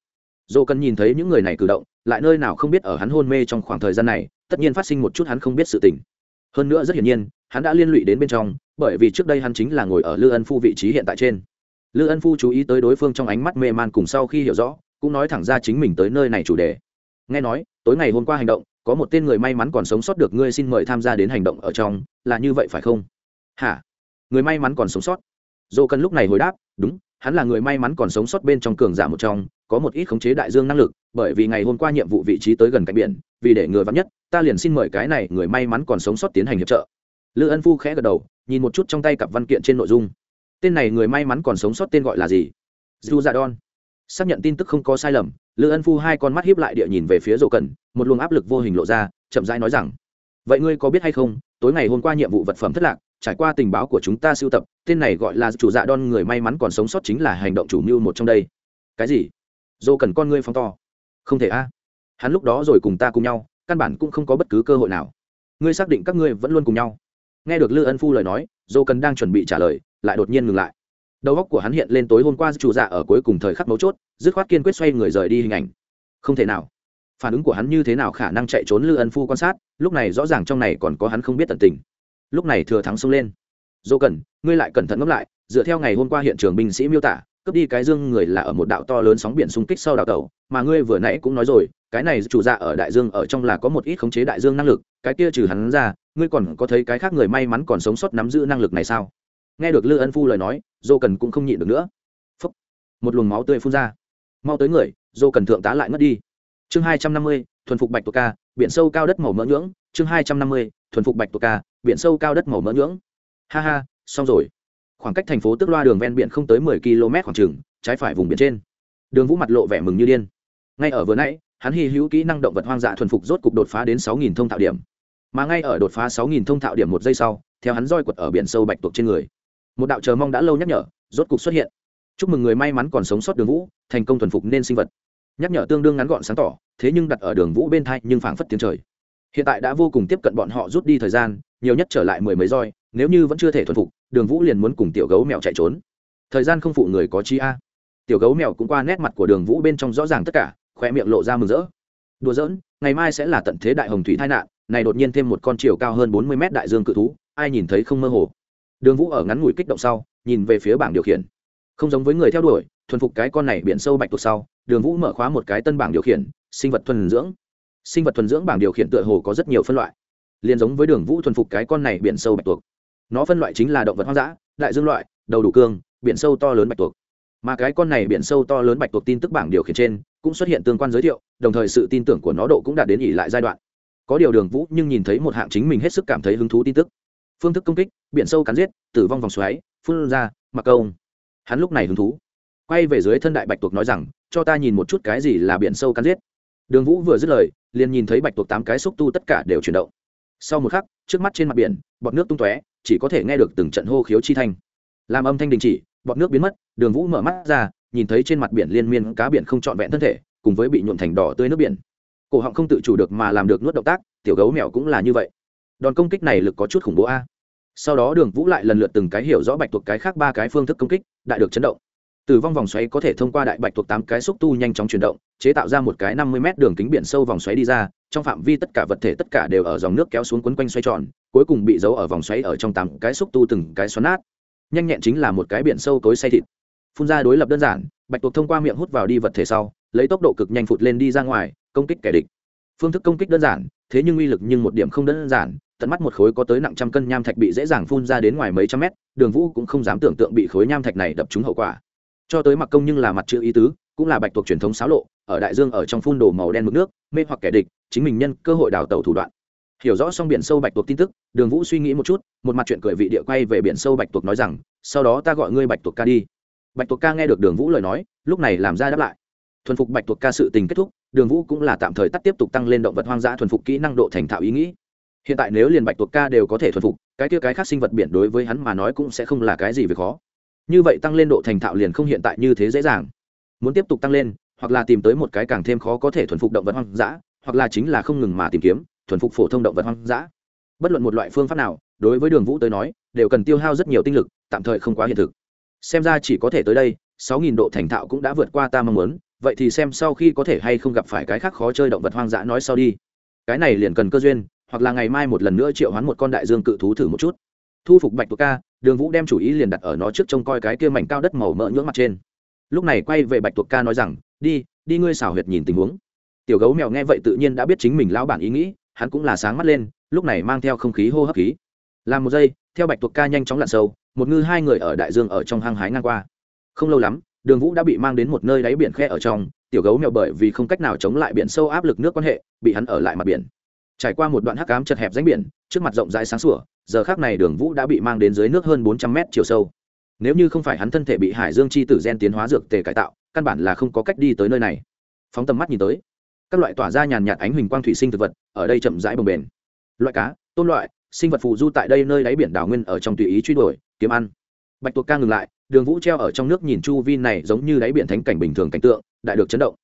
Dồ cần nhìn thấy những người này cử động, lại nơi nào không biết ở hắn hôn mê trong khoảng thời gian này, tất nhiên phát sinh một chút hắn không biết sự tình. Hơn nữa rất hiển nhiên, hắn đã liên lụy đến bên trong, bởi vì trước đây hắn chính là ngồi ở lư ân phu vị trí hiện tại trên. Lư ân phu chú ý tới đối phương trong ánh mắt mê man cùng sau khi hiểu rõ, cũng nói thẳng ra chính mình tới nơi này chủ đề. Nghe nói, tối ngày hôm qua hành động, có một tên người may mắn còn sống sót được ngươi xin mời tham gia đến hành động ở trong, là như vậy phải không? Hả? Người may mắn còn sống sót? Dô cần lúc này hồi đáp, đúng, hắn là người may mắn còn sống sót bên trong cường giả một trong, có một ít khống chế đại dương năng lực, bởi vì ngày hôm qua nhiệm vụ vị trí tới gần cạnh biển, vì để người vắn nhất, ta liền xin mời cái này người may mắn còn sống sót tiến hành hiệp trợ. Lư ân phu khẽ gật đầu, nhìn một chút trong tay cặp văn kiện trên nội dung. Tên này người may mắn còn sống sót tên gọi là gì? Du dạ đon. Xác nhận tin tức không có sai lầm, lư ân phu hai con mắt hiếp lại địa nhìn về phía rổ cần một luồng áp lực vô hình lộ ra, chậm rãi nói rằng, vậy ngươi có biết hay không, tối ngày hôm qua nhiệm vụ vật phẩm thất lạc trải qua tình báo của chúng ta sưu tập, tên này gọi là chủ dạ đon người may mắn còn sống sót chính là hành động chủ mưu một trong đây. Cái gì? Dô cần con ngươi phóng to. Không thể a. Hắn lúc đó rồi cùng ta cùng nhau, căn bản cũng không có bất cứ cơ hội nào. Ngươi xác định các ngươi vẫn luôn cùng nhau. Nghe được lư ân phu lời nói, dô cần đang chuẩn bị trả lời, lại đột nhiên ngừng lại. Đầu óc của hắn hiện lên tối hôm qua chủ dạ ở cuối cùng thời khắc mấu chốt, dứt khoát kiên quyết xoay người rời đi hình ảnh. Không thể nào. Phản ứng của hắn như thế nào khả năng chạy trốn lư ân phu quan sát, lúc này rõ ràng trong này còn có hắn không biết tận tình lúc này thừa thắng xông lên. Dô cần ngươi lại cẩn thận ngẫm lại dựa theo ngày hôm qua hiện trường binh sĩ miêu tả cướp đi cái dương người là ở một đạo to lớn sóng biển xung kích sau đào tàu, mà ngươi vừa nãy cũng nói rồi cái này chủ dạ ở đại dương ở trong là có một ít khống chế đại dương năng lực cái kia trừ hắn ra ngươi còn có thấy cái khác người may mắn còn sống sót nắm giữ năng lực này sao? Nghe được lư ân phu lời nói dô cần cũng không nhịn được nữa. Phúc. một luồng máu tươi phun ra. Mau tới người dô cần thượng tá lại ngất đi. Chương hai trăm năm mươi thuần phục bạch tuộc ca biển sâu cao đất màu mỡ nhưỡng chương hai trăm năm mươi thuần phục bạch tuộc ca biển sâu cao đất màu mỡ nhưỡng. Ha ha, xong rồi. Khoảng cách thành phố tức loa đường ven biển không tới mười km khoảng trừng trái phải vùng biển trên. Đường vũ mặt lộ vẻ mừng như điên. Ngay ở vừa nãy, hắn hy hữu kỹ năng động vật hoang dã thuần phục rốt cục đột phá đến sáu nghìn thông thạo điểm. Mà ngay ở đột phá sáu nghìn thông thạo điểm một giây sau, theo hắn roi quật ở biển sâu bạch tuộc trên người. Một đạo chờ mong đã lâu nhắc nhở, rốt cục xuất hiện. Chúc mừng người may mắn còn sống sót đường vũ, thành công thuần phục nên sinh vật. Nhắc nhở tương đương ngắn gọn sáng tỏ, thế nhưng đặt ở đường vũ bên thai nhưng phảng phất tiếng trời hiện tại đã vô cùng tiếp cận bọn họ rút đi thời gian, nhiều nhất trở lại mười mấy roi, nếu như vẫn chưa thể thuần phục, đường vũ liền muốn cùng tiểu gấu mèo chạy trốn. Thời gian không phụ người có chi a. Tiểu gấu mèo cũng qua nét mặt của đường vũ bên trong rõ ràng tất cả khoe miệng lộ ra mừng rỡ. Đùa giỡn, ngày mai sẽ là tận thế đại hồng thủy tai nạn, này đột nhiên thêm một con chiều cao hơn bốn mươi mét đại dương cự thú, ai nhìn thấy không mơ hồ. Đường vũ ở ngắn ngủi kích động sau, nhìn về phía bảng điều khiển. Không giống với người theo đuổi, thuần phục cái con này biển sâu bạch tuộc sau, đường vũ mở khóa một cái tân bảng điều khiển, sinh vật thuần dưỡng sinh vật thuần dưỡng bảng điều khiển tựa hồ có rất nhiều phân loại. Liền giống với đường vũ thuần phục cái con này biển sâu bạch tuộc. Nó phân loại chính là động vật hoang dã, đại dương loại, đầu đủ cương, biển sâu to lớn bạch tuộc. Mà cái con này biển sâu to lớn bạch tuộc tin tức bảng điều khiển trên cũng xuất hiện tương quan giới thiệu, đồng thời sự tin tưởng của nó độ cũng đạt đến ỉ lại giai đoạn. Có điều đường vũ nhưng nhìn thấy một hạng chính mình hết sức cảm thấy hứng thú tin tức. Phương thức công kích, biển sâu cắn giết, tử vong vòng xoáy, phun ra, mặc công hắn lúc này hứng thú. Quay về dưới thân đại bạch tuộc nói rằng, cho ta nhìn một chút cái gì là biển sâu cắn giết đường vũ vừa dứt lời, liền nhìn thấy bạch tuộc tám cái xúc tu tất cả đều chuyển động. Sau một khắc, trước mắt trên mặt biển, bọt nước tung tóe, chỉ có thể nghe được từng trận hô khiếu chi thanh. Làm âm thanh đình chỉ, bọt nước biến mất, đường vũ mở mắt ra, nhìn thấy trên mặt biển liên miên, cá biển không trọn vẹn thân thể, cùng với bị nhuộn thành đỏ tươi nước biển. Cổ họng không tự chủ được mà làm được nuốt động tác, tiểu gấu mèo cũng là như vậy. Đòn công kích này lực có chút khủng bố a. Sau đó đường vũ lại lần lượt từng cái hiểu rõ bạch tuộc cái khác ba cái phương thức công kích, đại được chấn động tử vong vòng xoáy có thể thông qua đại bạch thuộc tám cái xúc tu nhanh chóng chuyển động, chế tạo ra một cái năm mươi m đường kính biển sâu vòng xoáy đi ra, trong phạm vi tất cả vật thể tất cả đều ở dòng nước kéo xuống quấn quanh xoay tròn, cuối cùng bị giấu ở vòng xoáy ở trong tám cái xúc tu từng cái xoắn nát. Nhanh nhẹn chính là một cái biển sâu cối say thịt. Phun ra đối lập đơn giản, bạch tuộc thông qua miệng hút vào đi vật thể sau, lấy tốc độ cực nhanh phụt lên đi ra ngoài, công kích kẻ địch. Phương thức công kích đơn giản, thế nhưng uy lực nhưng một điểm không đơn giản, tận mắt một khối có tới nặng trăm cân nham thạch bị dễ dàng phun ra đến ngoài mấy trăm mét, đường vũ cũng không dám tưởng tượng bị khối nham thạch này đập trúng hậu quả cho tới mặc công nhưng là mặt chữ ý tứ, cũng là bạch tuộc truyền thống xáo lộ, ở đại dương ở trong phun đồ màu đen mực nước, mê hoặc kẻ địch, chính mình nhân cơ hội đào tẩu thủ đoạn. Hiểu rõ xong biển sâu bạch tuộc tin tức, đường vũ suy nghĩ một chút, một mặt chuyện cười vị địa quay về biển sâu bạch tuộc nói rằng, sau đó ta gọi ngươi bạch tuộc ca đi. Bạch tuộc ca nghe được đường vũ lời nói, lúc này làm ra đáp lại. Thuần phục bạch tuộc ca sự tình kết thúc, đường vũ cũng là tạm thời tắt tiếp tục tăng lên động vật hoang dã thuần phục kỹ năng độ thành thạo ý nghĩ. Hiện tại nếu liền bạch tuộc ca đều có thể thuần phục, cái kia cái khác sinh vật biển đối với hắn mà nói cũng sẽ không là cái gì về khó như vậy tăng lên độ thành thạo liền không hiện tại như thế dễ dàng. Muốn tiếp tục tăng lên, hoặc là tìm tới một cái càng thêm khó có thể thuần phục động vật hoang dã, hoặc là chính là không ngừng mà tìm kiếm, thuần phục phổ thông động vật hoang dã. Bất luận một loại phương pháp nào, đối với đường vũ tới nói, đều cần tiêu hao rất nhiều tinh lực, tạm thời không quá hiện thực. Xem ra chỉ có thể tới đây, sáu nghìn độ thành thạo cũng đã vượt qua ta mong muốn, vậy thì xem sau khi có thể hay không gặp phải cái khác khó chơi động vật hoang dã nói sau đi. Cái này liền cần cơ duyên, hoặc là ngày mai một lần nữa triệu hoán một con đại dương cự thú thử một chút. Thu phục bạch tuộc ca đường vũ đem chủ ý liền đặt ở nó trước trông coi cái kia mảnh cao đất màu mỡ nhưỡng mặt trên. Lúc này quay về bạch tuộc ca nói rằng, đi đi ngươi xảo huyệt nhìn tình huống. Tiểu gấu mèo nghe vậy tự nhiên đã biết chính mình lão bản ý nghĩ, hắn cũng là sáng mắt lên, lúc này mang theo không khí hô hấp khí. Làm một giây, theo bạch tuộc ca nhanh chóng lặn sâu, một ngư hai người ở đại dương ở trong hang hái ngang qua. Không lâu lắm, đường vũ đã bị mang đến một nơi đáy biển khe ở trong, tiểu gấu mèo bởi vì không cách nào chống lại biển sâu áp lực nước quan hệ, bị hắn ở lại mặt biển. Trải qua một đoạn hắc cám chật hẹp ránh biển, trước mặt rộng rãi sáng sủa giờ khác này đường vũ đã bị mang đến dưới nước hơn bốn trăm mét chiều sâu. Nếu như không phải hắn thân thể bị hải dương chi tử gen tiến hóa dược tề cải tạo, căn bản là không có cách đi tới nơi này. Phóng tầm mắt nhìn tới, các loại tỏa ra nhàn nhạt ánh huỳnh quang thủy sinh thực vật, ở đây chậm rãi bồng bền loại cá tôn loại, sinh vật phù du tại đây nơi đáy biển đảo nguyên ở trong tùy ý truy đuổi, kiếm ăn. Bạch tuộc ca ngừng lại, đường vũ treo ở trong nước nhìn chu vi này giống như đáy biển thánh cảnh bình thường cảnh tượng, đại được chấn động.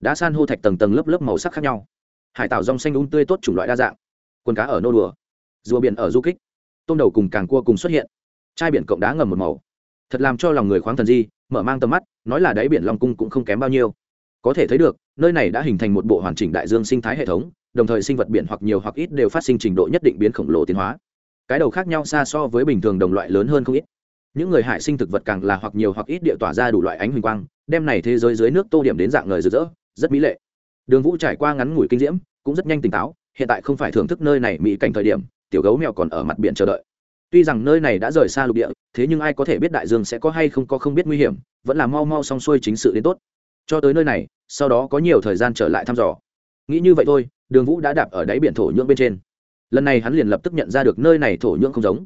Đã san hô thạch tầng tầng lớp lớp màu sắc khác nhau. Hải tảo rong xanh un um tươi tốt chủng loại đa dạng. Quần cá ở nô đùa. Rùa biển ở du kích tôm đầu cùng càng cua cùng xuất hiện. Chai biển cộng đá ngầm một màu. Thật làm cho lòng người khoáng thần di, mở mang tầm mắt, nói là đáy biển long cung cũng không kém bao nhiêu. Có thể thấy được, nơi này đã hình thành một bộ hoàn chỉnh đại dương sinh thái hệ thống, đồng thời sinh vật biển hoặc nhiều hoặc ít đều phát sinh trình độ nhất định biến khổng lồ tiến hóa. Cái đầu khác nhau xa so với bình thường đồng loại lớn hơn không ít. Những người hải sinh thực vật càng là hoặc nhiều hoặc ít địa tỏa ra đủ loại ánh huỳnh quang, đem này thế giới dưới nước tô điểm đến dạng người rực rỡ, rất mỹ lệ. Đường vũ trải qua ngắn ngủi kinh diễm, cũng rất nhanh tỉnh táo, hiện tại không phải thưởng thức nơi này mỹ cảnh thời điểm tiểu gấu mèo còn ở mặt biển chờ đợi. Tuy rằng nơi này đã rời xa lục địa, thế nhưng ai có thể biết đại dương sẽ có hay không có không biết nguy hiểm, vẫn là mau mau xong xuôi chính sự đến tốt. Cho tới nơi này, sau đó có nhiều thời gian trở lại thăm dò. Nghĩ như vậy thôi, đường vũ đã đạp ở đáy biển thổ nhưỡng bên trên. Lần này hắn liền lập tức nhận ra được nơi này thổ nhưỡng không giống.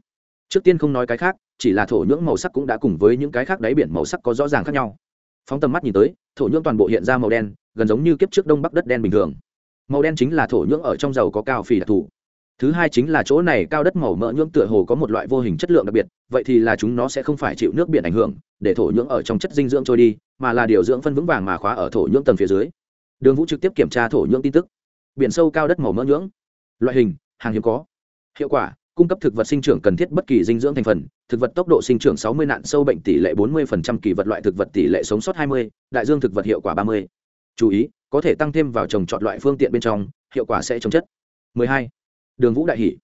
Trước tiên không nói cái khác, chỉ là thổ nhưỡng màu sắc cũng đã cùng với những cái khác đáy biển màu sắc có rõ ràng khác nhau. Phóng tầm mắt nhìn tới, thổ nhưỡng toàn bộ hiện ra màu đen, gần giống như kiếp trước đông bắc đất đen bình thường. Màu đen chính là thổ nhưỡng ở trong dầu có cao phì đặc thù thứ hai chính là chỗ này cao đất màu mỡ nhưỡng tựa hồ có một loại vô hình chất lượng đặc biệt vậy thì là chúng nó sẽ không phải chịu nước biển ảnh hưởng để thổ nhưỡng ở trong chất dinh dưỡng trôi đi mà là điều dưỡng phân vững vàng mà khóa ở thổ nhưỡng tầng phía dưới. Đường vũ trực tiếp kiểm tra thổ nhưỡng tin tức. Biển sâu cao đất màu mỡ nhưỡng. Loại hình hàng hiếm có. Hiệu quả cung cấp thực vật sinh trưởng cần thiết bất kỳ dinh dưỡng thành phần thực vật tốc độ sinh trưởng 60 nạn sâu bệnh tỷ lệ 40% kỳ vật loại thực vật tỷ lệ sống sót 20, đại dương thực vật hiệu quả 30. chú ý có thể tăng thêm vào trồng trọt loại phương tiện bên trong hiệu quả sẽ chống chất. 12 đường vũ đại hỷ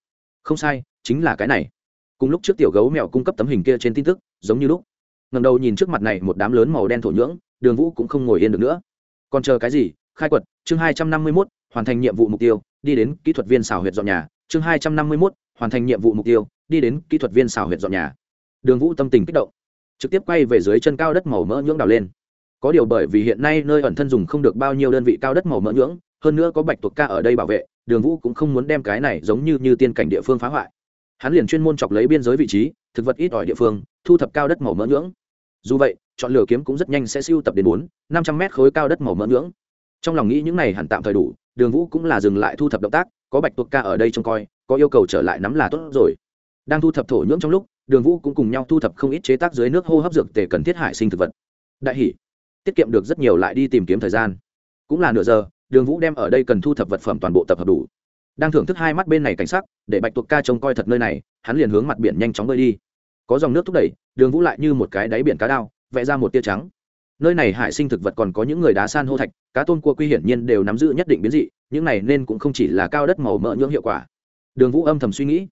không sai chính là cái này. Cùng lúc trước tiểu gấu mèo cung cấp tấm hình kia trên tin tức giống như lúc. Ngầm đầu nhìn trước mặt này một đám lớn màu đen thổ nhưỡng đường vũ cũng không ngồi yên được nữa. Còn chờ cái gì? Khai quật chương 251, hoàn thành nhiệm vụ mục tiêu đi đến kỹ thuật viên xào huyệt dọn nhà. Chương 251, hoàn thành nhiệm vụ mục tiêu đi đến kỹ thuật viên xào huyệt dọn nhà. Đường vũ tâm tình kích động. Trực tiếp quay về dưới chân cao đất màu mỡ nhưỡng đào lên. Có điều bởi vì hiện nay nơi ẩn thân dùng không được bao nhiêu đơn vị cao đất màu mỡ nhưỡng hơn nữa có bạch tuộc ca ở đây bảo vệ đường vũ cũng không muốn đem cái này giống như như tiên cảnh địa phương phá hoại. Hắn liền chuyên môn chọc lấy biên giới vị trí, thực vật ít ỏi địa phương, thu thập cao đất màu mỡ nhưỡng dù vậy, chọn lửa kiếm cũng rất nhanh sẽ siêu tập đến bốn, năm trăm mét khối cao đất màu mỡ nhưỡng trong lòng nghĩ những này hẳn tạm thời đủ, đường vũ cũng là dừng lại thu thập động tác, có bạch tuộc ca ở đây trông coi, có yêu cầu trở lại nắm là tốt rồi. Đang thu thập thổ nhưỡng trong lúc, đường vũ cũng cùng nhau thu thập không ít chế tác dưới nước hô hấp dược tề cần thiết hải sinh thực vật. Đại hỷ tiết kiệm được rất nhiều lại đi tìm kiếm thời gian. Cũng là nửa giờ đường vũ đem ở đây cần thu thập vật phẩm toàn bộ tập hợp đủ. Đang thưởng thức hai mắt bên này cảnh sắc, để bạch tuộc ca trông coi thật nơi này, hắn liền hướng mặt biển nhanh chóng bơi đi. Có dòng nước thúc đẩy, đường vũ lại như một cái đáy biển cá đao, vẽ ra một tia trắng. Nơi này hải sinh thực vật còn có những người đá san hô thạch, cá tôn cua quy hiển nhiên đều nắm giữ nhất định biến dị, những này nên cũng không chỉ là cao đất màu mỡ nhưỡng hiệu quả. Đường vũ âm thầm suy nghĩ.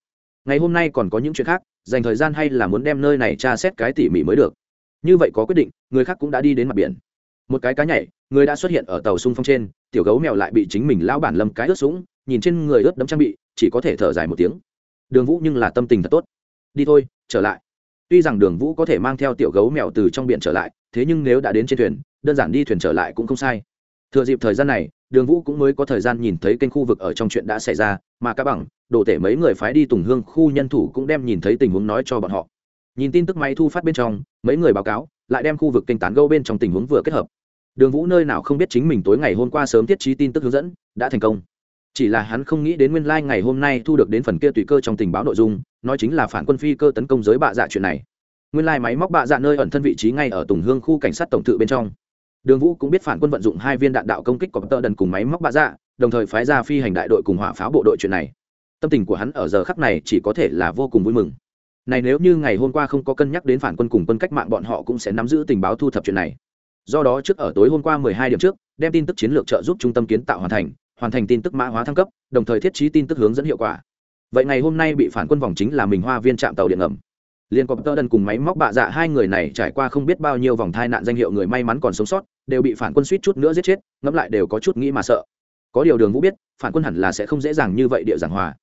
Ngày hôm nay còn có những chuyện khác, dành thời gian hay là muốn đem nơi này tra xét cái tỉ mỉ mới được. Như vậy có quyết định, người khác cũng đã đi đến mặt biển. Một cái cá nhảy người đã xuất hiện ở tàu sung phong trên, tiểu gấu mèo lại bị chính mình lão bản lâm cái ướt sũng, nhìn trên người ướt đấm trang bị, chỉ có thể thở dài một tiếng. Đường vũ nhưng là tâm tình thật tốt. Đi thôi, trở lại. Tuy rằng đường vũ có thể mang theo tiểu gấu mèo từ trong biển trở lại, thế nhưng nếu đã đến trên thuyền, đơn giản đi thuyền trở lại cũng không sai. Thừa dịp thời gian này, đường vũ cũng mới có thời gian nhìn thấy kênh khu vực ở trong chuyện đã xảy ra, mà các bằng, đồ tể mấy người phái đi tùng hương khu nhân thủ cũng đem nhìn thấy tình huống nói cho bọn họ. Nhìn tin tức máy thu phát bên trong, mấy người báo cáo, lại đem khu vực kênh tán gâu bên trong tình huống vừa kết hợp đường vũ nơi nào không biết chính mình tối ngày hôm qua sớm tiết trí tin tức hướng dẫn, đã thành công. Chỉ là hắn không nghĩ đến nguyên lai、like、ngày hôm nay thu được đến phần kia tùy cơ trong tình báo nội dung, nói chính là phản quân phi cơ tấn công giới bạ dạ chuyện này. Nguyên lai、like、máy móc bạ dạ nơi ẩn thân vị trí ngay ở tùng hương khu cảnh sát tổng thự bên trong. Đường vũ cũng biết phản quân vận dụng hai viên đạn đạo công kích cọp tơ đần cùng máy móc bạ dạ đồng thời phái ra phi hành đại đội cùng hỏa pháo bộ đội chuyện này. Tâm tình của hắn ở giờ khắc này chỉ có thể là vô cùng vui mừng. Này nếu như ngày hôm qua không có cân nhắc đến phản quân cùng quân cách mạng, bọn họ cũng sẽ nắm giữ tình báo thu thập chuyện này do đó trước ở tối hôm qua 12 điểm trước, đem tin tức chiến lược trợ giúp trung tâm kiến tạo hoàn thành hoàn thành tin tức mã hóa thăng cấp, đồng thời thiết trí tin tức hướng dẫn hiệu quả. Vậy ngày hôm nay bị phản quân vòng chính là mình hoa viên trạm tàu điện ngầm. Liên cọp tơ đần cùng máy móc bạ dạ hai người này trải qua không biết bao nhiêu vòng thai nạn danh hiệu người may mắn còn sống sót, đều bị phản quân suýt chút nữa giết chết, ngẫm lại đều có chút nghĩ mà sợ. Có điều đường vũ biết, phản quân hẳn là sẽ không dễ dàng như vậy địa giảng hòa.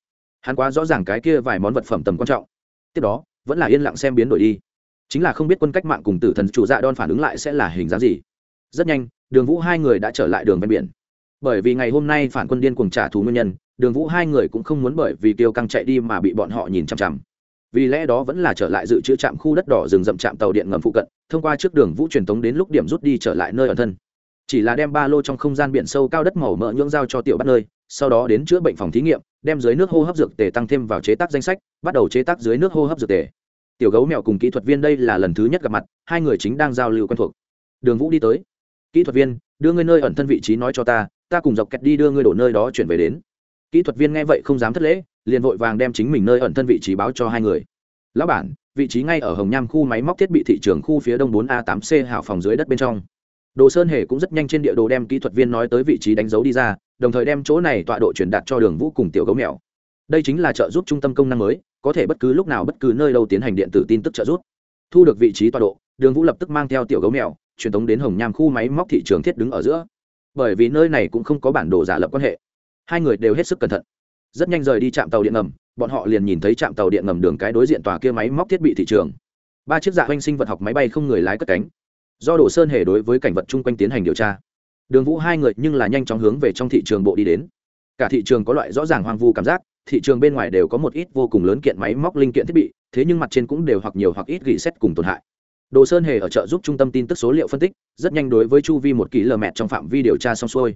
Hắn quá rõ ràng cái kia vài món vật phẩm tầm quan trọng. Tiếp đó, vẫn là yên lặng xem biến đổi đi chính là không biết quân cách mạng cùng tử thần chủ dạ đòn phản ứng lại sẽ là hình dáng gì. Rất nhanh, đường vũ hai người đã trở lại đường ven biển. Bởi vì ngày hôm nay phản quân điên cùng trả thù nguyên nhân, đường vũ hai người cũng không muốn bởi vì tiêu căng chạy đi mà bị bọn họ nhìn chằm chằm. Vì lẽ đó vẫn là trở lại dự trữ trạm khu đất đỏ rừng rậm trạm tàu điện ngầm phụ cận, thông qua trước đường vũ truyền tống đến lúc điểm rút đi trở lại nơi ẩn thân. Chỉ là đem ba lô trong không gian biển sâu cao đất màu mỡ nhưỡng giao cho tiểu bắt nơi, sau đó đến chữa bệnh phòng thí nghiệm, đem dưới nước hô hấp dược tề tăng thêm vào chế tác danh sách, bắt đầu chế tác dưới nước hô hấp dược tề tiểu gấu mèo cùng kỹ thuật viên đây là lần thứ nhất gặp mặt, hai người chính đang giao lưu quen thuộc. Đường vũ đi tới. Kỹ thuật viên, đưa ngươi nơi ẩn thân vị trí nói cho ta ta cùng dọc kẹt đi đưa ngươi đổ nơi đó chuyển về đến. Kỹ thuật viên nghe vậy không dám thất lễ, liền vội vàng đem chính mình nơi ẩn thân vị trí báo cho hai người. Lão bản, vị trí ngay ở hồng nham khu máy móc thiết bị thị trường khu phía đông 4 a 8 c hào phòng dưới đất bên trong. Đồ sơn hề cũng rất nhanh trên địa đồ đem kỹ thuật viên nói tới vị trí đánh dấu đi ra, đồng thời đem chỗ này tọa độ truyền đạt cho đường vũ cùng tiểu gấu mèo. Đây chính là trợ giúp trung tâm công năng mới có thể bất cứ lúc nào bất cứ nơi đâu tiến hành điện tử tin tức trợ giúp. Thu được vị trí tọa độ, đường vũ lập tức mang theo tiểu gấu mèo, truyền tống đến hồng nham khu máy móc thị trường thiết đứng ở giữa. Bởi vì nơi này cũng không có bản đồ giả lập quan hệ. Hai người đều hết sức cẩn thận. Rất nhanh rời đi trạm tàu điện ngầm, bọn họ liền nhìn thấy trạm tàu điện ngầm đường cái đối diện tòa kia máy móc thiết bị thị trường. Ba chiếc dạ oanh sinh vật học máy bay không người lái cất cánh. Do đồ sơn hề đối với cảnh vật chung quanh tiến hành điều tra. Đường vũ hai người nhưng là nhanh chóng hướng về trong thị trường bộ đi đến. Cả thị trường có loại rõ ràng hoang vu cảm giác thị trường bên ngoài đều có một ít vô cùng lớn kiện máy móc linh kiện thiết bị, thế nhưng mặt trên cũng đều hoặc nhiều hoặc ít gỉ xét cùng tổn hại. Đồ sơn hề ở chợ giúp trung tâm tin tức số liệu phân tích, rất nhanh đối với chu vi một km trong phạm vi điều tra xong xuôi.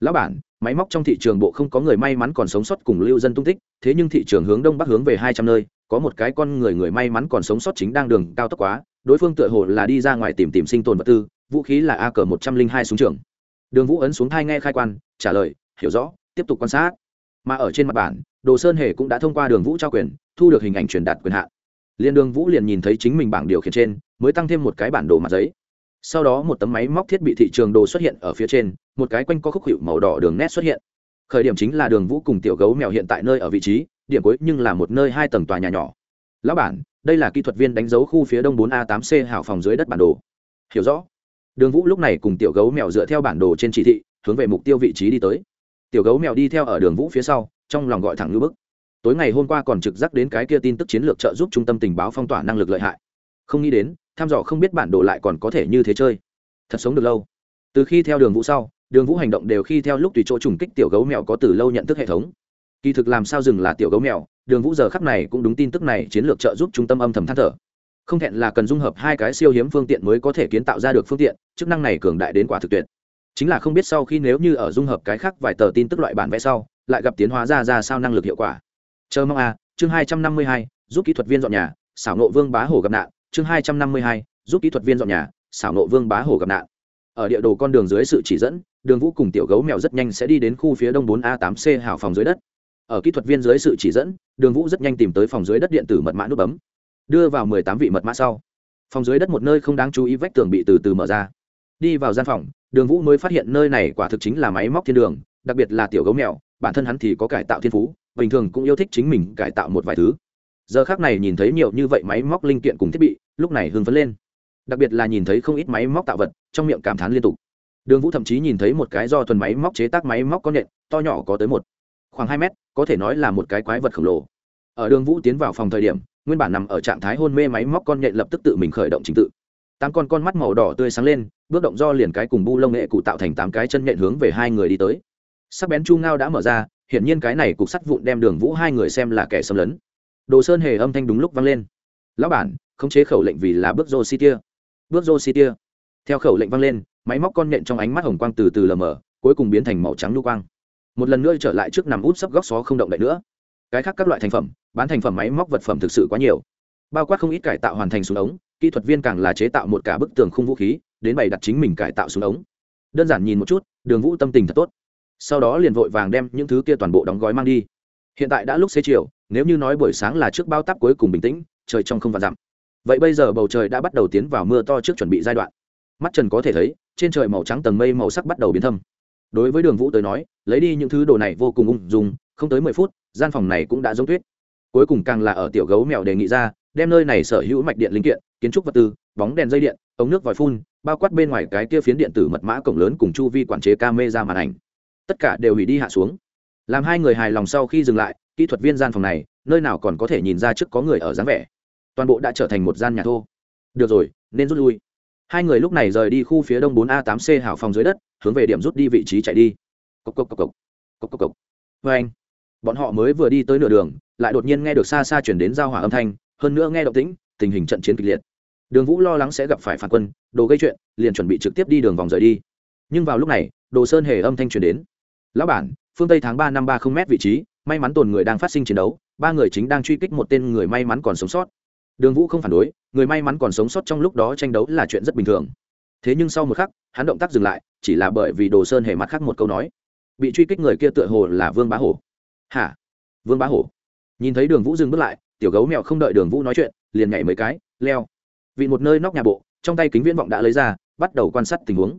Lão bản, máy móc trong thị trường bộ không có người may mắn còn sống sót cùng lưu dân tung tích, thế nhưng thị trường hướng đông bắc hướng về hai trăm nơi, có một cái con người người may mắn còn sống sót chính đang đường cao tốc quá, đối phương tựa hồ là đi ra ngoài tìm tìm sinh tồn vật tư, vũ khí là a cờ một trăm linh hai súng trường. Đường vũ ấn xuống thai nghe khai quan, trả lời, hiểu rõ, tiếp tục quan sát mà ở trên mặt bản, đồ sơn hề cũng đã thông qua đường vũ trao quyền, thu được hình ảnh truyền đạt quyền hạn. Liên đường vũ liền nhìn thấy chính mình bảng điều khiển trên, mới tăng thêm một cái bản đồ mặt giấy. Sau đó một tấm máy móc thiết bị thị trường đồ xuất hiện ở phía trên, một cái quanh có khúc hiệu màu đỏ đường nét xuất hiện. Khởi điểm chính là đường vũ cùng tiểu gấu mèo hiện tại nơi ở vị trí, điểm cuối nhưng là một nơi hai tầng tòa nhà nhỏ. Lão bản, đây là kỹ thuật viên đánh dấu khu phía đông 4 a 8 c hảo phòng dưới đất bản đồ. Hiểu rõ. Đường vũ lúc này cùng tiểu gấu mèo dựa theo bản đồ trên chỉ thị, hướng về mục tiêu vị trí đi tới tiểu gấu mèo đi theo ở đường vũ phía sau, trong lòng gọi thẳng ngư bức. Tối ngày hôm qua còn trực giác đến cái kia tin tức chiến lược trợ giúp trung tâm tình báo phong tỏa năng lực lợi hại. Không nghĩ đến, tham dò không biết bản đồ lại còn có thể như thế chơi. Thật sống được lâu. Từ khi theo đường vũ sau, đường vũ hành động đều khi theo lúc tùy chỗ trùng kích tiểu gấu mèo có từ lâu nhận thức hệ thống. Kỳ thực làm sao dừng là tiểu gấu mèo, đường vũ giờ khắc này cũng đúng tin tức này chiến lược trợ giúp trung tâm âm thầm than thở. Không hẹn là cần dung hợp hai cái siêu hiếm phương tiện mới có thể kiến tạo ra được phương tiện, chức năng này cường đại đến quả thực tuyệt chính là không biết sau khi nếu như ở dung hợp cái khác vài tờ tin tức loại bản vẽ sau, lại gặp tiến hóa ra ra sao năng lực hiệu quả. Chờ mong a, chương hai trăm năm mươi hai, giúp kỹ thuật viên dọn nhà, xảo nộ vương bá hồ gặp nạn. Chương hai trăm năm mươi hai, giúp kỹ thuật viên dọn nhà, xảo nộ vương bá hồ gặp nạn. Ở địa đồ con đường dưới sự chỉ dẫn, đường vũ cùng tiểu gấu mèo rất nhanh sẽ đi đến khu phía đông 4 a 8 c hào phòng dưới đất. Ở kỹ thuật viên dưới sự chỉ dẫn, đường vũ rất nhanh tìm tới phòng dưới đất điện tử mật mã nút bấm. Đưa vào 18 vị mật mã sau. Phòng dưới đất một nơi không đáng chú ý vách tường bị từ từ mở ra đi vào gian phòng, đường vũ mới phát hiện nơi này quả thực chính là máy móc thiên đường, đặc biệt là tiểu gấu mèo, bản thân hắn thì có cải tạo thiên phú, bình thường cũng yêu thích chính mình cải tạo một vài thứ. Giờ khác này nhìn thấy nhiều như vậy máy móc linh kiện cùng thiết bị, lúc này hưng phấn lên. Đặc biệt là nhìn thấy không ít máy móc tạo vật, trong miệng cảm thán liên tục. Đường vũ thậm chí nhìn thấy một cái do thuần máy móc chế tác máy móc có nện to nhỏ có tới một, khoảng hai mét, có thể nói là một cái quái vật khổng lồ. Ở đường vũ tiến vào phòng thời điểm, nguyên bản nằm ở trạng thái hôn mê máy móc con nhện lập tức tự mình khởi động trình tự tám con con mắt màu đỏ tươi sáng lên, bước động do liền cái cùng bu lông nghệ cụ tạo thành tám cái chân nhện hướng về hai người đi tới. Sắc bén chu ngao đã mở ra, hiển nhiên cái này cục sắt vụn đem đường vũ hai người xem là kẻ xâm lấn. Đồ sơn hề âm thanh đúng lúc vang lên. Lão bản, khống chế khẩu lệnh vì là bước rô si tia. Bước rô si tia. Theo khẩu lệnh vang lên, máy móc con nhện trong ánh mắt hồng quang từ từ lờ mờ, cuối cùng biến thành màu trắng lưu quang. Một lần nữa trở lại trước nằm út sấp góc xó không động đậy nữa. Cái khác các loại thành phẩm, bán thành phẩm máy móc vật phẩm thực sự quá nhiều. Bao quát không ít cải tạo hoàn thành xuống ống kỹ thuật viên càng là chế tạo một cả bức tường khung vũ khí, đến bày đặt chính mình cải tạo xuống ống. Đơn giản nhìn một chút, đường vũ tâm tình thật tốt. Sau đó liền vội vàng đem những thứ kia toàn bộ đóng gói mang đi. Hiện tại đã lúc xế chiều, nếu như nói buổi sáng là trước bao tắp cuối cùng bình tĩnh, trời trong không vạn dặm. Vậy bây giờ bầu trời đã bắt đầu tiến vào mưa to trước chuẩn bị giai đoạn. Mắt trần có thể thấy, trên trời màu trắng tầng mây màu sắc bắt đầu biến thâm. Đối với đường vũ tới nói, lấy đi những thứ đồ này vô cùng ung dung, không tới mười phút, gian phòng này cũng đã giống tuyết. Cuối cùng càng là ở tiểu gấu mèo đề nghị ra, đem nơi này sở hữu mạch điện linh kiện kiến trúc vật tư, bóng đèn dây điện, ống nước vòi phun, bao quát bên ngoài cái kia phiến điện tử mật mã cổng lớn cùng chu vi quản chế ca mê ra màn ảnh. Tất cả đều hủy đi hạ xuống. Làm hai người hài lòng sau khi dừng lại, kỹ thuật viên gian phòng này, nơi nào còn có thể nhìn ra trước có người ở dáng vẻ. Toàn bộ đã trở thành một gian nhà thô. Được rồi, nên rút lui. Hai người lúc này rời đi khu phía đông 4 a 8 c hảo phòng dưới đất, hướng về điểm rút đi vị trí chạy đi. Cốc cốc cốc cốc cốc cốc cốc vê anh, bọn họ mới vừa đi tới nửa đường, lại đột nhiên nghe được xa xa chuyển đến giao hỏa âm thanh, hơn nữa nghe động tĩnh, tình hình trận chiến kịch liệt đường vũ lo lắng sẽ gặp phải phản quân, đồ gây chuyện, liền chuẩn bị trực tiếp đi đường vòng rời đi. Nhưng vào lúc này, đồ sơn hề âm thanh truyền đến. Lão bản, phương tây tháng ba năm ba không m vị trí, may mắn tồn người đang phát sinh chiến đấu, ba người chính đang truy kích một tên người may mắn còn sống sót. Đường vũ không phản đối, người may mắn còn sống sót trong lúc đó tranh đấu là chuyện rất bình thường. Thế nhưng sau một khắc, hắn động tác dừng lại, chỉ là bởi vì đồ sơn hề mặt khác một câu nói. Bị truy kích người kia tựa hồ là vương bá hổ. Hả? Vương bá hổ? Nhìn thấy đường vũ dừng bước lại, tiểu gấu mèo không đợi đường vũ nói chuyện, liền nhảy mấy cái, leo vì một nơi nóc nhà bộ, trong tay kính viễn vọng đã lấy ra, bắt đầu quan sát tình huống.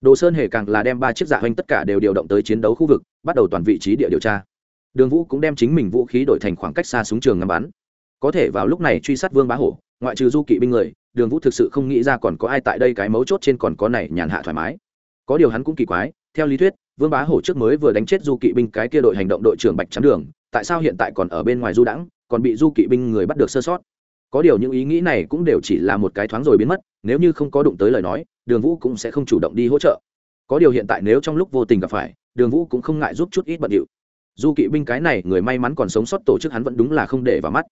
Đồ sơn hề càng là đem ba chiếc dạ hoành tất cả đều điều động tới chiến đấu khu vực, bắt đầu toàn vị trí địa điều tra. Đường vũ cũng đem chính mình vũ khí đổi thành khoảng cách xa súng trường ngắm bắn. Có thể vào lúc này truy sát vương bá hổ, ngoại trừ du kỵ binh người, đường vũ thực sự không nghĩ ra còn có ai tại đây cái mấu chốt trên còn có này nhàn hạ thoải mái. Có điều hắn cũng kỳ quái, theo lý thuyết, vương bá hổ trước mới vừa đánh chết du kỵ binh cái kia đội hành động đội trưởng bạch trắng đường, tại sao hiện tại còn ở bên ngoài du đãng, còn bị du kỵ binh người bắt được sơ sót? Có điều những ý nghĩ này cũng đều chỉ là một cái thoáng rồi biến mất, nếu như không có đụng tới lời nói, đường vũ cũng sẽ không chủ động đi hỗ trợ. Có điều hiện tại nếu trong lúc vô tình gặp phải, đường vũ cũng không ngại giúp chút ít bận điệu. Du kỵ binh cái này người may mắn còn sống sót tổ chức hắn vẫn đúng là không để vào mắt.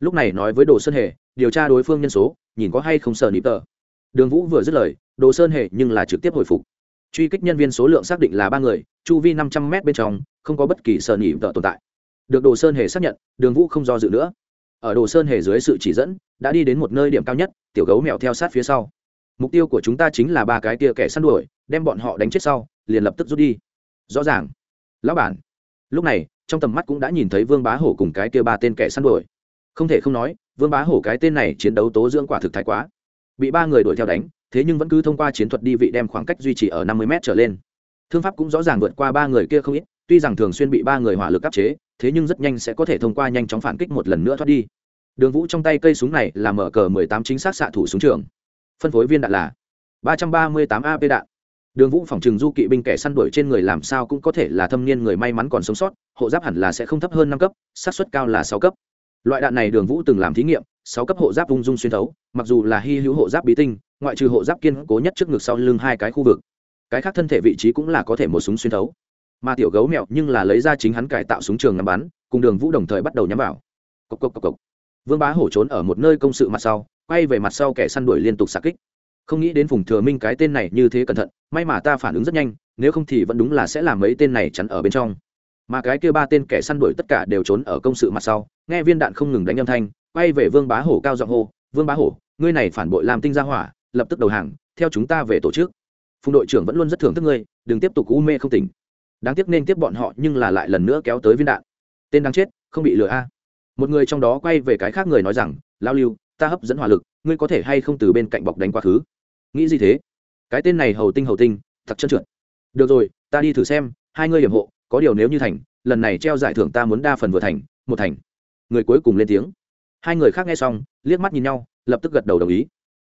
Lúc này nói với đồ sơn hề, điều tra đối phương nhân số, nhìn có hay không sợ nịp tờ. Đường vũ vừa dứt lời, đồ sơn hề nhưng là trực tiếp hồi phục. Truy kích nhân viên số lượng xác định là ba người, chu vi năm trăm m bên trong, không có bất kỳ sợ nịp tờ tồn tại. Được đồ sơn hề xác nhận, đường vũ không do dự nữa ở đồ sơn hề dưới sự chỉ dẫn, đã đi đến một nơi điểm cao nhất, tiểu gấu mèo theo sát phía sau. Mục tiêu của chúng ta chính là ba cái kia kẻ săn đuổi, đem bọn họ đánh chết sau, liền lập tức rút đi. Rõ ràng. Lão bản. Lúc này, trong tầm mắt cũng đã nhìn thấy vương bá hổ cùng cái kia ba tên kẻ săn đuổi. Không thể không nói, vương bá hổ cái tên này chiến đấu tố dưỡng quả thực thái quá. Bị ba người đuổi theo đánh, thế nhưng vẫn cứ thông qua chiến thuật đi vị đem khoảng cách duy trì ở năm mươi m trở lên. Thương pháp cũng rõ ràng vượt qua ba người kia không ít, tuy rằng thường xuyên bị ba người hỏa lực áp chế thế nhưng rất nhanh sẽ có thể thông qua nhanh chóng phản kích một lần nữa thoát đi. Đường vũ trong tay cây súng này là mở cờ mười tám chính xác xạ thủ súng trường. Phân phối viên đạn là ba trăm ba mươi tám ap đạn. Đường vũ phòng trừng du kỵ binh kẻ săn đuổi trên người làm sao cũng có thể là thâm niên người may mắn còn sống sót, hộ giáp hẳn là sẽ không thấp hơn năm cấp sát xuất cao là sáu cấp. Loại đạn này đường vũ từng làm thí nghiệm, sáu cấp hộ giáp ung dung xuyên thấu, mặc dù là hy hữu hộ giáp bí tinh, ngoại trừ hộ giáp kiên cố nhất trước ngực sau lưng hai cái khu vực. Cái khác thân thể vị trí cũng là có thể một súng xuyên thấu mà tiểu gấu mèo nhưng là lấy ra chính hắn cải tạo súng trường ngắm bắn, cùng đường vũ đồng thời bắt đầu nhắm vào. Cộc cộc cộc cộc. Vương bá hổ trốn ở một nơi công sự mặt sau, quay về mặt sau kẻ săn đuổi liên tục xạ kích. Không nghĩ đến phùng thừa minh cái tên này như thế cẩn thận, may mà ta phản ứng rất nhanh, nếu không thì vẫn đúng là sẽ làm mấy tên này chắn ở bên trong. Mà cái kia ba tên kẻ săn đuổi tất cả đều trốn ở công sự mặt sau, nghe viên đạn không ngừng đánh âm thanh, quay về vương bá hổ cao giọng hô, vương bá hổ, ngươi này phản bội làm tinh ra hỏa, lập tức đầu hàng, theo chúng ta về tổ chức. Phùng đội trưởng vẫn luôn rất thưởng thức ngươi, đừng tiếp tục u mê không tỉnh đáng tiếc nên tiếp bọn họ nhưng là lại lần nữa kéo tới viên đạn. Tên đáng chết, không bị lừa a. Một người trong đó quay về cái khác người nói rằng lao lưu, ta hấp dẫn hỏa lực, ngươi có thể hay không từ bên cạnh bọc đánh quá khứ? Nghĩ gì thế? Cái tên này hầu tinh hầu tinh, thật chân trượt. Được rồi, ta đi thử xem, hai ngươi hiểm hộ, có điều nếu như thành, lần này treo giải thưởng ta muốn đa phần vừa thành, một thành. Người cuối cùng lên tiếng. Hai người khác nghe xong, liếc mắt nhìn nhau, lập tức gật đầu đồng ý.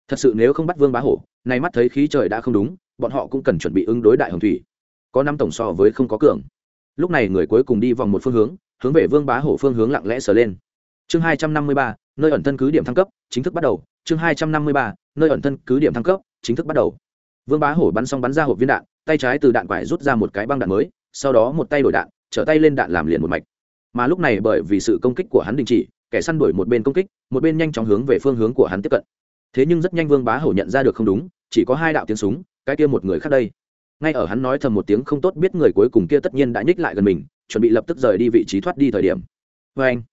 Thật sự nếu không bắt vương bá hổ, nay mắt thấy khí trời đã không đúng, bọn họ cũng cần chuẩn bị ứng đối đại hồng thủy có năm tổng so với không có cường. Lúc này người cuối cùng đi vòng một phương hướng hướng về vương bá hổ phương hướng lặng lẽ sờ lên. Chương hai trăm năm mươi ba, nơi ẩn thân cứ điểm thăng cấp, chính thức bắt đầu. Chương hai trăm năm mươi ba, nơi ẩn thân cứ điểm thăng cấp, chính thức bắt đầu. Vương bá hổ bắn xong bắn ra hộp viên đạn, tay trái từ đạn quải rút ra một cái băng đạn mới, sau đó một tay đổi đạn, trở tay lên đạn làm liền một mạch. Mà lúc này bởi vì sự công kích của hắn đình chỉ, kẻ săn đuổi một bên công kích, một bên nhanh chóng hướng về phương hướng của hắn tiếp cận. Thế nhưng rất nhanh vương bá hổ nhận ra được không đúng, chỉ có hai đạo tiếng súng, cái kia một người khác đây ngay ở hắn nói thầm một tiếng không tốt biết người cuối cùng kia tất nhiên đã nhích lại gần mình, chuẩn bị lập tức rời đi vị trí thoát đi thời điểm. Vê anh,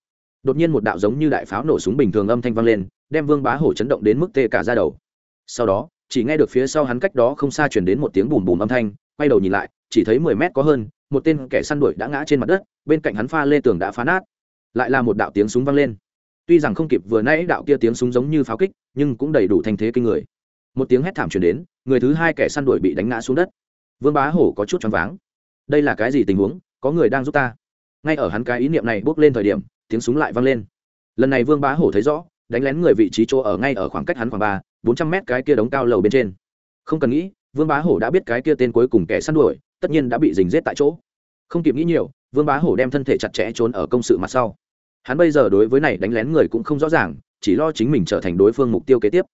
đột nhiên một đạo giống như đại pháo nổ súng bình thường âm thanh vang lên, đem vương bá hổ chấn động đến mức tê cả ra đầu. Sau đó, chỉ nghe được phía sau hắn cách đó không xa chuyển đến một tiếng bùm bùm âm thanh, quay đầu nhìn lại, chỉ thấy mười mét có hơn, một tên kẻ săn đuổi đã ngã trên mặt đất, bên cạnh hắn pha lê tường đã phá nát. Lại là một đạo tiếng súng vang lên. Tuy rằng không kịp vừa nãy đạo kia tiếng súng giống như pháo kích, nhưng cũng đầy đủ thanh thế kinh người. Một tiếng hét thảm truyền đến, người thứ hai kẻ săn đuổi bị đánh ngã xuống đất vương bá hổ có chút choáng váng. Đây là cái gì tình huống? Có người đang giúp ta. Ngay ở hắn cái ý niệm này bước lên thời điểm, tiếng súng lại vang lên. Lần này vương bá hổ thấy rõ, đánh lén người vị trí chỗ ở ngay ở khoảng cách hắn khoảng ba, bốn trăm mét cái kia đống cao lầu bên trên. Không cần nghĩ, vương bá hổ đã biết cái kia tên cuối cùng kẻ săn đuổi, tất nhiên đã bị dình rết tại chỗ. Không kịp nghĩ nhiều, vương bá hổ đem thân thể chặt chẽ trốn ở công sự mặt sau. Hắn bây giờ đối với này đánh lén người cũng không rõ ràng, chỉ lo chính mình trở thành đối phương mục tiêu kế tiếp.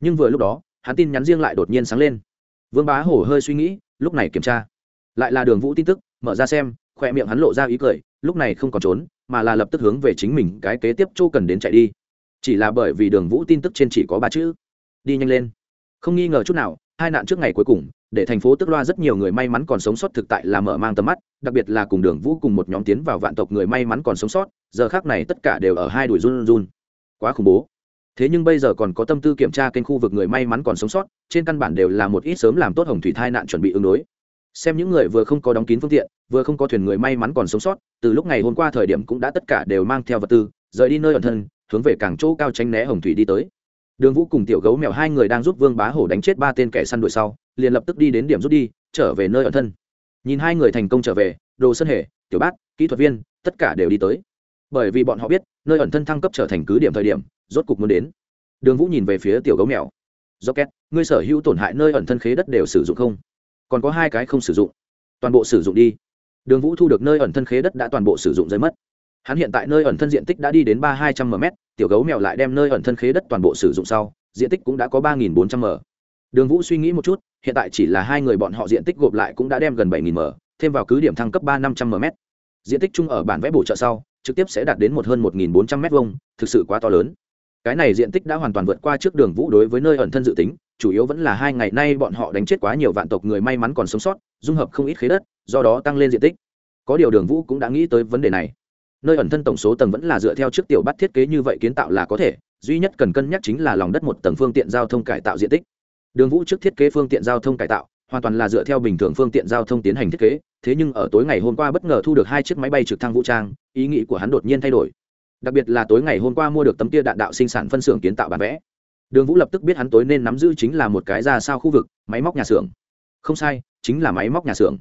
Nhưng vừa lúc đó, hắn tin nhắn riêng lại đột nhiên sáng lên. Vương bá hổ hơi suy nghĩ lúc này kiểm tra. Lại là đường vũ tin tức, mở ra xem khoe miệng hắn lộ ra ý cười, lúc này không còn trốn, mà là lập tức hướng về chính mình cái kế tiếp chỗ cần đến chạy đi. Chỉ là bởi vì đường vũ tin tức trên chỉ có ba chữ. Đi nhanh lên. Không nghi ngờ chút nào, hai nạn trước ngày cuối cùng, để thành phố tức loa rất nhiều người may mắn còn sống sót thực tại là mở mang tầm mắt, đặc biệt là cùng đường vũ cùng một nhóm tiến vào vạn tộc người may mắn còn sống sót, giờ khác này tất cả đều ở hai đuổi run run. Quá khủng bố thế nhưng bây giờ còn có tâm tư kiểm tra kênh khu vực người may mắn còn sống sót, trên căn bản đều là một ít sớm làm tốt hồng thủy thai nạn chuẩn bị ứng đối. Xem những người vừa không có đóng kín phương tiện, vừa không có thuyền người may mắn còn sống sót, từ lúc ngày hôm qua thời điểm cũng đã tất cả đều mang theo vật tư, rời đi nơi ẩn thân, hướng về cảng chỗ cao tránh né hồng thủy đi tới. Đường vũ cùng tiểu gấu mèo hai người đang giúp vương bá hổ đánh chết ba tên kẻ săn đuổi sau, liền lập tức đi đến điểm rút đi, trở về nơi ẩn thân. Nhìn hai người thành công trở về, đồ sân hệ tiểu bát, kỹ thuật viên, tất cả đều đi tới. Bởi vì bọn họ biết, nơi ẩn thân thăng cấp trở thành cứ điểm thời điểm rốt cục muốn đến. Đường vũ nhìn về phía tiểu gấu mèo. Do két ngươi sở hữu tổn hại nơi ẩn thân khế đất đều sử dụng không? Còn có hai cái không sử dụng. Toàn bộ sử dụng đi. Đường vũ thu được nơi ẩn thân khế đất đã toàn bộ sử dụng rơi mất. Hắn hiện tại nơi ẩn thân diện tích đã đi đến ba hai trăm m, tiểu gấu mèo lại đem nơi ẩn thân khế đất toàn bộ sử dụng sau, diện tích cũng đã có ba bốn trăm m. Đường vũ suy nghĩ một chút, hiện tại chỉ là hai người bọn họ diện tích gộp lại cũng đã đem gần bảy m, thêm vào cứ điểm thăng cấp ba năm trăm m. Diện tích chung ở bản vẽ bổ trợ sau, trực tiếp sẽ đạt đến một hơn một bốn trăm m hai thực sự quá to lớn cái này diện tích đã hoàn toàn vượt qua trước đường vũ đối với nơi ẩn thân dự tính, chủ yếu vẫn là hai ngày nay bọn họ đánh chết quá nhiều vạn tộc người may mắn còn sống sót, dung hợp không ít khế đất, do đó tăng lên diện tích. Có điều đường vũ cũng đã nghĩ tới vấn đề này. Nơi ẩn thân tổng số tầng vẫn là dựa theo trước tiểu bắt thiết kế như vậy kiến tạo là có thể, duy nhất cần cân nhắc chính là lòng đất một tầng phương tiện giao thông cải tạo diện tích. Đường vũ trước thiết kế phương tiện giao thông cải tạo, hoàn toàn là dựa theo bình thường phương tiện giao thông tiến hành thiết kế, thế nhưng ở tối ngày hôm qua bất ngờ thu được hai chiếc máy bay trực thăng vũ trang, ý nghĩ của hắn đột nhiên thay đổi đặc biệt là tối ngày hôm qua mua được tấm kia đạn đạo sinh sản phân xưởng kiến tạo bản vẽ. Đường vũ lập tức biết hắn tối nên nắm giữ chính là một cái ra sao khu vực, máy móc nhà xưởng. Không sai, chính là máy móc nhà xưởng.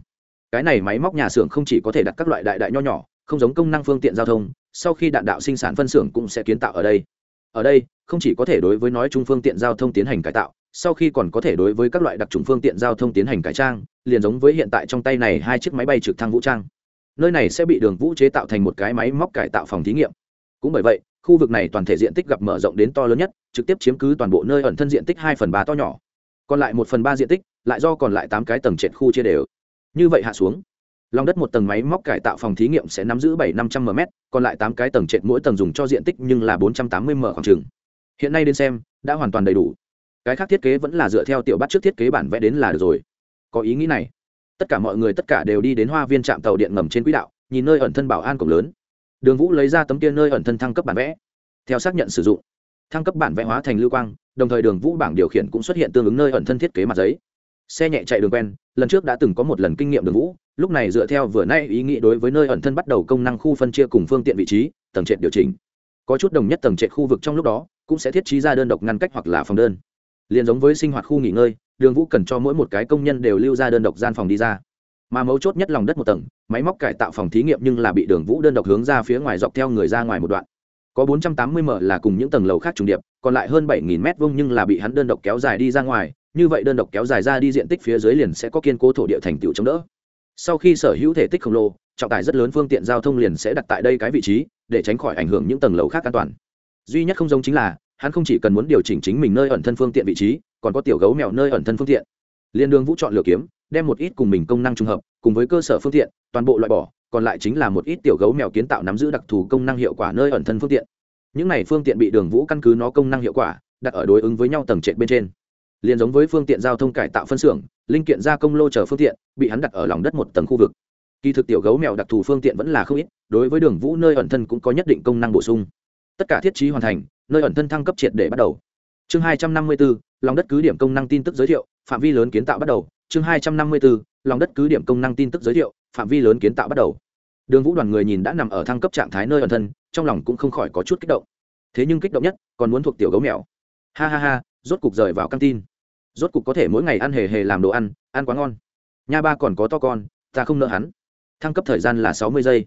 Cái này máy móc nhà xưởng không chỉ có thể đặt các loại đại đại nho nhỏ, không giống công năng phương tiện giao thông, sau khi đạn đạo sinh sản phân xưởng cũng sẽ kiến tạo ở đây. Ở đây, không chỉ có thể đối với nói chung phương tiện giao thông tiến hành cải tạo, sau khi còn có thể đối với các loại đặc trùng phương tiện giao thông tiến hành cải trang, liền giống với hiện tại trong tay này hai chiếc máy bay trực thăng vũ trang. Nơi này sẽ bị đường vũ chế tạo thành một cái máy móc cải tạo phòng thí nghiệm cũng bởi vậy, khu vực này toàn thể diện tích gặp mở rộng đến to lớn nhất, trực tiếp chiếm cứ toàn bộ nơi ẩn thân diện tích hai phần ba to nhỏ. Còn lại một phần ba diện tích, lại do còn lại tám cái tầng trệt khu chia đều. Như vậy hạ xuống, lòng đất một tầng máy móc cải tạo phòng thí nghiệm sẽ nắm giữ bảy năm trăm m còn lại tám cái tầng trệt mỗi tầng dùng cho diện tích nhưng là bốn trăm tám mươi m khoảng trừng hiện nay đến xem, đã hoàn toàn đầy đủ. Cái khác thiết kế vẫn là dựa theo tiểu bắt trước thiết kế bản vẽ đến là được rồi. Có ý nghĩ này. Tất cả mọi người tất cả đều đi đến hoa viên trạm tàu điện ngầm trên quỹ đạo, nhìn nơi ẩn thân bảo an cổng lớn đường vũ lấy ra tấm kia nơi ẩn thân thăng cấp bản vẽ, theo xác nhận sử dụng. Thăng cấp bản vẽ hóa thành lưu quang, đồng thời đường vũ bảng điều khiển cũng xuất hiện tương ứng nơi ẩn thân thiết kế mặt giấy. Xe nhẹ chạy đường quen, lần trước đã từng có một lần kinh nghiệm đường vũ, lúc này dựa theo vừa nay ý nghĩ đối với nơi ẩn thân bắt đầu công năng khu phân chia cùng phương tiện vị trí, tầng trệt điều chỉnh. Có chút đồng nhất tầng trệt khu vực trong lúc đó, cũng sẽ thiết trí ra đơn độc ngăn cách hoặc là phòng đơn. Liền giống với sinh hoạt khu nghỉ ngơi, đường vũ cần cho mỗi một cái công nhân đều lưu ra đơn độc gian phòng đi ra mà mấu chốt nhất lòng đất một tầng, máy móc cải tạo phòng thí nghiệm nhưng là bị đường vũ đơn độc hướng ra phía ngoài dọc theo người ra ngoài một đoạn. Có 480 m là cùng những tầng lầu khác trùng điệp, còn lại hơn bảy nghìn m vuông nhưng là bị hắn đơn độc kéo dài đi ra ngoài, như vậy đơn độc kéo dài ra đi diện tích phía dưới liền sẽ có kiên cố thổ địa thành tựu chống đỡ. Sau khi sở hữu thể tích khổng lồ, trọng tải rất lớn phương tiện giao thông liền sẽ đặt tại đây cái vị trí, để tránh khỏi ảnh hưởng những tầng lầu khác an toàn. Duy nhất không giống chính là, hắn không chỉ cần muốn điều chỉnh chính mình nơi ẩn thân phương tiện vị trí, còn có tiểu gấu mèo nơi ẩn thân phương tiện. Liên đường vũ chọn lựa kiếm đem một ít cùng mình công năng trùng hợp, cùng với cơ sở phương tiện, toàn bộ loại bỏ, còn lại chính là một ít tiểu gấu mèo kiến tạo nắm giữ đặc thù công năng hiệu quả nơi ẩn thân phương tiện. Những này phương tiện bị đường vũ căn cứ nó công năng hiệu quả, đặt ở đối ứng với nhau tầng trệt bên trên. Liền giống với phương tiện giao thông cải tạo phân xưởng, linh kiện gia công lô chở phương tiện, bị hắn đặt ở lòng đất một tầng khu vực. Kỳ thực tiểu gấu mèo đặc thù phương tiện vẫn là không ít, đối với đường vũ nơi ẩn thân cũng có nhất định công năng bổ sung. Tất cả thiết trí hoàn thành, nơi ẩn thân thăng cấp triệt để bắt đầu. Chương hai trăm năm mươi bốn, lòng đất cứ điểm công năng tin tức giới thiệu, phạm vi lớn kiến tạo bắt đầu chương hai trăm năm mươi bốn, lòng đất cứ điểm công năng tin tức giới thiệu, phạm vi lớn kiến tạo bắt đầu. Đường vũ đoàn người nhìn đã nằm ở thăng cấp trạng thái nơi ẩn thân, trong lòng cũng không khỏi có chút kích động. Thế nhưng kích động nhất, còn muốn thuộc tiểu gấu mèo. Ha ha ha, rốt cục rời vào căng tin. Rốt cục có thể mỗi ngày ăn hề hề làm đồ ăn ăn quá ngon. Nha ba còn có to con, ta không nợ hắn. Thăng cấp thời gian là sáu mươi giây.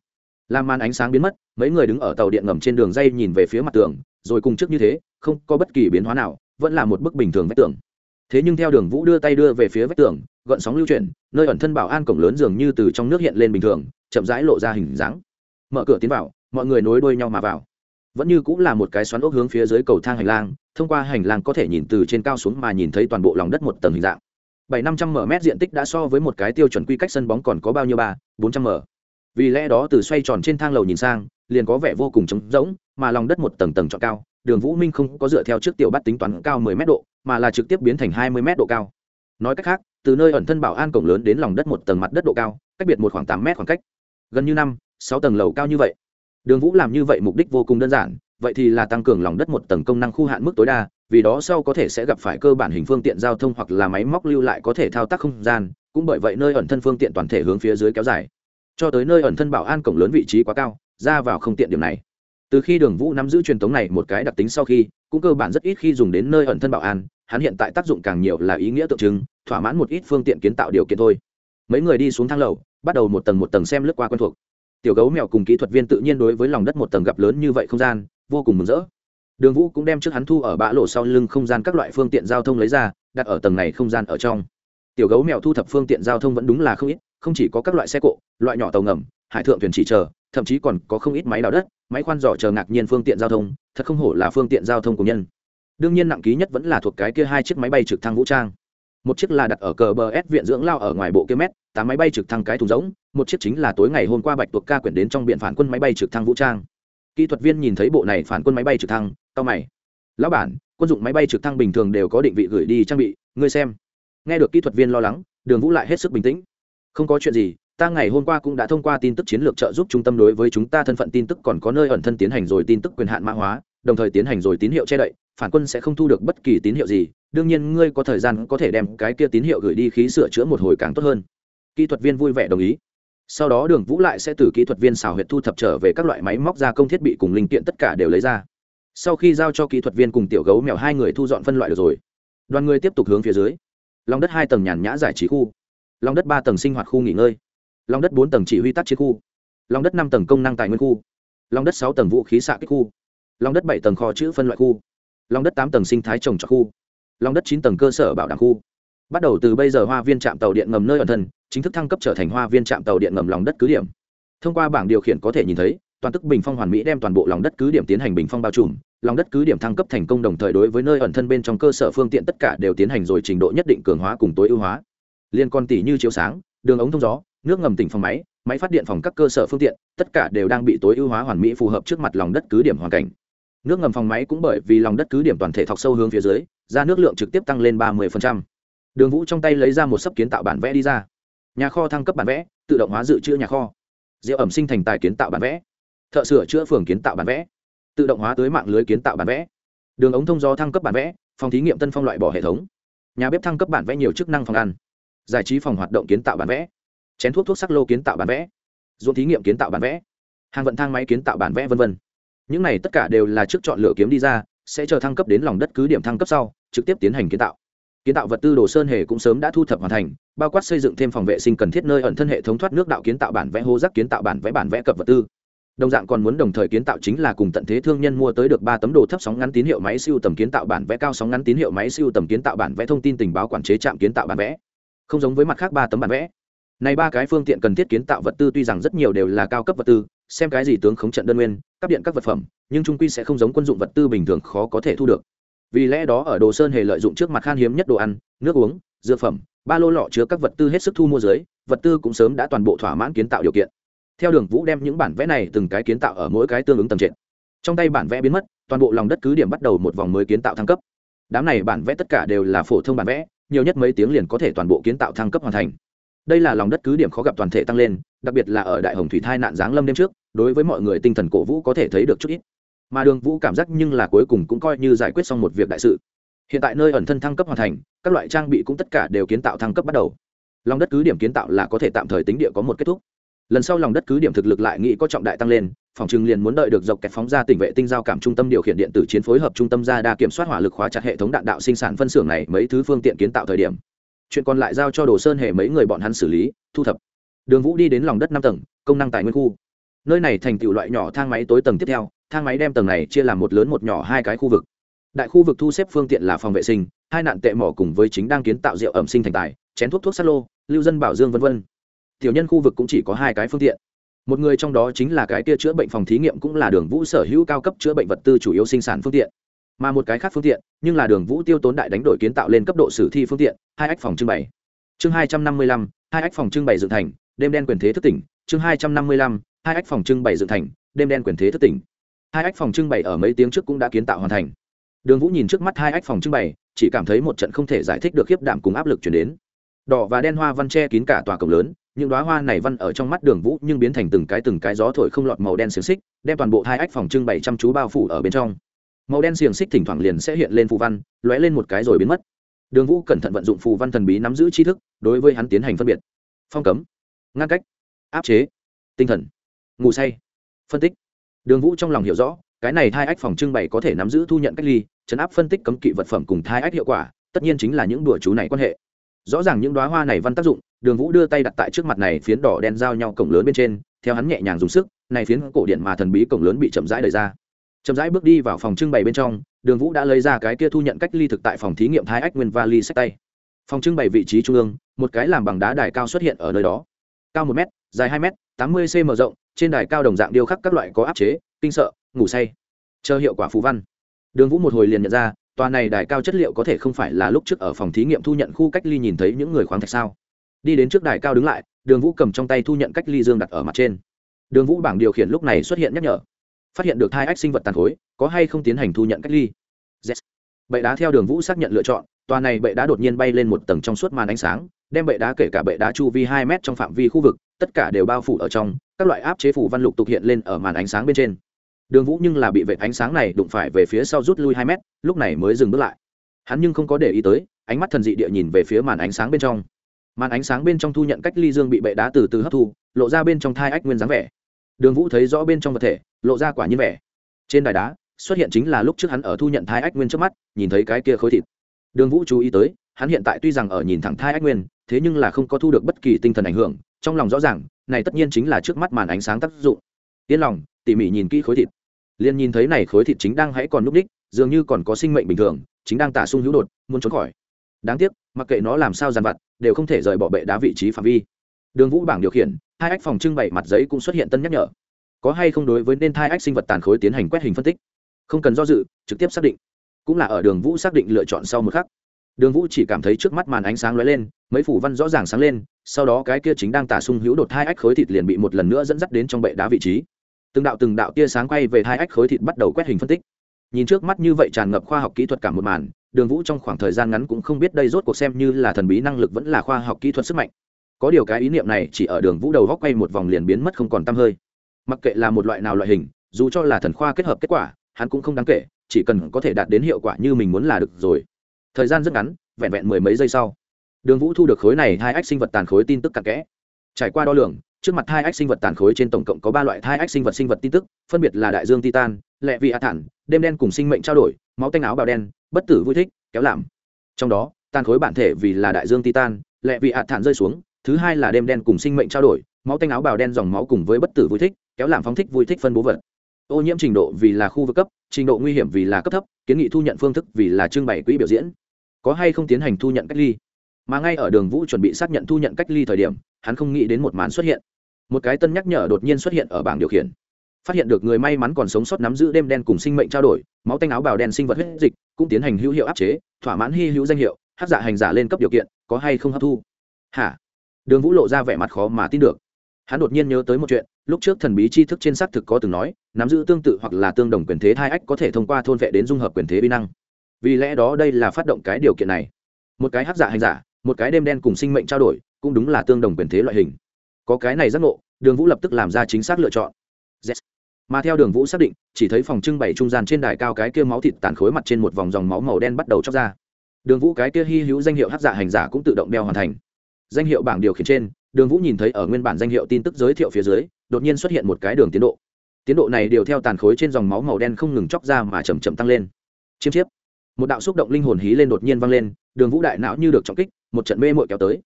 Làm màn ánh sáng biến mất, mấy người đứng ở tàu điện ngầm trên đường dây nhìn về phía mặt tường, rồi cùng trước như thế, không có bất kỳ biến hóa nào, vẫn là một bức bình thường vách tường thế nhưng theo đường vũ đưa tay đưa về phía vách tường gợn sóng lưu chuyển, nơi ẩn thân bảo an cổng lớn dường như từ trong nước hiện lên bình thường, chậm rãi lộ ra hình dáng. Mở cửa tiến vào, mọi người nối đuôi nhau mà vào. Vẫn như cũng là một cái xoắn ốc hướng phía dưới cầu thang hành lang, thông qua hành lang có thể nhìn từ trên cao xuống mà nhìn thấy toàn bộ lòng đất một tầng hình dạng. Bảy năm trăm m diện tích đã so với một cái tiêu chuẩn quy cách sân bóng còn có bao nhiêu ba, bốn trăm m vì lẽ đó từ xoay tròn trên thang lầu nhìn sang, liền có vẻ vô cùng trống rỗng, mà lòng đất một tầng tầng trọn cao, đường vũ minh không có dựa theo trước tiểu bắt tính toán cao mười mét độ mà là trực tiếp biến thành hai mươi mét độ cao. Nói cách khác, từ nơi ẩn thân bảo an cổng lớn đến lòng đất một tầng mặt đất độ cao, cách biệt một khoảng tám mét khoảng cách. Gần như năm, sáu tầng lầu cao như vậy. Đường vũ làm như vậy mục đích vô cùng đơn giản, vậy thì là tăng cường lòng đất một tầng công năng khu hạn mức tối đa, vì đó sau có thể sẽ gặp phải cơ bản hình phương tiện giao thông hoặc là máy móc lưu lại có thể thao tác không gian, cũng bởi vậy nơi ẩn thân phương tiện toàn thể hướng phía dưới kéo dài. Cho tới nơi ẩn thân bảo an cổng lớn vị trí quá cao, ra vào không tiện điểm này. Từ khi đường vũ nắm giữ truyền thống này một cái đặc tính sau khi, cũng cơ bản rất ít khi dùng đến nơi ẩn thân bảo an hắn hiện tại tác dụng càng nhiều là ý nghĩa tượng trưng, thỏa mãn một ít phương tiện kiến tạo điều kiện thôi. Mấy người đi xuống thang lầu, bắt đầu một tầng một tầng xem lướt qua quen thuộc. Tiểu gấu mèo cùng kỹ thuật viên tự nhiên đối với lòng đất một tầng gặp lớn như vậy không gian, vô cùng mừng rỡ. Đường vũ cũng đem trước hắn thu ở bã lộ sau lưng không gian các loại phương tiện giao thông lấy ra, đặt ở tầng này không gian ở trong. Tiểu gấu mèo thu thập phương tiện giao thông vẫn đúng là không ít, không chỉ có các loại xe cộ, loại nhỏ tàu ngầm, hải thượng thuyền chỉ chờ, thậm chí còn có không ít máy đào đất, máy khoan giỏ chờ ngạc nhiên phương tiện giao thông, thật không hổ là phương tiện giao thông của nhân đương nhiên nặng ký nhất vẫn là thuộc cái kia hai chiếc máy bay trực thăng vũ trang. Một chiếc là đặt ở cờ bờ s viện dưỡng lao ở ngoài bộ kia mét, tám máy bay trực thăng cái thùng rỗng, một chiếc chính là tối ngày hôm qua bạch tuộc ca quyển đến trong biện phản quân máy bay trực thăng vũ trang. Kỹ thuật viên nhìn thấy bộ này phản quân máy bay trực thăng tao mày. Lão bản, quân dụng máy bay trực thăng bình thường đều có định vị gửi đi trang bị, ngươi xem. Nghe được kỹ thuật viên lo lắng, đường vũ lại hết sức bình tĩnh. Không có chuyện gì, ta ngày hôm qua cũng đã thông qua tin tức chiến lược trợ giúp trung tâm đối với chúng ta thân phận tin tức còn có nơi ẩn thân tiến hành rồi tin tức quyền hạn mã hóa, đồng thời tiến hành rồi tín hiệu che đậy phản quân sẽ không thu được bất kỳ tín hiệu gì, đương nhiên ngươi có thời gian có thể đem cái kia tín hiệu gửi đi khí sửa chữa một hồi càng tốt hơn. Kỹ thuật viên vui vẻ đồng ý. Sau đó đường vũ lại sẽ từ kỹ thuật viên xào huyệt thu thập trở về các loại máy móc gia công thiết bị cùng linh kiện tất cả đều lấy ra. Sau khi giao cho kỹ thuật viên cùng tiểu gấu mèo hai người thu dọn phân loại được rồi, đoàn người tiếp tục hướng phía dưới. Lòng đất hai tầng nhàn nhã giải trí khu. Lòng đất ba tầng sinh hoạt khu nghỉ ngơi. Lòng đất bốn tầng chỉ huy tác chiến khu. Lòng đất năm tầng công năng tài nguyên khu. Lòng đất sáu tầng vũ khí xạ kích khu. Lòng đất bảy tầng kho chữ phân loại khu lòng đất tám tầng sinh thái trồng trọt khu. Lòng đất chín tầng cơ sở bảo đảm khu. Bắt đầu từ bây giờ hoa viên trạm tàu điện ngầm nơi ẩn thân, chính thức thăng cấp trở thành hoa viên trạm tàu điện ngầm lòng đất cứ điểm. Thông qua bảng điều khiển có thể nhìn thấy, toàn tức bình phong hoàn mỹ đem toàn bộ lòng đất cứ điểm tiến hành bình phong bao trùm. Lòng đất cứ điểm thăng cấp thành công đồng thời đối với nơi ẩn thân bên trong cơ sở phương tiện tất cả đều tiến hành rồi trình độ nhất định cường hóa cùng tối ưu hóa. Liên quan tỷ như chiếu sáng, đường ống thông gió, nước ngầm tỉnh phòng máy máy phát điện phòng các cơ sở phương tiện, tất cả đều đang bị tối ưu hóa hoàn mỹ phù hợp trước mặt lòng đất cứ điểm hoàn cảnh nước ngầm phòng máy cũng bởi vì lòng đất cứ điểm toàn thể thọc sâu hướng phía dưới, ra nước lượng trực tiếp tăng lên ba mươi đường vũ trong tay lấy ra một sấp kiến tạo bản vẽ đi ra. Nhà kho thăng cấp bản vẽ, tự động hóa dự trữ nhà kho. Rượu ẩm sinh thành tài kiến tạo bản vẽ. Thợ sửa chữa phường kiến tạo bản vẽ. Tự động hóa tới mạng lưới kiến tạo bản vẽ. Đường ống thông gió thăng cấp bản vẽ, phòng thí nghiệm tân phong loại bỏ hệ thống. Nhà bếp thăng cấp bản vẽ nhiều chức năng phòng ăn. Giải trí phòng hoạt động kiến tạo bản vẽ. Chén thuốc thuốc sắc lô kiến tạo bản vẽ. Ruộng thí nghiệm kiến tạo bản vẽ. Hàng vận thang máy kiến tạo bản vẽ v v những này tất cả đều là trước chọn lựa kiếm đi ra, sẽ chờ thăng cấp đến lòng đất cứ điểm thăng cấp sau, trực tiếp tiến hành kiến tạo. Kiến tạo vật tư đồ sơn hề cũng sớm đã thu thập hoàn thành, bao quát xây dựng thêm phòng vệ sinh cần thiết nơi ẩn thân hệ thống thoát nước đạo kiến tạo bản vẽ hô rác kiến tạo bản vẽ bản vẽ cập vật tư. Đồng dạng còn muốn đồng thời kiến tạo chính là cùng tận thế thương nhân mua tới được ba tấm đồ thấp sóng ngắn tín hiệu máy siêu tầm kiến tạo bản vẽ cao sóng ngắn tín hiệu máy siêu tầm kiến tạo bản vẽ thông tin tình báo quản chế trạm kiến tạo bản vẽ. Không giống với mặt khác ba tấm bản vẽ. Này ba cái phương tiện cần thiết kiến tạo vật tư tuy rằng rất nhiều đều là cao cấp vật tư xem cái gì tướng khống trận đơn nguyên cắp điện các vật phẩm, nhưng trung quy sẽ không giống quân dụng vật tư bình thường khó có thể thu được. Vì lẽ đó ở đồ sơn hề lợi dụng trước mặt khan hiếm nhất đồ ăn, nước uống, dược phẩm, ba lô lọ chứa các vật tư hết sức thu mua dưới, vật tư cũng sớm đã toàn bộ thỏa mãn kiến tạo điều kiện. Theo đường vũ đem những bản vẽ này từng cái kiến tạo ở mỗi cái tương ứng tầm trệt. Trong tay bản vẽ biến mất, toàn bộ lòng đất cứ điểm bắt đầu một vòng mới kiến tạo thăng cấp. Đám này bản vẽ tất cả đều là phổ thông bản vẽ, nhiều nhất mấy tiếng liền có thể toàn bộ kiến tạo thăng cấp hoàn thành đây là lòng đất cứ điểm khó gặp toàn thể tăng lên, đặc biệt là ở đại hồng thủy thai nạn giáng lâm đêm trước, đối với mọi người tinh thần cổ vũ có thể thấy được chút ít. Mà đường vũ cảm giác nhưng là cuối cùng cũng coi như giải quyết xong một việc đại sự. Hiện tại nơi ẩn thân thăng cấp hoàn thành, các loại trang bị cũng tất cả đều kiến tạo thăng cấp bắt đầu. Lòng đất cứ điểm kiến tạo là có thể tạm thời tính địa có một kết thúc. Lần sau lòng đất cứ điểm thực lực lại nghĩ có trọng đại tăng lên, phòng trừng liền muốn đợi được dọc kẹt phóng ra tỉnh vệ tinh giao cảm trung tâm điều khiển điện tử chiến phối hợp trung tâm ra đa kiểm soát hỏa lực khóa chặt hệ thống đạn đạo sinh sản phân xưởng này mấy thứ phương tiện kiến tạo thời điểm chuyện còn lại giao cho đồ sơn hệ mấy người bọn hắn xử lý, thu thập. Đường vũ đi đến lòng đất năm tầng, công năng tài nguyên khu. Nơi này thành tựu loại nhỏ thang máy tối tầng tiếp theo, thang máy đem tầng này chia làm một lớn một nhỏ hai cái khu vực. Đại khu vực thu xếp phương tiện là phòng vệ sinh, hai nạn tệ mỏ cùng với chính đang kiến tạo rượu ẩm sinh thành tài, chén thuốc thuốc sát lô, lưu dân bảo dương v v tiểu nhân khu vực cũng chỉ có hai cái phương tiện. Một người trong đó chính là cái kia chữa bệnh phòng thí nghiệm cũng là đường vũ sở hữu cao cấp chữa bệnh vật tư chủ yếu sinh sản phương tiện mà một cái khác phương tiện, nhưng là đường vũ tiêu tốn đại đánh đổi kiến tạo lên cấp độ sử thi phương tiện, hai ách phòng trưng bày. Chương hai trăm năm mươi lăm, hai ách phòng trưng bày dựng thành, đêm đen quyền thế thức tỉnh. Chương hai trăm năm mươi lăm, hai ách phòng trưng bày dựng thành, đêm đen quyền thế thức tỉnh. Hai ách phòng trưng bày ở mấy tiếng trước cũng đã kiến tạo hoàn thành. Đường vũ nhìn trước mắt hai ách phòng trưng bày, chỉ cảm thấy một trận không thể giải thích được khiếp đảm cùng áp lực chuyển đến. Đỏ và đen hoa văn che kín cả tòa cổng lớn, những đoá hoa này văn ở trong mắt đường vũ nhưng biến thành từng cái từng cái gió thổi không lọt màu đen xiềng xích, đem toàn bộ hai ách phòng trưng bày chăm chú bao phủ ở bên trong màu đen xiềng xích thỉnh thoảng liền sẽ hiện lên phù văn, lóe lên một cái rồi biến mất. Đường vũ cẩn thận vận dụng phù văn thần bí nắm giữ tri thức, đối với hắn tiến hành phân biệt. Phong cấm, ngăn cách, áp chế, tinh thần, ngủ say, phân tích. Đường vũ trong lòng hiểu rõ, cái này thai ách phòng trưng bày có thể nắm giữ thu nhận cách ly, chấn áp phân tích cấm kỵ vật phẩm cùng thai ách hiệu quả, tất nhiên chính là những đùa chú này quan hệ. Rõ ràng những đoá hoa này văn tác dụng, đường vũ đưa tay đặt tại trước mặt này phiến đỏ đen giao nhau cổng lớn bên trên, theo hắn nhẹ nhàng dùng sức, này phiến cổ điện mà thần bí cổng lớn bị chậm rãi đẩy ra chậm rãi bước đi vào phòng trưng bày bên trong, đường vũ đã lấy ra cái kia thu nhận cách ly thực tại phòng thí nghiệm Thái ách nguyên vali sách tay. Phòng trưng bày vị trí trung ương, một cái làm bằng đá đài cao xuất hiện ở nơi đó. Cao một m dài hai m tám mươi cm rộng, trên đài cao đồng dạng điêu khắc các loại có áp chế, kinh sợ, ngủ say. Chờ hiệu quả phú văn. Đường vũ một hồi liền nhận ra, tòa này đài cao chất liệu có thể không phải là lúc trước ở phòng thí nghiệm thu nhận khu cách ly nhìn thấy những người khoáng thạch sao. Đi đến trước đài cao đứng lại, đường vũ cầm trong tay thu nhận cách ly dương đặt ở mặt trên. Đường vũ bảng điều khiển lúc này xuất hiện nhắc nhở phát hiện được hai ách sinh vật tàn khối, có hay không tiến hành thu nhận cách ly? Yes. bệ đá theo đường vũ xác nhận lựa chọn, tòa này bệ đá đột nhiên bay lên một tầng trong suốt màn ánh sáng, đem bệ đá kể cả bệ đá chu vi hai m trong phạm vi khu vực, tất cả đều bao phủ ở trong, các loại áp chế phủ văn lục tục hiện lên ở màn ánh sáng bên trên. Đường vũ nhưng là bị vệ ánh sáng này đụng phải về phía sau rút lui hai mét, lúc này mới dừng bước lại. Hắn nhưng không có để ý tới, ánh mắt thần dị địa nhìn về phía màn ánh sáng bên trong. Màn ánh sáng bên trong thu nhận cách ly dương bị bệ đá từ từ hấp thu, lộ ra bên trong thai ách nguyên dáng vẻ đường vũ thấy rõ bên trong vật thể, lộ ra quả nhiên vẻ. Trên đài đá, xuất hiện chính là lúc trước hắn ở thu nhận thai ách nguyên trước mắt, nhìn thấy cái kia khối thịt. Đường vũ chú ý tới, hắn hiện tại tuy rằng ở nhìn thẳng thai ách nguyên, thế nhưng là không có thu được bất kỳ tinh thần ảnh hưởng, trong lòng rõ ràng, này tất nhiên chính là trước mắt màn ánh sáng tác dụng. Yên lòng, tỉ mỉ nhìn kỹ khối thịt. Liền nhìn thấy này khối thịt chính đang hãy còn núp đích, dường như còn có sinh mệnh bình thường, chính đang tả sung hữu đột, muốn trốn khỏi. Đáng tiếc, mặc kệ nó làm sao dàn vặt, đều không thể rời bỏ bệ đá vị trí phạm vi đường vũ bảng điều khiển, hai ách phòng trưng bày mặt giấy cũng xuất hiện tân nhắc nhở. Có hay không đối với nên thai ách sinh vật tàn khối tiến hành quét hình phân tích? Không cần do dự, trực tiếp xác định. Cũng là ở đường vũ xác định lựa chọn sau một khắc. Đường vũ chỉ cảm thấy trước mắt màn ánh sáng lóe lên, mấy phủ văn rõ ràng sáng lên, sau đó cái kia chính đang tả sung hữu đột hai ách khối thịt liền bị một lần nữa dẫn dắt đến trong bệ đá vị trí. Từng đạo từng đạo tia sáng quay về hai ách khối thịt bắt đầu quét hình phân tích. Nhìn trước mắt như vậy tràn ngập khoa học kỹ thuật cả một màn, đường vũ trong khoảng thời gian ngắn cũng không biết đây rốt cuộc xem như là thần bí năng lực vẫn là khoa học kỹ thuật sức mạnh có điều cái ý niệm này chỉ ở đường vũ đầu góc quay một vòng liền biến mất không còn t hơi. Mặc kệ là một loại nào loại hình, dù cho là thần khoa kết hợp kết quả, hắn cũng không đáng kể, chỉ cần có thể đạt đến hiệu quả như mình muốn là được rồi. Thời gian rất ngắn, vẹn vẹn mười mấy giây sau, đường vũ thu được khối này hai ách sinh vật tàn khối tin tức cặn kẽ. Trải qua đo lường, trước mặt hai ách sinh vật tàn khối trên tổng cộng có ba loại hai ách sinh vật sinh vật tin tức, phân biệt là đại dương titan, lệ vị a thản, đêm đen cùng sinh mệnh trao đổi, máu tanh áo bào đen, bất tử vui thích, kéo làm trong đó, tàn khối bản thể vì là đại dương titan, lệ vị a thản rơi xuống thứ hai là đêm đen cùng sinh mệnh trao đổi, máu tanh áo bào đen dòng máu cùng với bất tử vui thích, kéo làm phóng thích vui thích phân bố vật. Ô nhiễm trình độ vì là khu vực cấp, trình độ nguy hiểm vì là cấp thấp, kiến nghị thu nhận phương thức vì là trưng bày quỹ biểu diễn. Có hay không tiến hành thu nhận cách ly? Mà ngay ở đường vũ chuẩn bị xác nhận thu nhận cách ly thời điểm, hắn không nghĩ đến một màn xuất hiện. Một cái tân nhắc nhở đột nhiên xuất hiện ở bảng điều khiển. Phát hiện được người may mắn còn sống sót nắm giữ đêm đen cùng sinh mệnh trao đổi, máu tanh áo bào đen sinh vật huyết dịch, cũng tiến hành hữu hiệu áp chế, thỏa mãn hy hữu danh hiệu, hát dạ hành giả lên cấp điều kiện, có hay không hấp thu? Hả? Đường vũ lộ ra vẻ mặt khó mà tin được. Hắn đột nhiên nhớ tới một chuyện, lúc trước thần bí tri thức trên xác thực có từng nói, nắm giữ tương tự hoặc là tương đồng quyền thế hai ách có thể thông qua thôn vệ đến dung hợp quyền thế vi năng. Vì lẽ đó đây là phát động cái điều kiện này. Một cái hát giả dạ hành giả, một cái đêm đen cùng sinh mệnh trao đổi, cũng đúng là tương đồng quyền thế loại hình. Có cái này giác ngộ, đường vũ lập tức làm ra chính xác lựa chọn. Yes. mà theo đường vũ xác định, chỉ thấy phòng trưng bày trung gian trên đài cao cái kia máu thịt tàn khối mặt trên một vòng dòng máu màu đen bắt đầu chóc ra. Đường vũ cái kia hy hữu danh hiệu hát giả dạ hành giả cũng tự động đeo hoàn thành danh hiệu bảng điều khiển trên, đường vũ nhìn thấy ở nguyên bản danh hiệu tin tức giới thiệu phía dưới, đột nhiên xuất hiện một cái đường tiến độ. Tiến độ này đều theo tàn khối trên dòng máu màu đen không ngừng chóc ra mà chầm chậm tăng lên. Chiêm chiếp. Một đạo xúc động linh hồn hí lên đột nhiên vang lên, đường vũ đại não như được trọng kích, một trận mê mội kéo tới.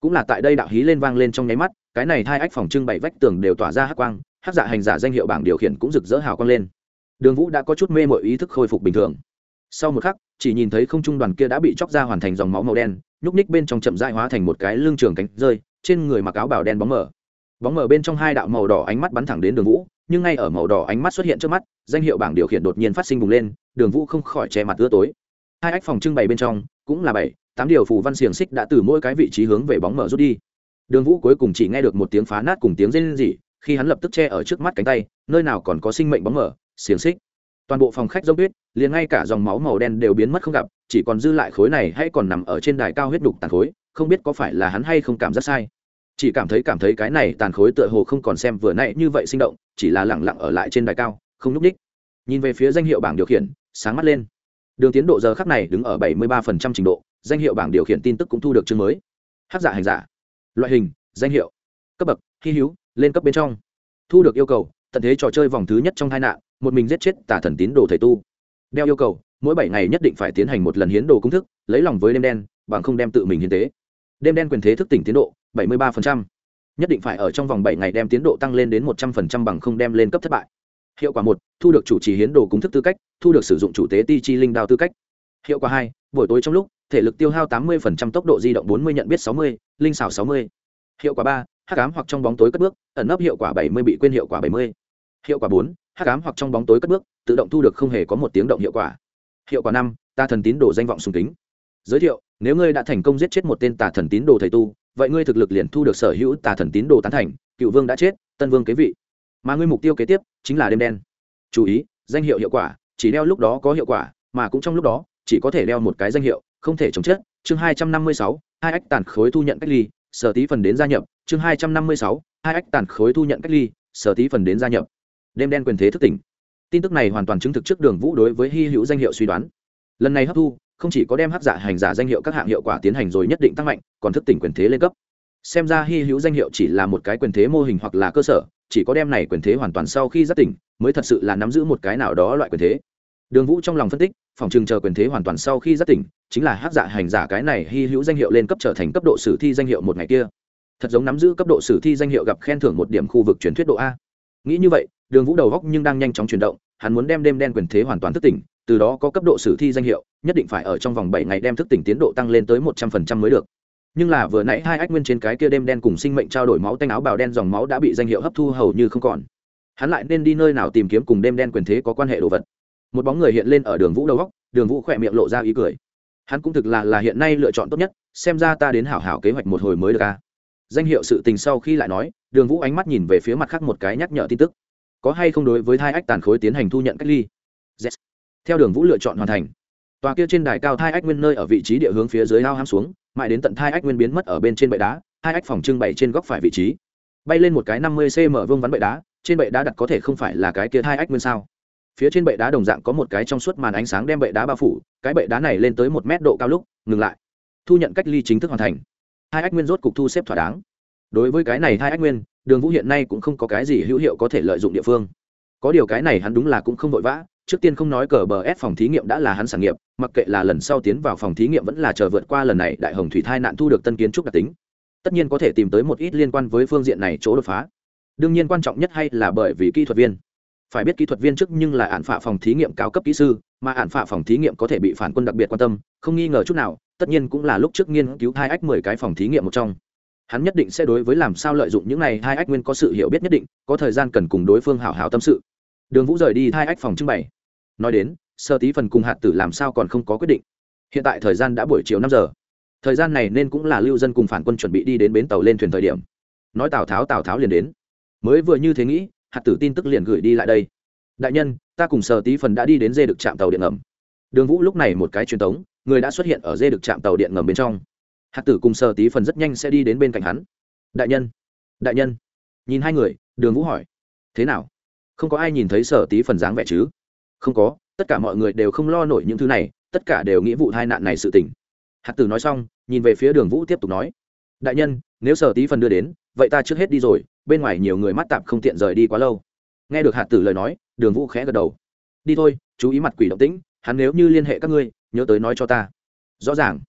Cũng là tại đây đạo hí lên vang lên trong nháy mắt, cái này hai ách phòng trưng bày vách tường đều tỏa ra hắc quang hắc dạ hành giả danh hiệu bảng điều khiển cũng rực rỡ hào quang lên. Đường vũ đã có chút mê mội ý thức khôi phục bình thường. Sau một khắc, chỉ nhìn thấy không trung đoàn kia đã bị chóc ra hoàn thành dòng máu màu đen nhúc ních bên trong chậm dại hóa thành một cái lưng trường cánh rơi, trên người mặc áo bảo đen bóng mờ. Bóng mờ bên trong hai đạo màu đỏ ánh mắt bắn thẳng đến đường vũ, nhưng ngay ở màu đỏ ánh mắt xuất hiện trước mắt, danh hiệu bảng điều khiển đột nhiên phát sinh bùng lên, đường vũ không khỏi che mặt ưa tối. Hai ách phòng trưng bày bên trong, cũng là bảy, tám điều phù văn xiềng xích đã từ mỗi cái vị trí hướng về bóng mở rút đi. Đường vũ cuối cùng chỉ nghe được một tiếng phá nát cùng tiếng rên rỉ, khi hắn lập tức che ở trước mắt cánh tay, nơi nào còn có sinh mệnh bóng mở xiềng xích. Toàn bộ phòng khách dốc tuyết, liền ngay cả dòng máu màu đen đều biến mất không gặp chỉ còn dư lại khối này hay còn nằm ở trên đài cao huyết đục tàn khối, không biết có phải là hắn hay không cảm giác sai. Chỉ cảm thấy cảm thấy cái này tàn khối tựa hồ không còn xem vừa nãy như vậy sinh động, chỉ là lẳng lặng ở lại trên đài cao, không n ú c ních nhìn về phía danh hiệu bảng điều khiển, sáng mắt lên. Đường tiến độ giờ khắc này đứng ở bảy mươi ba phần trăm trình độ, danh hiệu bảng điều khiển tin tức cũng thu được chương mới. Hát giả hành giả. Loại hình, danh hiệu. Cấp bậc, hy hữu, lên cấp bên trong. Thu được yêu cầu, tận thế trò chơi vòng thứ nhất trong hai nạn, một mình giết chết tả thần tín đồ thầy tu. Đeo yêu cầu mỗi bảy ngày nhất định phải tiến hành một lần hiến đồ công thức, lấy lòng với đêm đen, bằng không đem tự mình hiến tế. Đêm đen quyền thế thức tỉnh tiến độ, bảy mươi ba nhất định phải ở trong vòng bảy ngày đem tiến độ tăng lên đến một trăm linh bằng không đem lên cấp thất bại. Hiệu quả một, thu được chủ trì hiến đồ công thức tư cách, thu được sử dụng chủ tế ti chi linh đao tư cách. Hiệu quả hai, buổi tối trong lúc, thể lực tiêu hao tám mươi tốc độ di động bốn mươi, nhận biết sáu mươi, linh xảo sáu mươi. Hiệu quả ba, hắc ám hoặc trong bóng tối cất bước, ẩn nấp hiệu quả bảy mươi, bị quên hiệu quả bảy mươi. Hiệu quả bốn, hắc ám hoặc trong bóng tối cất bước, tự động thu được không hề có một tiếng động hiệu quả hiệu quả năm ta thần tín đồ danh vọng sùng kính. Giới thiệu, nếu ngươi đã thành công giết chết một tên tà thần tín đồ thầy tu, vậy ngươi thực lực liền thu được sở hữu tà thần tín đồ tán thành, cựu vương đã chết, tân vương kế vị. Mà ngươi mục tiêu kế tiếp chính là đêm đen. Chú ý, danh hiệu hiệu quả, chỉ đeo lúc đó có hiệu quả, mà cũng trong lúc đó, chỉ có thể đeo một cái danh hiệu, không thể chống chết. Chương hai trăm năm mươi sáu, hai ách tàn khối thu nhận cách ly, sở tí phần đến gia nhập. Chương hai trăm năm mươi sáu, hai ách tàn khối thu nhận cách ly, sở tí phần đến gia nhập. Đêm đen quyền thế thức tỉnh tin tức này hoàn toàn chứng thực trước đường vũ đối với hy hữu danh hiệu suy đoán. Lần này hấp thu, không chỉ có đem hắc giả hành giả danh hiệu các hạng hiệu quả tiến hành rồi nhất định tăng mạnh, còn thức tỉnh quyền thế lên cấp. Xem ra hy hữu danh hiệu chỉ là một cái quyền thế mô hình hoặc là cơ sở, chỉ có đem này quyền thế hoàn toàn sau khi giác tỉnh, mới thật sự là nắm giữ một cái nào đó loại quyền thế. Đường vũ trong lòng phân tích, phòng trừng chờ quyền thế hoàn toàn sau khi giác tỉnh, chính là hát giả hành giả cái này hy hữu danh hiệu lên cấp trở thành cấp độ sử thi danh hiệu một ngày kia. Thật giống nắm giữ cấp độ sử thi danh hiệu gặp khen thưởng một điểm khu vực truyền thuyết độ a nghĩ như vậy, đường vũ đầu góc nhưng đang nhanh chóng chuyển động, hắn muốn đem đêm đen quyền thế hoàn toàn thức tỉnh, từ đó có cấp độ sử thi danh hiệu, nhất định phải ở trong vòng bảy ngày đem thức tỉnh tiến độ tăng lên tới một trăm phần trăm mới được. Nhưng là vừa nãy hai ách nguyên trên cái kia đêm đen cùng sinh mệnh trao đổi máu tanh áo bào đen dòng máu đã bị danh hiệu hấp thu hầu như không còn. Hắn lại nên đi nơi nào tìm kiếm cùng đêm đen quyền thế có quan hệ đồ vật. Một bóng người hiện lên ở đường vũ đầu góc, đường vũ khỏe miệng lộ ra ý cười. Hắn cũng thực là là hiện nay lựa chọn tốt nhất, xem ra ta đến hảo hảo kế hoạch một hồi mới được ca danh hiệu sự tình sau khi lại nói, đường vũ ánh mắt nhìn về phía mặt khác một cái nhắc nhở tin tức. Có hay không đối với hai ách tàn khối tiến hành thu nhận cách ly? Yes. theo đường vũ lựa chọn hoàn thành. Tòa kia trên đài cao thai ách nguyên nơi ở vị trí địa hướng phía dưới lao ham xuống, mãi đến tận thai ách nguyên biến mất ở bên trên bệ đá hai ách phòng trưng bày trên góc phải vị trí. Bay lên một cái năm mươi cm vương vắn bệ đá, trên bệ đá đặt có thể không phải là cái kia hai ách nguyên sao? Phía trên bệ đá đồng dạng có một cái trong suốt màn ánh sáng đem bệ đá bao phủ, cái bệ đá này lên tới một mét độ cao lúc, ngừng lại. Thu nhận cách ly chính thức hoàn thành hai ách nguyên rốt cục thu xếp thỏa đáng. Đối với cái này hai ách nguyên, đường vũ hiện nay cũng không có cái gì hữu hiệu có thể lợi dụng địa phương. Có điều cái này hắn đúng là cũng không vội vã, trước tiên không nói cờ bờ ép phòng thí nghiệm đã là hắn sản nghiệp, mặc kệ là lần sau tiến vào phòng thí nghiệm vẫn là chờ vượt qua lần này đại hồng thủy thai nạn thu được tân kiến trúc đặc tính. Tất nhiên có thể tìm tới một ít liên quan với phương diện này chỗ đột phá. Đương nhiên quan trọng nhất hay là bởi vì kỹ thuật viên. Phải biết kỹ thuật viên trước nhưng là ạn phạ phòng thí nghiệm cao cấp kỹ sư, mà ạn phạ phòng thí nghiệm có thể bị phản quân đặc biệt quan tâm, không nghi ngờ chút nào tất nhiên cũng là lúc trước nghiên cứu hai ách mười cái phòng thí nghiệm một trong. Hắn nhất định sẽ đối với làm sao lợi dụng những này hai ách nguyên có sự hiểu biết nhất định, có thời gian cần cùng đối phương hảo hảo tâm sự. Đường vũ rời đi hai ách phòng trưng bày. Nói đến, sơ tí phần cùng hạt tử làm sao còn không có quyết định. Hiện tại thời gian đã buổi chiều năm giờ. Thời gian này nên cũng là lưu dân cùng phản quân chuẩn bị đi đến bến tàu lên thuyền thời điểm. Nói tào tháo tào tháo liền đến. Mới vừa như thế nghĩ, hạt tử tin tức liền gửi đi lại đây. Đại nhân, ta cùng sơ tí phần đã đi đến dê được trạm tàu điện ngầm. Đường vũ lúc này một cái truyền tống người đã xuất hiện ở dê được chạm tàu điện ngầm bên trong. Hạt tử cùng sờ tí phần rất nhanh sẽ đi đến bên cạnh hắn. Đại nhân đại nhân. Nhìn hai người, đường vũ hỏi. Thế nào? Không có ai nhìn thấy sở tí phần dáng vẻ chứ? Không có, tất cả mọi người đều không lo nổi những thứ này, tất cả đều nghĩ vụ tai nạn này sự tình. Hạt tử nói xong, nhìn về phía đường vũ tiếp tục nói. Đại nhân, nếu sở tí phần đưa đến, vậy ta trước hết đi rồi, bên ngoài nhiều người mắt tạp không tiện rời đi quá lâu. Nghe được hạt tử lời nói, đường vũ khẽ gật đầu. Đi thôi, chú ý mặt quỷ động tĩnh hắn nếu như liên hệ các ngươi, nhớ tới nói cho ta. Rõ ràng.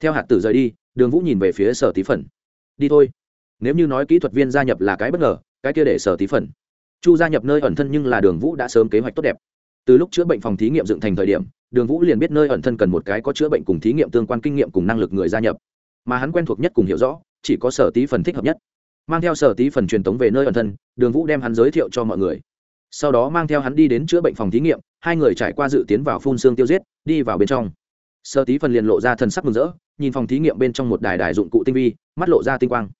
Theo hạt tử rời đi, đường vũ nhìn về phía sở tí phần. Đi thôi. Nếu như nói kỹ thuật viên gia nhập là cái bất ngờ, cái kia để sở tí phần. Chu gia nhập nơi ẩn thân nhưng là đường vũ đã sớm kế hoạch tốt đẹp. Từ lúc chữa bệnh phòng thí nghiệm dựng thành thời điểm, đường vũ liền biết nơi ẩn thân cần một cái có chữa bệnh cùng thí nghiệm tương quan kinh nghiệm cùng năng lực người gia nhập. Mà hắn quen thuộc nhất cùng hiểu rõ, chỉ có sở tí phần thích hợp nhất. Mang theo sở tí phần truyền tống về nơi ẩn thân, đường vũ đem hắn giới thiệu cho mọi người sau đó mang theo hắn đi đến chữa bệnh phòng thí nghiệm, hai người trải qua dự tiến vào phun xương tiêu giết, đi vào bên trong. Sơ tí phần liền lộ ra thần sắc mừng rỡ, nhìn phòng thí nghiệm bên trong một đài đài dụng cụ tinh vi, mắt lộ ra tinh quang.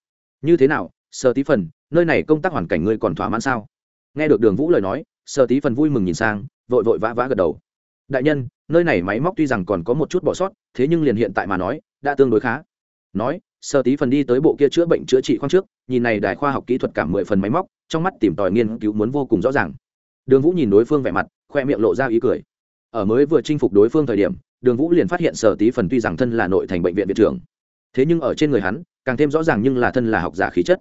Như thế nào, sơ tí phần, nơi này công tác hoàn cảnh ngươi còn thỏa mãn sao? Nghe được đường vũ lời nói, sơ tí phần vui mừng nhìn sang, vội vội vã vã gật đầu. Đại nhân, nơi này máy móc tuy rằng còn có một chút bỏ sót, thế nhưng liền hiện tại mà nói, đã tương đối khá. Nói, sơ tí phần đi tới bộ kia chữa bệnh chữa trị khoang trước, nhìn này đài khoa học kỹ thuật cả mười phần máy móc, trong mắt tìm tòi nghiên cứu muốn vô cùng rõ ràng đường vũ nhìn đối phương vẻ mặt, khoe miệng lộ ra ý cười. Ở mới vừa chinh phục đối phương thời điểm, đường vũ liền phát hiện sở tí phần tuy rằng thân là nội thành bệnh viện viện trưởng, thế nhưng ở trên người hắn, càng thêm rõ ràng nhưng là thân là học giả khí chất.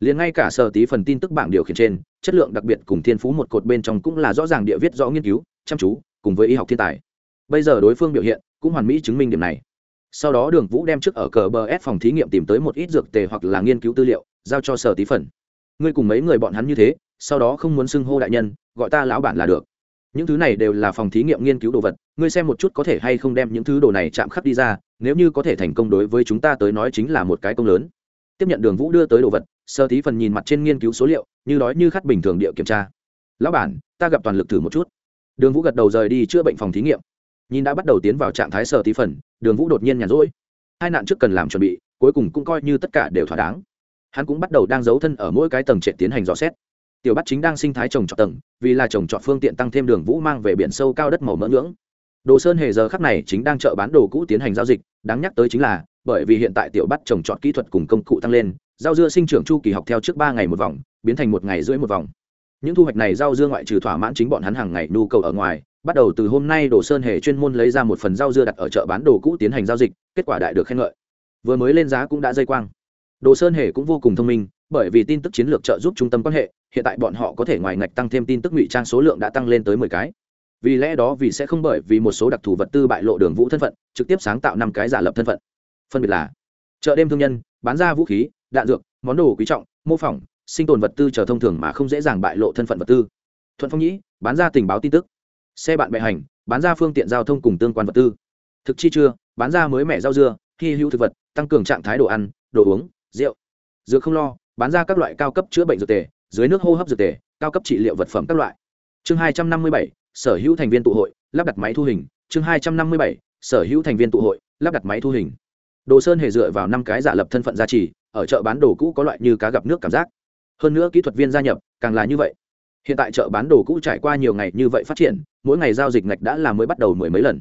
Liền ngay cả sở tí phần tin tức bảng điều khiển trên, chất lượng đặc biệt cùng thiên phú một cột bên trong cũng là rõ ràng địa viết rõ nghiên cứu, chăm chú, cùng với y học thiên tài. Bây giờ đối phương biểu hiện, cũng hoàn mỹ chứng minh điểm này. Sau đó đường vũ đem trước ở cờ bờ ép phòng thí nghiệm tìm tới một ít dược tề hoặc là nghiên cứu tư liệu, giao cho sở tí phần ngươi cùng mấy người bọn hắn như thế, sau đó không muốn xưng hô đại nhân, gọi ta lão bản là được. Những thứ này đều là phòng thí nghiệm nghiên cứu đồ vật, ngươi xem một chút có thể hay không đem những thứ đồ này chạm khắc đi ra, nếu như có thể thành công đối với chúng ta tới nói chính là một cái công lớn. Tiếp nhận đường vũ đưa tới đồ vật, sơ tí phần nhìn mặt trên nghiên cứu số liệu, như đói như khát bình thường địa kiểm tra. Lão bản, ta gặp toàn lực thử một chút. Đường vũ gật đầu rời đi chữa bệnh phòng thí nghiệm. Nhìn đã bắt đầu tiến vào trạng thái sơ tí phần, đường vũ đột nhiên nhàn rỗi. Hai nạn trước cần làm chuẩn bị, cuối cùng cũng coi như tất cả đều thỏa đáng hắn cũng bắt đầu đang giấu thân ở mỗi cái tầng trệt tiến hành dò xét. Tiểu bắt chính đang sinh thái trồng trọt tầng, vì là trồng trọt phương tiện tăng thêm đường vũ mang về biển sâu cao đất màu mỡ ngưỡng. Đồ sơn hề giờ khắc này chính đang chợ bán đồ cũ tiến hành giao dịch, đáng nhắc tới chính là, bởi vì hiện tại tiểu bắt trồng trọt kỹ thuật cùng công cụ tăng lên, rau dưa sinh trưởng chu kỳ học theo trước ba ngày một vòng, biến thành một ngày rưỡi một vòng. Những thu hoạch này rau dưa ngoại trừ thỏa mãn chính bọn hắn hàng ngày nhu cầu ở ngoài, bắt đầu từ hôm nay đồ sơn hề chuyên môn lấy ra một phần rau dưa đặt ở chợ bán đồ cũ tiến hành giao dịch, kết quả đại được khen ngợi. Vừa mới lên giá cũng đã dây quang đồ sơn hề cũng vô cùng thông minh, bởi vì tin tức chiến lược trợ giúp trung tâm quan hệ, hiện tại bọn họ có thể ngoài ngạch tăng thêm tin tức ngụy trang số lượng đã tăng lên tới mười cái. Vì lẽ đó vì sẽ không bởi vì một số đặc thù vật tư bại lộ đường vũ thân phận, trực tiếp sáng tạo năm cái giả lập thân phận. Phân biệt là chợ đêm thương nhân, bán ra vũ khí, đạn dược, món đồ quý trọng, mô phỏng, sinh tồn vật tư chờ thông thường mà không dễ dàng bại lộ thân phận vật tư. Thuận phong nhĩ, bán ra tình báo tin tức. Xe bạn bệ hành, bán ra phương tiện giao thông cùng tương quan vật tư. Thực chi chưa, bán ra mới mẻ rau dưa, hy hữu thực vật, tăng cường trạng thái đồ ăn, đồ uống rượu. Dược không lo, bán ra các loại cao cấp chữa bệnh dược tề, dưới nước hô hấp dược tề, cao cấp trị liệu vật phẩm các loại. Chương hai trăm năm mươi bảy, sở hữu thành viên tụ hội, lắp đặt máy thu hình. Chương hai trăm năm mươi bảy, sở hữu thành viên tụ hội, lắp đặt máy thu hình. Đồ sơn hề dựa vào năm cái giả lập thân phận gia trì, ở chợ bán đồ cũ có loại như cá gặp nước cảm giác. Hơn nữa kỹ thuật viên gia nhập, càng là như vậy. Hiện tại chợ bán đồ cũ trải qua nhiều ngày như vậy phát triển, mỗi ngày giao dịch ngạch đã là mới bắt đầu mười mấy lần.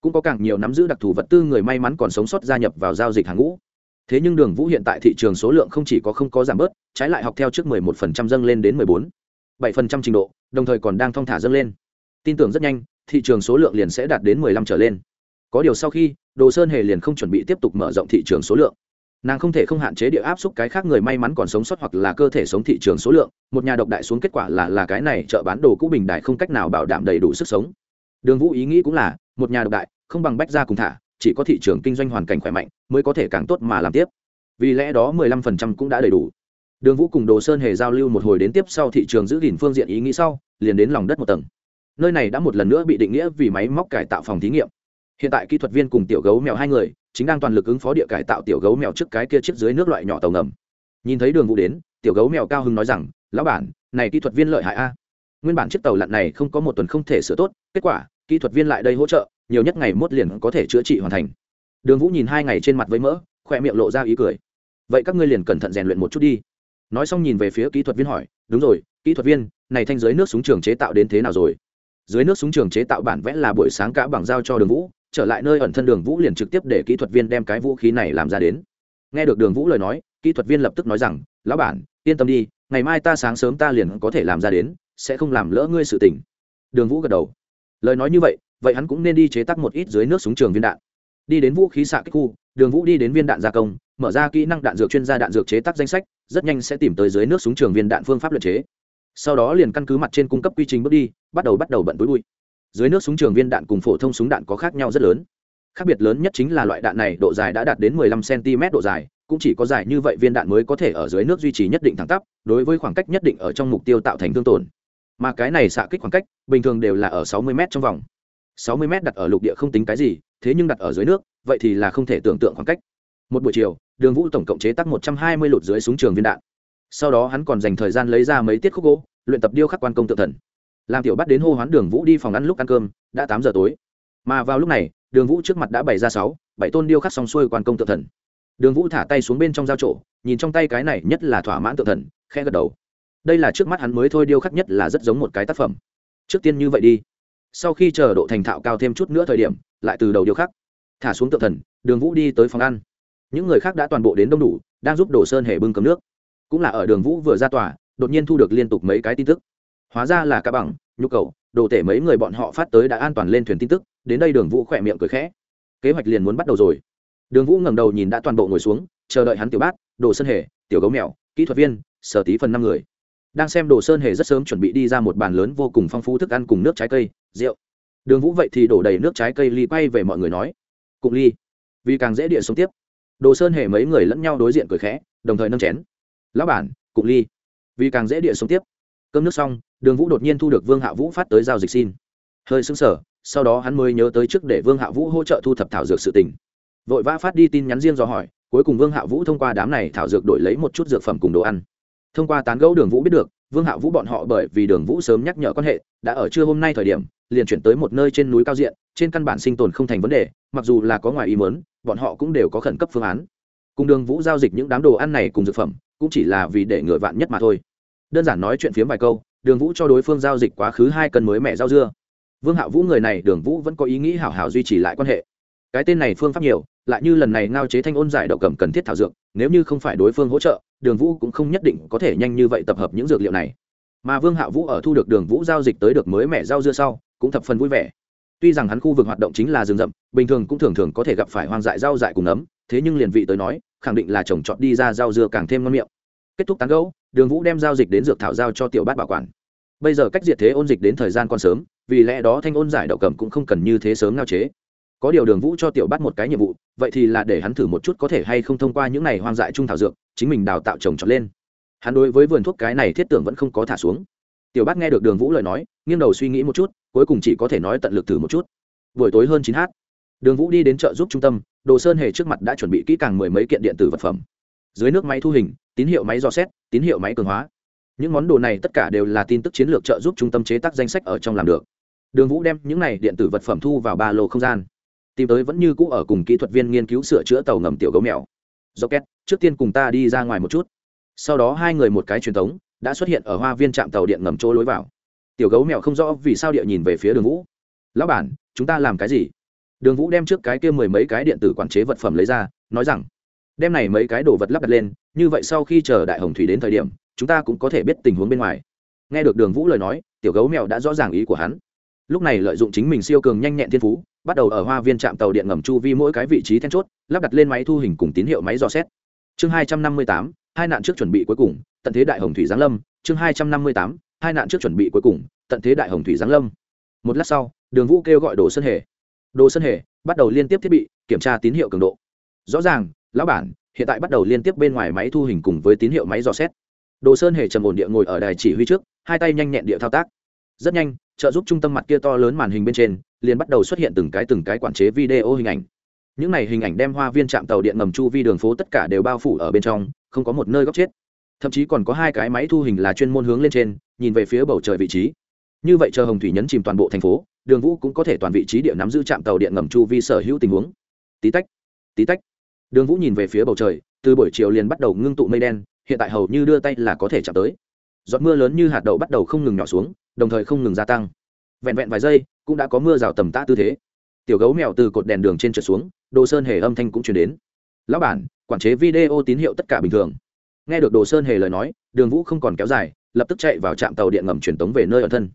Cũng có càng nhiều nắm giữ đặc thù vật tư người may mắn còn sống sót gia nhập vào giao dịch hàng ngũ thế nhưng đường vũ hiện tại thị trường số lượng không chỉ có không có giảm bớt trái lại học theo trước 11% dâng lên đến 14, 7% trình độ đồng thời còn đang thong thả dâng lên. Tin tưởng rất nhanh thị trường số lượng liền sẽ đạt đến 15 trở lên. Có điều sau khi đồ sơn hề liền không chuẩn bị tiếp tục mở rộng thị trường số lượng. Nàng không thể không hạn chế địa áp xúc cái khác người may mắn còn sống sót hoặc là cơ thể sống thị trường số lượng một nhà độc đại xuống kết quả là là cái này chợ bán đồ cũ bình đại không cách nào bảo đảm đầy đủ sức sống. Đường vũ ý nghĩ cũng là một nhà độc đại không bằng bách ra cùng thả chỉ có thị trường kinh doanh hoàn cảnh khỏe mạnh mới có thể càng tốt mà làm tiếp. Vì lẽ đó 15% cũng đã đầy đủ. Đường vũ cùng đồ sơn hề giao lưu một hồi đến tiếp sau thị trường giữ gìn phương diện ý nghĩ sau, liền đến lòng đất một tầng. Nơi này đã một lần nữa bị định nghĩa vì máy móc cải tạo phòng thí nghiệm. Hiện tại kỹ thuật viên cùng tiểu gấu mèo hai người chính đang toàn lực ứng phó địa cải tạo tiểu gấu mèo trước cái kia chiếc dưới nước loại nhỏ tàu ngầm. Nhìn thấy đường vũ đến, tiểu gấu mèo cao hưng nói rằng, lão bản, này kỹ thuật viên lợi hại a. Nguyên bản chiếc tàu lặn này không có một tuần không thể sửa tốt, kết quả kỹ thuật viên lại đây hỗ trợ, nhiều nhất ngày mốt liền có thể chữa trị hoàn thành. Đường vũ nhìn hai ngày trên mặt với mỡ khoe miệng lộ ra ý cười. Vậy các ngươi liền cẩn thận rèn luyện một chút đi. Nói xong nhìn về phía kỹ thuật viên hỏi, đúng rồi, kỹ thuật viên, này thanh dưới nước súng trường chế tạo đến thế nào rồi? Dưới nước súng trường chế tạo bản vẽ là buổi sáng cả bằng giao cho đường vũ, trở lại nơi ẩn thân đường vũ liền trực tiếp để kỹ thuật viên đem cái vũ khí này làm ra đến. Nghe được đường vũ lời nói, kỹ thuật viên lập tức nói rằng, lão bản, yên tâm đi, ngày mai ta sáng sớm ta liền có thể làm ra đến, sẽ không làm lỡ ngươi sự tình. Đường vũ gật đầu lời nói như vậy vậy hắn cũng nên đi chế tác một ít dưới nước súng trường viên đạn. Đi đến vũ khí xạ kích khu, đường vũ đi đến viên đạn gia công, mở ra kỹ năng đạn dược chuyên gia đạn dược chế tác danh sách, rất nhanh sẽ tìm tới dưới nước súng trường viên đạn phương pháp luật chế. Sau đó liền căn cứ mặt trên cung cấp quy trình bước đi, bắt đầu bắt đầu bận túi bụi. Dưới nước súng trường viên đạn cùng phổ thông súng đạn có khác nhau rất lớn. Khác biệt lớn nhất chính là loại đạn này độ dài đã đạt đến 15 cm độ dài, cũng chỉ có dài như vậy viên đạn mới có thể ở dưới nước duy trì nhất định thẳng tắp, đối với khoảng cách nhất định ở trong mục tiêu tạo thành thương tổn mà cái này xạ kích khoảng cách, bình thường đều là ở 60 m trong vòng. 60 m đặt ở lục địa không tính cái gì, thế nhưng đặt ở dưới nước, vậy thì là không thể tưởng tượng khoảng cách. Một buổi chiều, đường vũ tổng cộng chế tác 120 lụt dưới súng trường viên đạn. Sau đó hắn còn dành thời gian lấy ra mấy tiết khúc gỗ, luyện tập điêu khắc quan công tự thần. Làm tiểu bắt đến hô hoán đường vũ đi phòng ăn lúc ăn cơm, đã tám giờ tối. Mà vào lúc này, đường vũ trước mặt đã bày ra sáu, bảy tôn điêu khắc xong xuôi quan công tự thần. Đường vũ thả tay xuống bên trong dao trổ nhìn trong tay cái này nhất là thỏa mãn tự thần khe gật đầu đây là trước mắt hắn mới thôi điêu khắc nhất là rất giống một cái tác phẩm. Trước tiên như vậy đi. Sau khi chờ độ thành thạo cao thêm chút nữa thời điểm, lại từ đầu điêu khắc. Thả xuống tự thần, đường vũ đi tới phòng ăn. Những người khác đã toàn bộ đến đông đủ, đang giúp đồ sơn hề bưng cấm nước. Cũng là ở đường vũ vừa ra tòa, đột nhiên thu được liên tục mấy cái tin tức. Hóa ra là cả bằng, nhu cầu, đồ tể mấy người bọn họ phát tới đã an toàn lên thuyền tin tức, đến đây đường vũ khỏe miệng cười khẽ. Kế hoạch liền muốn bắt đầu rồi. Đường vũ ngẩng đầu nhìn đã toàn bộ ngồi xuống, chờ đợi hắn tiểu bát đồ sơn hề, tiểu gấu mèo, kỹ thuật viên, sở tí phần năm người đang xem đồ sơn hề rất sớm chuẩn bị đi ra một bàn lớn vô cùng phong phú thức ăn cùng nước trái cây, rượu. Đường vũ vậy thì đổ đầy nước trái cây ly quay về mọi người nói, cụng ly. Vì càng dễ địa sống tiếp, đồ sơn hề mấy người lẫn nhau đối diện cười khẽ, đồng thời nâng chén. Lão bản, cụng ly. Vì càng dễ địa sống tiếp, cơm nước xong, đường vũ đột nhiên thu được vương hạ vũ phát tới giao dịch xin. Hơi xứng sở sau đó hắn mới nhớ tới trước để vương hạ vũ hỗ trợ thu thập thảo dược sự tình. Vội vã phát đi tin nhắn riêng do hỏi, cuối cùng vương hạ vũ thông qua đám này thảo dược đổi lấy một chút dược phẩm cùng đồ ăn thông qua tán gẫu đường vũ biết được, vương hạ vũ bọn họ bởi vì đường vũ sớm nhắc nhở quan hệ, đã ở trưa hôm nay thời điểm, liền chuyển tới một nơi trên núi cao diện, trên căn bản sinh tồn không thành vấn đề, mặc dù là có ngoài ý mớn bọn họ cũng đều có khẩn cấp phương án. Cùng đường vũ giao dịch những đám đồ ăn này cùng dược phẩm, cũng chỉ là vì để ngựa vạn nhất mà thôi. Đơn giản nói chuyện phiếm vài câu, đường vũ cho đối phương giao dịch quá khứ hai cân mới mẹ rau dưa. Vương hạ vũ người này, đường vũ vẫn có ý nghĩ hảo hảo duy trì lại quan hệ. Cái tên này phương pháp nhiều lại như lần này ngao chế thanh ôn giải đậu cầm cần thiết thảo dược nếu như không phải đối phương hỗ trợ đường vũ cũng không nhất định có thể nhanh như vậy tập hợp những dược liệu này. Mà vương hạ vũ ở thu được đường vũ giao dịch tới được mới mẻ rau dưa sau cũng thập phần vui vẻ. Tuy rằng hắn khu vực hoạt động chính là rừng rậm bình thường cũng thường thường có thể gặp phải hoang dại rau dại cùng nấm, thế nhưng liền vị tới nói khẳng định là trồng trọt đi ra rau dưa càng thêm ngon miệng. Kết thúc tán gẫu đường vũ đem giao dịch đến dược thảo giao cho tiểu bát bảo quản. Bây giờ cách diệt thế ôn dịch đến thời gian còn sớm vì lẽ đó thanh ôn giải đậu cầm cũng không cần như thế sớm ngao chế có điều đường vũ cho tiểu bắt một cái nhiệm vụ, vậy thì là để hắn thử một chút có thể hay không thông qua những này hoang dại trung thảo dược, chính mình đào tạo trồng trọt lên. Hắn đối với vườn thuốc cái này thiết tưởng vẫn không có thả xuống. Tiểu bát nghe được đường vũ lời nói, nghiêng đầu suy nghĩ một chút, cuối cùng chỉ có thể nói tận lực thử một chút. Buổi tối hơn chín h đường vũ đi đến chợ giúp trung tâm, đồ sơn hề trước mặt đã chuẩn bị kỹ càng mười mấy kiện điện tử vật phẩm. Dưới nước máy thu hình, tín hiệu máy dò xét, tín hiệu máy cường hóa. Những món đồ này tất cả đều là tin tức chiến lược trợ giúp trung tâm chế tác danh sách ở trong làm được. Đường vũ đem những này điện tử vật phẩm thu vào ba lô không gian tìm tới vẫn như cũ ở cùng kỹ thuật viên nghiên cứu sửa chữa tàu ngầm tiểu gấu mèo. Rocket, trước tiên cùng ta đi ra ngoài một chút. Sau đó hai người một cái truyền thống, đã xuất hiện ở hoa viên trạm tàu điện ngầm chỗ lối vào. Tiểu gấu mèo không rõ vì sao địa nhìn về phía đường vũ. Lão bản, chúng ta làm cái gì? Đường vũ đem trước cái kia mười mấy cái điện tử quản chế vật phẩm lấy ra, nói rằng, đem này mấy cái đồ vật lắp đặt lên, như vậy sau khi chờ đại hồng thủy đến thời điểm, chúng ta cũng có thể biết tình huống bên ngoài. Nghe được đường vũ lời nói, tiểu gấu mèo đã rõ ràng ý của hắn. Lúc này lợi dụng chính mình siêu cường nhanh nhẹn thiên phú bắt đầu ở hoa viên trạm tàu điện ngầm chu vi mỗi cái vị trí then chốt, lắp đặt lên máy thu hình cùng tín hiệu máy dò xét. Chương hai trăm năm mươi tám, hai nạn trước chuẩn bị cuối cùng, tận thế đại hồng thủy giáng lâm. Chương hai trăm năm mươi tám, hai nạn trước chuẩn bị cuối cùng, tận thế đại hồng thủy giáng lâm. Một lát sau, đường vũ kêu gọi đồ sơn hề. Đồ sơn hề, bắt đầu liên tiếp thiết bị, kiểm tra tín hiệu cường độ. Rõ ràng, lão bản, hiện tại bắt đầu liên tiếp bên ngoài máy thu hình cùng với tín hiệu máy dò xét. Đồ sơn hề trầm ổn địa ngồi ở đài chỉ huy trước, hai tay nhanh nhẹn địa thao tác. Rất nhanh, trợ giúp trung tâm mặt kia to lớn màn hình bên trên liền bắt đầu xuất hiện từng cái từng cái quản chế video hình ảnh. Những này hình ảnh đem hoa viên trạm tàu điện ngầm chu vi đường phố tất cả đều bao phủ ở bên trong, không có một nơi góc chết. Thậm chí còn có hai cái máy thu hình là chuyên môn hướng lên trên, nhìn về phía bầu trời vị trí. Như vậy chờ hồng thủy nhấn chìm toàn bộ thành phố, đường vũ cũng có thể toàn vị trí địa nắm giữ trạm tàu điện ngầm chu vi sở hữu tình huống. Tí tách tí tách. Đường vũ nhìn về phía bầu trời, từ buổi chiều liền bắt đầu ngưng tụ mây đen, hiện tại hầu như đưa tay là có thể chạm tới. Giọt mưa lớn như hạt đậu bắt đầu không ngừng nhỏ xuống, đồng thời không ngừng gia tăng vẹn vẹn vài giây, cũng đã có mưa rào tầm tã tư thế. Tiểu gấu mèo từ cột đèn đường trên trượt xuống, đồ sơn hề âm thanh cũng chuyển đến. Lão bản, quản chế video tín hiệu tất cả bình thường. Nghe được đồ sơn hề lời nói, đường vũ không còn kéo dài, lập tức chạy vào trạm tàu điện ngầm truyền tống về nơi ở thân.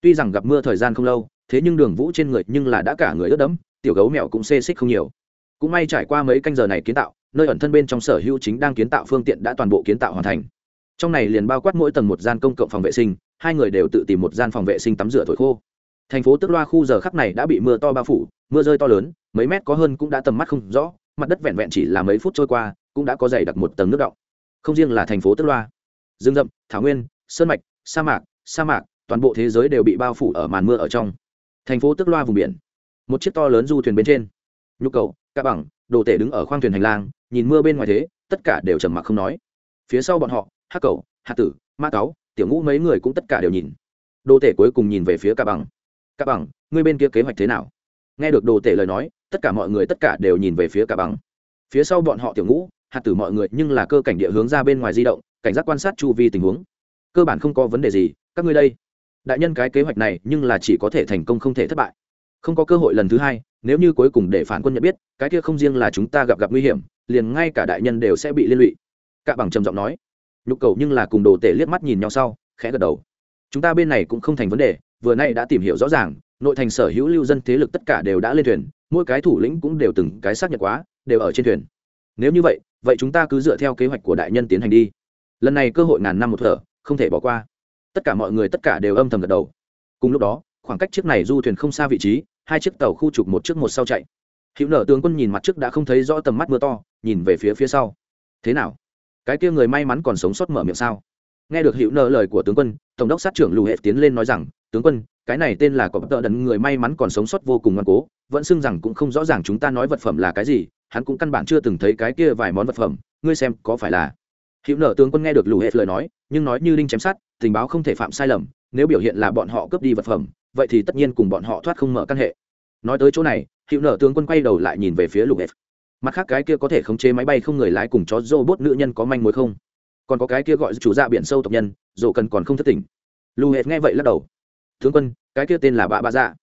Tuy rằng gặp mưa thời gian không lâu, thế nhưng đường vũ trên người nhưng là đã cả người ướt đẫm, tiểu gấu mèo cũng xê xích không nhiều. Cũng may trải qua mấy canh giờ này kiến tạo, nơi ẩn thân bên trong sở hữu chính đang kiến tạo phương tiện đã toàn bộ kiến tạo hoàn thành. Trong này liền bao quát mỗi tầng một gian công cộng phòng vệ sinh, hai người đều tự tìm một gian phòng vệ sinh tắm rửa thổi khô thành phố tức loa khu giờ khắc này đã bị mưa to bao phủ mưa rơi to lớn mấy mét có hơn cũng đã tầm mắt không rõ mặt đất vẹn vẹn chỉ là mấy phút trôi qua cũng đã có dày đặc một tầng nước động không riêng là thành phố tức loa dương rậm thảo nguyên sơn mạch sa mạc sa mạc toàn bộ thế giới đều bị bao phủ ở màn mưa ở trong. Thành phố tức loa vùng biển một chiếc to lớn du thuyền bên trên. Nhu cầu các bằng đồ tể đứng ở khoang thuyền hành lang nhìn mưa bên ngoài thế tất cả đều trầm mặc không nói. Phía sau bọn họ hắc cầu hạt tử ma Cáo, tiểu ngũ mấy người cũng tất cả đều nhìn. Đồ tể cuối cùng nhìn về phía cả bằng cả bằng, ngươi bên kia kế hoạch thế nào? Nghe được đồ tể lời nói, tất cả mọi người tất cả đều nhìn về phía cả bằng. Phía sau bọn họ tiểu ngũ, hạt tử mọi người nhưng là cơ cảnh địa hướng ra bên ngoài di động, cảnh giác quan sát chu vi tình huống. Cơ bản không có vấn đề gì, các ngươi đây. Đại nhân cái kế hoạch này nhưng là chỉ có thể thành công không thể thất bại. Không có cơ hội lần thứ hai, nếu như cuối cùng để phản quân nhận biết, cái kia không riêng là chúng ta gặp gặp nguy hiểm, liền ngay cả đại nhân đều sẽ bị liên lụy. Cả bằng trầm giọng nói. Nhục cầu nhưng là cùng đồ tể liếc mắt nhìn nhau sau, khẽ gật đầu. Chúng ta bên này cũng không thành vấn đề vừa nay đã tìm hiểu rõ ràng, nội thành sở hữu lưu dân thế lực tất cả đều đã lên thuyền, mỗi cái thủ lĩnh cũng đều từng cái xác nhận quá, đều ở trên thuyền. Nếu như vậy vậy chúng ta cứ dựa theo kế hoạch của đại nhân tiến hành đi. Lần này cơ hội ngàn năm một thở, không thể bỏ qua. Tất cả mọi người tất cả đều âm thầm gật đầu. Cùng lúc đó, khoảng cách chiếc này du thuyền không xa vị trí, hai chiếc tàu khu trục một trước một sau chạy. Hữu nở tướng quân nhìn mặt trước đã không thấy rõ tầm mắt mưa to, nhìn về phía phía sau. Thế nào? Cái kia người may mắn còn sống sót mở miệng sao? Nghe được hữu nở lời của tướng quân, tổng đốc sát trưởng lù hệ tiến lên nói rằng tướng quân, cái này tên là có tợ đần, người may mắn còn sống sót vô cùng ngoan cố, vẫn xưng rằng cũng không rõ ràng chúng ta nói vật phẩm là cái gì, hắn cũng căn bản chưa từng thấy cái kia vài món vật phẩm, ngươi xem có phải là. Hữu nở tướng quân nghe được lù hệt lời nói, nhưng nói như linh chém sát tình báo không thể phạm sai lầm, nếu biểu hiện là bọn họ cướp đi vật phẩm, vậy thì tất nhiên cùng bọn họ thoát không mở căn hệ. Nói tới chỗ này, hữu nở tướng quân quay đầu lại nhìn về phía lù hệt. Mặt khác cái kia có thể khống chế máy bay không người lái cùng chó robot nữ nhân có manh mối không? Còn có cái kia gọi chủ dạ biển sâu tộc nhân dồ cần còn không thất tỉnh. Lù hệt nghe vậy lắc đầu tướng quân, cái kia tên là bạ bạ dạ.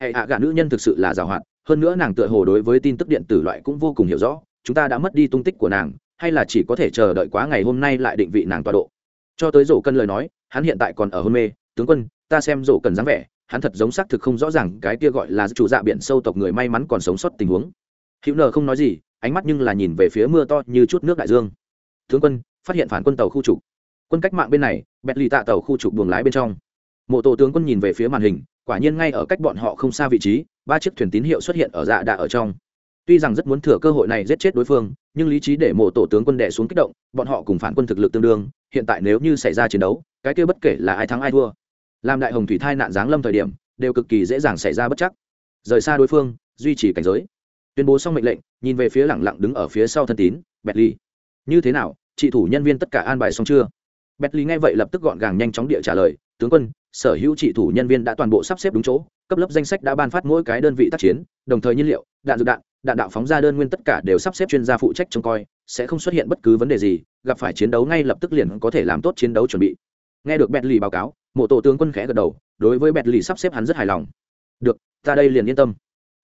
Hệ hạ gã nữ nhân thực sự là giàu hoạt hơn nữa nàng tựa hồ đối với tin tức điện tử loại cũng vô cùng hiểu rõ, chúng ta đã mất đi tung tích của nàng, hay là chỉ có thể chờ đợi quá ngày hôm nay lại định vị nàng tọa độ. Cho tới rổ cân lời nói, hắn hiện tại còn ở hôn mê, tướng quân, ta xem rổ cần dáng vẻ, hắn thật giống xác thực không rõ ràng cái kia gọi là chủ dạ biển sâu tộc người may mắn còn sống sót tình huống. Hữu nờ không nói gì, ánh mắt nhưng là nhìn về phía mưa to như chút nước đại dương. Tướng quân, phát hiện phản quân tàu khu trục. Quân cách mạng bên này, bẹt lì tạ tàu khu trục buồng lái bên trong mộ tổ tướng quân nhìn về phía màn hình, quả nhiên ngay ở cách bọn họ không xa vị trí, ba chiếc thuyền tín hiệu xuất hiện ở dạ đạ ở trong. Tuy rằng rất muốn thừa cơ hội này giết chết đối phương, nhưng lý trí để mộ tổ tướng quân đệ xuống kích động, bọn họ cùng phản quân thực lực tương đương, hiện tại nếu như xảy ra chiến đấu, cái kia bất kể là ai thắng ai thua. Làm đại hồng thủy thai nạn giáng lâm thời điểm, đều cực kỳ dễ dàng xảy ra bất chắc. Rời xa đối phương, duy trì cảnh giới. Tuyên bố xong mệnh lệnh, nhìn về phía lẳng lặng đứng ở phía sau thân tín, bẹt ly như thế nào trị thủ nhân viên tất cả an bài xong chưa? Bẹt ly nghe vậy lập tức gọn gàng nhanh chóng địa trả lời tướng quân, sở hữu trị thủ nhân viên đã toàn bộ sắp xếp đúng chỗ, cấp lớp danh sách đã ban phát mỗi cái đơn vị tác chiến, đồng thời nhiên liệu, đạn dược đạn đạn đạo phóng ra đơn nguyên tất cả đều sắp xếp chuyên gia phụ trách trông coi, sẽ không xuất hiện bất cứ vấn đề gì, gặp phải chiến đấu ngay lập tức liền có thể làm tốt chiến đấu chuẩn bị. Nghe được bẹt lì báo cáo, mộ tổ tướng quân khẽ gật đầu, đối với bẹt lì sắp xếp hắn rất hài lòng. Được, ta đây liền yên tâm.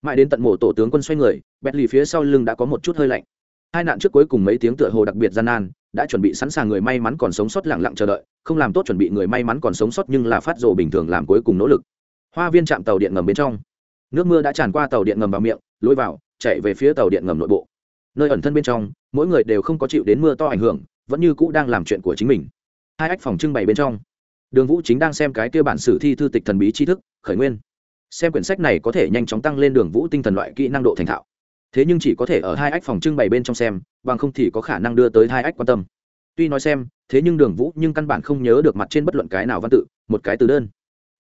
Mãi đến tận mộ tổ tướng quân xoay người, bẹt lì phía sau lưng đã có một chút hơi lạnh. Hai nạn trước cuối cùng mấy tiếng tựa hồ đặc biệt gian nan đã chuẩn bị sẵn sàng người may mắn còn sống sót lặng lặng chờ đợi, không làm tốt chuẩn bị người may mắn còn sống sót nhưng là phát rồ bình thường làm cuối cùng nỗ lực. Hoa viên chạm tàu điện ngầm bên trong. Nước mưa đã tràn qua tàu điện ngầm vào miệng, lôi vào, chạy về phía tàu điện ngầm nội bộ. Nơi ẩn thân bên trong, mỗi người đều không có chịu đến mưa to ảnh hưởng, vẫn như cũ đang làm chuyện của chính mình. Hai ách phòng trưng bày bên trong. Đường vũ chính đang xem cái kia bản sử thi thư tịch thần bí tri thức, khởi nguyên. Xem quyển sách này có thể nhanh chóng tăng lên đường vũ tinh thần loại kỹ năng độ thành thạo thế nhưng chỉ có thể ở hai ách phòng trưng bày bên trong xem, bằng không thì có khả năng đưa tới hai ách quan tâm. Tuy nói xem, thế nhưng đường vũ nhưng căn bản không nhớ được mặt trên bất luận cái nào văn tự, một cái từ đơn.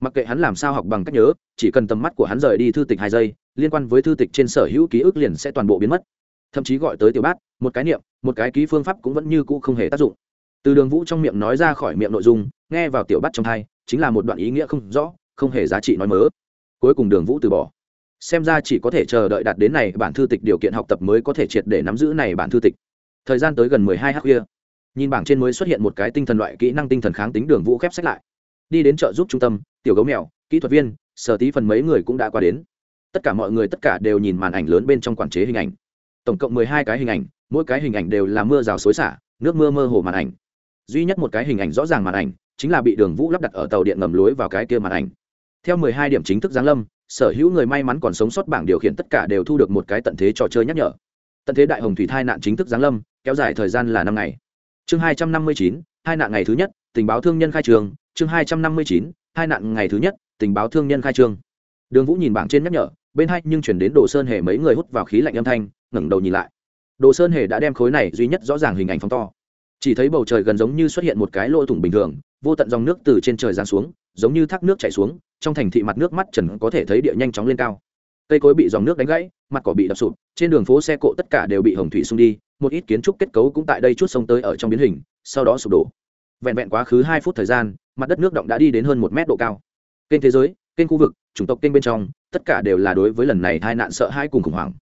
Mặc kệ hắn làm sao học bằng cách nhớ, chỉ cần tầm mắt của hắn rời đi thư tịch hai giây, liên quan với thư tịch trên sở hữu ký ức liền sẽ toàn bộ biến mất. Thậm chí gọi tới tiểu bát, một cái niệm, một cái ký phương pháp cũng vẫn như cũ không hề tác dụng. Từ đường vũ trong miệng nói ra khỏi miệng nội dung, nghe vào tiểu bát trong hai chính là một đoạn ý nghĩa không rõ, không hề giá trị nói mớ. Cuối cùng đường vũ từ bỏ xem ra chỉ có thể chờ đợi đạt đến này bản thư tịch điều kiện học tập mới có thể triệt để nắm giữ này bản thư tịch. Thời gian tới gần mười hai h khuya. Nhìn bảng trên mới xuất hiện một cái tinh thần loại kỹ năng tinh thần kháng tính đường vũ khép sách lại. Đi đến chợ giúp trung tâm, tiểu gấu mèo, kỹ thuật viên, sở tí phần mấy người cũng đã qua đến. Tất cả mọi người tất cả đều nhìn màn ảnh lớn bên trong quản chế hình ảnh. Tổng cộng mười hai cái hình ảnh, mỗi cái hình ảnh đều là mưa rào xối xả, nước mưa mơ hồ màn ảnh. Duy nhất một cái hình ảnh rõ ràng màn ảnh, chính là bị đường vũ lắp đặt ở tàu điện ngầm lối vào cái kia màn ảnh. Theo mười hai điểm chính thức giáng lâm sở hữu người may mắn còn sống sót bảng điều khiển tất cả đều thu được một cái tận thế trò chơi nhắc nhở. Tận thế đại hồng thủy thai nạn chính thức giáng lâm, kéo dài thời gian là năm ngày. Chương hai trăm năm mươi chín, hai nạn ngày thứ nhất, tình báo thương nhân khai trường. Chương hai trăm năm mươi chín, hai nạn ngày thứ nhất, tình báo thương nhân khai trương đường vũ nhìn bảng trên nhắc nhở, bên hai nhưng chuyển đến đồ sơn hề mấy người hút vào khí lạnh âm thanh, ngẩng đầu nhìn lại. Đồ sơn hề đã đem khối này duy nhất rõ ràng hình ảnh phóng to. Chỉ thấy bầu trời gần giống như xuất hiện một cái lỗ thủng bình thường, vô tận dòng nước từ trên trời giáng xuống giống như thác nước chảy xuống, trong thành thị mặt nước mắt trần có thể thấy địa nhanh chóng lên cao. Cây cối bị dòng nước đánh gãy, mặt cỏ bị đập sụp, trên đường phố xe cộ tất cả đều bị hồng thủy xung đi, một ít kiến trúc kết cấu cũng tại đây chút sông tới ở trong biến hình, sau đó sụp đổ. Vẹn vẹn quá khứ hai phút thời gian, mặt đất nước động đã đi đến hơn một mét độ cao. Kênh thế giới, kênh khu vực, chủng tộc kênh bên trong, tất cả đều là đối với lần này tai nạn sợ hãi cùng khủng hoảng.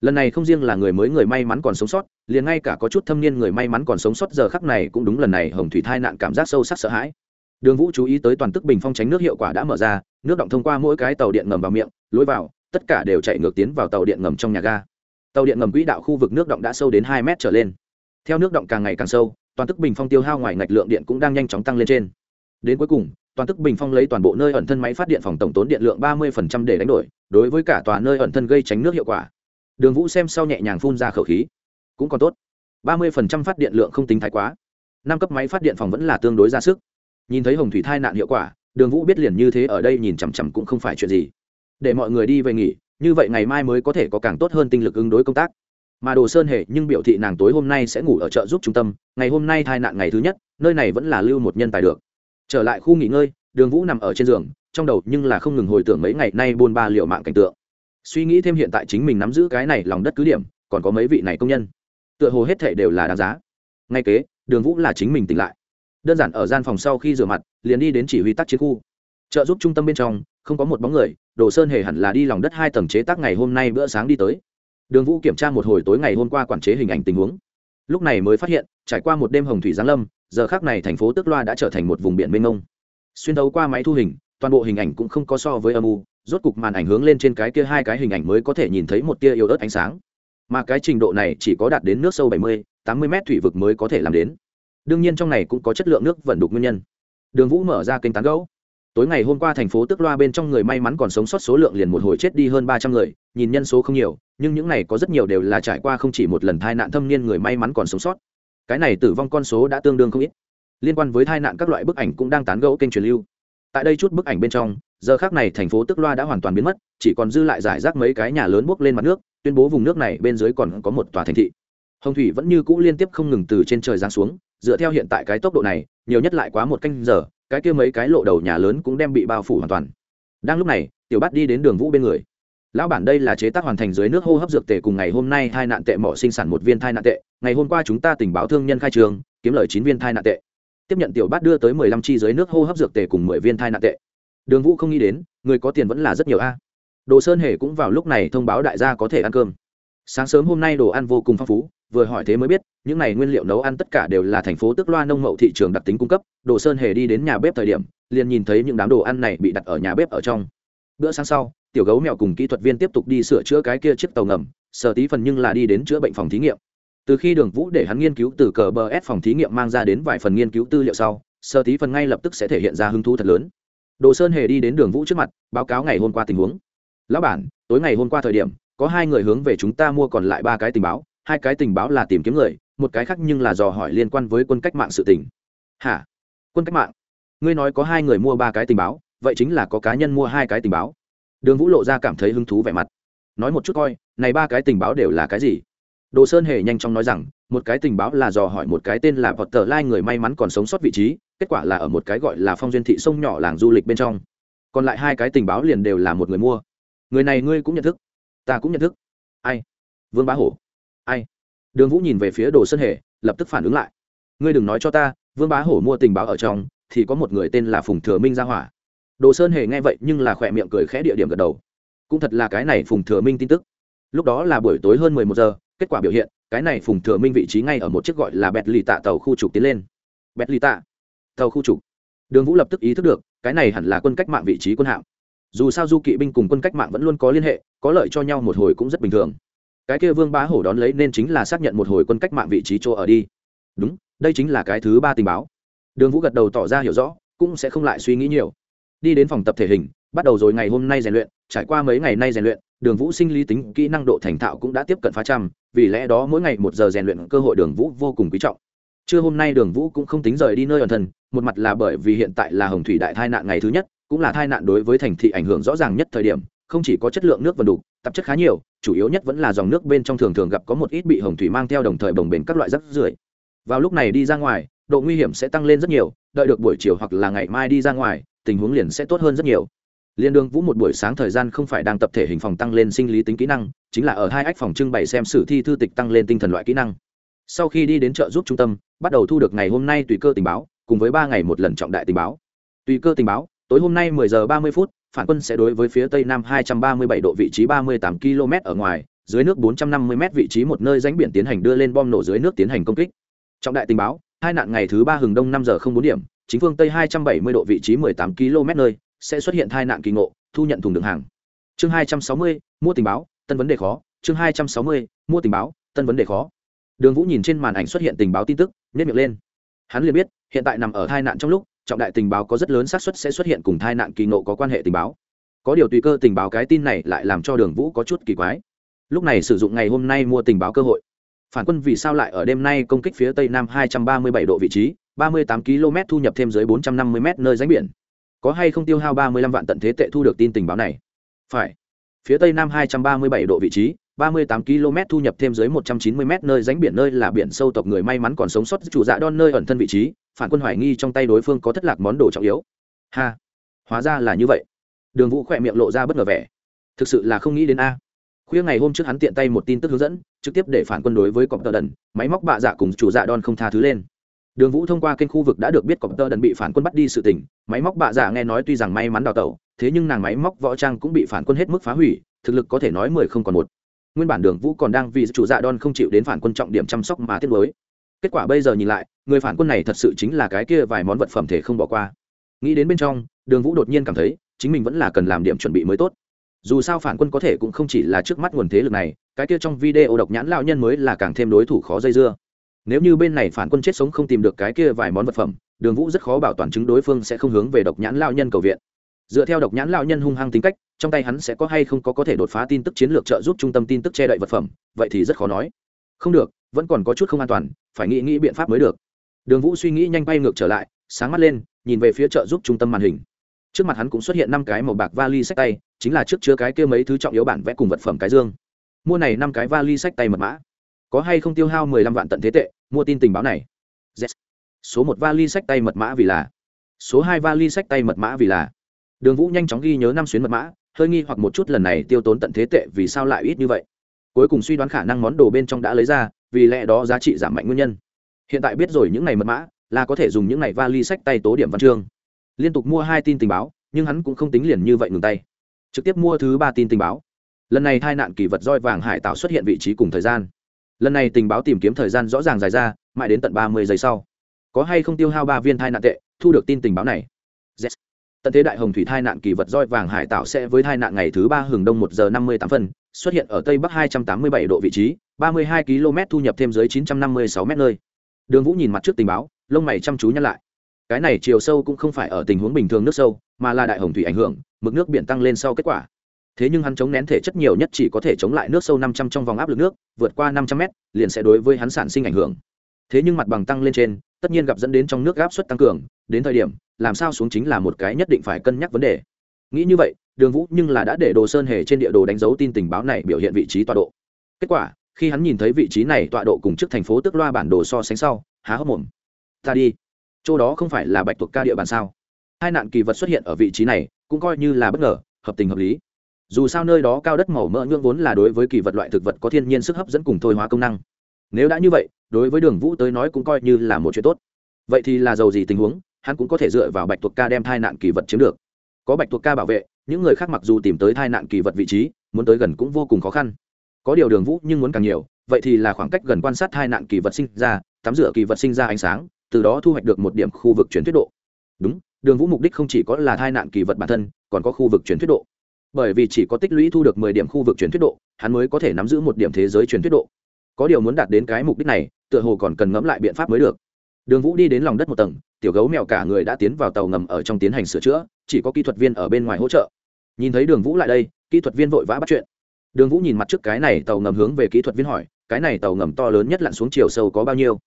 Lần này không riêng là người mới người may mắn còn sống sót, liền ngay cả có chút thâm niên người may mắn còn sống sót giờ khắc này cũng đúng lần này hồng thủy tai nạn cảm giác sâu sắc sợ hãi đường vũ chú ý tới toàn tức bình phong tránh nước hiệu quả đã mở ra, nước động thông qua mỗi cái tàu điện ngầm vào miệng, lối vào, tất cả đều chạy ngược tiến vào tàu điện ngầm trong nhà ga. Tàu điện ngầm quỹ đạo khu vực nước động đã sâu đến hai mét trở lên. Theo nước động càng ngày càng sâu, toàn tức bình phong tiêu hao ngoài ngạch lượng điện cũng đang nhanh chóng tăng lên trên. Đến cuối cùng, toàn tức bình phong lấy toàn bộ nơi ẩn thân máy phát điện phòng tổng tốn điện lượng ba mươi để đánh đổi, đối với cả tòa nơi ẩn thân gây tránh nước hiệu quả. Đường vũ xem sau nhẹ nhàng phun ra khẩu khí. Cũng còn tốt. ba mươi phát điện lượng không tính thái quá. Năm cấp máy phát điện phòng vẫn là tương đối ra sức nhìn thấy hồng thủy thai nạn hiệu quả, đường vũ biết liền như thế ở đây nhìn chằm chằm cũng không phải chuyện gì. Để mọi người đi về nghỉ, như vậy ngày mai mới có thể có càng tốt hơn tinh lực ứng đối công tác. Mà đồ sơn hệ nhưng biểu thị nàng tối hôm nay sẽ ngủ ở chợ giúp trung tâm, ngày hôm nay thai nạn ngày thứ nhất, nơi này vẫn là lưu một nhân tài được. Trở lại khu nghỉ ngơi, đường vũ nằm ở trên giường, trong đầu nhưng là không ngừng hồi tưởng mấy ngày nay buôn ba liệu mạng cảnh tượng. Suy nghĩ thêm hiện tại chính mình nắm giữ cái này lòng đất cứ điểm, còn có mấy vị này công nhân. Tựa hồ hết thể đều là đáng giá. Ngay kế, đường vũ là chính mình tỉnh lại đơn giản ở gian phòng sau khi rửa mặt liền đi đến chỉ huy tác chiến khu. Trợ giúp trung tâm bên trong không có một bóng người đồ sơn hề hẳn là đi lòng đất hai tầng chế tác ngày hôm nay bữa sáng đi tới. Đường vũ kiểm tra một hồi tối ngày hôm qua quản chế hình ảnh tình huống. Lúc này mới phát hiện trải qua một đêm hồng thủy giáng lâm giờ khác này thành phố tức loa đã trở thành một vùng biển mênh mông. Xuyên đấu qua máy thu hình toàn bộ hình ảnh cũng không có so với âm u rốt cục màn ảnh hướng lên trên cái kia hai cái hình ảnh mới có thể nhìn thấy một tia yếu ớt ánh sáng. Mà cái trình độ này chỉ có đạt đến nước sâu 70, 80 mét thủy vực mới có thể làm đến đương nhiên trong này cũng có chất lượng nước vận đục nguyên nhân. Đường vũ mở ra kênh tán gấu tối ngày hôm qua thành phố tức loa bên trong người may mắn còn sống sót số lượng liền một hồi chết đi hơn ba trăm người, nhìn nhân số không nhiều, nhưng những này có rất nhiều đều là trải qua không chỉ một lần tai nạn thâm niên người may mắn còn sống sót. Cái này tử vong con số đã tương đương không ít. Liên quan với tai nạn các loại bức ảnh cũng đang tán gẫu kênh truyền lưu. Tại đây chút bức ảnh bên trong, giờ khác này thành phố tức loa đã hoàn toàn biến mất, chỉ còn dư lại giải rác mấy cái nhà lớn bốc lên mặt nước, tuyên bố vùng nước này bên dưới còn có một tòa thành thị. Hồng thủy vẫn như cũ liên tiếp không ngừng từ trên trời giáng xuống dựa theo hiện tại cái tốc độ này, nhiều nhất lại quá một canh giờ, cái kia mấy cái lộ đầu nhà lớn cũng đem bị bao phủ hoàn toàn. Đang lúc này, tiểu bát đi đến đường vũ bên người. Lão bản đây là chế tác hoàn thành dưới nước hô hấp dược tề cùng ngày hôm nay hai nạn tệ mỏ sinh sản một viên thai nạn tệ, ngày hôm qua chúng ta tình báo thương nhân khai trường, kiếm lời chín viên thai nạn tệ. Tiếp nhận tiểu bát đưa tới mười lăm chi dưới nước hô hấp dược tề cùng mười viên thai nạn tệ. Đường vũ không nghĩ đến, người có tiền vẫn là rất nhiều a. Đồ sơn hề cũng vào lúc này thông báo đại gia có thể ăn cơm. Sáng sớm hôm nay đồ ăn vô cùng phong phú vừa hỏi thế mới biết, những này nguyên liệu nấu ăn tất cả đều là thành phố tức loa nông mậu thị trường đặc tính cung cấp, đồ sơn hề đi đến nhà bếp thời điểm, liền nhìn thấy những đám đồ ăn này bị đặt ở nhà bếp ở trong. Bữa sáng sau, tiểu gấu mèo cùng kỹ thuật viên tiếp tục đi sửa chữa cái kia chiếc tàu ngầm sở tí phần nhưng là đi đến chữa bệnh phòng thí nghiệm. Từ khi đường vũ để hắn nghiên cứu từ cờ bờ s phòng thí nghiệm mang ra đến vài phần nghiên cứu tư liệu sau sở tí phần ngay lập tức sẽ thể hiện ra hứng thú thật lớn. Đồ sơn hề đi đến đường vũ trước mặt, báo cáo ngày hôm qua tình huống. Lão bản, tối ngày hôm qua thời điểm, có hai người hướng về chúng ta mua còn lại ba cái tình báo hai cái tình báo là tìm kiếm người, một cái khác nhưng là dò hỏi liên quan với quân cách mạng sự tình. Hả? Quân cách mạng? Ngươi nói có hai người mua ba cái tình báo, vậy chính là có cá nhân mua hai cái tình báo. Đường vũ lộ ra cảm thấy hứng thú vẻ mặt. Nói một chút coi, này ba cái tình báo đều là cái gì? Đồ sơn hề nhanh chóng nói rằng, một cái tình báo là dò hỏi một cái tên là potter lai người may mắn còn sống sót vị trí, kết quả là ở một cái gọi là phong duyên thị sông nhỏ làng du lịch bên trong. Còn lại hai cái tình báo liền đều là một người mua. Người này ngươi cũng nhận thức? Ta cũng nhận thức. Ai? Vương bá hổ ai? Đường vũ nhìn về phía đồ sơn hề, lập tức phản ứng lại. Ngươi đừng nói cho ta, vương bá hổ mua tình báo ở trong, thì có một người tên là phùng thừa minh ra hỏa. Đồ sơn hề nghe vậy nhưng là khỏe miệng cười khẽ địa điểm gật đầu. Cũng thật là cái này phùng thừa minh tin tức. Lúc đó là buổi tối hơn mười một giờ, kết quả biểu hiện, cái này phùng thừa minh vị trí ngay ở một chiếc gọi là bẹt lì tạ tàu khu trục tiến lên. Bẹt lì tạ tàu khu trục. Đường vũ lập tức ý thức được, cái này hẳn là quân cách mạng vị trí quân hạm. Dù sao du kỵ binh cùng quân cách mạng vẫn luôn có liên hệ, có lợi cho nhau một hồi cũng rất bình thường cái kia vương bá hổ đón lấy nên chính là xác nhận một hồi quân cách mạng vị trí chỗ ở đi. Đúng, đây chính là cái thứ ba tình báo. Đường vũ gật đầu tỏ ra hiểu rõ, cũng sẽ không lại suy nghĩ nhiều. Đi đến phòng tập thể hình, bắt đầu rồi ngày hôm nay rèn luyện, trải qua mấy ngày nay rèn luyện, đường vũ sinh lý tính, kỹ năng độ thành thạo cũng đã tiếp cận phá trăm, vì lẽ đó mỗi ngày một giờ rèn luyện cơ hội đường vũ vô cùng quý trọng. Trưa hôm nay đường vũ cũng không tính rời đi nơi ẩn thân, một mặt là bởi vì hiện tại là hồng thủy đại tai nạn ngày thứ nhất, cũng là tai nạn đối với thành thị ảnh hưởng rõ ràng nhất thời điểm, không chỉ có chất lượng nước vần đục tạp chất khá nhiều chủ yếu nhất vẫn là dòng nước bên trong thường thường gặp có một ít bị hồng thủy mang theo đồng thời bồng bềnh các loại rác rưởi. Vào lúc này đi ra ngoài, độ nguy hiểm sẽ tăng lên rất nhiều, đợi được buổi chiều hoặc là ngày mai đi ra ngoài, tình huống liền sẽ tốt hơn rất nhiều. Liên đương vũ một buổi sáng thời gian không phải đang tập thể hình phòng tăng lên sinh lý tính kỹ năng, chính là ở hai ách phòng trưng bày xem sử thi thư tịch tăng lên tinh thần loại kỹ năng. Sau khi đi đến chợ giúp trung tâm, bắt đầu thu được ngày hôm nay tùy cơ tình báo, cùng với ba ngày một lần trọng đại tình báo. Tùy cơ tình báo, tối hôm nay 10 giờ 30 phút phản quân sẽ đối với phía tây nam 237 độ vị trí 38 km ở ngoài dưới nước 450 m vị trí một nơi rãnh biển tiến hành đưa lên bom nổ dưới nước tiến hành công kích. Trong đại tình báo hai nạn ngày thứ ba hừng đông 5 giờ không bốn điểm chính phương tây 270 độ vị trí 18 km nơi sẽ xuất hiện tai nạn kỳ ngộ thu nhận thùng đường hàng. Chương 260, mua tình báo tân vấn đề khó. Chương 260, mua tình báo tân vấn đề khó. Đường vũ nhìn trên màn ảnh xuất hiện tình báo tin tức nhếch miệng lên. Hắn liền biết hiện tại nằm ở tai nạn trong lúc trọng đại tình báo có rất lớn xác suất sẽ xuất hiện cùng tai nạn kỳ nộ có quan hệ tình báo. Có điều tùy cơ tình báo cái tin này lại làm cho đường vũ có chút kỳ quái. Lúc này sử dụng ngày hôm nay mua tình báo cơ hội. Phản quân vì sao lại ở đêm nay công kích phía tây nam 237 độ vị trí 38 km thu nhập thêm dưới 450 m nơi rãnh biển. Có hay không tiêu hao 35 vạn tận thế tệ thu được tin tình báo này? Phải. Phía tây nam 237 độ vị trí 38 km thu nhập thêm dưới 190 m nơi rãnh biển nơi là biển sâu tộc người may mắn còn sống sót, chủ dạ đon nơi ẩn thân vị trí phản quân hoài nghi trong tay đối phương có thất lạc món đồ trọng yếu. Ha! Hóa ra là như vậy. Đường vũ khỏe miệng lộ ra bất ngờ vẻ. Thực sự là không nghĩ đến a. Khuya ngày hôm trước hắn tiện tay một tin tức hướng dẫn, trực tiếp để phản quân đối với cọp tơ đần, máy móc bạ dạ cùng chủ dạ đòn không tha thứ lên. Đường vũ thông qua kênh khu vực đã được biết cọp tơ đần bị phản quân bắt đi sự tỉnh máy móc bạ dạ nghe nói tuy rằng may mắn đào tẩu, thế nhưng nàng máy móc võ trang cũng bị phản quân hết mức phá hủy, thực lực có thể nói mười không còn một. Nguyên bản đường vũ còn đang vì chủ dạ đòn không chịu đến phản quân trọng điểm chăm sóc mà tiết mới kết quả bây giờ nhìn lại, người phản quân này thật sự chính là cái kia vài món vật phẩm thể không bỏ qua. Nghĩ đến bên trong, đường vũ đột nhiên cảm thấy, chính mình vẫn là cần làm điểm chuẩn bị mới tốt. Dù sao phản quân có thể cũng không chỉ là trước mắt nguồn thế lực này, cái kia trong video độc nhãn lão nhân mới là càng thêm đối thủ khó dây dưa. Nếu như bên này phản quân chết sống không tìm được cái kia vài món vật phẩm, đường vũ rất khó bảo toàn chứng đối phương sẽ không hướng về độc nhãn lão nhân cầu viện. Dựa theo độc nhãn lão nhân hung hăng tính cách, trong tay hắn sẽ có hay không có có thể đột phá tin tức chiến lược trợ giúp trung tâm tin tức che đậy vật phẩm, vậy thì rất khó nói. Không được vẫn còn có chút không an toàn, phải nghĩ nghĩ biện pháp mới được. Đường vũ suy nghĩ nhanh bay ngược trở lại, sáng mắt lên, nhìn về phía trợ giúp trung tâm màn hình. Trước mặt hắn cũng xuất hiện năm cái màu bạc vali sách tay, chính là trước chứa cái kia mấy thứ trọng yếu bản vẽ cùng vật phẩm cái dương. Mua này năm cái vali sách tay mật mã. Có hay không tiêu hao mười lăm vạn tận thế tệ, mua tin tình báo này. Yes. số một vali sách tay mật mã vì là. Số hai vali sách tay mật mã vì là. Đường vũ nhanh chóng ghi nhớ năm xuyến mật mã, hơi nghi hoặc một chút lần này tiêu tốn tận thế tệ vì sao lại ít như vậy. Cuối cùng suy đoán khả năng món đồ bên trong đã lấy ra vì lẽ đó giá trị giảm mạnh nguyên nhân. Hiện tại biết rồi những này mật mã, là có thể dùng những này vali sách tay tố điểm văn chương. Liên tục mua hai tin tình báo, nhưng hắn cũng không tính liền như vậy ngừng tay. Trực tiếp mua thứ ba tin tình báo. Lần này tai nạn kỳ vật roi vàng hải tạo xuất hiện vị trí cùng thời gian. Lần này tình báo tìm kiếm thời gian rõ ràng dài ra, mãi đến tận ba mươi giây sau. Có hay không tiêu hao ba viên thai nạn tệ, thu được tin tình báo này? Yes. tận thế đại hồng thủy thai nạn kỳ vật roi vàng hải tạo sẽ với thai nạn ngày thứ ba hưởng đông một giờ năm mươi tám phân xuất hiện ở tây bắc hai trăm tám mươi bảy độ vị trí, ba mươi hai km thu nhập thêm dưới chín trăm năm mươi sáu m nơi. Đường vũ nhìn mặt trước tình báo, lông mày chăm chú nhăn lại. Cái này chiều sâu cũng không phải ở tình huống bình thường nước sâu, mà là đại hồng thủy ảnh hưởng, mực nước biển tăng lên sau kết quả. Thế nhưng hắn chống nén thể chất nhiều nhất chỉ có thể chống lại nước sâu năm trăm trong vòng áp lực nước, vượt qua năm trăm mét, liền sẽ đối với hắn sản sinh ảnh hưởng. Thế nhưng mặt bằng tăng lên trên, tất nhiên gặp dẫn đến trong nước áp suất tăng cường, đến thời điểm, làm sao xuống chính là một cái nhất định phải cân nhắc vấn đề. Nghĩ như vậy đường vũ nhưng là đã để đồ sơn hề trên địa đồ đánh dấu tin tình báo này biểu hiện vị trí tọa độ. Kết quả, khi hắn nhìn thấy vị trí này tọa độ cùng trước thành phố tức loa bản đồ so sánh sau, há hốc mồm. Ta đi. Chỗ đó không phải là bạch thuộc ca địa bàn sao? Hai nạn kỳ vật xuất hiện ở vị trí này, cũng coi như là bất ngờ, hợp tình hợp lý. Dù sao nơi đó cao đất màu mỡ nhưỡng vốn là đối với kỳ vật loại thực vật có thiên nhiên sức hấp dẫn cùng thôi hóa công năng. Nếu đã như vậy, đối với đường vũ tới nói cũng coi như là một chuyện tốt. Vậy thì là giàu gì tình huống, hắn cũng có thể dựa vào bạch tuộc ca đem thai nạn kỳ vật chiếm được. Có bạch tuộc ca bảo vệ những người khác mặc dù tìm tới tai nạn kỳ vật vị trí, muốn tới gần cũng vô cùng khó khăn. Có điều đường vũ nhưng muốn càng nhiều, vậy thì là khoảng cách gần quan sát tai nạn kỳ vật sinh ra, tắm rửa kỳ vật sinh ra ánh sáng, từ đó thu hoạch được một điểm khu vực chuyển thuyết độ. Đúng, đường vũ mục đích không chỉ có là tai nạn kỳ vật bản thân, còn có khu vực chuyển thuyết độ. Bởi vì chỉ có tích lũy thu được mười điểm khu vực chuyển thuyết độ, hắn mới có thể nắm giữ một điểm thế giới chuyển thuyết độ. Có điều muốn đạt đến cái mục đích này, tựa hồ còn cần ngẫm lại biện pháp mới được. Đường vũ đi đến lòng đất một tầng, tiểu gấu mèo cả người đã tiến vào tàu ngầm ở trong tiến hành sửa chữa, chỉ có kỹ thuật viên ở bên ngoài hỗ trợ nhìn thấy đường vũ lại đây, kỹ thuật viên vội vã bắt chuyện. Đường vũ nhìn mặt trước cái này tàu ngầm hướng về kỹ thuật viên hỏi, cái này tàu ngầm to lớn nhất lặn xuống chiều sâu có bao nhiêu?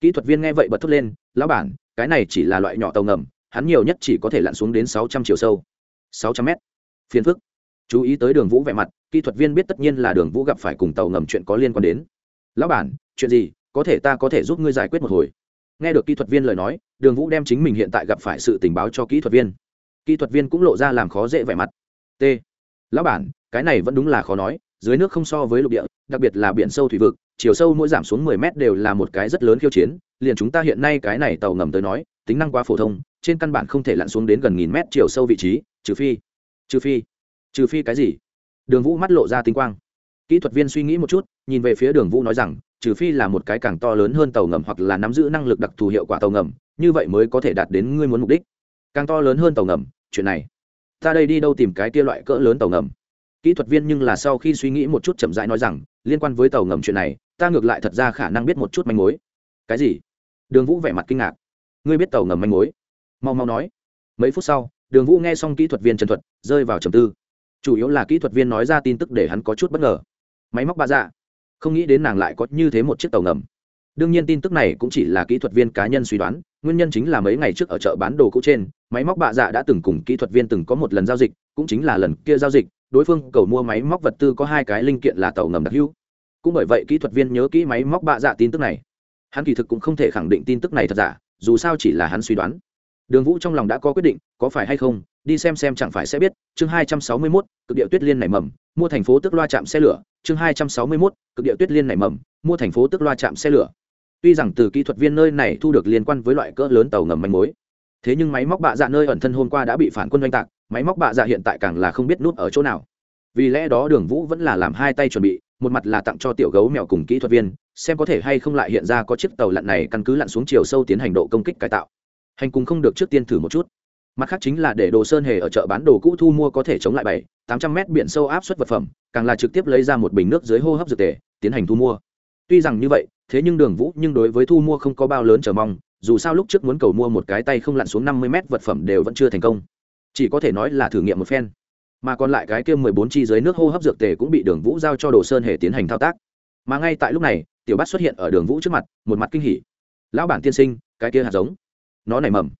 Kỹ thuật viên nghe vậy bật thốt lên, lão bản, cái này chỉ là loại nhỏ tàu ngầm, hắn nhiều nhất chỉ có thể lặn xuống đến sáu trăm chiều sâu. Sáu trăm mét. Phiền phức. Chú ý tới đường vũ vẻ mặt, kỹ thuật viên biết tất nhiên là đường vũ gặp phải cùng tàu ngầm chuyện có liên quan đến. Lão bản, chuyện gì? Có thể ta có thể giúp ngươi giải quyết một hồi. Nghe được kỹ thuật viên lời nói, đường vũ đem chính mình hiện tại gặp phải sự tình báo cho kỹ thuật viên. Kỹ thuật viên cũng lộ ra làm khó dễ vẻ mặt t. Lão bản, cái này vẫn đúng là khó nói, dưới nước không so với lục địa, đặc biệt là biển sâu thủy vực, chiều sâu mỗi giảm xuống 10 mét đều là một cái rất lớn khiêu chiến, liền chúng ta hiện nay cái này tàu ngầm tới nói, tính năng quá phổ thông, trên căn bản không thể lặn xuống đến gần nghìn mét chiều sâu vị trí, trừ phi trừ phi trừ phi cái gì? Đường vũ mắt lộ ra tinh quang. Kỹ thuật viên suy nghĩ một chút, nhìn về phía đường vũ nói rằng, trừ phi là một cái càng to lớn hơn tàu ngầm hoặc là nắm giữ năng lực đặc thù hiệu quả tàu ngầm, như vậy mới có thể đạt đến ngươi muốn mục đích. Càng to lớn hơn tàu ngầm, chuyện này ta đây đi đâu tìm cái kia loại cỡ lớn tàu ngầm? Kỹ thuật viên nhưng là sau khi suy nghĩ một chút chậm rãi nói rằng, liên quan với tàu ngầm chuyện này, ta ngược lại thật ra khả năng biết một chút manh mối. Cái gì? Đường vũ vẻ mặt kinh ngạc. Ngươi biết tàu ngầm manh mối? Mau mau nói. Mấy phút sau, đường vũ nghe xong kỹ thuật viên trần thuật, rơi vào trầm tư. Chủ yếu là kỹ thuật viên nói ra tin tức để hắn có chút bất ngờ. Máy móc ba dạ. Không nghĩ đến nàng lại có như thế một chiếc tàu ngầm đương nhiên tin tức này cũng chỉ là kỹ thuật viên cá nhân suy đoán, nguyên nhân chính là mấy ngày trước ở chợ bán đồ cũ trên, máy móc bạ dạ đã từng cùng kỹ thuật viên từng có một lần giao dịch, cũng chính là lần kia giao dịch, đối phương cầu mua máy móc vật tư có hai cái linh kiện là tàu ngầm đặc hữu. Cũng bởi vậy kỹ thuật viên nhớ kỹ máy móc bạ dạ tin tức này. Hắn kỳ thực cũng không thể khẳng định tin tức này thật giả, dù sao chỉ là hắn suy đoán. Đường vũ trong lòng đã có quyết định, có phải hay không, đi xem xem chẳng phải sẽ biết. Chương hai trăm sáu mươi mốt, cực địa tuyết liên nảy mầm, mua thành phố tức loa chạm xe lửa. Chương hai trăm sáu mươi mốt, cực địa tuyết liên nảy mầm, mua thành phố tức loa chạm xe lửa tuy rằng từ kỹ thuật viên nơi này thu được liên quan với loại cỡ lớn tàu ngầm manh mối, thế nhưng máy móc bạ dạ nơi ẩn thân hôm qua đã bị phản quân oanh tạc, máy móc bạ dạ hiện tại càng là không biết nút ở chỗ nào. Vì lẽ đó đường vũ vẫn là làm hai tay chuẩn bị, một mặt là tặng cho tiểu gấu mèo cùng kỹ thuật viên, xem có thể hay không lại hiện ra có chiếc tàu lặn này căn cứ lặn xuống chiều sâu tiến hành độ công kích cải tạo. Hành cùng không được trước tiên thử một chút. Mặt khác chính là để đồ sơn hề ở chợ bán đồ cũ thu mua có thể chống lại bảy, tám trăm mét biển sâu áp suất vật phẩm, càng là trực tiếp lấy ra một bình nước dưới hô hấp dược tề, tiến hành thu mua tuy rằng như vậy, thế nhưng đường vũ nhưng đối với thu mua không có bao lớn chờ mong, dù sao lúc trước muốn cầu mua một cái tay không lặn xuống năm mươi mét vật phẩm đều vẫn chưa thành công. Chỉ có thể nói là thử nghiệm một phen. Mà còn lại cái kia mười bốn chi dưới nước hô hấp dược tề cũng bị đường vũ giao cho đồ sơn hề tiến hành thao tác. Mà ngay tại lúc này, tiểu bát xuất hiện ở đường vũ trước mặt, một mặt kinh hỉ. Lão bản tiên sinh, cái kia hạt giống. Nó nảy mầm.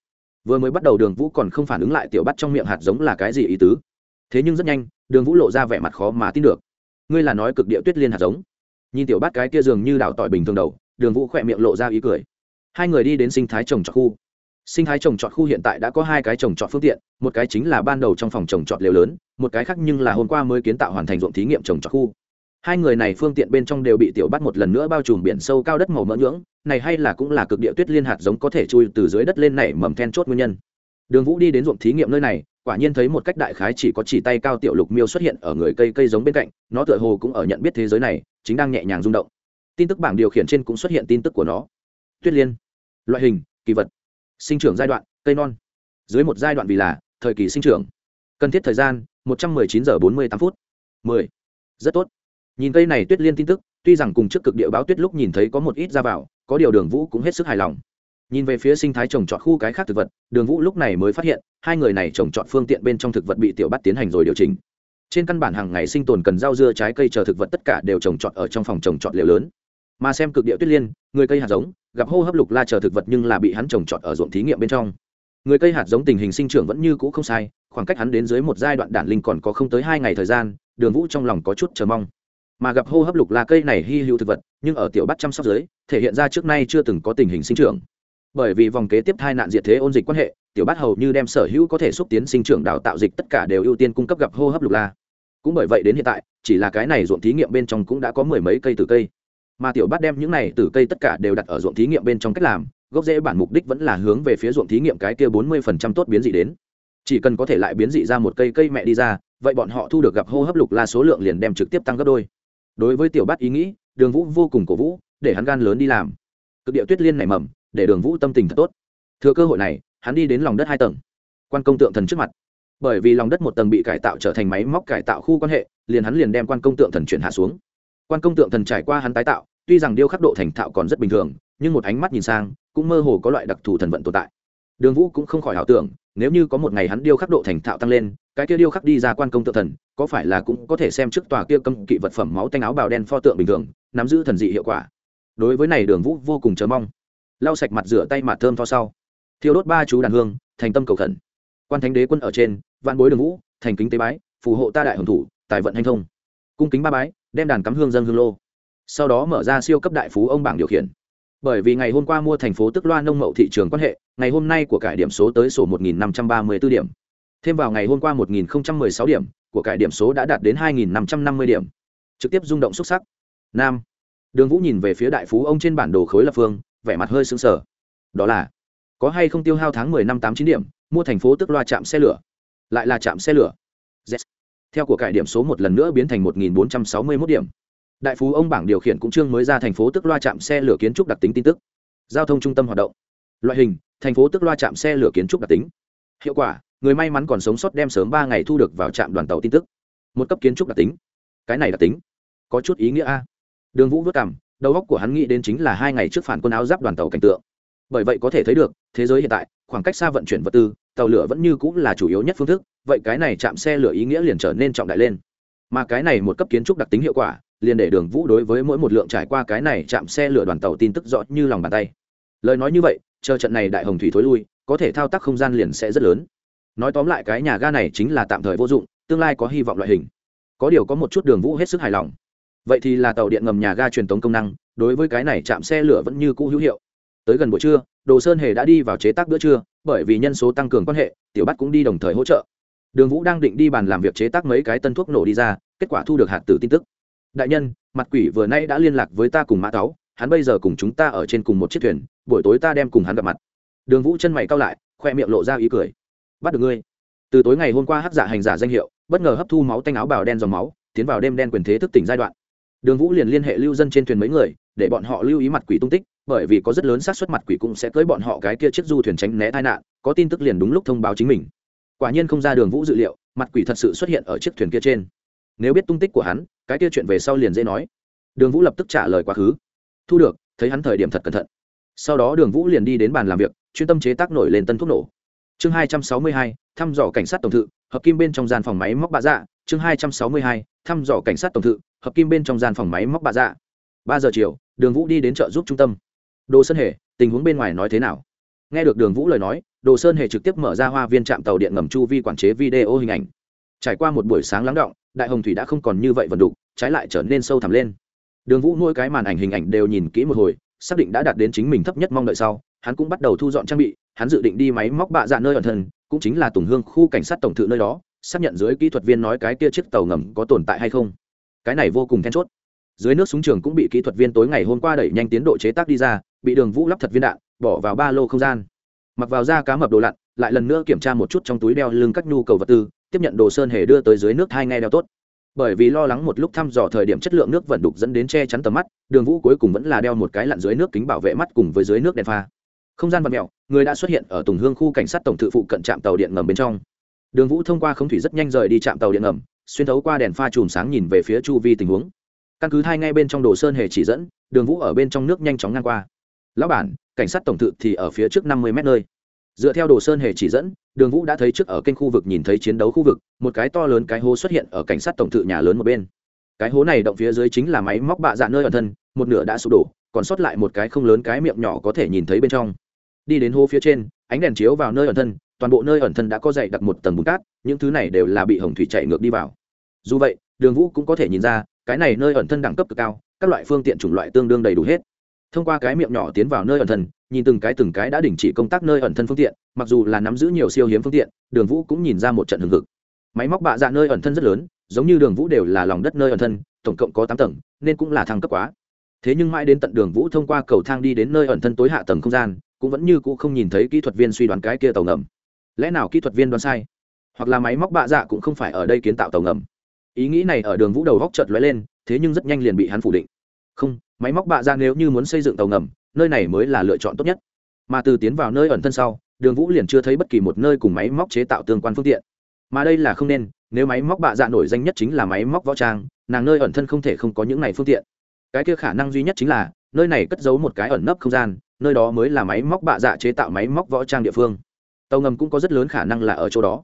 Vừa mới bắt đầu đường vũ còn không phản ứng lại tiểu bắt trong miệng hạt giống là cái gì ý tứ. Thế nhưng rất nhanh, đường vũ lộ ra vẻ mặt khó mà tin được. Ngươi là nói cực địa tuyết liên hạt giống nhìn tiểu bát cái kia dường như đảo tỏi bình thường đầu, đường vũ khỏe miệng lộ ra ý cười. Hai người đi đến sinh thái trồng trọt khu. Sinh thái trồng trọt khu hiện tại đã có hai cái trồng trọt phương tiện, một cái chính là ban đầu trong phòng trồng trọt liều lớn, một cái khác nhưng là hôm qua mới kiến tạo hoàn thành ruộng thí nghiệm trồng trọt khu. Hai người này phương tiện bên trong đều bị tiểu bắt một lần nữa bao trùm biển sâu cao đất màu mỡ nhưỡng, này hay là cũng là cực địa tuyết liên hạt giống có thể chui từ dưới đất lên nảy mầm then chốt nguyên nhân đường vũ đi đến ruộng thí nghiệm nơi này, quả nhiên thấy một cách đại khái chỉ có chỉ tay cao tiểu lục miêu xuất hiện ở người cây cây giống bên cạnh, nó tựa hồ cũng ở nhận biết thế giới này, chính đang nhẹ nhàng rung động. Tin tức bảng điều khiển trên cũng xuất hiện tin tức của nó. Tuyết liên, loại hình, kỳ vật, sinh trưởng giai đoạn, cây non. Dưới một giai đoạn vì là thời kỳ sinh trưởng. Cần thiết thời gian, một trăm chín giờ bốn mươi tám phút. Mười. Rất tốt. Nhìn cây này tuyết liên tin tức, tuy rằng cùng trước cực địa báo tuyết lúc nhìn thấy có một ít ra vào, có điều đường vũ cũng hết sức hài lòng nhìn về phía sinh thái trồng trọt khu cái khác thực vật, đường vũ lúc này mới phát hiện, hai người này trồng trọt phương tiện bên trong thực vật bị tiểu bắt tiến hành rồi điều chỉnh. Trên căn bản hàng ngày sinh tồn cần rau dưa trái cây chờ thực vật tất cả đều trồng trọt ở trong phòng trồng trọt liều lớn. Mà xem cực địa tuyết liên, người cây hạt giống, gặp hô hấp lục la chờ thực vật nhưng là bị hắn trồng trọt ở ruộng thí nghiệm bên trong. Người cây hạt giống tình hình sinh trưởng vẫn như cũ không sai, khoảng cách hắn đến dưới một giai đoạn đản linh còn có không tới hai ngày thời gian, đường vũ trong lòng có chút chờ mong. Mà gặp hô hấp lục la cây này hy hữu thực vật, nhưng ở tiểu bắt chăm sóc dưới, thể hiện ra trước nay chưa từng có tình hình sinh trưởng bởi vì vòng kế tiếp thai nạn diệt thế ôn dịch quan hệ, tiểu bát hầu như đem sở hữu có thể xúc tiến sinh trưởng đào tạo dịch tất cả đều ưu tiên cung cấp gặp hô hấp lục la. Cũng bởi vậy đến hiện tại, chỉ là cái này ruộng thí nghiệm bên trong cũng đã có mười mấy cây từ cây. Mà tiểu bát đem những này từ cây tất cả đều đặt ở ruộng thí nghiệm bên trong cách làm, gốc rễ bản mục đích vẫn là hướng về phía ruộng thí nghiệm cái kia bốn mươi phần trăm tốt biến dị đến. Chỉ cần có thể lại biến dị ra một cây cây mẹ đi ra, vậy bọn họ thu được gặp hô hấp lục la số lượng liền đem trực tiếp tăng gấp đôi. Đối với tiểu bát ý nghĩ, đường vũ vô cùng cổ vũ, để hắn gan lớn đi làm. Cực địa tuyết liên nảy mầm để đường vũ tâm tình thật tốt. Thừa cơ hội này, hắn đi đến lòng đất hai tầng. Quan công tượng thần trước mặt. Bởi vì lòng đất một tầng bị cải tạo trở thành máy móc cải tạo khu quan hệ, liền hắn liền đem quan công tượng thần chuyển hạ xuống. Quan công tượng thần trải qua hắn tái tạo, tuy rằng điêu khắc độ thành thạo còn rất bình thường, nhưng một ánh mắt nhìn sang, cũng mơ hồ có loại đặc thù thần vận tồn tại. Đường vũ cũng không khỏi ảo tưởng, nếu như có một ngày hắn điêu khắc độ thành thạo tăng lên, cái kia điêu khắc đi ra quan công tượng thần, có phải là cũng có thể xem trước tòa kia cấm kỵ vật phẩm máu tanh áo bào đen pho tượng bình thường, nắm giữ thần dị hiệu quả. Đối với này đường vũ vô cùng chờ mong lau sạch mặt rửa tay mặt thơm tho sau. Thiêu đốt ba chú đàn hương, thành tâm cầu khẩn. Quan thánh đế quân ở trên, vạn bối đường vũ, thành kính tế bái, phù hộ ta đại hồng thủ, tài vận hành thông. Cung kính ba bái, đem đàn cắm hương dân hương lô. Sau đó mở ra siêu cấp đại phú ông bảng điều khiển. Bởi vì ngày hôm qua mua thành phố tức loa nông mậu thị trường quan hệ, ngày hôm nay của cải điểm số tới sổ 1.534 điểm. Thêm vào ngày hôm qua 1.016 điểm, của cải điểm số đã đạt đến 2.550 điểm. Trực tiếp rung động xuất sắc. Nam. Đường vũ nhìn về phía đại phú ông trên bản đồ khối lập phương vẻ mặt hơi sững sờ. Đó là, có hay không tiêu hao tháng 10 năm tám chín điểm, mua thành phố tức loa chạm xe lửa? Lại là chạm xe lửa. Yes. theo của cải điểm số một lần nữa biến thành 1.461 điểm. Đại phú ông bảng điều khiển cũng chương mới ra thành phố tức loa chạm xe lửa kiến trúc đặc tính tin tức. Giao thông trung tâm hoạt động. Loại hình, thành phố tức loa chạm xe lửa kiến trúc đặc tính. Hiệu quả, người may mắn còn sống sót đem sớm ba ngày thu được vào trạm đoàn tàu tin tức. Một cấp kiến trúc đặc tính. Cái này đặc tính. Có chút ý nghĩa a. Đường vũ vất cảm đầu óc của hắn nghĩ đến chính là hai ngày trước phản quân áo giáp đoàn tàu cảnh tượng. Bởi vậy có thể thấy được, thế giới hiện tại, khoảng cách xa vận chuyển vật tư, tàu lửa vẫn như cũng là chủ yếu nhất phương thức, vậy cái này chạm xe lửa ý nghĩa liền trở nên trọng đại lên. Mà cái này một cấp kiến trúc đặc tính hiệu quả, liền để đường vũ đối với mỗi một lượng trải qua cái này chạm xe lửa đoàn tàu tin tức rõ như lòng bàn tay. Lời nói như vậy, chờ trận này đại hồng thủy thối lui, có thể thao tác không gian liền sẽ rất lớn. Nói tóm lại cái nhà ga này chính là tạm thời vô dụng, tương lai có hy vọng loại hình. Có điều có một chút đường vũ hết sức hài lòng vậy thì là tàu điện ngầm nhà ga truyền tống công năng, đối với cái này chạm xe lửa vẫn như cũ hữu hiệu. Tới gần buổi trưa, đồ sơn hề đã đi vào chế tác bữa trưa, bởi vì nhân số tăng cường quan hệ, tiểu bắt cũng đi đồng thời hỗ trợ. Đường vũ đang định đi bàn làm việc chế tác mấy cái tân thuốc nổ đi ra, kết quả thu được hạt tử tin tức. Đại nhân, mặt quỷ vừa nay đã liên lạc với ta cùng mã táo, hắn bây giờ cùng chúng ta ở trên cùng một chiếc thuyền, buổi tối ta đem cùng hắn gặp mặt. Đường vũ chân mày cao lại, khoe miệng lộ ra ý cười. Bắt được ngươi. Từ tối ngày hôm qua hắc giả hành giả danh hiệu, bất ngờ hấp thu máu tanh áo bào đen dòng máu, tiến vào đêm đen quyền thế thức tỉnh giai đoạn đường vũ liền liên hệ lưu dân trên thuyền mấy người, để bọn họ lưu ý mặt quỷ tung tích, bởi vì có rất lớn xác suất mặt quỷ cũng sẽ cưới bọn họ cái kia chiếc du thuyền tránh né tai nạn, có tin tức liền đúng lúc thông báo chính mình. Quả nhiên không ra đường vũ dự liệu, mặt quỷ thật sự xuất hiện ở chiếc thuyền kia trên. Nếu biết tung tích của hắn, cái kia chuyện về sau liền dễ nói. Đường vũ lập tức trả lời quá khứ. Thu được, thấy hắn thời điểm thật cẩn thận. Sau đó đường vũ liền đi đến bàn làm việc, chuyên tâm chế tác nổi lên tân thuốc nổ. Chương hai trăm sáu mươi hai, thăm dò cảnh sát tổng thự, hợp kim bên trong gian phòng máy móc bạ dạ. Chương hai trăm sáu mươi hai thăm dò cảnh sát tổng thự, hợp kim bên trong gian phòng máy móc bạ dạ. Ba giờ chiều, đường vũ đi đến chợ giúp trung tâm. Đồ sơn hề, tình huống bên ngoài nói thế nào? Nghe được đường vũ lời nói, đồ sơn hề trực tiếp mở ra hoa viên trạm tàu điện ngầm chu vi quản chế video hình ảnh. Trải qua một buổi sáng lắng động, đại hồng thủy đã không còn như vậy vận đục, trái lại trở nên sâu thẳm lên. Đường vũ nuôi cái màn ảnh hình ảnh đều nhìn kỹ một hồi, xác định đã đạt đến chính mình thấp nhất mong đợi sau, hắn cũng bắt đầu thu dọn trang bị, hắn dự định đi máy móc bạ dạ nơi ẩn thân, cũng chính là tùng hương khu cảnh sát tổng thự nơi đó xác nhận dưới kỹ thuật viên nói cái kia chiếc tàu ngầm có tồn tại hay không. Cái này vô cùng then chốt. Dưới nước súng trường cũng bị kỹ thuật viên tối ngày hôm qua đẩy nhanh tiến độ chế tác đi ra, bị đường vũ lắp thật viên đạn, bỏ vào ba lô không gian. Mặc vào da cá mập đồ lặn, lại lần nữa kiểm tra một chút trong túi đeo lưng các nhu cầu vật tư, tiếp nhận đồ sơn hề đưa tới dưới nước hai ngay đeo tốt. Bởi vì lo lắng một lúc thăm dò thời điểm chất lượng nước vận đục dẫn đến che chắn tầm mắt, đường vũ cuối cùng vẫn là đeo một cái lặn dưới nước kính bảo vệ mắt cùng với dưới nước đèn pha. Không gian vật mẹo, người đã xuất hiện ở tùng hương khu cảnh sát tổng thự phụ cận trạm tàu điện ngầm bên trong đường vũ thông qua không thủy rất nhanh rời đi trạm tàu điện ngầm, xuyên thấu qua đèn pha chùm sáng nhìn về phía chu vi tình huống. Căn cứ hai ngay bên trong đồ sơn hề chỉ dẫn, đường vũ ở bên trong nước nhanh chóng ngang qua. Lão bản, cảnh sát tổng thự thì ở phía trước năm mươi mét nơi. Dựa theo đồ sơn hề chỉ dẫn, đường vũ đã thấy trước ở kênh khu vực nhìn thấy chiến đấu khu vực, một cái to lớn cái hố xuất hiện ở cảnh sát tổng thự nhà lớn một bên. Cái hố này động phía dưới chính là máy móc bạ dạ nơi ẩn thân, một nửa đã sụp đổ, còn sót lại một cái không lớn cái miệng nhỏ có thể nhìn thấy bên trong. Đi đến hố phía trên, ánh đèn chiếu vào nơi ẩn thân toàn bộ nơi ẩn thân đã có dày đặt một tầng bùn cát, những thứ này đều là bị hồng thủy chạy ngược đi vào. Dù vậy, đường vũ cũng có thể nhìn ra, cái này nơi ẩn thân đẳng cấp cực cao, các loại phương tiện chủng loại tương đương đầy đủ hết. Thông qua cái miệng nhỏ tiến vào nơi ẩn thân, nhìn từng cái từng cái đã đình chỉ công tác nơi ẩn thân phương tiện, mặc dù là nắm giữ nhiều siêu hiếm phương tiện, đường vũ cũng nhìn ra một trận hừng hực. Máy móc bạ dạ nơi ẩn thân rất lớn, giống như đường vũ đều là lòng đất nơi ẩn thân, tổng cộng có tám tầng, nên cũng là thăng cấp quá. Thế nhưng mãi đến tận đường vũ thông qua cầu thang đi đến nơi ẩn thân tối hạ tầng không gian, cũng vẫn như cũ không nhìn thấy kỹ thuật viên suy đoán cái kia tàu ngầm lẽ nào kỹ thuật viên đoán sai? Hoặc là máy móc bạ dạ cũng không phải ở đây kiến tạo tàu ngầm? Ý nghĩ này ở đường vũ đầu góc chợt lóe lên, thế nhưng rất nhanh liền bị hắn phủ định. Không, máy móc bạ dạ nếu như muốn xây dựng tàu ngầm, nơi này mới là lựa chọn tốt nhất. Mà từ tiến vào nơi ẩn thân sau, đường vũ liền chưa thấy bất kỳ một nơi cùng máy móc chế tạo tương quan phương tiện. Mà đây là không nên, nếu máy móc bạ dạ nổi danh nhất chính là máy móc võ trang, nàng nơi ẩn thân không thể không có những này phương tiện. Cái kia khả năng duy nhất chính là, nơi này cất giấu một cái ẩn nấp không gian, nơi đó mới là máy móc bạ dạ chế tạo máy móc võ trang địa phương tàu ngầm cũng có rất lớn khả năng là ở chỗ đó.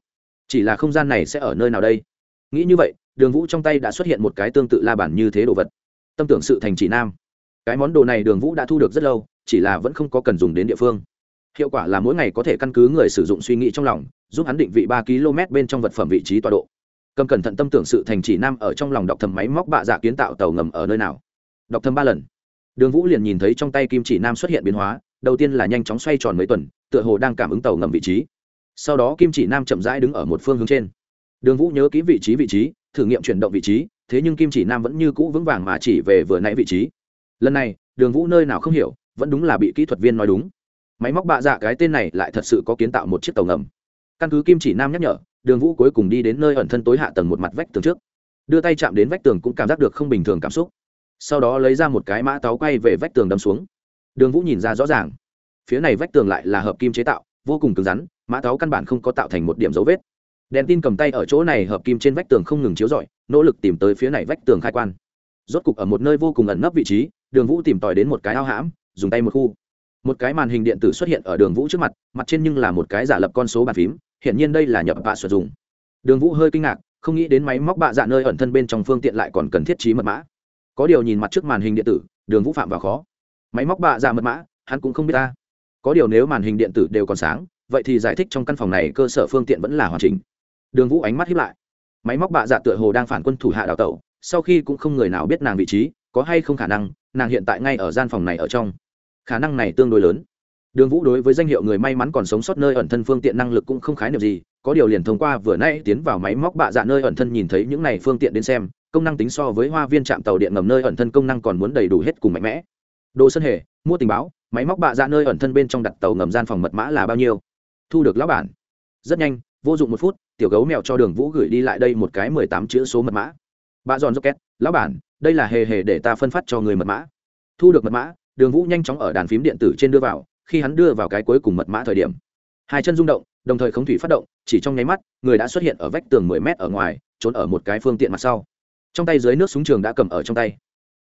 Chỉ là không gian này sẽ ở nơi nào đây? Nghĩ như vậy, đường vũ trong tay đã xuất hiện một cái tương tự la bản như thế đồ vật. Tâm tưởng sự thành chỉ nam. Cái món đồ này đường vũ đã thu được rất lâu, chỉ là vẫn không có cần dùng đến địa phương. Hiệu quả là mỗi ngày có thể căn cứ người sử dụng suy nghĩ trong lòng, giúp hắn định vị ba km bên trong vật phẩm vị trí tọa độ. Cầm cẩn thận tâm tưởng sự thành chỉ nam ở trong lòng đọc thầm máy móc bạ dạ kiến tạo tàu ngầm ở nơi nào. Đọc thầm ba lần. Đường vũ liền nhìn thấy trong tay kim chỉ nam xuất hiện biến hóa, đầu tiên là nhanh chóng xoay tròn mấy tuần tựa hồ đang cảm ứng tàu ngầm vị trí. Sau đó kim chỉ nam chậm rãi đứng ở một phương hướng trên. Đường vũ nhớ kỹ vị trí vị trí, thử nghiệm chuyển động vị trí, thế nhưng kim chỉ nam vẫn như cũ vững vàng mà chỉ về vừa nãy vị trí. Lần này, đường vũ nơi nào không hiểu, vẫn đúng là bị kỹ thuật viên nói đúng. Máy móc bạ dạ cái tên này lại thật sự có kiến tạo một chiếc tàu ngầm. Căn cứ kim chỉ nam nhắc nhở, đường vũ cuối cùng đi đến nơi ẩn thân tối hạ tầng một mặt vách tường trước. Đưa tay chạm đến vách tường cũng cảm giác được không bình thường cảm xúc. Sau đó lấy ra một cái mã táo quay về vách tường đâm xuống. Đường vũ nhìn ra rõ ràng phía này vách tường lại là hợp kim chế tạo, vô cùng cứng rắn, mã táo căn bản không có tạo thành một điểm dấu vết. Đèn tin cầm tay ở chỗ này hợp kim trên vách tường không ngừng chiếu rọi, nỗ lực tìm tới phía này vách tường khai quan. Rốt cục ở một nơi vô cùng ẩn nấp vị trí, đường vũ tìm tòi đến một cái ao hãm, dùng tay một khu. Một cái màn hình điện tử xuất hiện ở đường vũ trước mặt mặt trên nhưng là một cái giả lập con số bàn phím hiện nhiên đây là nhập bạ sử dụng. Đường vũ hơi kinh ngạc, không nghĩ đến máy móc bạ dạ nơi ẩn thân bên trong phương tiện lại còn cần thiết trí mật mã. Có điều nhìn mặt trước màn hình điện tử, đường vũ phạm vào khó. Máy móc bạ dạ mật mã, hắn cũng không biết ta có điều nếu màn hình điện tử đều còn sáng, vậy thì giải thích trong căn phòng này cơ sở phương tiện vẫn là hoàn chỉnh. Đường vũ ánh mắt hiếp lại. Máy móc bạ dạ tựa hồ đang phản quân thủ hạ đào tẩu, sau khi cũng không người nào biết nàng vị trí, có hay không khả năng, nàng hiện tại ngay ở gian phòng này ở trong. Khả năng này tương đối lớn. Đường vũ đối với danh hiệu người may mắn còn sống sót nơi ẩn thân phương tiện năng lực cũng không khái niệm gì, có điều liền thông qua vừa nay tiến vào máy móc bạ dạ nơi ẩn thân nhìn thấy những này phương tiện đến xem, công năng tính so với hoa viên trạm tàu điện ngầm nơi ẩn thân công năng còn muốn đầy đủ hết cùng mạnh mẽ. Đồ sân hề, mua tình báo máy móc bạ dạ nơi ẩn thân bên trong đặt tàu ngầm gian phòng mật mã là bao nhiêu? Thu được lão bản. Rất nhanh, vô dụng một phút, tiểu gấu mèo cho đường vũ gửi đi lại đây một cái mười tám chữ số mật mã. Bà giòn rocket, lão bản, đây là hề hề để ta phân phát cho người mật mã. Thu được mật mã, đường vũ nhanh chóng ở đàn phím điện tử trên đưa vào, khi hắn đưa vào cái cuối cùng mật mã thời điểm. Hai chân rung động, đồng thời không thủy phát động, chỉ trong nháy mắt, người đã xuất hiện ở vách tường mười mét ở ngoài, trốn ở một cái phương tiện mặt sau. Trong tay dưới nước súng trường đã cầm ở trong tay.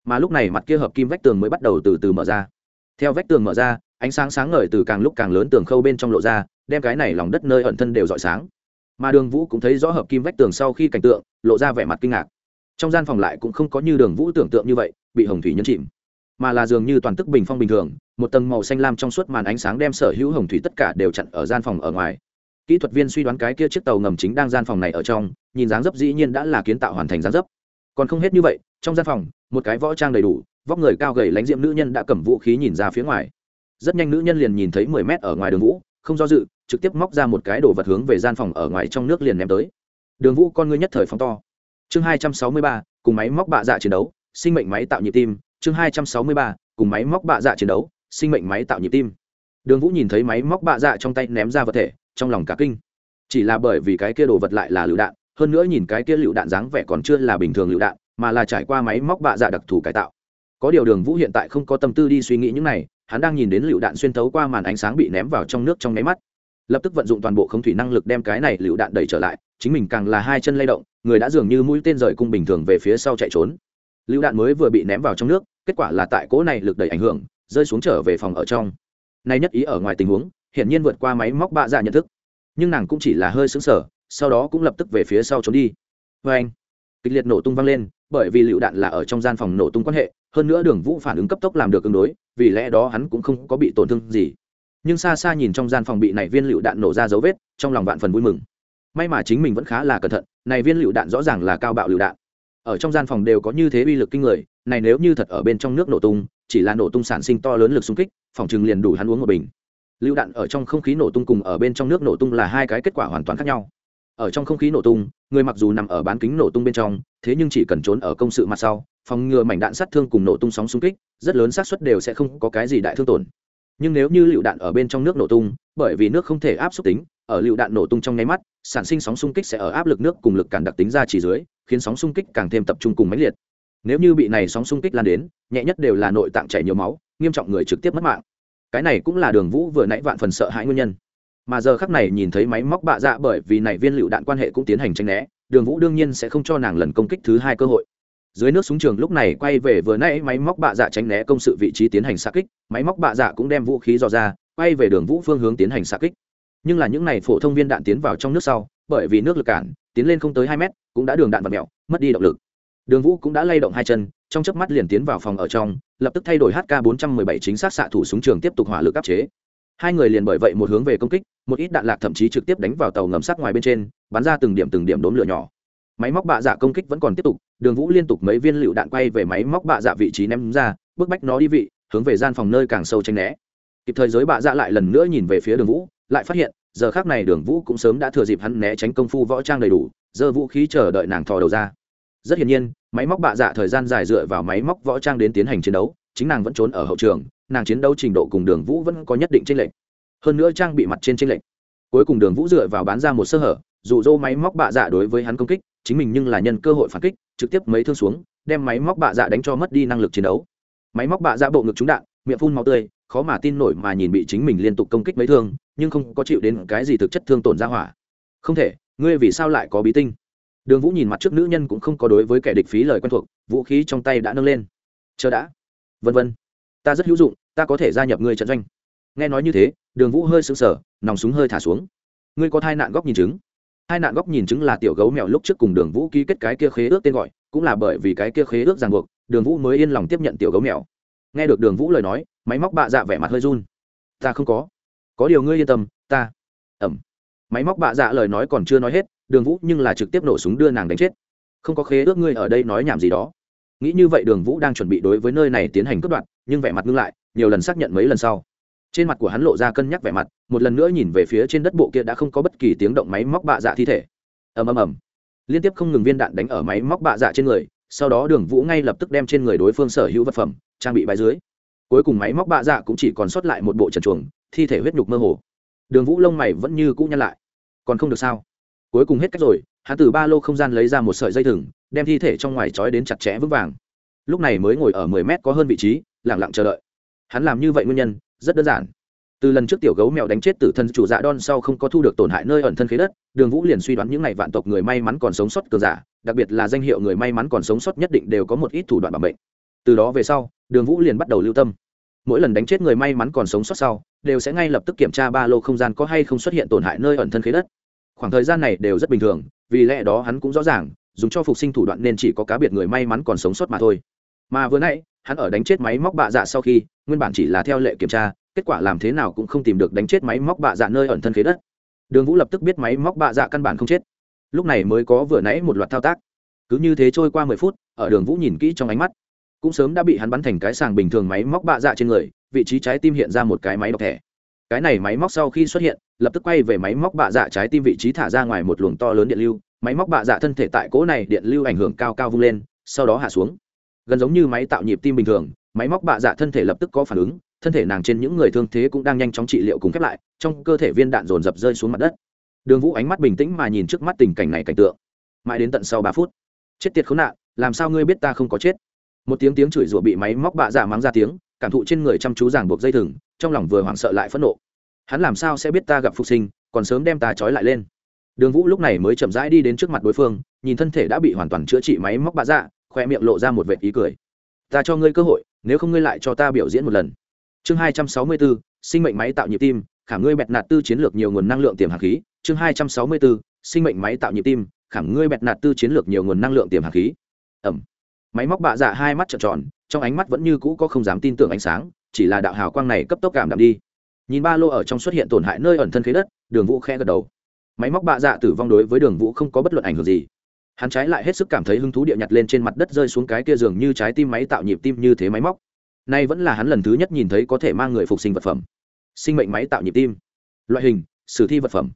Mà lúc này mặt kia hợp kim vách tường mới bắt đầu từ từ mở ra theo vách tường mở ra, ánh sáng sáng ngời từ càng lúc càng lớn tường khâu bên trong lộ ra, đem cái này lòng đất nơi ẩn thân đều rọi sáng. Mà đường vũ cũng thấy rõ hợp kim vách tường sau khi cảnh tượng, lộ ra vẻ mặt kinh ngạc. Trong gian phòng lại cũng không có như đường vũ tưởng tượng như vậy, bị hồng thủy nhấn chìm. Mà là dường như toàn tức bình phong bình thường, một tầng màu xanh lam trong suốt màn ánh sáng đem sở hữu hồng thủy tất cả đều chặn ở gian phòng ở ngoài. Kỹ thuật viên suy đoán cái kia chiếc tàu ngầm chính đang gian phòng này ở trong, nhìn dáng dấp dĩ nhiên đã là kiến tạo hoàn thành dáng dấp. Còn không hết như vậy, trong gian phòng, một cái võ trang đầy đủ vóc người cao gầy lánh diệm nữ nhân đã cầm vũ khí nhìn ra phía ngoài. Rất nhanh nữ nhân liền nhìn thấy mười mét ở ngoài đường vũ, không do dự, trực tiếp móc ra một cái đồ vật hướng về gian phòng ở ngoài trong nước liền ném tới. Đường vũ con ngươi nhất thời phóng to. Chương hai trăm sáu mươi ba, cùng máy móc bạ dạ chiến đấu, sinh mệnh máy tạo nhịp tim. Chương hai trăm sáu mươi ba, cùng máy móc bạ dạ chiến đấu, sinh mệnh máy tạo nhịp tim. Đường vũ nhìn thấy máy móc bạ dạ trong tay ném ra vật thể, trong lòng cả kinh. Chỉ là bởi vì cái kia đồ vật lại là lựu đạn, hơn nữa nhìn cái kia lựu đạn dáng vẻ còn chưa là bình thường lựu đạn, mà là trải qua máy móc bạ dạ đặc thù cải tạo có điều đường vũ hiện tại không có tâm tư đi suy nghĩ những này, hắn đang nhìn đến lựu đạn xuyên thấu qua màn ánh sáng bị ném vào trong nước trong nháy mắt. Lập tức vận dụng toàn bộ không thủy năng lực đem cái này lựu đạn đẩy trở lại, chính mình càng là hai chân lay động, người đã dường như mũi tên rời cung bình thường về phía sau chạy trốn. Lựu đạn mới vừa bị ném vào trong nước, kết quả là tại cỗ này lực đẩy ảnh hưởng, rơi xuống trở về phòng ở trong. Nay nhất ý ở ngoài tình huống, hiển nhiên vượt qua máy móc bạ dạ nhận thức. Nhưng nàng cũng chỉ là hơi xứng sở sau đó cũng lập tức về phía sau trốn đi. Vê anh, kịch liệt nổ tung vang lên bởi vì lựu đạn là ở trong gian phòng nổ tung quan hệ, hơn nữa đường vũ phản ứng cấp tốc làm được ứng đối, vì lẽ đó hắn cũng không có bị tổn thương gì. Nhưng xa xa nhìn trong gian phòng bị này viên lựu đạn nổ ra dấu vết, trong lòng vạn phần vui mừng. May mà chính mình vẫn khá là cẩn thận, này viên lựu đạn rõ ràng là cao bạo lựu đạn. Ở trong gian phòng đều có như thế uy lực kinh người, này nếu như thật ở bên trong nước nổ tung, chỉ là nổ tung sản sinh to lớn lực xung kích, phòng chừng liền đủ hắn uống một bình. Lựu đạn ở trong không khí nổ tung cùng ở bên trong nước nổ tung là hai cái kết quả hoàn toàn khác nhau ở trong không khí nổ tung, người mặc dù nằm ở bán kính nổ tung bên trong, thế nhưng chỉ cần trốn ở công sự mặt sau, phòng ngừa mảnh đạn sát thương cùng nổ tung sóng xung kích, rất lớn xác suất đều sẽ không có cái gì đại thương tổn. Nhưng nếu như lựu đạn ở bên trong nước nổ tung, bởi vì nước không thể áp suất tính, ở lựu đạn nổ tung trong nháy mắt, sản sinh sóng xung kích sẽ ở áp lực nước cùng lực cản đặc tính ra chỉ dưới, khiến sóng xung kích càng thêm tập trung cùng mãnh liệt. Nếu như bị này sóng xung kích lan đến, nhẹ nhất đều là nội tạng chảy nhiều máu, nghiêm trọng người trực tiếp mất mạng. Cái này cũng là đường vũ vừa nãy vạn phần sợ hãi nguyên nhân mà giờ khắc này nhìn thấy máy móc bạ dạ bởi vì này viên lựu đạn quan hệ cũng tiến hành tranh né, đường vũ đương nhiên sẽ không cho nàng lần công kích thứ hai cơ hội. Dưới nước súng trường lúc này quay về vừa nãy máy móc bạ dạ tránh né công sự vị trí tiến hành xa kích, máy móc bạ dạ cũng đem vũ khí dò ra, quay về đường vũ phương hướng tiến hành xa kích. Nhưng là những này phổ thông viên đạn tiến vào trong nước sau, bởi vì nước lực cản, tiến lên không tới hai mét, cũng đã đường đạn vật mẹo, mất đi động lực. Đường vũ cũng đã lay động hai chân, trong chớp mắt liền tiến vào phòng ở trong, lập tức thay đổi hk 417 chính xác xạ thủ súng trường tiếp tục hỏa lực áp chế hai người liền bởi vậy một hướng về công kích, một ít đạn lạc thậm chí trực tiếp đánh vào tàu ngầm sát ngoài bên trên, bắn ra từng điểm từng điểm đốn lửa nhỏ. Máy móc bạ dạ công kích vẫn còn tiếp tục, đường vũ liên tục mấy viên lựu đạn quay về máy móc bạ dạ vị trí ném ra, bức bách nó đi vị, hướng về gian phòng nơi càng sâu tranh né. Kịp thời giới bạ dạ lại lần nữa nhìn về phía đường vũ, lại phát hiện, giờ khác này đường vũ cũng sớm đã thừa dịp hắn né tránh công phu võ trang đầy đủ, giơ vũ khí chờ đợi nàng thò đầu ra. Rất hiển nhiên, máy móc bạ dạ thời gian dài dựa vào máy móc võ trang đến tiến hành chiến đấu, chính nàng vẫn trốn ở hậu trường nàng chiến đấu trình độ cùng đường vũ vẫn có nhất định tranh lệch. Hơn nữa trang bị mặt trên tranh lệch. Cuối cùng đường vũ dựa vào bán ra một sơ hở, dụ dỗ máy móc bạ dạ đối với hắn công kích, chính mình nhưng là nhân cơ hội phản kích, trực tiếp mấy thương xuống, đem máy móc bạ dạ đánh cho mất đi năng lực chiến đấu. Máy móc bạ dạ bộ ngực trúng đạn, miệng phun máu tươi, khó mà tin nổi mà nhìn bị chính mình liên tục công kích mấy thương, nhưng không có chịu đến cái gì thực chất thương tổn ra hỏa. Không thể, ngươi vì sao lại có bí tinh? Đường vũ nhìn mặt trước nữ nhân cũng không có đối với kẻ địch phí lời quen thuộc, vũ khí trong tay đã nâng lên. Chờ đã. Vân vân. Ta rất hữu dụng ta có thể gia nhập ngươi trận doanh. Nghe nói như thế, đường vũ hơi sững sờ, nòng súng hơi thả xuống. Ngươi có thai nạn góc nhìn chứng. Hai nạn góc nhìn chứng là tiểu gấu mèo lúc trước cùng đường vũ ký kết cái kia khế ước tên gọi, cũng là bởi vì cái kia khế ước ràng buộc, đường vũ mới yên lòng tiếp nhận tiểu gấu mèo. Nghe được đường vũ lời nói, máy móc bạ dạ vẻ mặt hơi run. Ta không có. Có điều ngươi yên tâm, ta. Ẩm. Máy móc bạ dạ lời nói còn chưa nói hết, đường vũ nhưng là trực tiếp nổ súng đưa nàng đánh chết. Không có khế ước ngươi ở đây nói nhảm gì đó. Nghĩ như vậy đường vũ đang chuẩn bị đối với nơi này tiến hành cướp đoạt, nhưng vẻ mặt ngưng lại nhiều lần xác nhận mấy lần sau. Trên mặt của hắn lộ ra cân nhắc vẻ mặt, một lần nữa nhìn về phía trên đất bộ kia đã không có bất kỳ tiếng động máy móc bạ dạ thi thể. Ầm ầm ầm. Liên tiếp không ngừng viên đạn đánh ở máy móc bạ dạ trên người, sau đó đường vũ ngay lập tức đem trên người đối phương sở hữu vật phẩm, trang bị bài dưới. Cuối cùng máy móc bạ dạ cũng chỉ còn sót lại một bộ trần chuồng, thi thể huyết nhục mơ hồ. Đường vũ lông mày vẫn như cũ nhăn lại. Còn không được sao? Cuối cùng hết cách rồi, hắn từ ba lô không gian lấy ra một sợi dây thừng, đem thi thể trong ngoài trói đến chặt chẽ vững vàng. Lúc này mới ngồi ở mười mét có hơn vị trí lẳng lặng chờ đợi hắn làm như vậy nguyên nhân, rất đơn giản. Từ lần trước tiểu gấu mèo đánh chết tử thân chủ dạ đon sau không có thu được tổn hại nơi ẩn thân khế đất, đường vũ liền suy đoán những ngày vạn tộc người may mắn còn sống sót cờ giả, đặc biệt là danh hiệu người may mắn còn sống sót nhất định đều có một ít thủ đoạn bảo mệnh. Từ đó về sau, đường vũ liền bắt đầu lưu tâm. Mỗi lần đánh chết người may mắn còn sống sót sau, đều sẽ ngay lập tức kiểm tra ba lô không gian có hay không xuất hiện tổn hại nơi ẩn thân khế đất. Khoảng thời gian này đều rất bình thường, vì lẽ đó hắn cũng rõ ràng, dùng cho phục sinh thủ đoạn nên chỉ có cá biệt người may mắn còn sống sót mà thôi mà vừa nãy, hắn ở đánh chết máy móc bạ dạ sau khi, nguyên bản chỉ là theo lệ kiểm tra, kết quả làm thế nào cũng không tìm được đánh chết máy móc bạ dạ nơi ẩn thân khế đất. Đường vũ lập tức biết máy móc bạ dạ căn bản không chết. Lúc này mới có vừa nãy một loạt thao tác. Cứ như thế trôi qua mười phút, ở đường vũ nhìn kỹ trong ánh mắt, cũng sớm đã bị hắn bắn thành cái sàng bình thường máy móc bạ dạ trên người, vị trí trái tim hiện ra một cái máy đọc thẻ. Cái này máy móc sau khi xuất hiện, lập tức quay về máy móc bạ dạ trái tim vị trí thả ra ngoài một luồng to lớn điện lưu. Máy móc bạ dạ thân thể tại cỗ này điện lưu ảnh hưởng cao cao vung lên, sau đó hạ xuống gần giống như máy tạo nhịp tim bình thường, máy móc bạ dạ thân thể lập tức có phản ứng, thân thể nàng trên những người thương thế cũng đang nhanh chóng trị liệu cùng khép lại, trong cơ thể viên đạn dồn dập rơi xuống mặt đất. Đường vũ ánh mắt bình tĩnh mà nhìn trước mắt tình cảnh này cảnh tượng. Mãi đến tận sau ba phút, chết tiệt khốn nạn, làm sao ngươi biết ta không có chết? Một tiếng tiếng chửi rủa bị máy móc bạ dạ mắng ra tiếng, cảm thụ trên người chăm chú ràng buộc dây thừng, trong lòng vừa hoảng sợ lại phẫn nộ. Hắn làm sao sẽ biết ta gặp phục sinh, còn sớm đem ta trói lại lên? Đường vũ lúc này mới chậm rãi đi đến trước mặt đối phương, nhìn thân thể đã bị hoàn toàn chữa trị máy móc bạ dạ khoe miệng lộ ra một vệt ý cười. Ta cho ngươi cơ hội, nếu không ngươi lại cho ta biểu diễn một lần. Chương hai trăm sáu mươi bốn sinh mệnh máy tạo nhịp tim, khảm ngươi bẹt nạt tư chiến lược nhiều nguồn năng lượng tiềm hạt khí. Chương hai trăm sáu mươi bốn sinh mệnh máy tạo nhịp tim, khảm ngươi bẹt nạt tư chiến lược nhiều nguồn năng lượng tiềm hạt khí. Ẩm. Máy móc bạ dạ hai mắt trợn tròn, trong ánh mắt vẫn như cũ có không dám tin tưởng ánh sáng, chỉ là đạo hào quang này cấp tốc cảm đạm đi. Nhìn ba lô ở trong xuất hiện tổn hại nơi ẩn thân khế đất, đường vũ khe gật đầu. Máy móc bạ dạ tử vong đối với đường vũ không có bất luận ảnh hưởng gì hắn trái lại hết sức cảm thấy hứng thú địa nhặt lên trên mặt đất rơi xuống cái kia giường như trái tim máy tạo nhịp tim như thế máy móc. Nay vẫn là hắn lần thứ nhất nhìn thấy có thể mang người phục sinh vật phẩm. Sinh mệnh máy tạo nhịp tim. Loại hình, sử thi vật phẩm.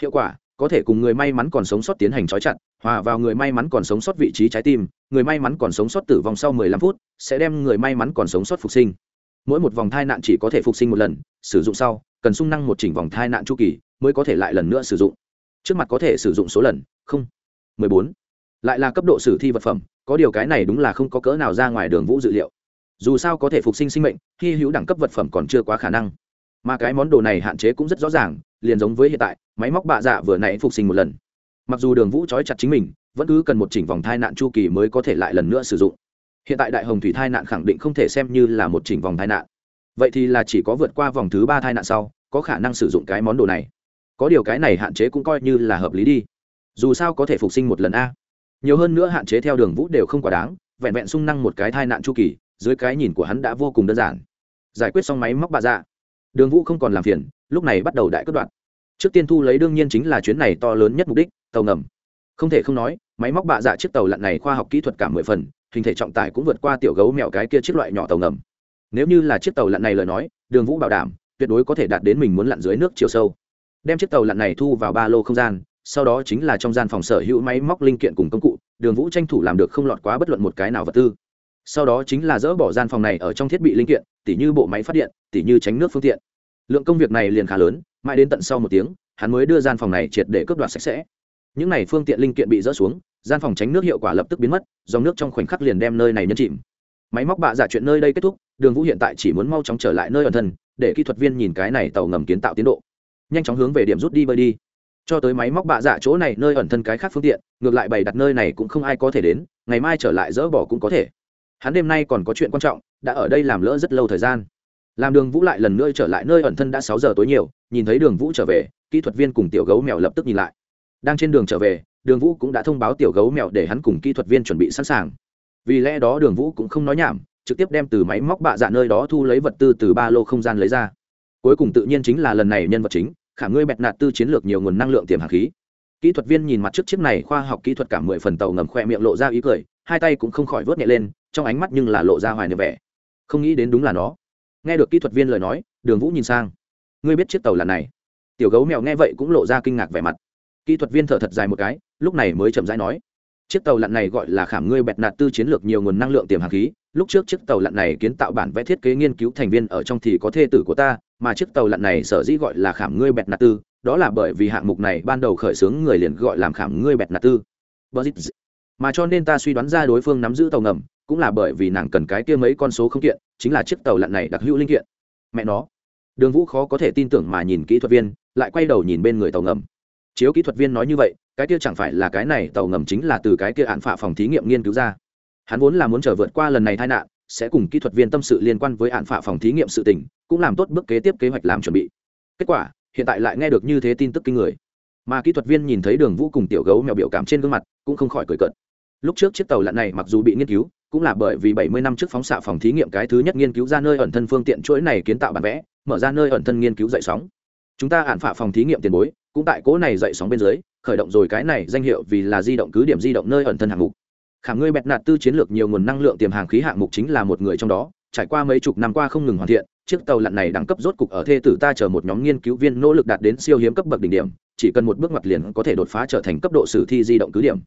Hiệu quả, có thể cùng người may mắn còn sống sót tiến hành trói chặt, hòa vào người may mắn còn sống sót vị trí trái tim, người may mắn còn sống sót tử vong sau 15 phút, sẽ đem người may mắn còn sống sót phục sinh. Mỗi một vòng thai nạn chỉ có thể phục sinh một lần, sử dụng sau, cần sung năng một chỉnh vòng thai nạn chu kỳ, mới có thể lại lần nữa sử dụng. Trước mặt có thể sử dụng số lần, không. 14. lại là cấp độ sử thi vật phẩm, có điều cái này đúng là không có cỡ nào ra ngoài đường vũ dự liệu. Dù sao có thể phục sinh sinh mệnh, hy hữu đẳng cấp vật phẩm còn chưa quá khả năng. Mà cái món đồ này hạn chế cũng rất rõ ràng, liền giống với hiện tại, máy móc bạ dạ vừa nãy phục sinh một lần. Mặc dù đường vũ trói chặt chính mình, vẫn cứ cần một chỉnh vòng thai nạn chu kỳ mới có thể lại lần nữa sử dụng. Hiện tại đại hồng thủy thai nạn khẳng định không thể xem như là một chỉnh vòng thai nạn. Vậy thì là chỉ có vượt qua vòng thứ ba thai nạn sau, có khả năng sử dụng cái món đồ này. Có điều cái này hạn chế cũng coi như là hợp lý đi dù sao có thể phục sinh một lần a. Nhiều hơn nữa hạn chế theo đường vũ đều không quá đáng, vẹn vẹn sung năng một cái thai nạn chu kỳ, dưới cái nhìn của hắn đã vô cùng đơn giản. Giải quyết xong máy móc bà dạ. Đường vũ không còn làm phiền, lúc này bắt đầu đại cất đoạn. Trước tiên thu lấy đương nhiên chính là chuyến này to lớn nhất mục đích, tàu ngầm. Không thể không nói, máy móc bạ dạ chiếc tàu lặn này khoa học kỹ thuật cả mười phần, hình thể trọng tải cũng vượt qua tiểu gấu mèo cái kia chiếc loại nhỏ tàu ngầm. Nếu như là chiếc tàu lặn này lời nói, đường vũ bảo đảm, tuyệt đối có thể đạt đến mình muốn lặn dưới nước chiều sâu. Đem chiếc tàu lặn này thu vào ba lô không gian sau đó chính là trong gian phòng sở hữu máy móc linh kiện cùng công cụ, đường vũ tranh thủ làm được không lọt quá bất luận một cái nào vật tư. Sau đó chính là dỡ bỏ gian phòng này ở trong thiết bị linh kiện, tỉ như bộ máy phát điện, tỉ như tránh nước phương tiện. Lượng công việc này liền khá lớn, mãi đến tận sau một tiếng, hắn mới đưa gian phòng này triệt để cướp đoạt sạch sẽ. Những n à y phương tiện linh kiện bị dỡ xuống, gian phòng tránh nước hiệu quả lập tức biến mất, dòng nước trong khoảnh khắc liền đem nơi này nhấn chìm. Máy móc bạ giả chuyện nơi đây kết thúc, đường vũ hiện tại chỉ muốn mau chóng trở lại nơi ẩn thân, để kỹ thuật viên nhìn cái này tàu ngầm kiến tạo tiến độ. Nhanh chóng hướng về điểm rút đi bơi đi cho tới máy móc bạ dạ chỗ này, nơi ẩn thân cái khác phương tiện, ngược lại bày đặt nơi này cũng không ai có thể đến, ngày mai trở lại dỡ bỏ cũng có thể. Hắn đêm nay còn có chuyện quan trọng, đã ở đây làm lỡ rất lâu thời gian. Làm đường vũ lại lần nữa trở lại nơi ẩn thân đã sáu giờ tối nhiều, nhìn thấy đường vũ trở về, kỹ thuật viên cùng tiểu gấu mèo lập tức nhìn lại. Đang trên đường trở về, đường vũ cũng đã thông báo tiểu gấu mèo để hắn cùng kỹ thuật viên chuẩn bị sẵn sàng. Vì lẽ đó đường vũ cũng không nói nhảm, trực tiếp đem từ máy móc bạ dạ nơi đó thu lấy vật tư từ ba lô không gian lấy ra. Cuối cùng tự nhiên chính là lần này nhân vật chính khả ngươi bẹt nạt tư chiến lược nhiều nguồn năng lượng tiềm hạt khí. Kỹ thuật viên nhìn mặt trước chiếc này khoa học kỹ thuật cả mười phần tàu ngầm khoe miệng lộ ra ý cười, hai tay cũng không khỏi vớt nhẹ lên, trong ánh mắt nhưng là lộ ra hoài niệm vẻ. Không nghĩ đến đúng là nó. Nghe được kỹ thuật viên lời nói, đường vũ nhìn sang. Ngươi biết chiếc tàu là này. Tiểu gấu mèo nghe vậy cũng lộ ra kinh ngạc vẻ mặt. Kỹ thuật viên thở thật dài một cái, lúc này mới chậm rãi nói. Chiếc tàu lặn này gọi là khảm ngươi bẹt nạt tư chiến lược nhiều nguồn năng lượng tiềm hạt khí, lúc trước chiếc tàu lặn này kiến tạo bản vẽ thiết kế nghiên cứu thành viên ở trong thì có thê tử của ta mà chiếc tàu lặn này sở dĩ gọi là khảm ngươi bẹt nạt tư, đó là bởi vì hạng mục này ban đầu khởi xướng người liền gọi làm khảm ngươi bẹt nạt tư. Mà cho nên ta suy đoán ra đối phương nắm giữ tàu ngầm, cũng là bởi vì nàng cần cái kia mấy con số không kiện, chính là chiếc tàu lặn này đặc hữu linh kiện. Mẹ nó. Đường vũ khó có thể tin tưởng mà nhìn kỹ thuật viên, lại quay đầu nhìn bên người tàu ngầm. Chiếu kỹ thuật viên nói như vậy, cái kia chẳng phải là cái này tàu ngầm chính là từ cái kia hạn phạ phòng thí nghiệm nghiên cứu ra. Hắn vốn là muốn chờ vượt qua lần này tai nạn sẽ cùng kỹ thuật viên tâm sự liên quan với hạn phạ phòng thí nghiệm sự tình, cũng làm tốt bước kế tiếp kế hoạch làm chuẩn bị. Kết quả, hiện tại lại nghe được như thế tin tức kinh người. Mà kỹ thuật viên nhìn thấy đường vũ cùng tiểu gấu mèo biểu cảm trên gương mặt, cũng không khỏi cười cợt. Lúc trước chiếc tàu lặn này mặc dù bị nghiên cứu, cũng là bởi vì 70 năm trước phóng xạ phòng thí nghiệm cái thứ nhất nghiên cứu ra nơi ẩn thân phương tiện chuỗi này kiến tạo bản vẽ, mở ra nơi ẩn thân nghiên cứu dậy sóng. Chúng ta hạn phạ phòng thí nghiệm tiền bối, cũng tại cố này dậy sóng bên dưới, khởi động rồi cái này danh hiệu vì là di động cứ điểm di động nơi ẩn thân hạng mục khảm ngươi bẹt nạt tư chiến lược nhiều nguồn năng lượng tiềm hàng khí hạng mục chính là một người trong đó, trải qua mấy chục năm qua không ngừng hoàn thiện, chiếc tàu lặn này đẳng cấp rốt cục ở thê tử ta chờ một nhóm nghiên cứu viên nỗ lực đạt đến siêu hiếm cấp bậc đỉnh điểm, chỉ cần một bước ngoặt liền có thể đột phá trở thành cấp độ sử thi di động cứ điểm.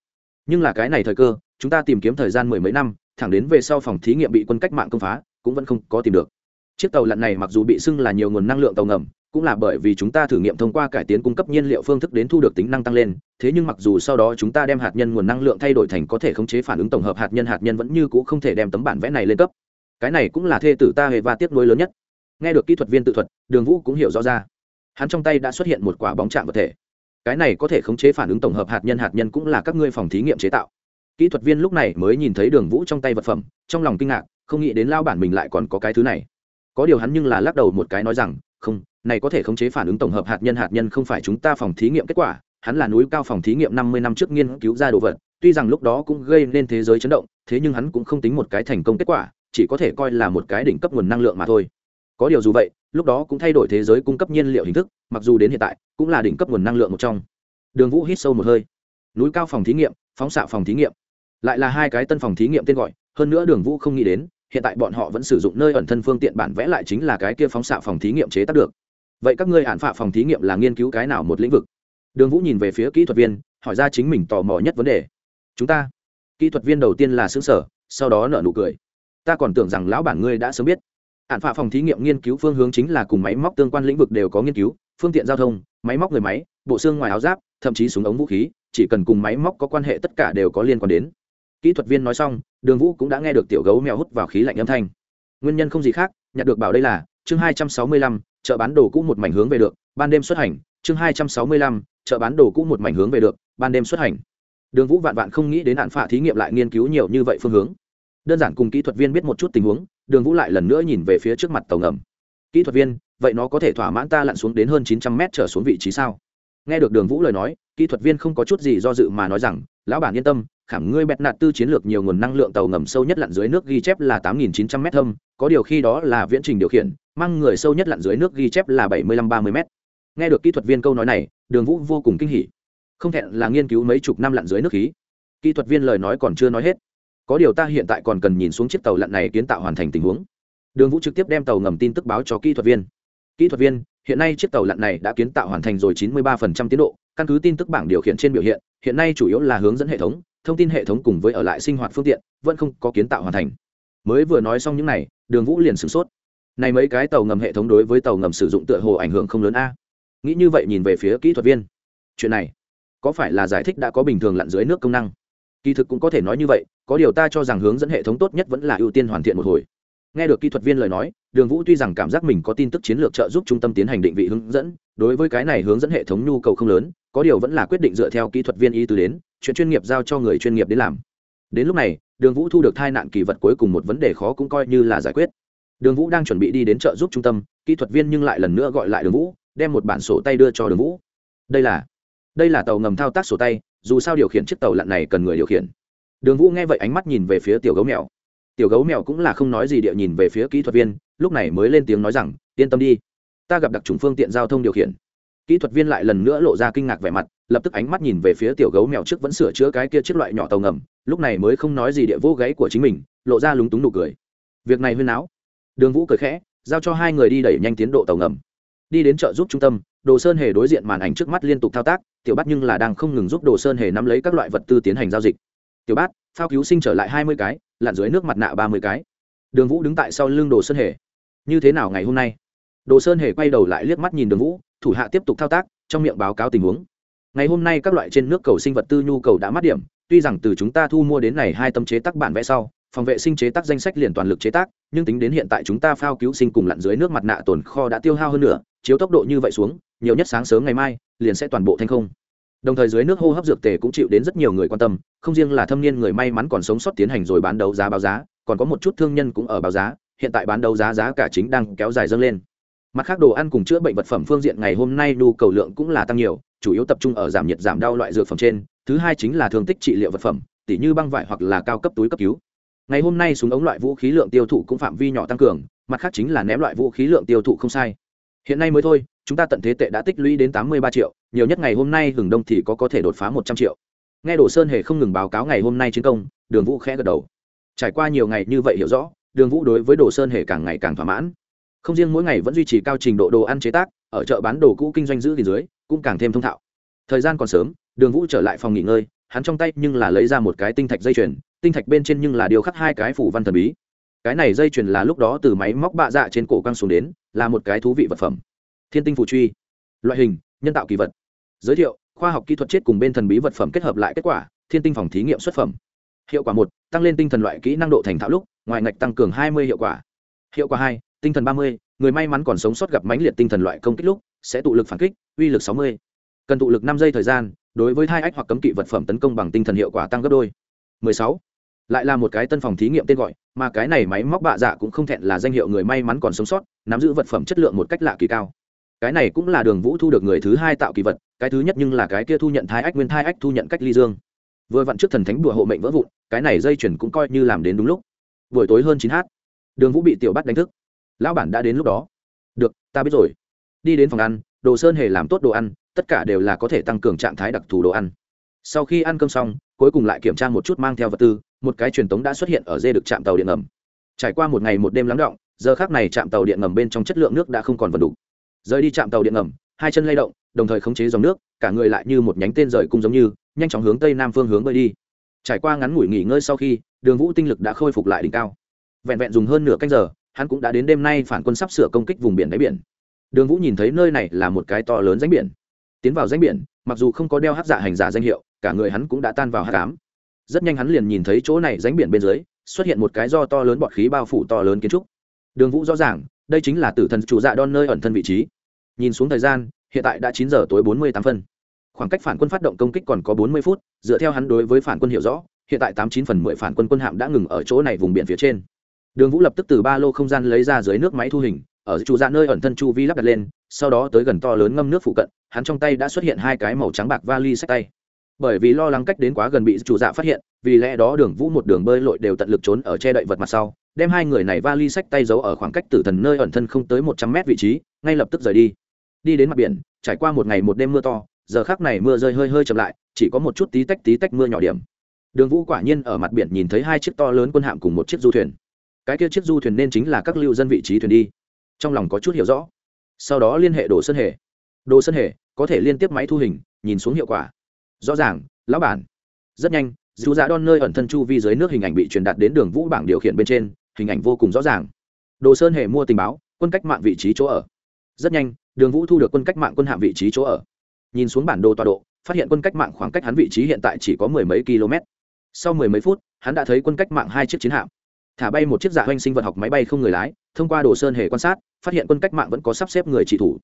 Nhưng là cái này thời cơ, chúng ta tìm kiếm thời gian mười mấy năm, thẳng đến về sau phòng thí nghiệm bị quân cách mạng công phá, cũng vẫn không có tìm được. Chiếc tàu lặn này mặc dù bị xưng là nhiều nguồn năng lượng tàu ngầm cũng là bởi vì chúng ta thử nghiệm thông qua cải tiến cung cấp nhiên liệu phương thức đến thu được tính năng tăng lên, thế nhưng mặc dù sau đó chúng ta đem hạt nhân nguồn năng lượng thay đổi thành có thể khống chế phản ứng tổng hợp hạt nhân hạt nhân vẫn như c ũ không thể đem tấm bản vẽ này lên cấp. Cái này cũng là thê tử ta hề và tiếp nối lớn nhất. Nghe được kỹ thuật viên tự thuật, đường vũ cũng hiểu rõ ra. Hắn trong tay đã xuất hiện một quả bóng chạm vật thể. Cái này có thể khống chế phản ứng tổng hợp hạt nhân hạt nhân cũng là các ngươi phòng thí nghiệm chế tạo. Kỹ thuật viên lúc này mới nhìn thấy đường vũ trong tay vật phẩm, trong lòng kinh ngạc, không nghĩ đến lao bản mình lại còn có cái thứ này. Có điều hắn nhưng là lắc đầu một cái nói rằng, không này có thể khống chế phản ứng tổng hợp hạt nhân hạt nhân không phải chúng ta phòng thí nghiệm kết quả, hắn là núi cao phòng thí nghiệm năm mươi năm trước nghiên cứu ra đồ vật, tuy rằng lúc đó cũng gây nên thế giới chấn động, thế nhưng hắn cũng không tính một cái thành công kết quả, chỉ có thể coi là một cái đỉnh cấp nguồn năng lượng mà thôi. Có điều dù vậy, lúc đó cũng thay đổi thế giới cung cấp nhiên liệu hình thức, mặc dù đến hiện tại, cũng là đỉnh cấp nguồn năng lượng một trong. Đường vũ hít sâu một hơi. Núi cao phòng thí nghiệm, phóng xạ phòng thí nghiệm. Lại là hai cái tân phòng thí nghiệm tên gọi, hơn nữa đường vũ không nghĩ đến, hiện tại bọn họ vẫn sử dụng nơi ẩn thân phương tiện bản vẽ lại chính là cái kia phóng xạ phòng thí nghiệm chế tác được vậy các ngươi hạn phạ phòng thí nghiệm là nghiên cứu cái nào một lĩnh vực? Đường vũ nhìn về phía kỹ thuật viên, hỏi ra chính mình tò mò nhất vấn đề. Chúng ta. Kỹ thuật viên đầu tiên là xứng sở sau đó nợ nụ cười. Ta còn tưởng rằng lão bản ngươi đã sớm biết. Hạn phạ phòng thí nghiệm nghiên cứu phương hướng chính là cùng máy móc tương quan lĩnh vực đều có nghiên cứu, phương tiện giao thông, máy móc người máy, bộ xương ngoài áo giáp, thậm chí súng ống vũ khí, chỉ cần cùng máy móc có quan hệ tất cả đều có liên quan đến. Kỹ thuật viên nói xong, đường vũ cũng đã nghe được tiểu gấu mèo hút vào khí lạnh âm thanh. Nguyên nhân không gì khác, nhặt được bảo đây là, chương hai trăm sáu mươi lăm chợ bán đồ cũ một mảnh hướng về được, ban đêm xuất hành, chương hai trăm sáu mươi lăm, chợ bán đồ cũ một mảnh hướng về được, ban đêm xuất hành. Đường vũ vạn vạn không nghĩ đến hạn phạ thí nghiệm lại nghiên cứu nhiều như vậy phương hướng. Đơn giản cùng kỹ thuật viên biết một chút tình huống, đường vũ lại lần nữa nhìn về phía trước mặt tàu ngầm. Kỹ thuật viên, vậy nó có thể thỏa mãn ta lặn xuống đến hơn chín trăm mét trở xuống vị trí sao? Nghe được đường vũ lời nói, kỹ thuật viên không có chút gì do dự mà nói rằng lão bản yên tâm, khảm ngươi bẹt nạt tư chiến lược nhiều nguồn năng lượng tàu ngầm sâu nhất lặn dưới nước ghi chép là tám nghìn chín trăm m thâm, có điều khi đó là viễn trình điều khiển, mang người sâu nhất lặn dưới nước ghi chép là bảy mươi lăm ba mươi m nghe được kỹ thuật viên câu nói này, đường vũ vô cùng kinh hỉ. Không thẹn là nghiên cứu mấy chục năm lặn dưới nước khí. Kỹ thuật viên lời nói còn chưa nói hết. Có điều ta hiện tại còn cần nhìn xuống chiếc tàu lặn này kiến tạo hoàn thành tình huống. Đường vũ trực tiếp đem tàu ngầm tin tức báo cho kỹ thuật viên. Kỹ thuật viên, hiện nay chiếc tàu lặn này đã kiến tạo hoàn thành rồi 93% tiến độ, căn cứ tin tức bảng điều khiển trên biểu hiện hiện nay chủ yếu là hướng dẫn hệ thống, thông tin hệ thống cùng với ở lại sinh hoạt phương tiện, vẫn không có kiến tạo hoàn thành. Mới vừa nói xong những này, đường vũ liền sửng sốt. Này mấy cái tàu ngầm hệ thống đối với tàu ngầm sử dụng tựa hồ ảnh hưởng không lớn a. Nghĩ như vậy nhìn về phía kỹ thuật viên. Chuyện này, có phải là giải thích đã có bình thường lặn dưới nước công năng? Kỳ thực cũng có thể nói như vậy, có điều ta cho rằng hướng dẫn hệ thống tốt nhất vẫn là ưu tiên hoàn thiện một hồi. Nghe được kỹ thuật viên lời nói, đường vũ tuy rằng cảm giác mình có tin tức chiến lược trợ giúp trung tâm tiến hành định vị hướng dẫn, đối với cái này hướng dẫn hệ thống nhu cầu không lớn có điều vẫn là quyết định dựa theo kỹ thuật viên ý tứ đến, chuyện chuyên nghiệp giao cho người chuyên nghiệp đến làm. Đến lúc này, đường vũ thu được thai nạn kỳ vật cuối cùng một vấn đề khó cũng coi như là giải quyết. Đường vũ đang chuẩn bị đi đến chợ giúp trung tâm, kỹ thuật viên nhưng lại lần nữa gọi lại đường vũ, đem một bản sổ tay đưa cho đường vũ. Đây là đây là tàu ngầm thao tác sổ tay, dù sao điều khiển chiếc tàu lặn này cần người điều khiển. Đường vũ nghe vậy ánh mắt nhìn về phía tiểu gấu mèo. Tiểu gấu mèo cũng là không nói gì địa nhìn về phía kỹ thuật viên, lúc này mới lên tiếng nói rằng, yên tâm đi, ta gặp đặc trùng phương tiện giao thông điều khiển kỹ thuật viên lại lần nữa lộ ra kinh ngạc vẻ mặt, lập tức ánh mắt nhìn về phía tiểu gấu mèo trước vẫn sửa chữa cái kia chiếc loại nhỏ tàu ngầm, lúc này mới không nói gì địa vô gáy của chính mình, lộ ra lúng túng nụ cười. Việc này huyên áo đường vũ cười khẽ, giao cho hai người đi đẩy nhanh tiến độ tàu ngầm. Đi đến chợ giúp trung tâm, đồ sơn hề đối diện màn ảnh trước mắt liên tục thao tác, tiểu bát nhưng là đang không ngừng giúp đồ sơn hề nắm lấy các loại vật tư tiến hành giao dịch. Tiểu bát, phao cứu sinh trở lại hai mươi cái, lặn dưới nước mặt nạ ba mươi cái. Đường vũ đứng tại sau lưng đồ sơn hề. Như thế nào ngày hôm nay? Đồ sơn hề quay đầu lại liếc mắt nhìn đường vũ thủ hạ tiếp tục thao tác, trong miệng báo cáo tình huống. Ngày hôm nay các loại trên nước cầu sinh vật tư nhu cầu đã mất điểm, tuy rằng từ chúng ta thu mua đến này hai tâm chế tác bản vẽ sau, phòng vệ sinh chế tác danh sách liền toàn lực chế tác, nhưng tính đến hiện tại chúng ta phao cứu sinh cùng lặn dưới nước mặt nạ tồn kho đã tiêu hao hơn nữa chiếu tốc độ như vậy xuống, nhiều nhất sáng sớm ngày mai, liền sẽ toàn bộ thành không. Đồng thời dưới nước hô hấp dược tề cũng chịu đến rất nhiều người quan tâm, không riêng là thâm niên người may mắn còn sống sót tiến hành rồi bán đấu giá báo giá, còn có một chút thương nhân cũng ở báo giá, hiện tại bán đấu giá giá cả chính đang kéo dài dâng lên mặt khác đồ ăn cùng chữa bệnh vật phẩm phương diện ngày hôm nay nhu cầu lượng cũng là tăng nhiều, chủ yếu tập trung ở giảm nhiệt giảm đau loại dược phẩm trên. Thứ hai chính là thương tích trị liệu vật phẩm, tỉ như băng vải hoặc là cao cấp túi cấp cứu. Ngày hôm nay súng ống loại vũ khí lượng tiêu thụ cũng phạm vi nhỏ tăng cường, mặt khác chính là ném loại vũ khí lượng tiêu thụ không sai. Hiện nay mới thôi, chúng ta tận thế tệ đã tích lũy đến tám mươi ba triệu, nhiều nhất ngày hôm nay hừng đông thì có có thể đột phá một trăm triệu. Nghe đồ sơn hề không ngừng báo cáo ngày hôm nay chiến công, đường vũ khẽ gật đầu. Trải qua nhiều ngày như vậy hiểu rõ, đường vũ đối với đồ sơn hề càng ngày càng thỏa mãn không riêng mỗi ngày vẫn duy trì cao trình độ đồ ăn chế tác, ở chợ bán đồ cũ kinh doanh giữ thì dưới, cũng càng thêm thông thạo. Thời gian còn sớm, đường vũ trở lại phòng nghỉ ngơi, hắn trong tay nhưng là lấy ra một cái tinh thạch dây chuyền, tinh thạch bên trên nhưng là điều khắc hai cái phủ văn thần bí. Cái này dây chuyền là lúc đó từ máy móc bạ dạ trên cổ căng xuống đến, là một cái thú vị vật phẩm. Thiên tinh phù truy. Loại hình, nhân tạo kỳ vật. Giới thiệu, khoa học kỹ thuật chết cùng bên thần bí vật phẩm kết hợp lại kết quả, thiên tinh phòng thí nghiệm xuất phẩm. Hiệu quả một, tăng lên tinh thần loại kỹ năng độ thành thạo lúc, ngoài ngạch tăng cường hai mươi hiệu quả. Hiệu quả hai tinh thần ba mươi, người may mắn còn sống sót gặp mãnh liệt tinh thần loại công kích lúc, sẽ tụ lực phản kích, uy lực sáu mươi. Cần tụ lực năm giây thời gian, đối với thai ách hoặc cấm kỵ vật phẩm tấn công bằng tinh thần hiệu quả tăng gấp đôi. 16. lại là một cái tân phòng thí nghiệm tên gọi, mà cái này máy móc bạ dạ cũng không thẹn là danh hiệu người may mắn còn sống sót, nắm giữ vật phẩm chất lượng một cách lạ kỳ cao. Cái này cũng là đường vũ thu được người thứ hai tạo kỳ vật, cái thứ nhất nhưng là cái kia thu nhận thai ách nguyên thai ách thu nhận cách ly dương. Vừa vặn trước thần thánh đùa hộ mệnh vỡ vụn, cái này dây chuyển cũng coi như làm đến đúng lúc. Buổi tối hơn chín h đường vũ bị tiểu bắt đánh thức lão bản đã đến lúc đó. Được, ta biết rồi. Đi đến phòng ăn, đồ sơn hề làm tốt đồ ăn, tất cả đều là có thể tăng cường trạng thái đặc thù đồ ăn. Sau khi ăn cơm xong, cuối cùng lại kiểm tra một chút mang theo vật tư, một cái truyền tống đã xuất hiện ở dê được trạm tàu điện ngầm. Trải qua một ngày một đêm lắng động, giờ khác này trạm tàu điện ngầm bên trong chất lượng nước đã không còn vật đủ. Rời đi trạm tàu điện ngầm, hai chân lay động, đồng thời khống chế dòng nước, cả người lại như một nhánh tên rời cung giống như, nhanh chóng hướng tây nam phương hướng bơi đi. Trải qua ngắn ngủi nghỉ ngơi sau khi, đường vũ tinh lực đã khôi phục lại đỉnh cao. Vẹn vẹn dùng hơn nửa canh giờ hắn cũng đã đến đêm nay phản quân sắp sửa công kích vùng biển đáy biển. Đường vũ nhìn thấy nơi này là một cái to lớn ránh biển. Tiến vào ránh biển, mặc dù không có đeo hát dạ hành giả danh hiệu, cả người hắn cũng đã tan vào hát cám rất nhanh hắn liền nhìn thấy chỗ này ránh biển bên dưới, xuất hiện một cái do to lớn bọt khí bao phủ to lớn kiến trúc. Đường vũ rõ ràng, đây chính là tử thần chủ dạ đon nơi ẩn thân vị trí. Nhìn xuống thời gian, hiện tại đã chín giờ tối bốn mươi tám phân. Khoảng cách phản quân phát động công kích còn có bốn mươi phút, dựa theo hắn đối với phản quân hiểu rõ, hiện tại tám chín phần mười phản quân quân hạm đã ngừng ở chỗ này vùng biển phía trên đường vũ lập tức từ ba lô không gian lấy ra dưới nước máy thu hình, ở chủ dạ nơi ẩn thân chu vi lắp đặt lên, sau đó tới gần to lớn ngâm nước phụ cận, hắn trong tay đã xuất hiện hai cái màu trắng bạc vali sách tay. Bởi vì lo lắng cách đến quá gần bị chủ dạ phát hiện, vì lẽ đó đường vũ một đường bơi lội đều tận lực trốn ở che đậy vật mặt sau, đem hai người này vali sách tay giấu ở khoảng cách tử thần nơi ẩn thân không tới một trăm mét vị trí, ngay lập tức rời đi. Đi đến mặt biển, trải qua một ngày một đêm mưa to, giờ khác này mưa rơi hơi hơi chậm lại, chỉ có một chút tí tách tí tách mưa nhỏ điểm. Đường vũ quả nhiên ở mặt biển nhìn thấy hai chiếc to lớn quân hạm cùng một chiếc du thuyền cái kia chiếc du thuyền nên chính là các lưu dân vị trí thuyền đi. Trong lòng có chút hiểu rõ. Sau đó liên hệ đồ sơn hề. Đồ sơn hề, có thể liên tiếp máy thu hình, nhìn xuống hiệu quả. Rõ ràng, lão bản. Rất nhanh, dù dạ đon nơi ẩn thân chu vi dưới nước hình ảnh bị truyền đạt đến đường vũ bảng điều khiển bên trên, hình ảnh vô cùng rõ ràng. Đồ sơn hề mua tình báo, quân cách mạng vị trí chỗ ở. Rất nhanh, đường vũ thu được quân cách mạng quân hạm vị trí chỗ ở. Nhìn xuống bản đồ tọa độ, phát hiện quân cách mạng khoảng cách hắn vị trí hiện tại chỉ có mười mấy km. Sau mười mấy phút, hắn đã thấy quân cách mạng hai chiếc chiến hạm thả bay một chiếc dạ hoanh sinh vật học máy bay không người lái, thông qua đồ sơn hề quan sát, phát hiện quân cách mạng vẫn có sắp xếp người trị thủ.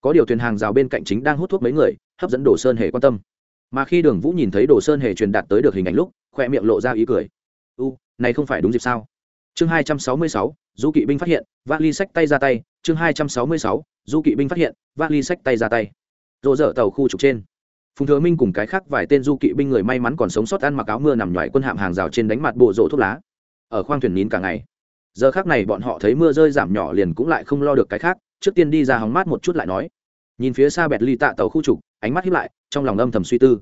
Có điều thuyền hàng rào bên cạnh chính đang hút thuốc mấy người, hấp dẫn đồ sơn hề quan tâm. Mà khi đường vũ nhìn thấy đồ sơn hề truyền đạt tới được hình ảnh lúc, khoe miệng lộ ra ý cười. U, này không phải đúng dịp sao? Chương hai trăm sáu mươi sáu du kỵ binh phát hiện, vác ly sách tay ra tay. Chương hai trăm sáu mươi sáu du kỵ binh phát hiện, vác ly sách tay ra tay. Rộ rỡ tàu khu trục trên. Phùng thừa minh cùng cái khác vài tên du kỵ binh người may mắn còn sống sót ăn mặc áo mưa nằm ngoài quân hạm hàng rào trên đánh mặt bộ rộ thuốc lá ở khoang thuyền nín cả ngày. Giờ khác này bọn họ thấy mưa rơi giảm nhỏ liền cũng lại không lo được cái khác, trước tiên đi ra hóng mát một chút lại nói. Nhìn phía xa bẹt ly tạ tàu khu trục, ánh mắt hiếp lại, trong lòng âm thầm suy tư.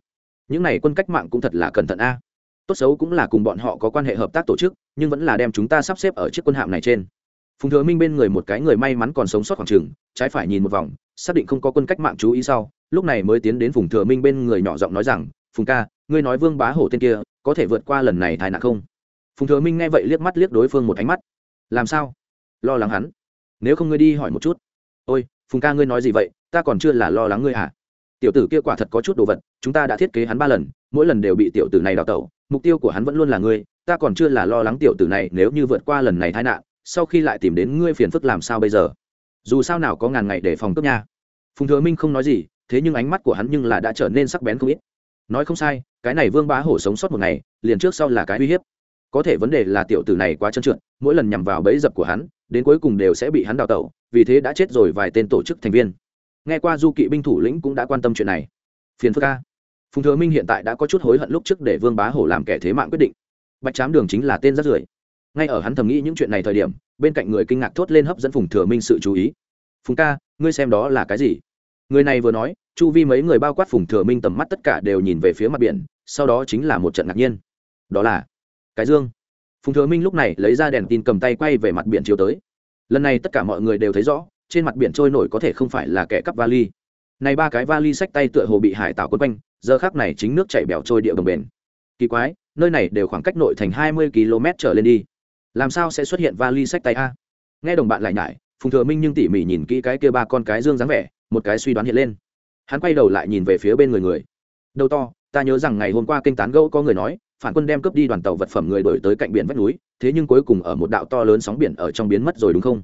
Những này quân cách mạng cũng thật là cẩn thận a. Tốt xấu cũng là cùng bọn họ có quan hệ hợp tác tổ chức, nhưng vẫn là đem chúng ta sắp xếp ở chiếc quân hạm này trên. Phùng thừa minh bên người một cái người may mắn còn sống sót khoảng trường trái phải nhìn một vòng, xác định không có quân cách mạng chú ý sau, lúc này mới tiến đến phùng thừa minh bên người nhỏ giọng nói rằng, phùng ca, ngươi nói vương bá hổ tên kia, có thể vượt qua lần này tai nạn không? Phùng thừa minh nghe vậy liếc mắt liếc đối phương một ánh mắt. Làm sao? Lo lắng hắn? Nếu không ngươi đi hỏi một chút. Ôi, phùng ca ngươi nói gì vậy? Ta còn chưa là lo lắng ngươi à tiểu tử kia quả thật có chút đồ vật, chúng ta đã thiết kế hắn ba lần, mỗi lần đều bị tiểu tử này đào tẩu, mục tiêu của hắn vẫn luôn là ngươi, ta còn chưa là lo lắng tiểu tử này nếu như vượt qua lần này tai nạn, sau khi lại tìm đến ngươi phiền phức làm sao bây giờ? Dù sao nào có ngàn ngày để phòng cướp nha. Phùng thừa minh không nói gì, thế nhưng ánh mắt của hắn nhưng là đã trở nên sắc bén không ít. Nói không sai, cái này vương bá hổ sống sót một ngày, liền trước sau là cái uy hiếp có thể vấn đề là tiểu tử này quá trơn trượt, mỗi lần nhằm vào bẫy dập của hắn, đến cuối cùng đều sẽ bị hắn đào tẩu, vì thế đã chết rồi vài tên tổ chức thành viên. Nghe qua du kỵ binh thủ lĩnh cũng đã quan tâm chuyện này. Phiền phức ca phùng thừa minh hiện tại đã có chút hối hận lúc trước để vương bá hổ làm kẻ thế mạng quyết định. Bạch chám đường chính là tên rất rưởi. Ngay ở hắn thầm nghĩ những chuyện này thời điểm, bên cạnh người kinh ngạc thốt lên hấp dẫn phùng thừa minh sự chú ý. Phùng ca, ngươi xem đó là cái gì? Người này vừa nói, chu vi mấy người bao quát phùng thừa minh tầm mắt tất cả đều nhìn về phía mặt biển, sau đó chính là một trận ngạc nhiên. Đó là cái dương. Phùng thừa minh lúc này lấy ra đèn tin cầm tay quay về mặt biển chiếu tới. Lần này tất cả mọi người đều thấy rõ, trên mặt biển trôi nổi có thể không phải là kẻ cắp vali. Này ba cái vali sách tay tựa hồ bị hải tạo quấn quanh, giờ khác này chính nước chảy bẻo trôi địa đồng bền kỳ quái, nơi này đều khoảng cách nội thành hai mươi km trở lên đi. Làm sao sẽ xuất hiện vali sách tay a? Nghe đồng bạn lại nhải, phùng thừa minh nhưng tỉ mỉ nhìn kỹ cái kia ba con cái dương dáng vẻ, một cái suy đoán hiện lên. Hắn quay đầu lại nhìn về phía bên người người. Đầu to, ta nhớ rằng ngày hôm qua kênh tán gẫu có người nói phản quân đem cướp đi đoàn tàu vật phẩm người đổi tới cạnh biển vách núi, thế nhưng cuối cùng ở một đạo to lớn sóng biển ở trong biến mất rồi đúng không?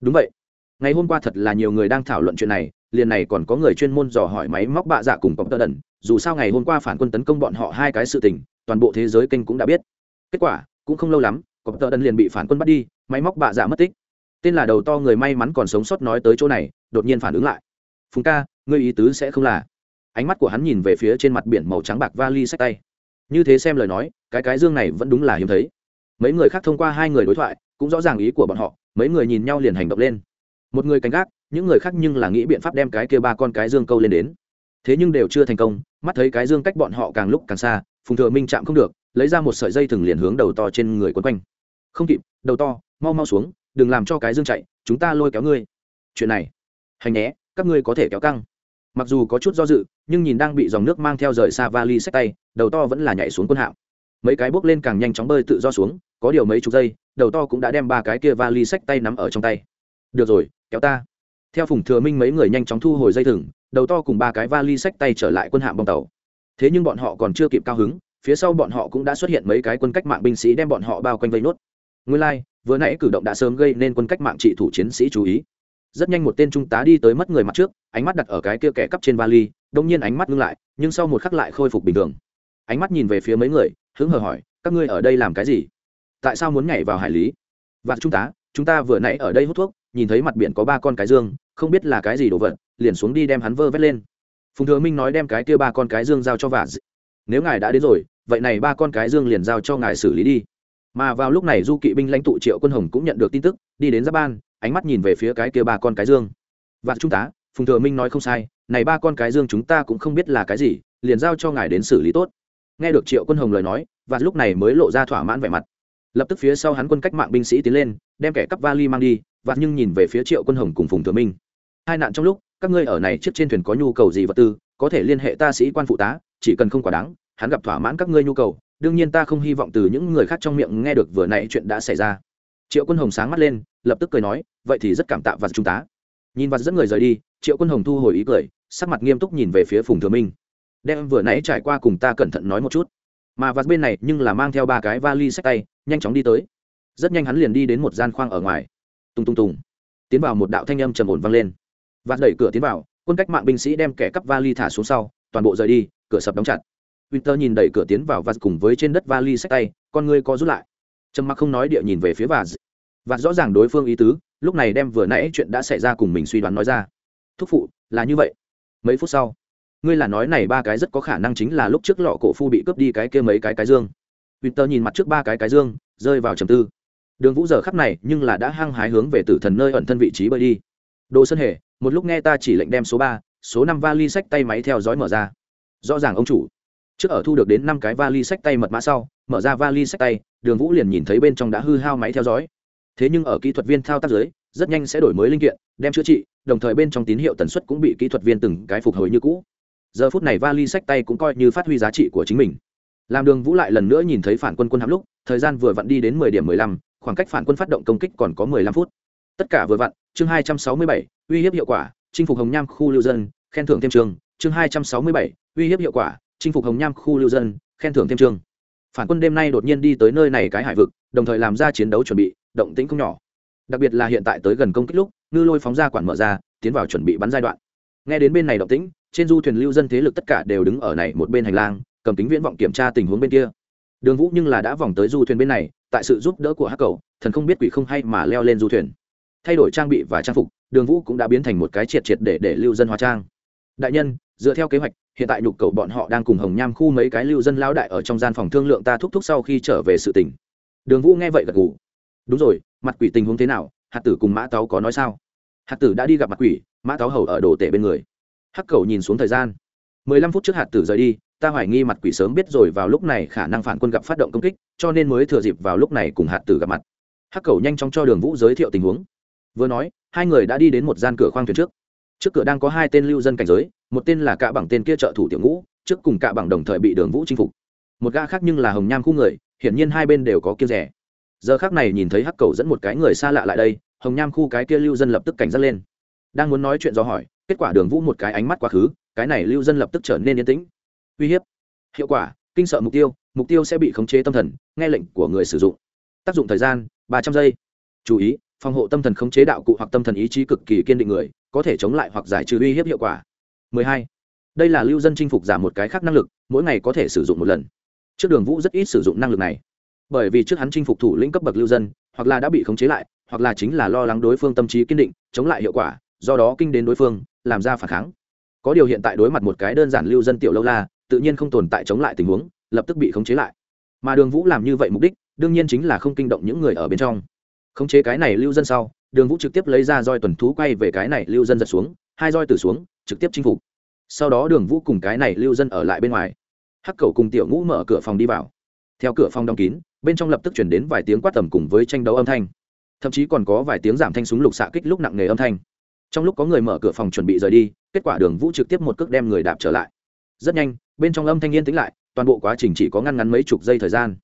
Đúng vậy. Ngày hôm qua thật là nhiều người đang thảo luận chuyện này, liền này còn có người chuyên môn dò hỏi máy móc bạ dạ cùng cọp tơ đần, dù sao ngày hôm qua phản quân tấn công bọn họ hai cái sự tình, toàn bộ thế giới kênh cũng đã biết. Kết quả, cũng không lâu lắm cọp tơ đần liền bị phản quân bắt đi, máy móc bạ dạ mất tích. Tên là đầu to người may mắn còn sống sót nói tới chỗ này, đột nhiên phản ứng lại. Phùng ca, ngươi ý tứ sẽ không là. Ánh mắt của hắn nhìn về phía trên mặt biển màu trắng bạc vali sách tay như thế xem lời nói, cái cái dương này vẫn đúng là hiếm thấy. Mấy người khác thông qua hai người đối thoại, cũng rõ ràng ý của bọn họ, mấy người nhìn nhau liền hành động lên. Một người canh gác, những người khác nhưng là nghĩ biện pháp đem cái kia ba con cái dương câu lên đến. Thế nhưng đều chưa thành công, mắt thấy cái dương cách bọn họ càng lúc càng xa, phùng thừa minh chạm không được, lấy ra một sợi dây thừng liền hướng đầu to trên người quấn quanh. Không kịp, đầu to, mau mau xuống, đừng làm cho cái dương chạy, chúng ta lôi kéo ngươi. Chuyện này, hành nhé, các ngươi có thể kéo căng mặc dù có chút do dự nhưng nhìn đang bị dòng nước mang theo rời xa vali sách tay đầu to vẫn là nhảy xuống quân hạm. Mấy cái bốc lên càng nhanh chóng bơi tự do xuống có điều mấy chục giây đầu to cũng đã đem ba cái kia vali sách tay nắm ở trong tay. Được rồi kéo ta. Theo phùng thừa minh mấy người nhanh chóng thu hồi dây thừng đầu to cùng ba cái vali sách tay trở lại quân hạm bong tàu. Thế nhưng bọn họ còn chưa kịp cao hứng phía sau bọn họ cũng đã xuất hiện mấy cái quân cách mạng binh sĩ đem bọn họ bao quanh vây nốt. Nguyên lai、like, vừa nãy cử động đã sớm gây nên quân cách mạng trị thủ chiến sĩ chú ý rất nhanh một tên trung tá đi tới mất người mặt trước, ánh mắt đặt ở cái kia kẻ cắp trên vali, đông nhiên ánh mắt ngưng lại, nhưng sau một khắc lại khôi phục bình thường. Ánh mắt nhìn về phía mấy người, hứng hờ hỏi, các ngươi ở đây làm cái gì? Tại sao muốn nhảy vào hải lý? Và trung tá, chúng ta vừa nãy ở đây hút thuốc, nhìn thấy mặt biển có ba con cái dương, không biết là cái gì đồ vật, liền xuống đi đem hắn vơ vét lên. Phùng thừa minh nói đem cái kia ba con cái dương giao cho vả nếu ngài đã đến rồi, vậy này ba con cái dương liền giao cho ngài xử lý đi. Mà vào lúc này du kỵ binh lãnh tụ triệu quân hồng cũng nhận được tin tức, đi đến giáp ban ánh mắt nhìn về phía cái kia ba con cái dương. Và trung tá phùng thừa minh nói không sai, này ba con cái dương chúng ta cũng không biết là cái gì, liền giao cho ngài đến xử lý tốt. Nghe được triệu quân hồng lời nói, và lúc này mới lộ ra thỏa mãn vẻ mặt. Lập tức phía sau hắn quân cách mạng binh sĩ tiến lên, đem kẻ cắp vali mang đi, và nhưng nhìn về phía triệu quân hồng cùng phùng thừa minh. Hai nạn trong lúc, các ngươi ở này chiếc trên thuyền có nhu cầu gì vật tư, có thể liên hệ ta sĩ quan phụ tá, chỉ cần không quá đáng, hắn gặp thỏa mãn các ngươi nhu cầu. Đương nhiên ta không hy vọng từ những người khác trong miệng nghe được vừa nãy chuyện đã xảy ra triệu quân hồng sáng mắt lên lập tức cười nói vậy thì rất cảm tạ và trung tá nhìn vặt dẫn người rời đi triệu quân hồng thu hồi ý cười sắc mặt nghiêm túc nhìn về phía phùng thừa minh. Đem vừa nãy trải qua cùng ta cẩn thận nói một chút. Mà vặt bên này nhưng là mang theo ba cái vali sách tay nhanh chóng đi tới. Rất nhanh hắn liền đi đến một gian khoang ở ngoài. Tung tung tùng. Tiến vào một đạo thanh âm trầm ổn vang lên. Vặt đẩy cửa tiến vào quân cách mạng binh sĩ đem kẻ cắp vali thả xuống sau toàn bộ rời đi cửa sập đóng chặt. Winter nhìn đẩy cửa tiến vào và cùng với trên đất vali sách tay, con người có rút lại. Trầm mặc không nói địa nhìn về phía và và rõ ràng đối phương ý tứ, lúc này đem vừa nãy chuyện đã xảy ra cùng mình suy đoán nói ra. Thúc phụ, là như vậy. Mấy phút sau, ngươi là nói này ba cái rất có khả năng chính là lúc trước lọ cổ phu bị cướp đi cái kia mấy cái cái dương. Winter nhìn mặt trước ba cái cái dương, rơi vào trầm tư. Đường Vũ giờ khắc này, nhưng là đã hăng hái hướng về tử thần nơi ẩn thân vị trí bơi đi. Đồ Sơn Hề, một lúc nghe ta chỉ lệnh đem số ba, số năm vali sách tay máy theo dõi mở ra. Rõ ràng ông chủ trước ở thu được đến năm cái vali sách tay mật mã sau, mở ra vali sách tay, đường vũ liền nhìn thấy bên trong đã hư hao máy theo dõi. thế nhưng ở kỹ thuật viên thao tác giới rất nhanh sẽ đổi mới linh kiện, đem chữa trị, đồng thời bên trong tín hiệu tần suất cũng bị kỹ thuật viên từng cái phục hồi như cũ. giờ phút này vali sách tay cũng coi như phát huy giá trị của chính mình. làm đường vũ lại lần nữa nhìn thấy phản quân quân hạm lúc, thời gian vừa vặn đi đến mười điểm mười lăm, khoảng cách phản quân phát động công kích còn có mười lăm phút. tất cả vừa vặn, chương hai trăm sáu mươi bảy, uy hiếp hiệu quả, chinh phục hồng nham khu lưu dân, khen thưởng thêm trường, chương hai trăm sáu mươi bảy, uy hiếp hiệu quả chinh phục hồng nham khu lưu dân, khen thưởng thêm trường. Phản quân đêm nay đột nhiên đi tới nơi này cái hải vực, đồng thời làm ra chiến đấu chuẩn bị, động tĩnh không nhỏ. Đặc biệt là hiện tại tới gần công kích lúc, ngư lôi phóng ra quản mở ra, tiến vào chuẩn bị bắn giai đoạn. Nghe đến bên này động tĩnh, trên du thuyền lưu dân thế lực tất cả đều đứng ở này một bên hành lang, cầm kính viễn vọng kiểm tra tình huống bên kia. Đường vũ nhưng là đã vòng tới du thuyền bên này, tại sự giúp đỡ của hắc cầu, thần không biết quỷ không hay mà leo lên du thuyền. Thay đổi trang bị và trang phục, đường vũ cũng đã biến thành một cái triệt triệt để để lưu dân hóa trang. Đại nhân, dựa theo kế hoạch hiện tại nhục cầu bọn họ đang cùng hồng nham khu mấy cái lưu dân lao đại ở trong gian phòng thương lượng ta thúc thúc sau khi trở về sự tỉnh đường vũ nghe vậy gật gù. Đúng rồi, mặt quỷ tình huống thế nào? Hạt tử cùng mã táo có nói sao? Hạt tử đã đi gặp mặt quỷ, mã táo hầu ở đồ tể bên người. Hắc cầu nhìn xuống thời gian. Mười lăm phút trước hạt tử rời đi, ta hoài nghi mặt quỷ sớm biết rồi vào lúc này khả năng phản quân gặp phát động công kích, cho nên mới thừa dịp vào lúc này cùng hạt tử gặp mặt. Hắc cầu nhanh chóng cho đường vũ giới thiệu tình huống. Vừa nói, hai người đã đi đến một gian cửa khoang thuyền trước. Trước cửa đang có hai tên lưu dân cảnh giới một tên là cạ bằng tên kia trợ thủ tiểu ngũ, trước cùng cạ bằng đồng thời bị đường vũ chinh phục. Một gã khác nhưng là hồng nham khu người, hiển nhiên hai bên đều có kiêng rẻ. Giờ khác này nhìn thấy hắc cầu dẫn một cái người xa lạ lại đây, hồng nham khu cái kia lưu dân lập tức cảnh giác lên. Đang muốn nói chuyện do hỏi, kết quả đường vũ một cái ánh mắt quá khứ, cái này lưu dân lập tức trở nên yên tĩnh. Uy hiếp, hiệu quả, kinh sợ mục tiêu mục tiêu sẽ bị khống chế tâm thần, nghe lệnh của người sử dụng. Tác dụng thời gian, ba trăm giây. Chú ý, phòng hộ tâm thần khống chế đạo cụ hoặc tâm thần ý chí cực kỳ kiên định người, có thể chống lại hoặc giải trừ uy hiếp hiệu quả. 12. đây là lưu dân chinh phục giả một cái khác năng lực, mỗi ngày có thể sử dụng một lần. Trước đường vũ rất ít sử dụng năng lực này. Bởi vì trước hắn chinh phục thủ lĩnh cấp bậc lưu dân, hoặc là đã bị khống chế lại, hoặc là chính là lo lắng đối phương tâm trí kiên định, chống lại hiệu quả, do đó kinh đến đối phương, làm ra phản kháng. Có điều hiện tại đối mặt một cái đơn giản lưu dân tiểu lâu la, tự nhiên không tồn tại chống lại tình huống, lập tức bị khống chế lại. Mà đường vũ làm như vậy mục đích, đương nhiên chính là không kinh động những người ở bên trong. Khống chế cái này lưu dân sau, đường vũ trực tiếp lấy ra roi tuần thú quay về cái này lưu dân giật xuống, hai roi từ xuống trực tiếp chinh phục. Sau đó đường vũ cùng cái này lưu dân ở lại bên ngoài. Hắc cầu cùng tiểu ngũ mở cửa phòng đi vào. Theo cửa phòng đóng kín, bên trong lập tức chuyển đến vài tiếng quát tầm cùng với tranh đấu âm thanh. Thậm chí còn có vài tiếng giảm thanh súng lục xạ kích lúc nặng nề âm thanh. Trong lúc có người mở cửa phòng chuẩn bị rời đi, kết quả đường vũ trực tiếp một cước đem người đạp trở lại. Rất nhanh, bên trong âm thanh yên tĩnh lại, toàn bộ quá trình chỉ có ngăn ngắn mấy chục giây thời gian.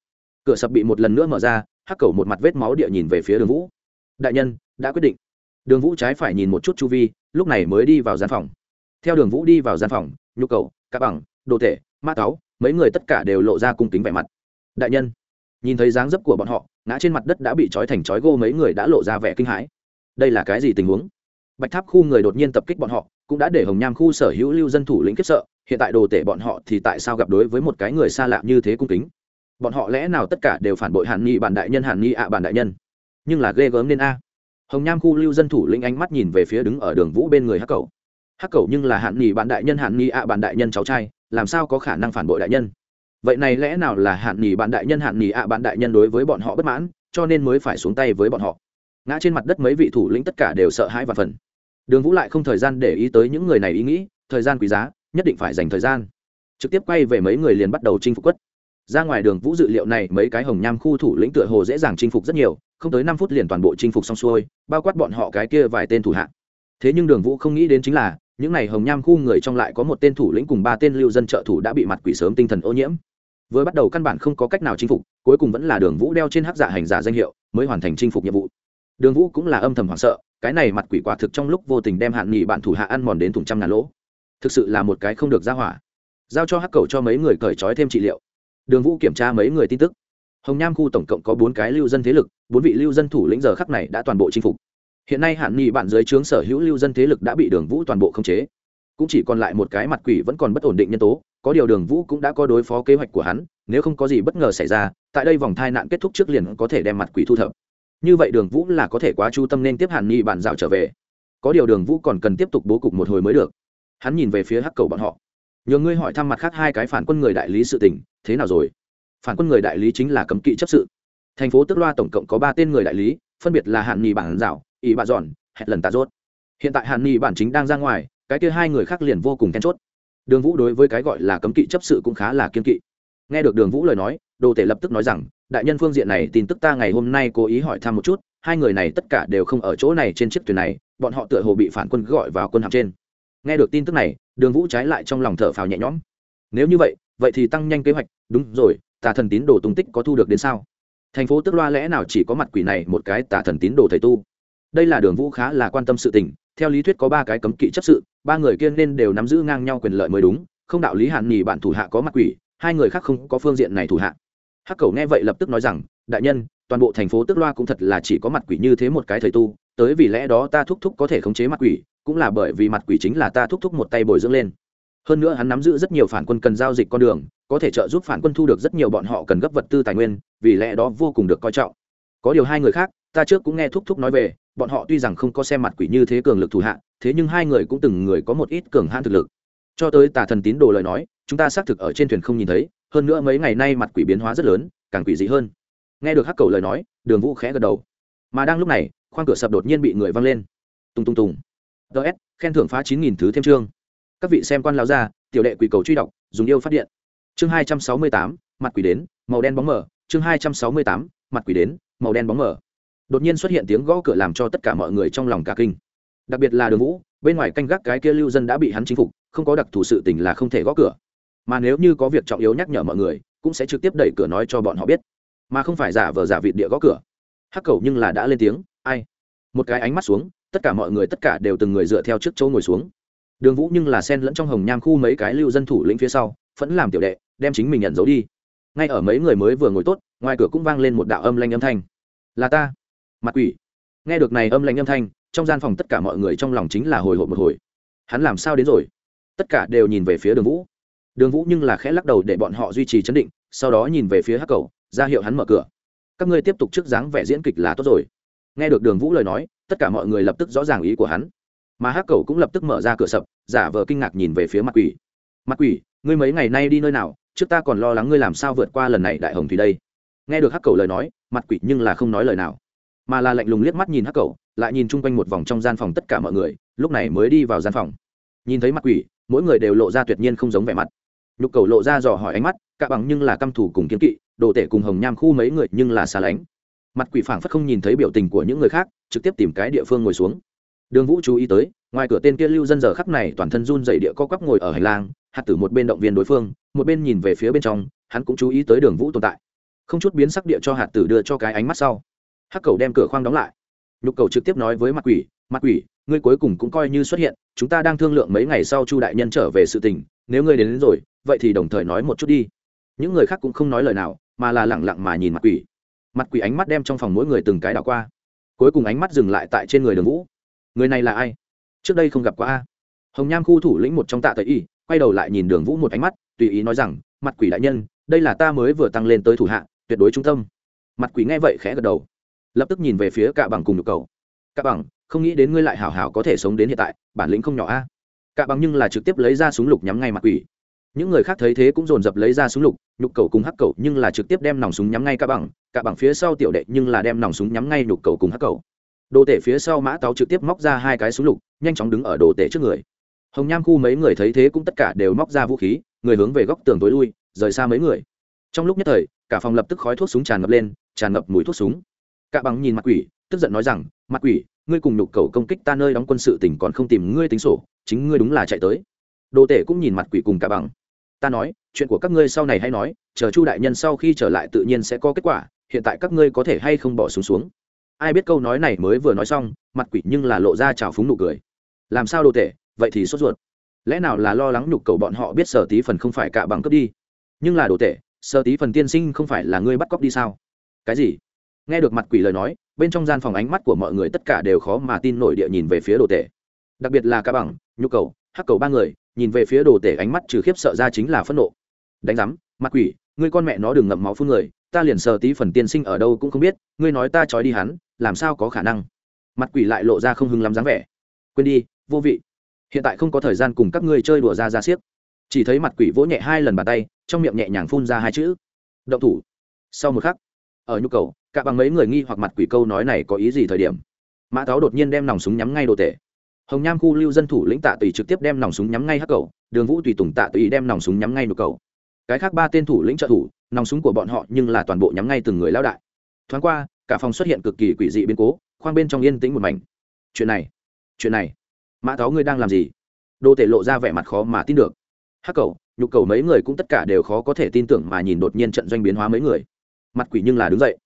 Cửa sập bị một lần nữa mở ra, hắc cầu một mặt vết máu địa nhìn về phía đường vũ. Đại nhân, đã quyết định. Đường vũ trái phải nhìn một chút chu vi, lúc này mới đi vào gian phòng theo đường vũ đi vào gian phòng, nhu cầu cá bằng, đồ tể ma táo, mấy người tất cả đều lộ ra cung kính vẻ mặt. Đại nhân, nhìn thấy dáng dấp của bọn họ, ngã trên mặt đất đã bị trói thành trói gô mấy người đã lộ ra vẻ kinh hãi. Đây là cái gì tình huống? Bạch tháp khu người đột nhiên tập kích bọn họ, cũng đã để hồng nham khu sở hữu lưu dân thủ lĩnh kiếp sợ, hiện tại đồ tể bọn họ thì tại sao gặp đối với một cái người xa lạ như thế cung kính? Bọn họ lẽ nào tất cả đều phản bội hàn nghị bản đại nhân, hàn nghị ạ bản đại nhân? Nhưng là ghê gớm nên a. Hồng nham khu lưu dân thủ lĩnh ánh mắt nhìn về phía đứng ở đường vũ bên người hắc cầu hắc cầu nhưng là hạn nghị bạn đại nhân, hạn nghị ạ bạn đại nhân cháu trai, làm sao có khả năng phản bội đại nhân? Vậy này lẽ nào là hạn nghị bạn đại nhân, hạn nghị ạ bạn đại nhân đối với bọn họ bất mãn, cho nên mới phải xuống tay với bọn họ? Ngã trên mặt đất mấy vị thủ lĩnh tất cả đều sợ hãi và phần đường vũ lại không thời gian để ý tới những người này ý nghĩ, thời gian quý giá, nhất định phải dành thời gian. Trực tiếp quay về mấy người liền bắt đầu chinh phục quất. Ra ngoài đường vũ dự liệu này mấy cái hồng nham khu thủ lĩnh tựa hồ dễ dàng chinh phục rất nhiều, không tới năm phút liền toàn bộ chinh phục xong xuôi, bao quát bọn họ cái kia vài tên thủ hạ. Thế nhưng đường vũ không nghĩ đến chính là những này hồng nham khu người trong lại có một tên thủ lĩnh cùng ba tên lưu dân trợ thủ đã bị mặt quỷ sớm tinh thần ô nhiễm. Vừa bắt đầu căn bản không có cách nào chinh phục, cuối cùng vẫn là đường vũ đeo trên hắc giả hành giả danh hiệu, mới hoàn thành chinh phục nhiệm vụ. Đường vũ cũng là âm thầm hoảng sợ, cái này mặt quỷ quả thực trong lúc vô tình đem hạn nghị bạn thủ hạ ăn mòn đến thùng trăm ngàn lỗ. Thực sự là một cái không được ra hỏa. Giao cho hắc cầu cho mấy người cởi trói thêm trị liệu. Đường vũ kiểm tra mấy người tin tức. Hồng nham khu tổng cộng có bốn cái lưu dân thế lực, bốn vị lưu dân thủ lĩnh giờ khắc này đã toàn bộ chinh phục hiện nay hạn nghị bạn dưới trướng sở hữu lưu dân thế lực đã bị đường vũ toàn bộ khống chế. Cũng chỉ còn lại một cái mặt quỷ vẫn còn bất ổn định nhân tố, có điều đường vũ cũng đã có đối phó kế hoạch của hắn, nếu không có gì bất ngờ xảy ra, tại đây vòng thai nạn kết thúc trước liền có thể đem mặt quỷ thu thập. Như vậy đường vũ là có thể quá chu tâm nên tiếp hàn ni bản dạo trở về. Có điều đường vũ còn cần tiếp tục bố cục một hồi mới được. Hắn nhìn về phía hắc cầu bọn họ. Nhờ ngươi hỏi thăm mặt khác hai cái phản quân người đại lý sự tình, thế nào rồi? Phản quân người đại lý chính là cấm kỵ chấp sự. Thành phố tức loa tổng cộng có ba tên người đại lý, phân biệt là hạn nghị bản dạo ý bà dọn, hẹn lần tạ rốt. Hiện tại hàn ni bản chính đang ra ngoài, cái kia hai người khác liền vô cùng then chốt. Đường vũ đối với cái gọi là cấm kỵ chấp sự cũng khá là kiên kỵ. Nghe được đường vũ lời nói, đồ tể lập tức nói rằng, đại nhân phương diện này tin tức ta ngày hôm nay cố ý hỏi thăm một chút, hai người này tất cả đều không ở chỗ này trên chiếc thuyền này, bọn họ tựa hồ bị phản quân gọi vào quân hạm trên. Nghe được tin tức này, đường vũ trái lại trong lòng thở phào nhẹ nhõm. Nếu như vậy vậy thì tăng nhanh kế hoạch, đúng rồi, tà thần tín đồ tung tích có thu được đến sao? Thành phố tức loa lẽ nào chỉ có mặt quỷ này một cái tà thần tín đồ thầy tu? Đây là đường vũ khá là quan tâm sự tình, theo lý thuyết có ba cái cấm kỵ chấp sự, ba người kia nên đều nắm giữ ngang nhau quyền lợi mới đúng, không đạo lý hạn nhì bạn thủ hạ có mặt quỷ, hai người khác không có phương diện này thủ hạ. Hắc cầu nghe vậy lập tức nói rằng, đại nhân, toàn bộ thành phố tức loa cũng thật là chỉ có mặt quỷ như thế một cái thầy tu, tới vì lẽ đó ta thúc thúc có thể khống chế mặt quỷ, cũng là bởi vì mặt quỷ chính là ta thúc thúc một tay bồi dưỡng lên. Hơn nữa hắn nắm giữ rất nhiều phản quân cần giao dịch con đường, có thể trợ giúp phản quân thu được rất nhiều bọn họ cần gấp vật tư tài nguyên, vì lẽ đó vô cùng được coi trọng. Có điều hai người khác, ta trước cũng nghe thúc thúc nói về bọn họ tuy rằng không có xem mặt quỷ như thế cường lực thủ hạ, thế nhưng hai người cũng từng người có một ít cường hãn thực lực. Cho tới tà thần tín đồ lời nói, chúng ta xác thực ở trên thuyền không nhìn thấy, hơn nữa mấy ngày nay mặt quỷ biến hóa rất lớn, càng quỷ dị hơn. Nghe được hắc cầu lời nói, đường vũ khẽ gật đầu. Mà đang lúc này, khoang cửa sập đột nhiên bị người văng lên. Tung tung tùng. Ts khen thưởng phá chín nghìn thứ thêm chương. Các vị xem quan lao ra tiểu đệ quỷ cầu truy đọc, dùng yêu phát điện. Chương hai trăm sáu mươi tám, mặt quỷ đến, màu đen bóng mở chương hai trăm sáu mươi tám, mặt quỷ đến, màu đen bóng mở đột nhiên xuất hiện tiếng gõ cửa làm cho tất cả mọi người trong lòng cả kinh. Đặc biệt là đường vũ, bên ngoài canh gác cái kia lưu dân đã bị hắn chinh phục, không có đặc thù sự tình là không thể gõ cửa. Mà nếu như có việc trọng yếu nhắc nhở mọi người, cũng sẽ trực tiếp đẩy cửa nói cho bọn họ biết. Mà không phải giả vờ giả vịt địa gõ cửa. Hắc cầu nhưng là đã lên tiếng, ai? Một cái ánh mắt xuống, tất cả mọi người tất cả đều từng người dựa theo trước chỗ ngồi xuống. Đường vũ nhưng là sen lẫn trong hồng nham khu mấy cái lưu dân thủ lĩnh phía sau vẫn làm tiểu đệ, đem chính mình nhận giấu đi. Ngay ở mấy người mới vừa ngồi tốt, ngoài cửa cũng vang lên một đạo âm lanh âm thanh. Là ta mặt quỷ. Nghe được này âm lãnh âm thanh, trong gian phòng tất cả mọi người trong lòng chính là hồi hộp một hồi. Hắn làm sao đến rồi? Tất cả đều nhìn về phía đường vũ. Đường vũ nhưng là khẽ lắc đầu để bọn họ duy trì chấn định, sau đó nhìn về phía hắc cầu, ra hiệu hắn mở cửa. Các ngươi tiếp tục trước dáng vẻ diễn kịch là tốt rồi. Nghe được đường vũ lời nói, tất cả mọi người lập tức rõ ràng ý của hắn. Mà hắc cầu cũng lập tức mở ra cửa sập, giả vờ kinh ngạc nhìn về phía mặt quỷ. Mặt quỷ, ngươi mấy ngày nay đi nơi nào? Trước ta còn lo lắng ngươi làm sao vượt qua lần này đại hồng thủy đây. Nghe được hắc cầu lời nói mặt quỷ nhưng là không nói lời nào mà là lạnh lùng liếc mắt nhìn hắc cậu lại nhìn chung quanh một vòng trong gian phòng tất cả mọi người, lúc này mới đi vào gian phòng. Nhìn thấy mặt quỷ, mỗi người đều lộ ra tuyệt nhiên không giống vẻ mặt. Nhục cầu lộ ra dò hỏi ánh mắt cả bằng nhưng là căm thủ cùng kiếm kỵ, đồ tể cùng hồng nham khu mấy người nhưng là xa lánh. Mặt quỷ phảng phất không nhìn thấy biểu tình của những người khác, trực tiếp tìm cái địa phương ngồi xuống. Đường vũ chú ý tới, ngoài cửa tên kia lưu dân giờ khắp này toàn thân run dày địa co quắp ngồi ở hành lang, hạt tử một bên động viên đối phương, một bên nhìn về phía bên trong, hắn cũng chú ý tới đường vũ tồn tại. Không chút biến sắc địa cho hạt tử đưa cho cái ánh mắt sau hắc cầu đem cửa khoang đóng lại. Nhục cầu trực tiếp nói với mặt quỷ mặt quỷ ngươi cuối cùng cũng coi như xuất hiện chúng ta đang thương lượng mấy ngày sau chu đại nhân trở về sự tình nếu ngươi đến, đến rồi vậy thì đồng thời nói một chút đi. Những người khác cũng không nói lời nào mà là lẳng lặng mà nhìn mặt quỷ. Mặt quỷ ánh mắt đem trong phòng mỗi người từng cái đảo qua. Cuối cùng ánh mắt dừng lại tại trên người đường vũ. Người này là ai? Trước đây không gặp qua a. Hồng nham khu thủ lĩnh một trong tạ tây y quay đầu lại nhìn đường vũ một ánh mắt tùy ý nói rằng mặt quỷ đại nhân đây là ta mới vừa tăng lên tới thủ hạ tuyệt đối trung tâm. Mặt quỷ nghe vậy khẽ gật đầu lập tức nhìn về phía cạ bằng cùng nhục cầu. Cạ bằng, không nghĩ đến ngươi lại hảo hảo có thể sống đến hiện tại, bản lĩnh không nhỏ a. Cạ bằng nhưng là trực tiếp lấy ra súng lục nhắm ngay mặt quỷ. Những người khác thấy thế cũng dồn dập lấy ra súng lục, nhục cầu cùng hắc cầu nhưng là trực tiếp đem nòng súng nhắm ngay cạ bằng cạ bằng phía sau tiểu đệ nhưng là đem nòng súng nhắm ngay nhục cầu cùng hắc cầu. Đồ tể phía sau mã táo trực tiếp móc ra hai cái súng lục, nhanh chóng đứng ở đồ tể trước người. Hồng nham khu mấy người thấy thế cũng tất cả đều móc ra vũ khí, người hướng về góc tường tối lui, rời xa mấy người. Trong lúc nhất thời, cả phòng lập tức khói thuốc súng tràn ngập lên, tràn ngập mùi thuốc súng cả bằng nhìn mặt quỷ tức giận nói rằng mặt quỷ ngươi cùng nhục cầu công kích ta nơi đóng quân sự tỉnh còn không tìm ngươi tính sổ chính ngươi đúng là chạy tới. Đồ tể cũng nhìn mặt quỷ cùng cả bằng. Ta nói chuyện của các ngươi sau này hay nói chờ chu đại nhân sau khi trở lại tự nhiên sẽ có kết quả hiện tại các ngươi có thể hay không bỏ xuống, xuống. Ai biết câu nói này mới vừa nói xong mặt quỷ nhưng là lộ ra trào phúng nụ cười. Làm sao đồ tể vậy thì sốt ruột. Lẽ nào là lo lắng nhục cầu bọn họ biết sở tí phần không phải cả bằng cướp đi? Nhưng là đồ tể sở tí phần tiên sinh không phải là ngươi bắt cóc đi sao? Cái gì? Nghe được mặt quỷ lời nói, bên trong gian phòng ánh mắt của mọi người tất cả đều khó mà tin nổi địa nhìn về phía đồ tể. Đặc biệt là cả bằng nhu cầu, hắc cầu ba người, nhìn về phía đồ tể ánh mắt trừ khiếp sợ ra chính là phẫn nộ. Đánh giám, mặt quỷ, ngươi con mẹ nó đừng ngậm máu phương người, ta liền sờ tí phần tiên sinh ở đâu cũng không biết, ngươi nói ta trói đi hắn, làm sao có khả năng? Mặt quỷ lại lộ ra không hưng lắm dáng vẻ. Quên đi, vô vị. Hiện tại không có thời gian cùng các ngươi chơi đùa ra ra xiếc. Chỉ thấy mặt quỷ vỗ nhẹ hai lần bàn tay, trong miệng nhẹ nhàng phun ra hai chữ. Động thủ. Sau một khắc, ở nhu cầu cả bằng mấy người nghi hoặc mặt quỷ câu nói này có ý gì thời điểm? Mã tháo đột nhiên đem nòng súng nhắm ngay đồ tể. Hồng nham khu lưu dân thủ lĩnh tạ tùy trực tiếp đem nòng súng nhắm ngay hắc cầu, đường vũ tùy tùng tạ tùy đem nòng súng nhắm ngay nụ cầu. Cái khác ba tên thủ lĩnh trợ thủ, nòng súng của bọn họ nhưng là toàn bộ nhắm ngay từng người lao đại. Thoáng qua, cả phòng xuất hiện cực kỳ quỷ dị biến cố, khoang bên trong yên tĩnh một mảnh. Chuyện này chuyện này, mã tháo ngươi đang làm gì? Đô tể lộ ra vẻ mặt khó mà tin được. Hắc cầu, nhục cầu mấy người cũng tất cả đều khó có thể tin tưởng mà nhìn đột nhiên trận doanh biến hóa mấy người. Mặt quỷ nhưng là đứng dậy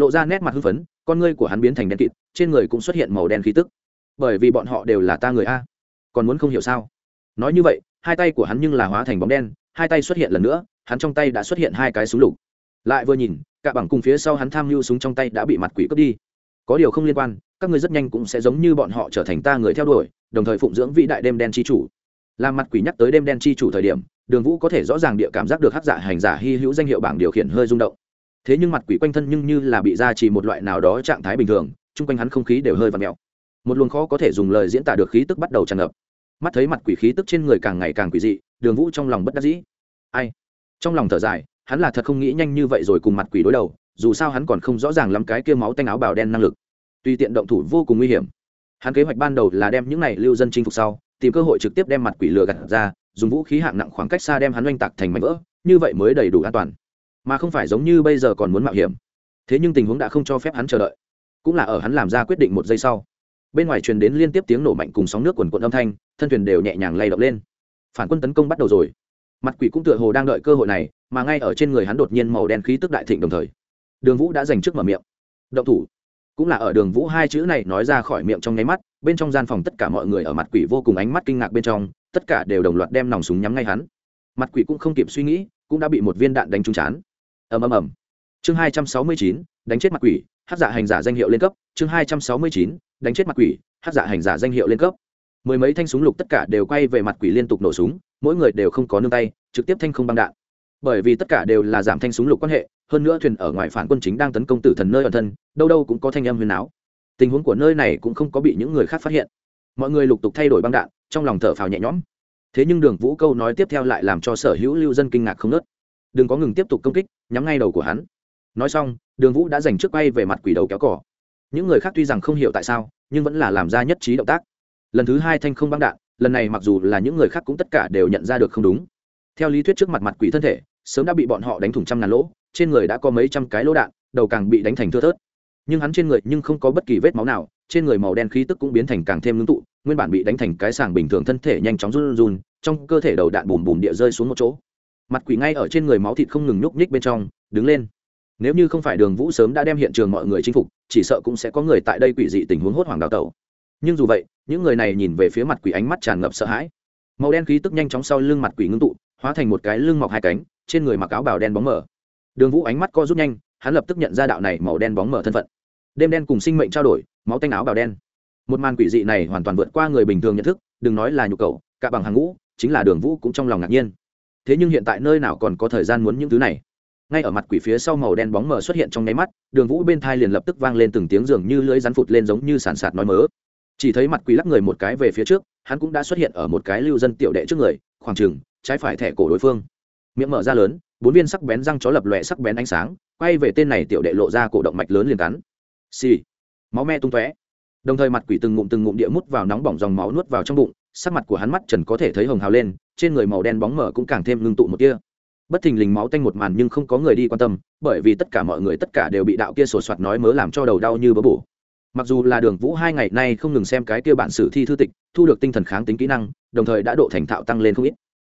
lộ ra nét mặt hưng phấn, con ngươi của hắn biến thành đen kịt, trên người cũng xuất hiện màu đen khí tức. Bởi vì bọn họ đều là ta người a. Còn muốn không hiểu sao? Nói như vậy, hai tay của hắn nhưng là hóa thành bóng đen, hai tay xuất hiện lần nữa, hắn trong tay đã xuất hiện hai cái súng lục. Lại vừa nhìn, cả bằng cùng phía sau hắn tham mưu súng trong tay đã bị mặt quỷ cướp đi. Có điều không liên quan, các ngươi rất nhanh cũng sẽ giống như bọn họ trở thành ta người theo đuổi, đồng thời phụng dưỡng vĩ đại đêm đen chi chủ. Làm mặt quỷ nhắc tới đêm đen chi chủ thời điểm, đường vũ có thể rõ ràng địa cảm giác được hắc giả hành giả hy hữu danh hiệu bảng điều khiển hơi rung động thế nhưng mặt quỷ quanh thân nhưng như là bị ra chỉ một loại nào đó trạng thái bình thường, chung quanh hắn không khí đều hơi và mèo. Một luồng khó có thể dùng lời diễn tả được khí tức bắt đầu tràn ngập. Mắt thấy mặt quỷ khí tức trên người càng ngày càng quỷ dị, đường vũ trong lòng bất đắc dĩ. Ai? Trong lòng thở dài, hắn là thật không nghĩ nhanh như vậy rồi cùng mặt quỷ đối đầu, dù sao hắn còn không rõ ràng lắm cái kia máu tanh áo bào đen năng lực. Tuy tiện động thủ vô cùng nguy hiểm. Hắn kế hoạch ban đầu là đem những này lưu dân chinh phục sau, tìm cơ hội trực tiếp đem mặt quỷ lừa gạt ra, dùng vũ khí hạng nặng khoảng cách xa đem hắn oanh tạc thành mảnh vỡ, như vậy mới đầy đủ an toàn mà không phải giống như bây giờ còn muốn mạo hiểm. Thế nhưng tình huống đã không cho phép hắn chờ đợi. Cũng là ở hắn làm ra quyết định một giây sau, bên ngoài truyền đến liên tiếp tiếng nổ mạnh cùng sóng nước quần quận âm thanh, thân thuyền đều nhẹ nhàng lay động lên. Phản quân tấn công bắt đầu rồi. Mặt quỷ cũng tựa hồ đang đợi cơ hội này, mà ngay ở trên người hắn đột nhiên màu đen khí tức đại thịnh đồng thời. Đường vũ đã giành trước mở miệng. Động thủ. Cũng là ở đường vũ hai chữ này nói ra khỏi miệng trong nháy mắt, bên trong gian phòng tất cả mọi người ở mặt quỷ vô cùng ánh mắt kinh ngạc bên trong, tất cả đều đồng loạt đem nòng súng nhắm ngay hắn. Mặt quỷ cũng không kịp suy nghĩ, cũng đã bị một viên đạn đánh trúng chán ầm ầm ầm. Chương hai trăm sáu mươi chín, đánh chết mặt quỷ, hát giả hành giả danh hiệu lên cấp. Chương hai trăm sáu mươi chín, đánh chết mặt quỷ, hát giả hành giả danh hiệu lên cấp. Mười mấy thanh súng lục tất cả đều quay về mặt quỷ liên tục nổ súng, mỗi người đều không có nương tay, trực tiếp thanh không băng đạn. Bởi vì tất cả đều là giảm thanh súng lục quan hệ, hơn nữa thuyền ở ngoài phản quân chính đang tấn công tử thần nơi ẩn thân, đâu đâu cũng có thanh âm huyền áo. Tình huống của nơi này cũng không có bị những người khác phát hiện. Mọi người lục tục thay đổi băng đạn, trong lòng thở phào nhẹ nhõm. Thế nhưng đường vũ câu nói tiếp theo lại làm cho sở hữu lưu dân kinh ngạc không nớt đừng có ngừng tiếp tục công kích, nhắm ngay đầu của hắn. Nói xong, đường vũ đã dành trước bay về mặt quỷ đầu kéo cỏ những người khác tuy rằng không hiểu tại sao, nhưng vẫn là làm ra nhất trí động tác. Lần thứ hai thanh không băng đạn, lần này mặc dù là những người khác cũng tất cả đều nhận ra được không đúng. Theo lý thuyết trước mặt mặt quỷ thân thể, sớm đã bị bọn họ đánh thủng trăm ngàn lỗ, trên người đã có mấy trăm cái lỗ đạn, đầu càng bị đánh thành thưa thớt. Nhưng hắn trên người nhưng không có bất kỳ vết máu nào, trên người màu đen khí tức cũng biến thành càng thêm ngưng tụ, nguyên bản bị đánh thành cái sàng bình thường thân thể nhanh chóng run run, trong cơ thể đầu đạn bùm bùm địa rơi xuống một chỗ mặt quỷ ngay ở trên người máu thịt không ngừng nhúc nhích bên trong, đứng lên. Nếu như không phải đường vũ sớm đã đem hiện trường mọi người chinh phục, chỉ sợ cũng sẽ có người tại đây quỷ dị tình huống hốt hoảng đào tẩu. Nhưng dù vậy, những người này nhìn về phía mặt quỷ ánh mắt tràn ngập sợ hãi. Màu đen khí tức nhanh chóng sau lưng mặt quỷ ngưng tụ, hóa thành một cái lưng mọc hai cánh, trên người mặc áo bào đen bóng mở đường vũ ánh mắt co rút nhanh, hắn lập tức nhận ra đạo này màu đen bóng mở thân phận. Đêm đen cùng sinh mệnh trao đổi, máu tanh áo bào đen. Một màn quỷ dị này hoàn toàn vượt qua người bình thường nhận thức, đừng nói là nhu cầu, cả bằng hàng ngũ, chính là đường vũ cũng trong lòng ngạc nhiên thế nhưng hiện tại nơi nào còn có thời gian muốn những thứ này? Ngay ở mặt quỷ phía sau màu đen bóng mờ xuất hiện trong nháy mắt, đường vũ bên thai liền lập tức vang lên từng tiếng dường như lưỡi rắn phụt lên giống như sàn sạt nói mớ. Chỉ thấy mặt quỷ lắc người một cái về phía trước, hắn cũng đã xuất hiện ở một cái lưu dân tiểu đệ trước người, khoảng chừng, trái phải thẻ cổ đối phương. Miệng mở ra lớn, bốn viên sắc bén răng chó lập lòe sắc bén ánh sáng, quay về tên này tiểu đệ lộ ra cổ động mạch lớn liền cắn. Xì. Máu me tung tóe. Đồng thời mặt quỷ từng ngụm từng ngụm địa mút vào nóng bỏng dòng máu nuốt vào trong bụng, sắc mặt của hắn mắt trần có thể thấy hồng hào lên trên người màu đen bóng mở cũng càng thêm ngưng tụ một tia. Bất thình lình máu tanh một màn nhưng không có người đi quan tâm, bởi vì tất cả mọi người tất cả đều bị đạo kia sổ soạt nói mớ làm cho đầu đau như bớ bổ. Mặc dù là đường vũ hai ngày nay không ngừng xem cái kia bản sử thi thư tịch, thu được tinh thần kháng tính kỹ năng, đồng thời đã độ thành thạo tăng lên không ít.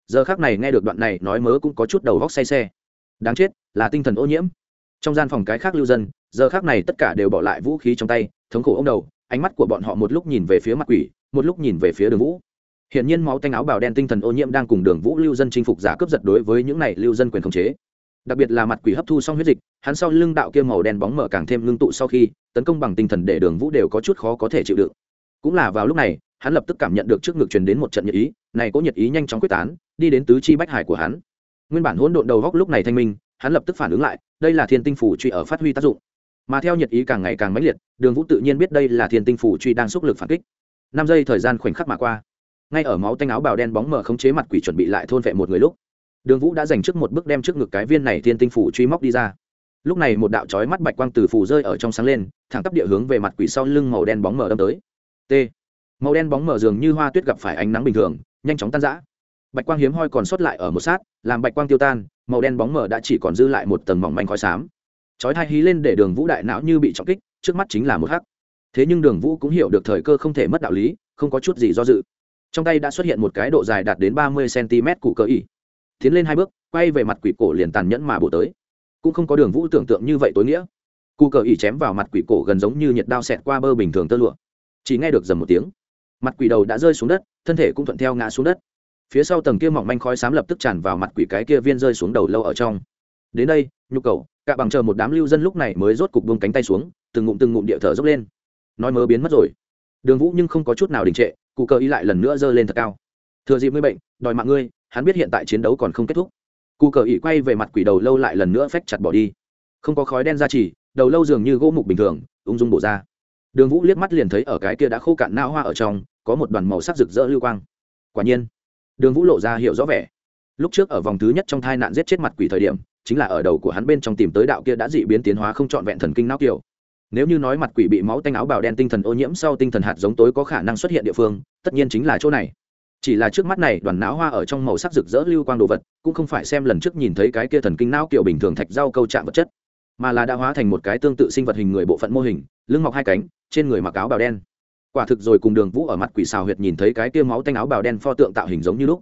Giờ khác này nghe được đoạn này nói mớ cũng có chút đầu vóc say xe. Đáng chết, là tinh thần ô nhiễm. Trong gian phòng cái khác lưu dân, giờ khác này tất cả đều bỏ lại vũ khí trong tay, thống khổ ông đầu, ánh mắt của bọn họ một lúc nhìn về phía mặt quỷ, một lúc nhìn về phía đường vũ hiện nhiên máu tanh áo bào đen tinh thần ô nhiễm đang cùng đường vũ lưu dân chinh phục giả cướp giật đối với những này lưu dân quyền khống chế. Đặc biệt là mặt quỷ hấp thu xong huyết dịch, hắn sau lưng đạo kia màu đen bóng mở càng thêm ngưng tụ sau khi, tấn công bằng tinh thần để đường vũ đều có chút khó có thể chịu đựng. Cũng là vào lúc này, hắn lập tức cảm nhận được trước ngực truyền đến một trận nhiệt ý, này có nhiệt ý nhanh chóng quyết tán, đi đến tứ chi bách hải của hắn. Nguyên bản hỗn độn đầu góc lúc này thanh minh, hắn lập tức phản ứng lại, đây là thiên tinh phủ truy ở phát huy tác dụng. Mà theo nhiệt ý càng ngày càng mãnh liệt, đường vũ tự nhiên biết đây là thiên tinh phủ truy đang xúc lực phản kích. Năm giây thời gian khoảnh khắc mà qua ngay ở máu tanh áo bào đen bóng mờ khống chế mặt quỷ chuẩn bị lại thôn vệ một người lúc, đường vũ đã dành trước một bước đem trước ngực cái viên này thiên tinh phủ truy móc đi ra. Lúc này một đạo trói mắt bạch quang từ phủ rơi ở trong sáng lên, thẳng tắp địa hướng về mặt quỷ sau lưng màu đen bóng mờ đâm tới. T. Màu đen bóng mờ dường như hoa tuyết gặp phải ánh nắng bình thường, nhanh chóng tan rã. Bạch quang hiếm hoi còn sót lại ở một sát, làm bạch quang tiêu tan, màu đen bóng mờ đã chỉ còn dư lại một tầng mỏng manh khói xám. Chói thai hí lên để đường vũ đại não như bị trọng kích, trước mắt chính là một hắc. Thế nhưng đường vũ cũng hiểu được thời cơ không thể mất đạo lý, không có chút gì do dự trong tay đã xuất hiện một cái độ dài đạt đến ba mươi cm cụ cơ ỉ. Tiến lên hai bước, quay về mặt quỷ cổ liền tàn nhẫn mà bổ tới. Cũng không có đường vũ tưởng tượng như vậy tối nghĩa. Cụ cờ ỉ chém vào mặt quỷ cổ gần giống như nhiệt đao xẹt qua bơ bình thường tơ lụa. Chỉ nghe được dầm một tiếng. Mặt quỷ đầu đã rơi xuống đất, thân thể cũng thuận theo ngã xuống đất. Phía sau tầng kia mỏng manh khói xám lập tức tràn vào mặt quỷ cái kia viên rơi xuống đầu lâu ở trong. Đến đây, nhu cầu, cả bằng chờ một đám lưu dân lúc này mới rốt cục buông cánh tay xuống, từng ngụm từng ngụm địa thở dốc lên. Nói mớ biến mất rồi. Đường vũ nhưng không có chút nào đình trệ cụ cờ ý lại lần nữa giơ lên thật cao. Thừa dịp ngươi bệnh, đòi mạng ngươi, hắn biết hiện tại chiến đấu còn không kết thúc. Cụ cờ ý quay về mặt quỷ đầu lâu lại lần nữa phách chặt bỏ đi. Không có khói đen ra chỉ, đầu lâu dường như gỗ mục bình thường, ung dung bổ ra. Đường vũ liếc mắt liền thấy ở cái kia đã khô cạn não hoa ở trong, có một đoàn màu sắc rực rỡ lưu quang. Quả nhiên, đường vũ lộ ra hiệu rõ vẻ. Lúc trước ở vòng thứ nhất trong thai nạn giết chết mặt quỷ thời điểm, chính là ở đầu của hắn bên trong tìm tới đạo kia đã dị biến tiến hóa không trọn vẹn thần kinh não kiểu nếu như nói mặt quỷ bị máu tanh áo bào đen tinh thần ô nhiễm sau tinh thần hạt giống tối có khả năng xuất hiện địa phương, tất nhiên chính là chỗ này. Chỉ là trước mắt này, đoàn não hoa ở trong màu sắc rực rỡ lưu quang đồ vật, cũng không phải xem lần trước nhìn thấy cái kia thần kinh não kiểu bình thường thạch rau câu chạm vật chất, mà là đã hóa thành một cái tương tự sinh vật hình người bộ phận mô hình, lưng mọc hai cánh, trên người mặc áo bào đen. Quả thực rồi cùng đường vũ ở mặt quỷ xào huyệt nhìn thấy cái kia máu tanh áo bào đen pho tượng tạo hình giống như lúc.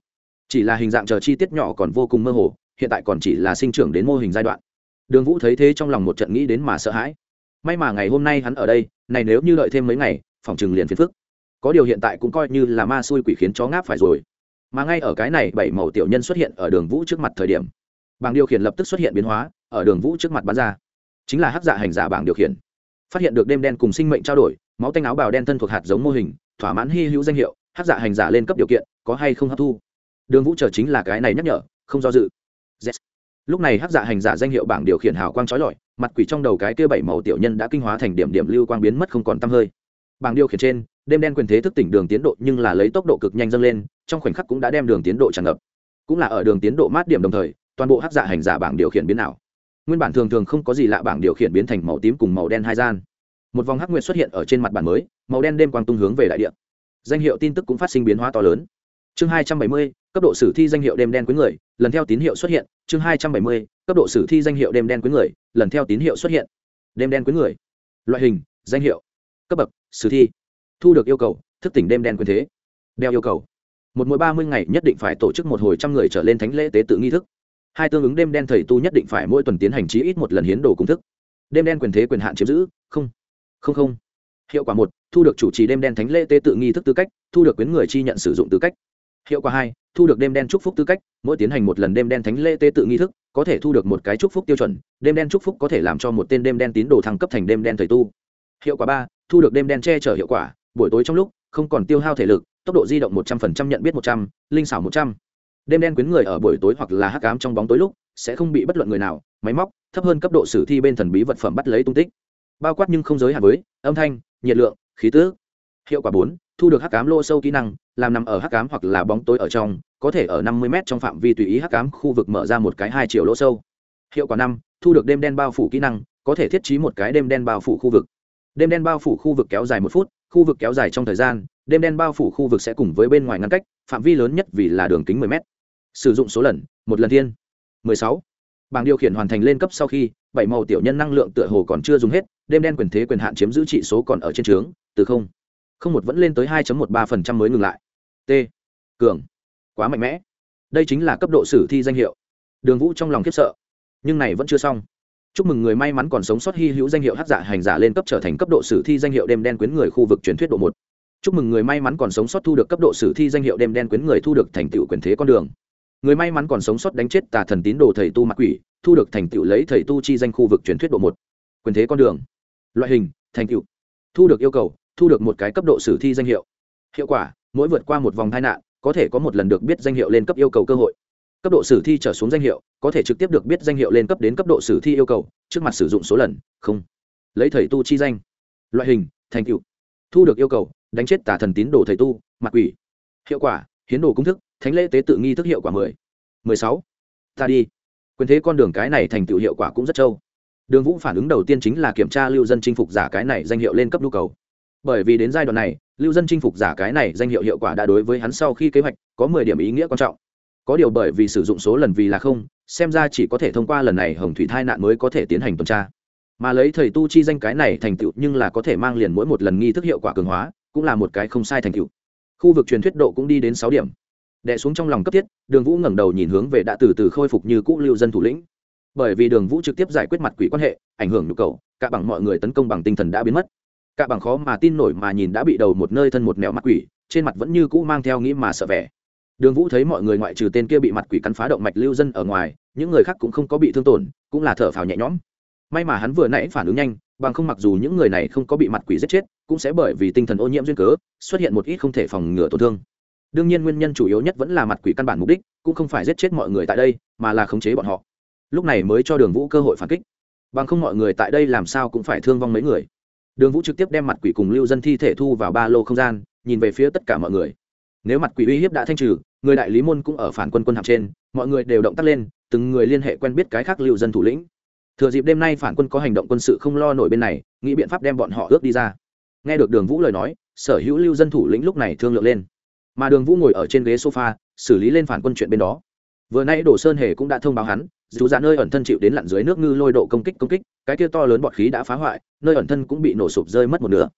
Chỉ là hình dạng chờ chi tiết nhỏ còn vô cùng mơ hồ, hiện tại còn chỉ là sinh trưởng đến mô hình giai đoạn. Đường vũ thấy thế trong lòng một trận nghĩ đến mà sợ hãi may mà ngày hôm nay hắn ở đây, này nếu như đợi thêm mấy ngày, phòng chừng liền phiền phức. Có điều hiện tại cũng coi như là ma xui quỷ khiến chó ngáp phải rồi. Mà ngay ở cái này, bảy màu tiểu nhân xuất hiện ở đường vũ trước mặt thời điểm. Bảng điều khiển lập tức xuất hiện biến hóa, ở đường vũ trước mặt bắn ra. Chính là hắc dạ hành giả bảng điều khiển. Phát hiện được đêm đen cùng sinh mệnh trao đổi, máu tanh áo bào đen thân thuộc hạt giống mô hình, thỏa mãn hy hữu danh hiệu, hắc dạ hành giả lên cấp điều kiện, có hay không hấp thu. Đường vũ chờ chính là cái này nhắc nhở, không do dự. Yes lúc này hắc dạ hành giả danh hiệu bảng điều khiển hào quang trói lọi, mặt quỷ trong đầu cái kia bảy màu tiểu nhân đã kinh hóa thành điểm điểm lưu quang biến mất không còn t hơi. Bảng điều khiển trên, đêm đen quyền thế thức tỉnh đường tiến độ nhưng là lấy tốc độ cực nhanh dâng lên, trong khoảnh khắc cũng đã đem đường tiến độ tràn ngập. Cũng là ở đường tiến độ mát điểm đồng thời, toàn bộ hắc dạ hành giả bảng điều khiển biến ảo. Nguyên bản thường thường không có gì lạ bảng điều khiển biến thành màu tím cùng màu đen hai gian. Một vòng hắc nguyệt xuất hiện ở trên mặt bản mới, màu đen đêm quang tung hướng về đại địa. Danh hiệu tin tức cũng phát sinh biến hóa to lớn. Chương hai trăm bảy mươi cấp độ sử thi danh hiệu đêm đen quý người, lần theo tín hiệu xuất hiện, chương hai trăm bảy mươi, cấp độ sử thi danh hiệu đêm đen quý người, lần theo tín hiệu xuất hiện. Đêm đen quý người. Loại hình, danh hiệu. Cấp bậc, sử thi. Thu được yêu cầu, thức tỉnh đêm đen quyền thế. Đeo yêu cầu. Một mỗi ba mươi ngày nhất định phải tổ chức một hồi trăm người trở lên thánh lễ tế tự nghi thức. Hai tương ứng đêm đen thầy tu nhất định phải mỗi tuần tiến hành chí ít một lần hiến đồ công thức. Đêm đen quyền thế quyền hạn chiếm giữ, không. Không không. Hiệu quả một, thu được chủ trì đêm đen thánh lễ tế tự nghi thức tư cách, thu được quyến người chi nhận sử dụng tư cách. Hiệu quả hai thu được đêm đen chúc phúc tư cách, mỗi tiến hành một lần đêm đen thánh lễ tế tự nghi thức, có thể thu được một cái chúc phúc tiêu chuẩn, đêm đen chúc phúc có thể làm cho một tên đêm đen tín đồ thăng cấp thành đêm đen thầy tu. Hiệu quả ba, thu được đêm đen che chở hiệu quả, buổi tối trong lúc, không còn tiêu hao thể lực, tốc độ di động một trăm phần trăm, nhận biết một trăm, linh xảo một trăm. Đêm đen quyến người ở buổi tối hoặc là hắc ám trong bóng tối lúc, sẽ không bị bất luận người nào, máy móc, thấp hơn cấp độ sử thi bên thần bí vật phẩm bắt lấy tung tích. Bao quát nhưng không giới hạn với âm thanh, nhiệt lượng, khí tứ hiệu quả bốn, thu được hắc ám lô sâu kỹ năng làm nằm ở hắc ám hoặc là bóng tối ở trong, có thể ở năm mươi m trong phạm vi tùy ý hắc ám khu vực mở ra một cái hai triệu lỗ sâu. Hiệu quả năm, thu được đêm đen bao phủ kỹ năng, có thể thiết trí một cái đêm đen bao phủ khu vực. Đêm đen bao phủ khu vực kéo dài một phút, khu vực kéo dài trong thời gian, đêm đen bao phủ khu vực sẽ cùng với bên ngoài ngăn cách, phạm vi lớn nhất vì là đường kính 10 m sử dụng số lần, một lần thiên. 16. bảng điều khiển hoàn thành lên cấp sau khi, bảy màu tiểu nhân năng lượng tựa hồ còn chưa dùng hết, đêm đen quyền thế quyền hạn chiếm giữ trị số còn ở trên trướng, từ không. Không một vẫn lên tới 2.13% mới ngừng lại t. Cường. Quá mạnh mẽ. Đây chính là cấp độ sử thi danh hiệu. Đường vũ trong lòng khiếp sợ. Nhưng này vẫn chưa xong. Chúc mừng người may mắn còn sống sót hy hữu danh hiệu hát giả hành giả lên cấp trở thành cấp độ sử thi danh hiệu đêm đen quyến người khu vực truyền thuyết độ một. Chúc mừng người may mắn còn sống sót thu được cấp độ sử thi danh hiệu đêm đen quyến người thu được thành tựu quyền thế con đường. Người may mắn còn sống sót đánh chết tà thần tín đồ thầy tu mặc quỷ, thu được thành tựu lấy thầy tu chi danh khu vực truyền thuyết độ một. Quyền thế con đường. Loại hình, thành tựu. Thu được yêu cầu, thu được một cái cấp độ sử thi danh hiệu. Hiệu quả mỗi vượt qua một vòng tai nạn, có thể có một lần được biết danh hiệu lên cấp yêu cầu cơ hội. Cấp độ sử thi trở xuống danh hiệu, có thể trực tiếp được biết danh hiệu lên cấp đến cấp độ sử thi yêu cầu, trước mặt sử dụng số lần, không. Lấy thầy tu chi danh. Loại hình, thành tựu. Thu được yêu cầu, đánh chết tà thần tín đồ thầy tu mặt quỷ. Hiệu quả, hiến đồ công thức, thánh lễ tế tự nghi thức hiệu quả mười. Mười sáu. Ta đi. Quyền thế con đường cái này thành tựu hiệu quả cũng rất trâu. Đường vũ phản ứng đầu tiên chính là kiểm tra lưu dân chinh phục giả cái này danh hiệu lên cấp nhu cầu bởi vì đến giai đoạn này, lưu dân chinh phục giả cái này danh hiệu hiệu quả đã đối với hắn sau khi kế hoạch có mười điểm ý nghĩa quan trọng. Có điều bởi vì sử dụng số lần vì là không, xem ra chỉ có thể thông qua lần này hồng thủy thai nạn mới có thể tiến hành tuần tra. Mà lấy thầy tu chi danh cái này thành tựu nhưng là có thể mang liền mỗi một lần nghi thức hiệu quả cường hóa, cũng là một cái không sai thành tựu. Khu vực truyền thuyết độ cũng đi đến sáu điểm. Đẻ xuống trong lòng cấp thiết, đường vũ ngẩng đầu nhìn hướng về đã từ từ khôi phục như cũ lưu dân thủ lĩnh. Bởi vì đường vũ trực tiếp giải quyết mặt quỷ quan hệ, ảnh hưởng nhu cầu, cả bằng mọi người tấn công bằng tinh thần đã biến mất cả bằng khó mà tin nổi mà nhìn đã bị đầu một nơi thân một nẻo mặt quỷ, trên mặt vẫn như cũ mang theo nghĩ mà sợ vẻ. Đường vũ thấy mọi người ngoại trừ tên kia bị mặt quỷ cắn phá động mạch lưu dân ở ngoài, những người khác cũng không có bị thương tổn, cũng là thở phào nhẹ nhõm. May mà hắn vừa nãy phản ứng nhanh, bằng không mặc dù những người này không có bị mặt quỷ giết chết, cũng sẽ bởi vì tinh thần ô nhiễm duyên cớ, xuất hiện một ít không thể phòng ngừa tổn thương. Đương nhiên nguyên nhân chủ yếu nhất vẫn là mặt quỷ căn bản mục đích, cũng không phải giết chết mọi người tại đây, mà là khống chế bọn họ. Lúc này mới cho đường vũ cơ hội phản kích. Bằng không mọi người tại đây làm sao cũng phải thương vong mấy người đường vũ trực tiếp đem mặt quỷ cùng lưu dân thi thể thu vào ba lô không gian, nhìn về phía tất cả mọi người. Nếu mặt quỷ uy hiếp đã thanh trừ, người đại lý môn cũng ở phản quân quân hạm trên, mọi người đều động tác lên, từng người liên hệ quen biết cái khác lưu dân thủ lĩnh. Thừa dịp đêm nay phản quân có hành động quân sự không lo nổi bên này, nghĩ biện pháp đem bọn họ ước đi ra. Nghe được đường vũ lời nói, sở hữu lưu dân thủ lĩnh lúc này thương lượng lên. Mà đường vũ ngồi ở trên ghế sofa, xử lý lên phản quân chuyện bên đó. Vừa nay đổ sơn hề cũng đã thông báo hắn dù ra nơi ẩn thân chịu đến lặn dưới nước ngư lôi độ công kích công kích, cái kia to lớn bọt khí đã phá hoại, nơi ẩn thân cũng bị nổ sụp rơi mất một nửa.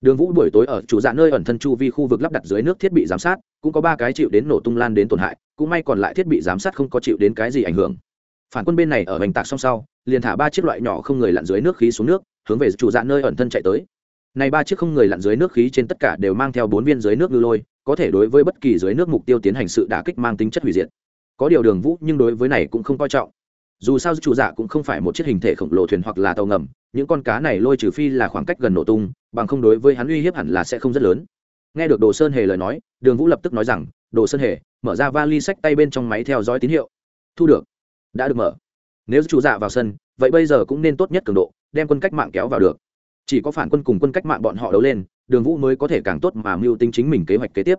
Đường vũ buổi tối ở chủ dạ nơi ẩn thân chu vi khu vực lắp đặt dưới nước thiết bị giám sát, cũng có ba cái chịu đến nổ tung lan đến tổn hại, cũng may còn lại thiết bị giám sát không có chịu đến cái gì ảnh hưởng. Phản quân bên này ở hành tạc song sau, liền thả ba chiếc loại nhỏ không người lặn dưới nước khí xuống nước, hướng về chủ dạ nơi ẩn thân chạy tới. Này ba chiếc không người lặn dưới nước khí trên tất cả đều mang theo bốn viên dưới nước ngư lôi, có thể đối với bất kỳ dưới nước mục tiêu tiến hành sự đả kích mang tính chất hủy diệt. Có điều đường vũ nhưng đối với này cũng không coi trọng dù sao chủ dạ cũng không phải một chiếc hình thể khổng lồ thuyền hoặc là tàu ngầm, những con cá này lôi trừ phi là khoảng cách gần nổ tung, bằng không đối với hắn uy hiếp hẳn là sẽ không rất lớn. Nghe được đồ sơn hề lời nói, đường vũ lập tức nói rằng, đồ sơn hề, mở ra vali sách tay bên trong máy theo dõi tín hiệu. Thu được. Đã được mở. Nếu chủ dạ vào sân, vậy bây giờ cũng nên tốt nhất cường độ, đem quân cách mạng kéo vào được. Chỉ có phản quân cùng quân cách mạng bọn họ đấu lên, đường vũ mới có thể càng tốt mà mưu tính chính mình kế hoạch kế tiếp.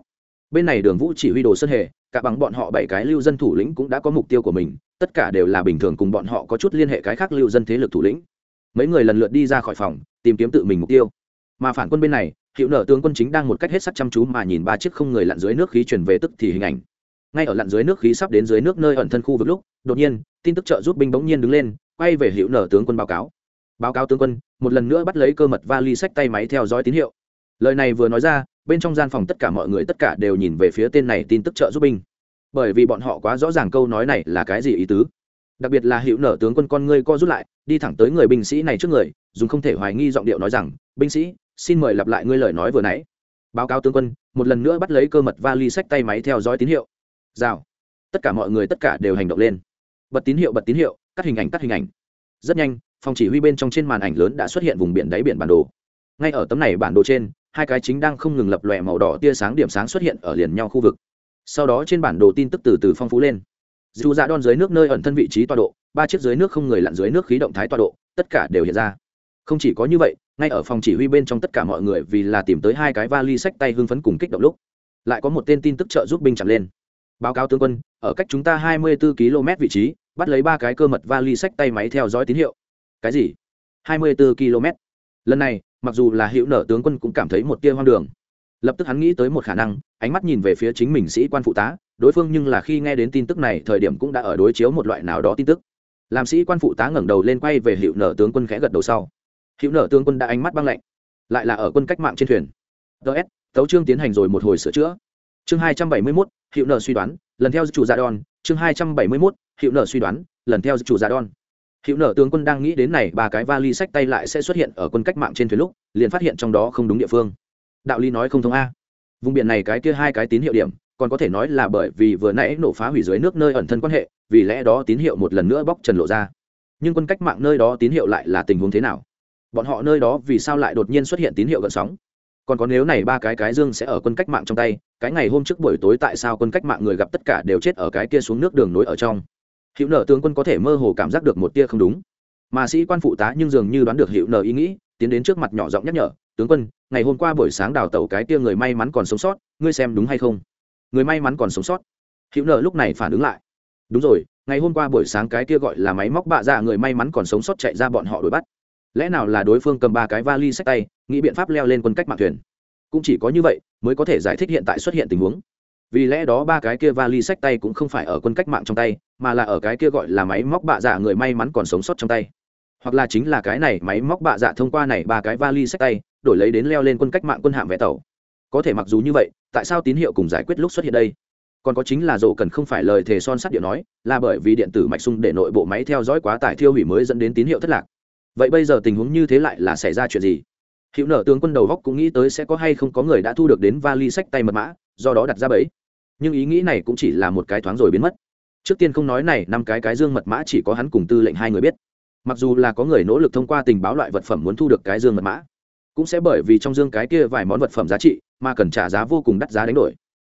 Bên này đường vũ chỉ huy đồ sơn hề, cả bằng bọn họ bảy cái lưu dân thủ lĩnh cũng đã có mục tiêu của mình tất cả đều là bình thường cùng bọn họ có chút liên hệ cái khác lưu dân thế lực thủ lĩnh. Mấy người lần lượt đi ra khỏi phòng, tìm kiếm tự mình mục tiêu. Mà phản quân bên này hiệu nở tướng quân chính đang một cách hết sắc chăm chú mà nhìn ba chiếc không người lặn dưới nước khí chuyển về tức thì hình ảnh. Ngay ở lặn dưới nước khí sắp đến dưới nước nơi ẩn thân khu vực lúc, đột nhiên, tin tức trợ giúp binh bỗng nhiên đứng lên, quay về hiệu nở tướng quân báo cáo. Báo cáo tướng quân, một lần nữa bắt lấy cơ mật vali sách tay máy theo dõi tín hiệu. Lời này vừa nói ra, bên trong gian phòng tất cả mọi người tất cả đều nhìn về phía tên này tin tức trợ giúp binh bởi vì bọn họ quá rõ ràng câu nói này là cái gì ý tứ. Đặc biệt là hiệu nở tướng quân con ngươi co rút lại, đi thẳng tới người binh sĩ này trước người, dùng không thể hoài nghi giọng điệu nói rằng, binh sĩ, xin mời lặp lại ngươi lời nói vừa nãy. Báo cáo tướng quân, một lần nữa bắt lấy cơ mật vali sách tay máy theo dõi tín hiệu. Rào. Tất cả mọi người tất cả đều hành động lên. Bật tín hiệu, bật tín hiệu, cắt hình ảnh, cắt hình ảnh. Rất nhanh, phòng chỉ huy bên trong trên màn ảnh lớn đã xuất hiện vùng biển đáy biển bản đồ. Ngay ở tấm này bản đồ trên, hai cái chính đang không ngừng lập lòe màu đỏ tia sáng điểm sáng xuất hiện ở liền nhau khu vực sau đó trên bản đồ tin tức từ từ phong phú lên. Dù dạ đòn dưới nước nơi ẩn thân vị trí tọa độ, ba chiếc dưới nước không người lặn dưới nước khí động thái tọa độ, tất cả đều hiện ra. Không chỉ có như vậy, ngay ở phòng chỉ huy bên trong tất cả mọi người vì là tìm tới hai cái vali sách tay hưng phấn cùng kích động lúc, lại có một tên tin tức trợ giúp binh chặn lên. Báo cáo tướng quân, ở cách chúng ta hai mươi 24 km vị trí, bắt lấy ba cái cơ mật vali sách tay máy theo dõi tín hiệu. Cái gì? hai mươi 24 km. Lần này, mặc dù là hữu nở tướng quân cũng cảm thấy một tia hoang đường lập tức hắn nghĩ tới một khả năng, ánh mắt nhìn về phía chính mình sĩ quan phụ tá, đối phương nhưng là khi nghe đến tin tức này thời điểm cũng đã ở đối chiếu một loại nào đó tin tức. Làm sĩ quan phụ tá ngẩng đầu lên quay về hiệu nở tướng quân khẽ gật đầu sau. Hiệu nở tướng quân đã ánh mắt băng lạnh, lại là ở quân cách mạng trên thuyền. Ts tấu trương tiến hành rồi một hồi sửa chữa. Chương hai trăm bảy mươi mốt hiệu nở suy đoán, lần theo chủ gia đòn. Chương hai trăm bảy mươi mốt hiệu nở suy đoán, lần theo chủ gia đòn. Hiệu nở tướng quân đang nghĩ đến này, ba cái vali sách tay lại sẽ xuất hiện ở quân cách mạng trên thuyền lúc, liền phát hiện trong đó không đúng địa phương đạo lý nói không thông a. Vùng biển này cái kia hai cái tín hiệu điểm, còn có thể nói là bởi vì vừa nãy nổ phá hủy dưới nước nơi ẩn thân quan hệ, vì lẽ đó tín hiệu một lần nữa bóc trần lộ ra. Nhưng quân cách mạng nơi đó tín hiệu lại là tình huống thế nào? Bọn họ nơi đó vì sao lại đột nhiên xuất hiện tín hiệu gợn sóng? Còn có nếu này ba cái cái dương sẽ ở quân cách mạng trong tay, cái ngày hôm trước buổi tối tại sao quân cách mạng người gặp tất cả đều chết ở cái kia xuống nước đường nối ở trong? Hữu nợ tướng quân có thể mơ hồ cảm giác được một tia không đúng. Mà sĩ quan phụ tá nhưng dường như đoán được hữu nợ ý nghĩ, tiến đến trước mặt nhỏ giọng nhắc nhở tướng quân, ngày hôm qua buổi sáng đào tẩu cái tia người may mắn còn sống sót, ngươi xem đúng hay không? Người may mắn còn sống sót. Hữu nợ lúc này phản ứng lại. Đúng rồi, ngày hôm qua buổi sáng cái kia gọi là máy móc bạ dạ người may mắn còn sống sót chạy ra bọn họ đuổi bắt. Lẽ nào là đối phương cầm ba cái vali sách tay, nghĩ biện pháp leo lên quân cách mạng thuyền? Cũng chỉ có như vậy, mới có thể giải thích hiện tại xuất hiện tình huống. Vì lẽ đó ba cái kia vali sách tay cũng không phải ở quân cách mạng trong tay, mà là ở cái kia gọi là máy móc bạ dạ người may mắn còn sống sót trong tay. Hoặc là chính là cái này máy móc bạ dạ thông qua này ba cái vali sách tay đổi lấy đến leo lên quân cách mạng quân hạm vẽ tàu. Có thể mặc dù như vậy, tại sao tín hiệu cùng giải quyết lúc xuất hiện đây? Còn có chính là rổ cần không phải lời thề son sắt điện nói, là bởi vì điện tử mạch sung để nội bộ máy theo dõi quá tải thiêu hủy mới dẫn đến tín hiệu thất lạc. Vậy bây giờ tình huống như thế lại là xảy ra chuyện gì? Hữu nở tướng quân đầu góc cũng nghĩ tới sẽ có hay không có người đã thu được đến vali sách tay mật mã, do đó đặt ra bẫy. Nhưng ý nghĩ này cũng chỉ là một cái thoáng rồi biến mất. Trước tiên không nói này, năm cái cái dương mật mã chỉ có hắn cùng tư lệnh hai người biết. Mặc dù là có người nỗ lực thông qua tình báo loại vật phẩm muốn thu được cái dương mật mã cũng sẽ bởi vì trong dương cái kia vài món vật phẩm giá trị mà cần trả giá vô cùng đắt giá đánh đổi.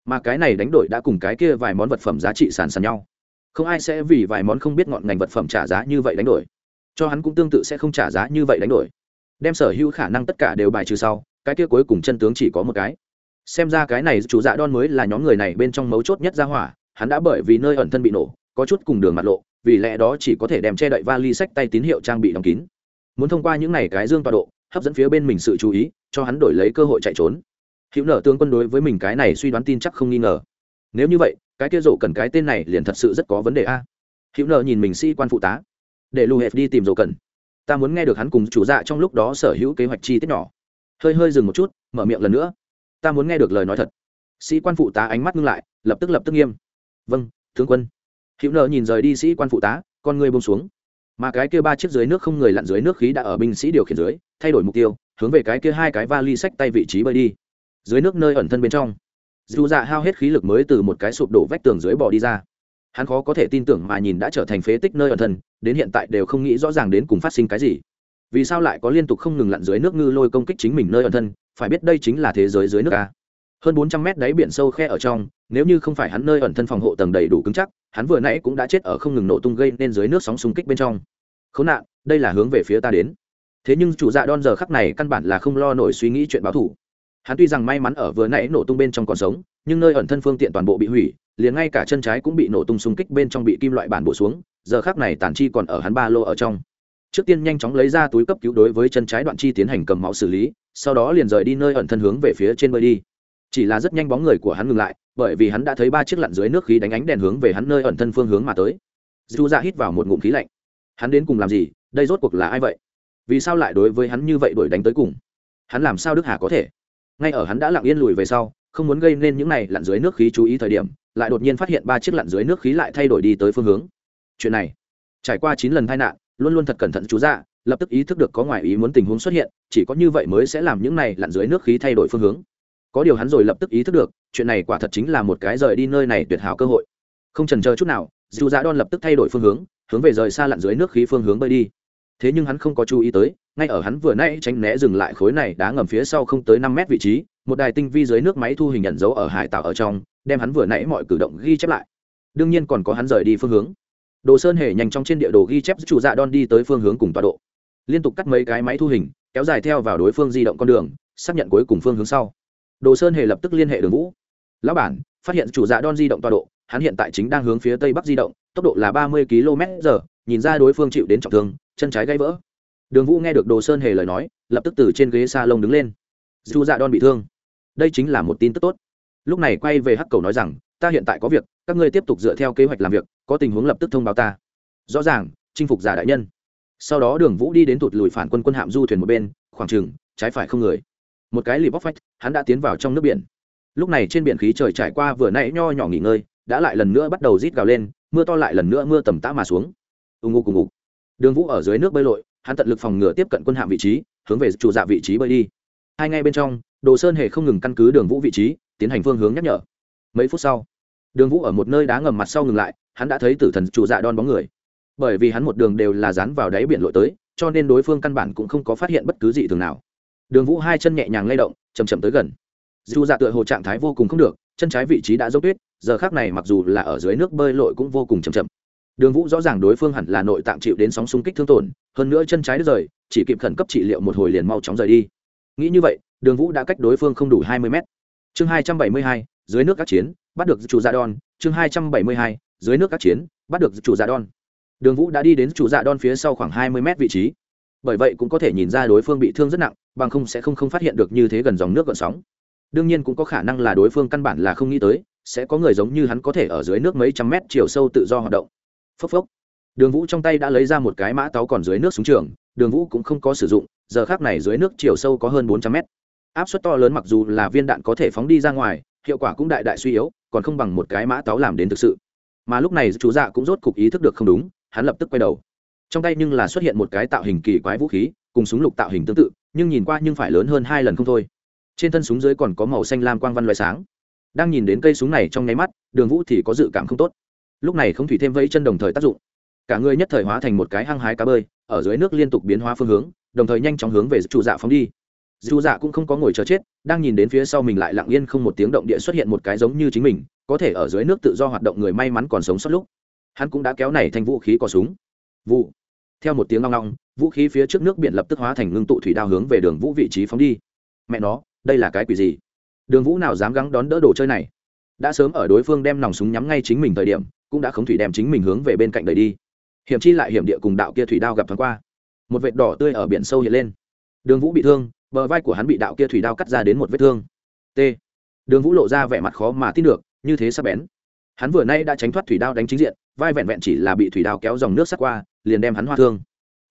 Mà cái này đánh đổi đã cùng cái kia vài món vật phẩm giá trị sàn sàn nhau. Không ai sẽ vì vài món không biết ngọn ngành vật phẩm trả giá như vậy đánh đổi. Cho hắn cũng tương tự sẽ không trả giá như vậy đánh đổi. Đem sở hữu khả năng tất cả đều bài trừ sau, cái kia cuối cùng chân tướng chỉ có một cái. Xem ra cái này chủ dạ đon mới là nhóm người này bên trong mấu chốt nhất ra hỏa, hắn đã bởi vì nơi ẩn thân bị nổ, có chút cùng đường mặt lộ, vì lẽ đó chỉ có thể đem che đậy vali sách tay tín hiệu trang bị đóng kín. Muốn thông qua những này cái dương tọa độ hấp dẫn phía bên mình sự chú ý, cho hắn đổi lấy cơ hội chạy trốn. Hữu nở tướng quân đối với mình cái này suy đoán tin chắc không nghi ngờ. Nếu như vậy, cái kia rổ cần cái tên này liền thật sự rất có vấn đề a. Hữu nở nhìn mình sĩ quan phụ tá. Để lù hẹp đi tìm rổ cần. Ta muốn nghe được hắn cùng chủ dạ trong lúc đó sở hữu kế hoạch chi tiết nhỏ. Hơi hơi dừng một chút, mở miệng lần nữa. Ta muốn nghe được lời nói thật. Sĩ quan phụ tá ánh mắt ngưng lại, lập tức lập tức nghiêm. Vâng tướng quân. Hữu nợ nhìn rời đi sĩ quan phụ tá, con người bông xuống mà cái kia ba chiếc dưới nước không người lặn dưới nước khí đã ở binh sĩ điều khiển dưới, thay đổi mục tiêu, hướng về cái kia hai cái vali sách tay vị trí bơi đi. Dưới nước nơi ẩn thân bên trong, dù dạ hao hết khí lực mới từ một cái sụp đổ vách tường dưới bò đi ra. Hắn khó có thể tin tưởng mà nhìn đã trở thành phế tích nơi ẩn thân, đến hiện tại đều không nghĩ rõ ràng đến cùng phát sinh cái gì. Vì sao lại có liên tục không ngừng lặn dưới nước ngư lôi công kích chính mình nơi ẩn thân, phải biết đây chính là thế giới dưới nước ta hơn bốn trăm mét đáy biển sâu khe ở trong, nếu như không phải hắn nơi ẩn thân phòng hộ tầng đầy đủ cứng chắc hắn vừa nãy cũng đã chết ở không ngừng nổ tung gây nên dưới nước sóng xung kích bên trong. Khốn nạn, đây là hướng về phía ta đến. Thế nhưng chủ dạ đon giờ khắc này căn bản là không lo nổi suy nghĩ chuyện báo thủ hắn tuy rằng may mắn ở vừa nãy nổ tung bên trong còn sống, nhưng nơi ẩn thân phương tiện toàn bộ bị hủy, liền ngay cả chân trái cũng bị nổ tung xung kích bên trong bị kim loại bản bổ xuống, giờ khắc này tàn chi còn ở hắn ba lô ở trong. Trước tiên nhanh chóng lấy ra túi cấp cứu đối với chân trái đoạn chi tiến hành cầm máu xử lý, sau đó liền rời đi nơi ẩn thân hướng về phía trên bơi đi. Chỉ là rất nhanh bóng người của hắn ngừng lại bởi vì hắn đã thấy ba chiếc lặn dưới nước khí đánh ánh đèn hướng về hắn nơi ẩn thân phương hướng mà tới. Dù ra hít vào một ngụm khí lạnh. Hắn đến cùng làm gì? Đây rốt cuộc là ai vậy? Vì sao lại đối với hắn như vậy đuổi đánh tới cùng? Hắn làm sao đức hà có thể? Ngay ở hắn đã lặng yên lùi về sau, không muốn gây nên những này lặn dưới nước khí chú ý thời điểm, lại đột nhiên phát hiện ba chiếc lặn dưới nước khí lại thay đổi đi tới phương hướng. Chuyện này, trải qua chín lần tai nạn, luôn luôn thật cẩn thận chú dạ lập tức ý thức được có ngoài ý muốn tình huống xuất hiện, chỉ có như vậy mới sẽ làm những này lặn dưới nước khí thay đổi phương hướng có điều hắn rồi lập tức ý thức được, chuyện này quả thật chính là một cái rời đi nơi này tuyệt hảo cơ hội. Không trần chờ chút nào dù dạ đòn lập tức thay đổi phương hướng hướng về rời xa lặn dưới nước khí phương hướng bơi đi. Thế nhưng hắn không có chú ý tới, ngay ở hắn vừa nãy tránh né dừng lại khối này đá ngầm phía sau không tới năm mét vị trí, một đài tinh vi dưới nước máy thu hình nhận dấu ở hải tạo ở trong, đem hắn vừa nãy mọi cử động ghi chép lại. Đương nhiên còn có hắn rời đi phương hướng. Đồ sơn hề nhanh chóng trên địa đồ ghi chép chủ dạ đon đi tới phương hướng cùng tọa độ. Liên tục cắt mấy cái máy thu hình, kéo dài theo vào đối phương di động con đường, xác nhận cuối cùng phương hướng sau đồ sơn hề lập tức liên hệ đường vũ. Lão bản, phát hiện chủ dạ đon di động tọa độ, hắn hiện tại chính đang hướng phía tây bắc di động, tốc độ là ba mươi km giờ, nhìn ra đối phương chịu đến trọng thương, chân trái gãy vỡ. Đường vũ nghe được đồ sơn hề lời nói, lập tức từ trên ghế s a lông đứng lên. Dù dạ đon bị thương, đây chính là một tin tức tốt. Lúc này quay về hắc cầu nói rằng, ta hiện tại có việc, các ngươi tiếp tục dựa theo kế hoạch làm việc, có tình huống lập tức thông báo ta. Rõ ràng, chinh phục giả đại nhân. Sau đó đường vũ đi đến tụt lùi phản quân quân hạm du thuyền một bên, khoảng trừng trái phải không người một cái lip bóc phách, hắn đã tiến vào trong nước biển. Lúc này trên biển khí trời trải qua vừa nãy nho nhỏ nghỉ ngơi, đã lại lần nữa bắt đầu rít gào lên, mưa to lại lần nữa mưa tầm tã mà xuống. Ù ngục cùng ngục đường vũ ở dưới nước bơi lội, hắn tận lực phòng ngừa tiếp cận quân hạm vị trí, hướng về chủ dạ vị trí bơi đi. Hai ngay bên trong, đồ sơn hề không ngừng căn cứ đường vũ vị trí, tiến hành phương hướng nhắc nhở. Mấy phút sau, đường vũ ở một nơi đá ngầm mặt sau ngừng lại, hắn đã thấy tử thần chủ dạ đon bóng người. Bởi vì hắn một đường đều là dán vào đáy biển lội tới, cho nên đối phương căn bản cũng không có phát hiện bất cứ gì thường nào đường vũ hai chân nhẹ nhàng lay động chầm chậm tới gần. Dù dạ tựa hồ trạng thái vô cùng không được, chân trái vị trí đã dốc tuyết, giờ khác này mặc dù là ở dưới nước bơi lội cũng vô cùng chầm chậm. Đường vũ rõ ràng đối phương hẳn là nội tạng chịu đến sóng xung kích thương tổn, hơn nữa chân trái đứt rời, chỉ kịp khẩn cấp trị liệu một hồi liền mau chóng rời đi. Nghĩ như vậy, đường vũ đã cách đối phương không đủ hai mươi mét. Chương hai trăm bảy mươi hai, dưới nước các chiến, bắt được chủ dạ đòn. Chương hai trăm bảy mươi hai, dưới nước các chiến, bắt được chủ dạ đòn. Đường vũ đã đi đến chủ dạ đòn phía sau khoảng hai mươi mét vị trí bởi vậy cũng có thể nhìn ra đối phương bị thương rất nặng, bằng không sẽ không không phát hiện được như thế gần dòng nước gợn sóng. Đương nhiên cũng có khả năng là đối phương căn bản là không nghĩ tới, sẽ có người giống như hắn có thể ở dưới nước mấy trăm mét chiều sâu tự do hoạt động. Phốc phốc. Đường vũ trong tay đã lấy ra một cái mã táo còn dưới nước xuống trường, đường vũ cũng không có sử dụng, giờ khác này dưới nước chiều sâu có hơn bốn trăm mét. Áp suất to lớn mặc dù là viên đạn có thể phóng đi ra ngoài, hiệu quả cũng đại đại suy yếu, còn không bằng một cái mã táo làm đến thực sự. Mà lúc này chú dạ cũng rốt cục ý thức được không đúng, hắn lập tức quay đầu trong tay nhưng là xuất hiện một cái tạo hình kỳ quái vũ khí, cùng súng lục tạo hình tương tự, nhưng nhìn qua nhưng phải lớn hơn hai lần không thôi. Trên thân súng dưới còn có màu xanh lam quang văn loại sáng. Đang nhìn đến cây súng này trong nháy mắt, đường vũ thì có dự cảm không tốt. Lúc này không thủy thêm vẫy chân đồng thời tác dụng. Cả người nhất thời hóa thành một cái hăng hái cá bơi, ở dưới nước liên tục biến hóa phương hướng, đồng thời nhanh chóng hướng về trụ dạ phóng đi. Dù dạ cũng không có ngồi chờ chết, đang nhìn đến phía sau mình lại lặng yên không một tiếng động địa xuất hiện một cái giống như chính mình, có thể ở dưới nước tự do hoạt động người may mắn còn sống sót lúc. Hắn cũng đã kéo này thành vũ khí có súng. Vụ theo một tiếng long long vũ khí phía trước nước biển lập tức hóa thành ngưng tụ thủy đao hướng về đường vũ vị trí phóng đi. Mẹ nó, đây là cái quỷ gì? Đường vũ nào dám gắng đón đỡ đồ chơi này? Đã sớm ở đối phương đem nòng súng nhắm ngay chính mình thời điểm, cũng đã khống thủy đem chính mình hướng về bên cạnh đời đi. Hiểm chi lại hiểm địa cùng đạo kia thủy đao gặp thoáng qua. Một vệt đỏ tươi ở biển sâu hiện lên. Đường vũ bị thương, bờ vai của hắn bị đạo kia thủy đao cắt ra đến một vết thương. T. Đường vũ lộ ra vẻ mặt khó mà tin được, như thế sắp bén. Hắn vừa nay đã tránh thoát thủy đao đánh chính diện, vai vẹn vẹn chỉ là bị thủy đao kéo dòng nước sắt qua liền đem hắn hoa thương.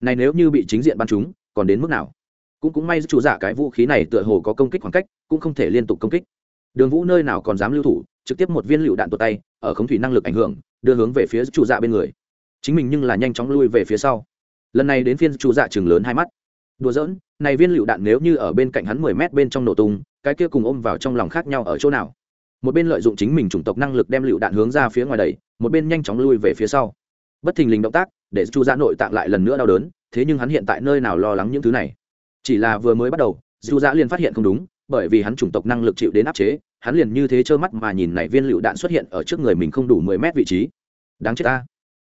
Này nếu như bị chính diện bắn chúng còn đến mức nào? Cũng cũng may chủ giả cái vũ khí này tựa hồ có công kích khoảng cách cũng không thể liên tục công kích. Đường vũ nơi nào còn dám lưu thủ trực tiếp một viên lựu đạn tuột tay ở khống thủy năng lực ảnh hưởng đưa hướng về phía chủ dạ bên người. Chính mình nhưng là nhanh chóng lui về phía sau. Lần này đến phiên chủ dạ chừng lớn hai mắt. Đùa giỡn này viên lựu đạn nếu như ở bên cạnh hắn mười mét bên trong nổ tung cái kia cùng ôm vào trong lòng khác nhau ở chỗ nào? Một bên lợi dụng chính mình chủng tộc năng lực đem lựu đạn hướng ra phía ngoài đẩy, một bên nhanh chóng lui về phía sau bất thình lình động tác, để chu dạ nội tạng lại lần nữa đau đớn, thế nhưng hắn hiện tại nơi nào lo lắng những thứ này? Chỉ là vừa mới bắt đầu dù Dã dạ liền phát hiện không đúng, bởi vì hắn chủng tộc năng lực chịu đến áp chế, hắn liền như thế trơ mắt mà nhìn này viên lựu đạn xuất hiện ở trước người mình không đủ mười mét vị trí. Đáng chết ta.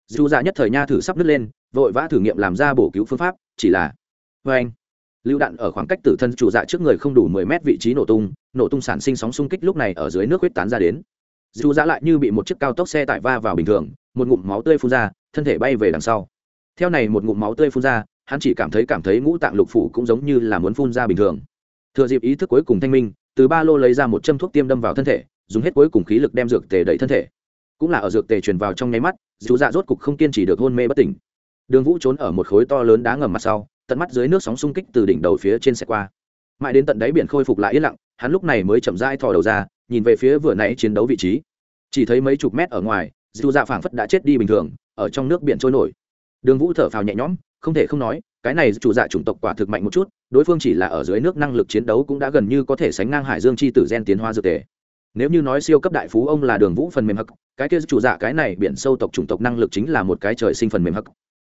Dù dạ nhất thời nha thử sắp nứt lên, vội vã thử nghiệm làm ra bổ cứu phương pháp, chỉ là vê anh. Lựu đạn ở khoảng cách tử thân chủ dạ trước người không đủ mười mét vị trí nổ tung nổ tung sản sinh sóng xung kích lúc này ở dưới nước huyết tán ra đến dù dạ lại như bị một chiếc cao tốc xe tải va vào bình thường, một ngụm máu tươi phun ra, thân thể bay về đằng sau. Theo này một ngụm máu tươi phun ra, hắn chỉ cảm thấy cảm thấy ngũ tạng lục phủ cũng giống như là muốn phun ra bình thường. Thừa dịp ý thức cuối cùng thanh minh, từ ba lô lấy ra một châm thuốc tiêm đâm vào thân thể, dùng hết cuối cùng khí lực đem dược tề đẩy thân thể. Cũng là ở dược tề truyền vào trong nháy mắt, dù dạ rốt cục không kiên trì được hôn mê bất tỉnh. Đường vũ trốn ở một khối to lớn đá ngầm mặt sau, tận mắt dưới nước sóng xung kích từ đỉnh đầu phía trên xe qua. Mãi đến tận đáy biển khôi phục lại yên lặng, hắn lúc này mới chậm rãi thò đầu ra nhìn về phía vừa nãy chiến đấu vị trí. Chỉ thấy mấy chục mét ở ngoài, dù dạ phảng phất đã chết đi bình thường, ở trong nước biển trôi nổi. Đường vũ thở phào nhẹ nhõm, không thể không nói, cái này chủ dạ chủng tộc quả thực mạnh một chút, đối phương chỉ là ở dưới nước năng lực chiến đấu cũng đã gần như có thể sánh ngang hải dương chi tử gen tiến hoa dược tề. Nếu như nói siêu cấp đại phú ông là đường vũ phần mềm hắc, cái kia chủ dạ cái này biển sâu tộc chủng tộc năng lực chính là một cái trời sinh phần mềm hắc.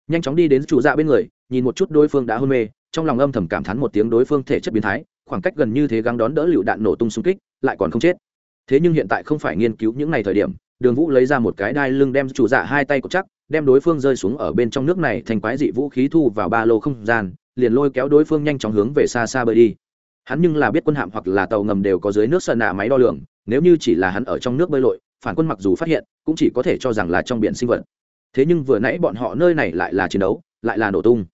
Nhanh chóng đi đến chủ dạ bên người, nhìn một chút đối phương đã hôn mê, trong lòng âm thầm cảm thán một tiếng đối phương thể chất biến thái khoảng cách gần như thế gắng đón đỡ lựu đạn nổ tung xung kích, lại còn không chết. Thế nhưng hiện tại không phải nghiên cứu những ngày thời điểm, đường vũ lấy ra một cái đai lưng đem chủ dạ hai tay cột chắc, đem đối phương rơi xuống ở bên trong nước này thành quái dị vũ khí thu vào ba lô không gian, liền lôi kéo đối phương nhanh chóng hướng về xa xa bơi đi. Hắn nhưng là biết quân hạm hoặc là tàu ngầm đều có dưới nước sơn nạ máy đo lường, nếu như chỉ là hắn ở trong nước bơi lội, phản quân mặc dù phát hiện, cũng chỉ có thể cho rằng là trong biển sinh vật. Thế nhưng vừa nãy bọn họ nơi này lại là chiến đấu, lại là nổ tung.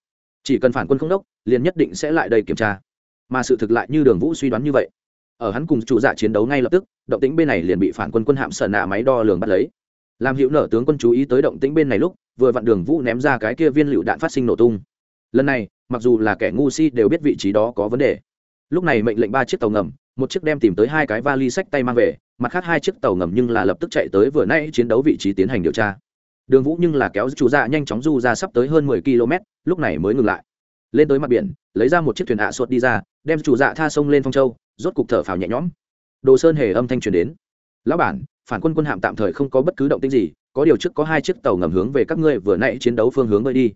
Chỉ cần phản quân không đốc, liền nhất định sẽ lại đây kiểm tra mà sự thực lại như đường vũ suy đoán như vậy. Ở hắn cùng chủ giả chiến đấu ngay lập tức, động tĩnh bên này liền bị phản quân quân hạm sợ nạ máy đo lường bắt lấy. Làm hữu nở tướng quân chú ý tới động tĩnh bên này lúc, vừa vặn đường vũ ném ra cái kia viên lựu đạn phát sinh nổ tung. Lần này, mặc dù là kẻ ngu si đều biết vị trí đó có vấn đề. Lúc này mệnh lệnh ba chiếc tàu ngầm, một chiếc đem tìm tới hai cái vali sách tay mang về, mặt khác hai chiếc tàu ngầm nhưng là lập tức chạy tới vừa nay chiến đấu vị trí tiến hành điều tra. Đường vũ nhưng là kéo chủ dạ nhanh chóng du ra sắp tới hơn mười km lúc này mới ngừng lại lên tới mặt biển, lấy ra một chiếc thuyền hạ suốt đi ra, đem chủ dạ tha sông lên phong châu, rốt cục thở phào nhẹ nhõm. Đồ sơn hề âm thanh truyền đến. Lão bản, phản quân quân hạm tạm thời không có bất cứ động tĩnh gì, có điều trước có hai chiếc tàu ngầm hướng về các ngươi vừa nãy chiến đấu phương hướng bơi đi.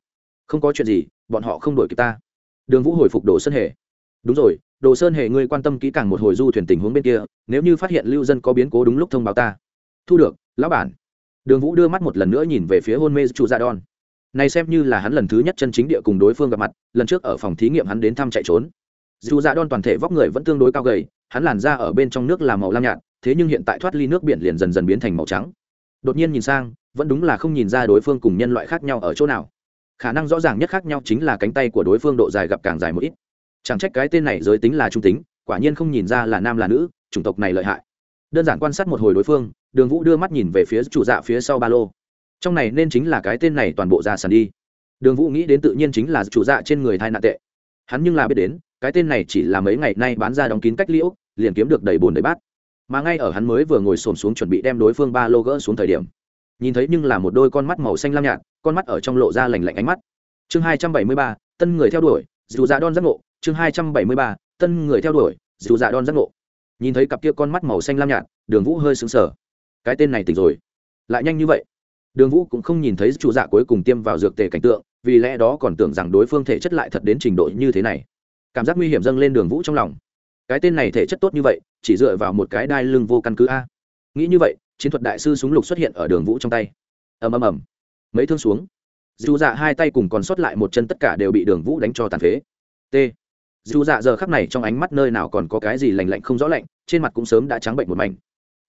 Không có chuyện gì, bọn họ không đuổi kịp ta. Đường vũ hồi phục đồ sơn hề. Đúng rồi, đồ sơn hề, ngươi quan tâm kỹ càng một hồi du thuyền tình huống bên kia, nếu như phát hiện lưu dân có biến cố đúng lúc thông báo ta. Thu được, lão bản. Đường vũ đưa mắt một lần nữa nhìn về phía hôn mê chu gia dạ đòn này xem như là hắn lần thứ nhất chân chính địa cùng đối phương gặp mặt, lần trước ở phòng thí nghiệm hắn đến thăm chạy trốn. Dù dạ đòn toàn thể vóc người vẫn tương đối cao gầy, hắn làn da ở bên trong nước là màu lam nhạt, thế nhưng hiện tại thoát ly nước biển liền dần dần biến thành màu trắng. Đột nhiên nhìn sang, vẫn đúng là không nhìn ra đối phương cùng nhân loại khác nhau ở chỗ nào. Khả năng rõ ràng nhất khác nhau chính là cánh tay của đối phương độ dài gặp càng dài một ít. Chẳng trách cái tên này giới tính là trung tính, quả nhiên không nhìn ra là nam là nữ, chủng tộc này lợi hại. Đơn giản quan sát một hồi đối phương, đường vũ đưa mắt nhìn về phía chủ dạ phía sau ba lô trong này nên chính là cái tên này toàn bộ ra sàn đi. Đường vũ nghĩ đến tự nhiên chính là chủ dạ trên người thai nạn tệ. Hắn nhưng là biết đến, cái tên này chỉ là mấy ngày nay bán ra đóng kín cách liễu, liền kiếm được đầy bồn đầy bát. Mà ngay ở hắn mới vừa ngồi xổm xuống chuẩn bị đem đối phương ba lô gỡ xuống thời điểm, nhìn thấy nhưng là một đôi con mắt màu xanh lam nhạt, con mắt ở trong lộ ra lành lạnh ánh mắt. Chương hai trăm bảy mươi ba, tân người theo đuổi, dù dạ đon giác ngộ. Chương hai trăm bảy mươi ba, tân người theo đuổi, dù dạ đon giác ngộ. Nhìn thấy cặp kia con mắt màu xanh lam nhạt, đường vũ hơi sững sờ. Cái tên này tỉnh rồi. Lại nhanh như vậy đường vũ cũng không nhìn thấy chủ dạ cuối cùng tiêm vào dược tề cảnh tượng, vì lẽ đó còn tưởng rằng đối phương thể chất lại thật đến trình độ như thế này. Cảm giác nguy hiểm dâng lên đường vũ trong lòng. Cái tên này thể chất tốt như vậy, chỉ dựa vào một cái đai lưng vô căn cứ a. Nghĩ như vậy, chiến thuật đại sư súng lục xuất hiện ở đường vũ trong tay. Ầm ầm ầm. Mấy thương xuống. Dù dạ hai tay cùng còn sót lại một chân tất cả đều bị đường vũ đánh cho tàn phế. T. Dù dạ giờ khắc này trong ánh mắt nơi nào còn có cái gì lành lạnh không rõ lạnh, trên mặt cũng sớm đã trắng bệnh một mảnh.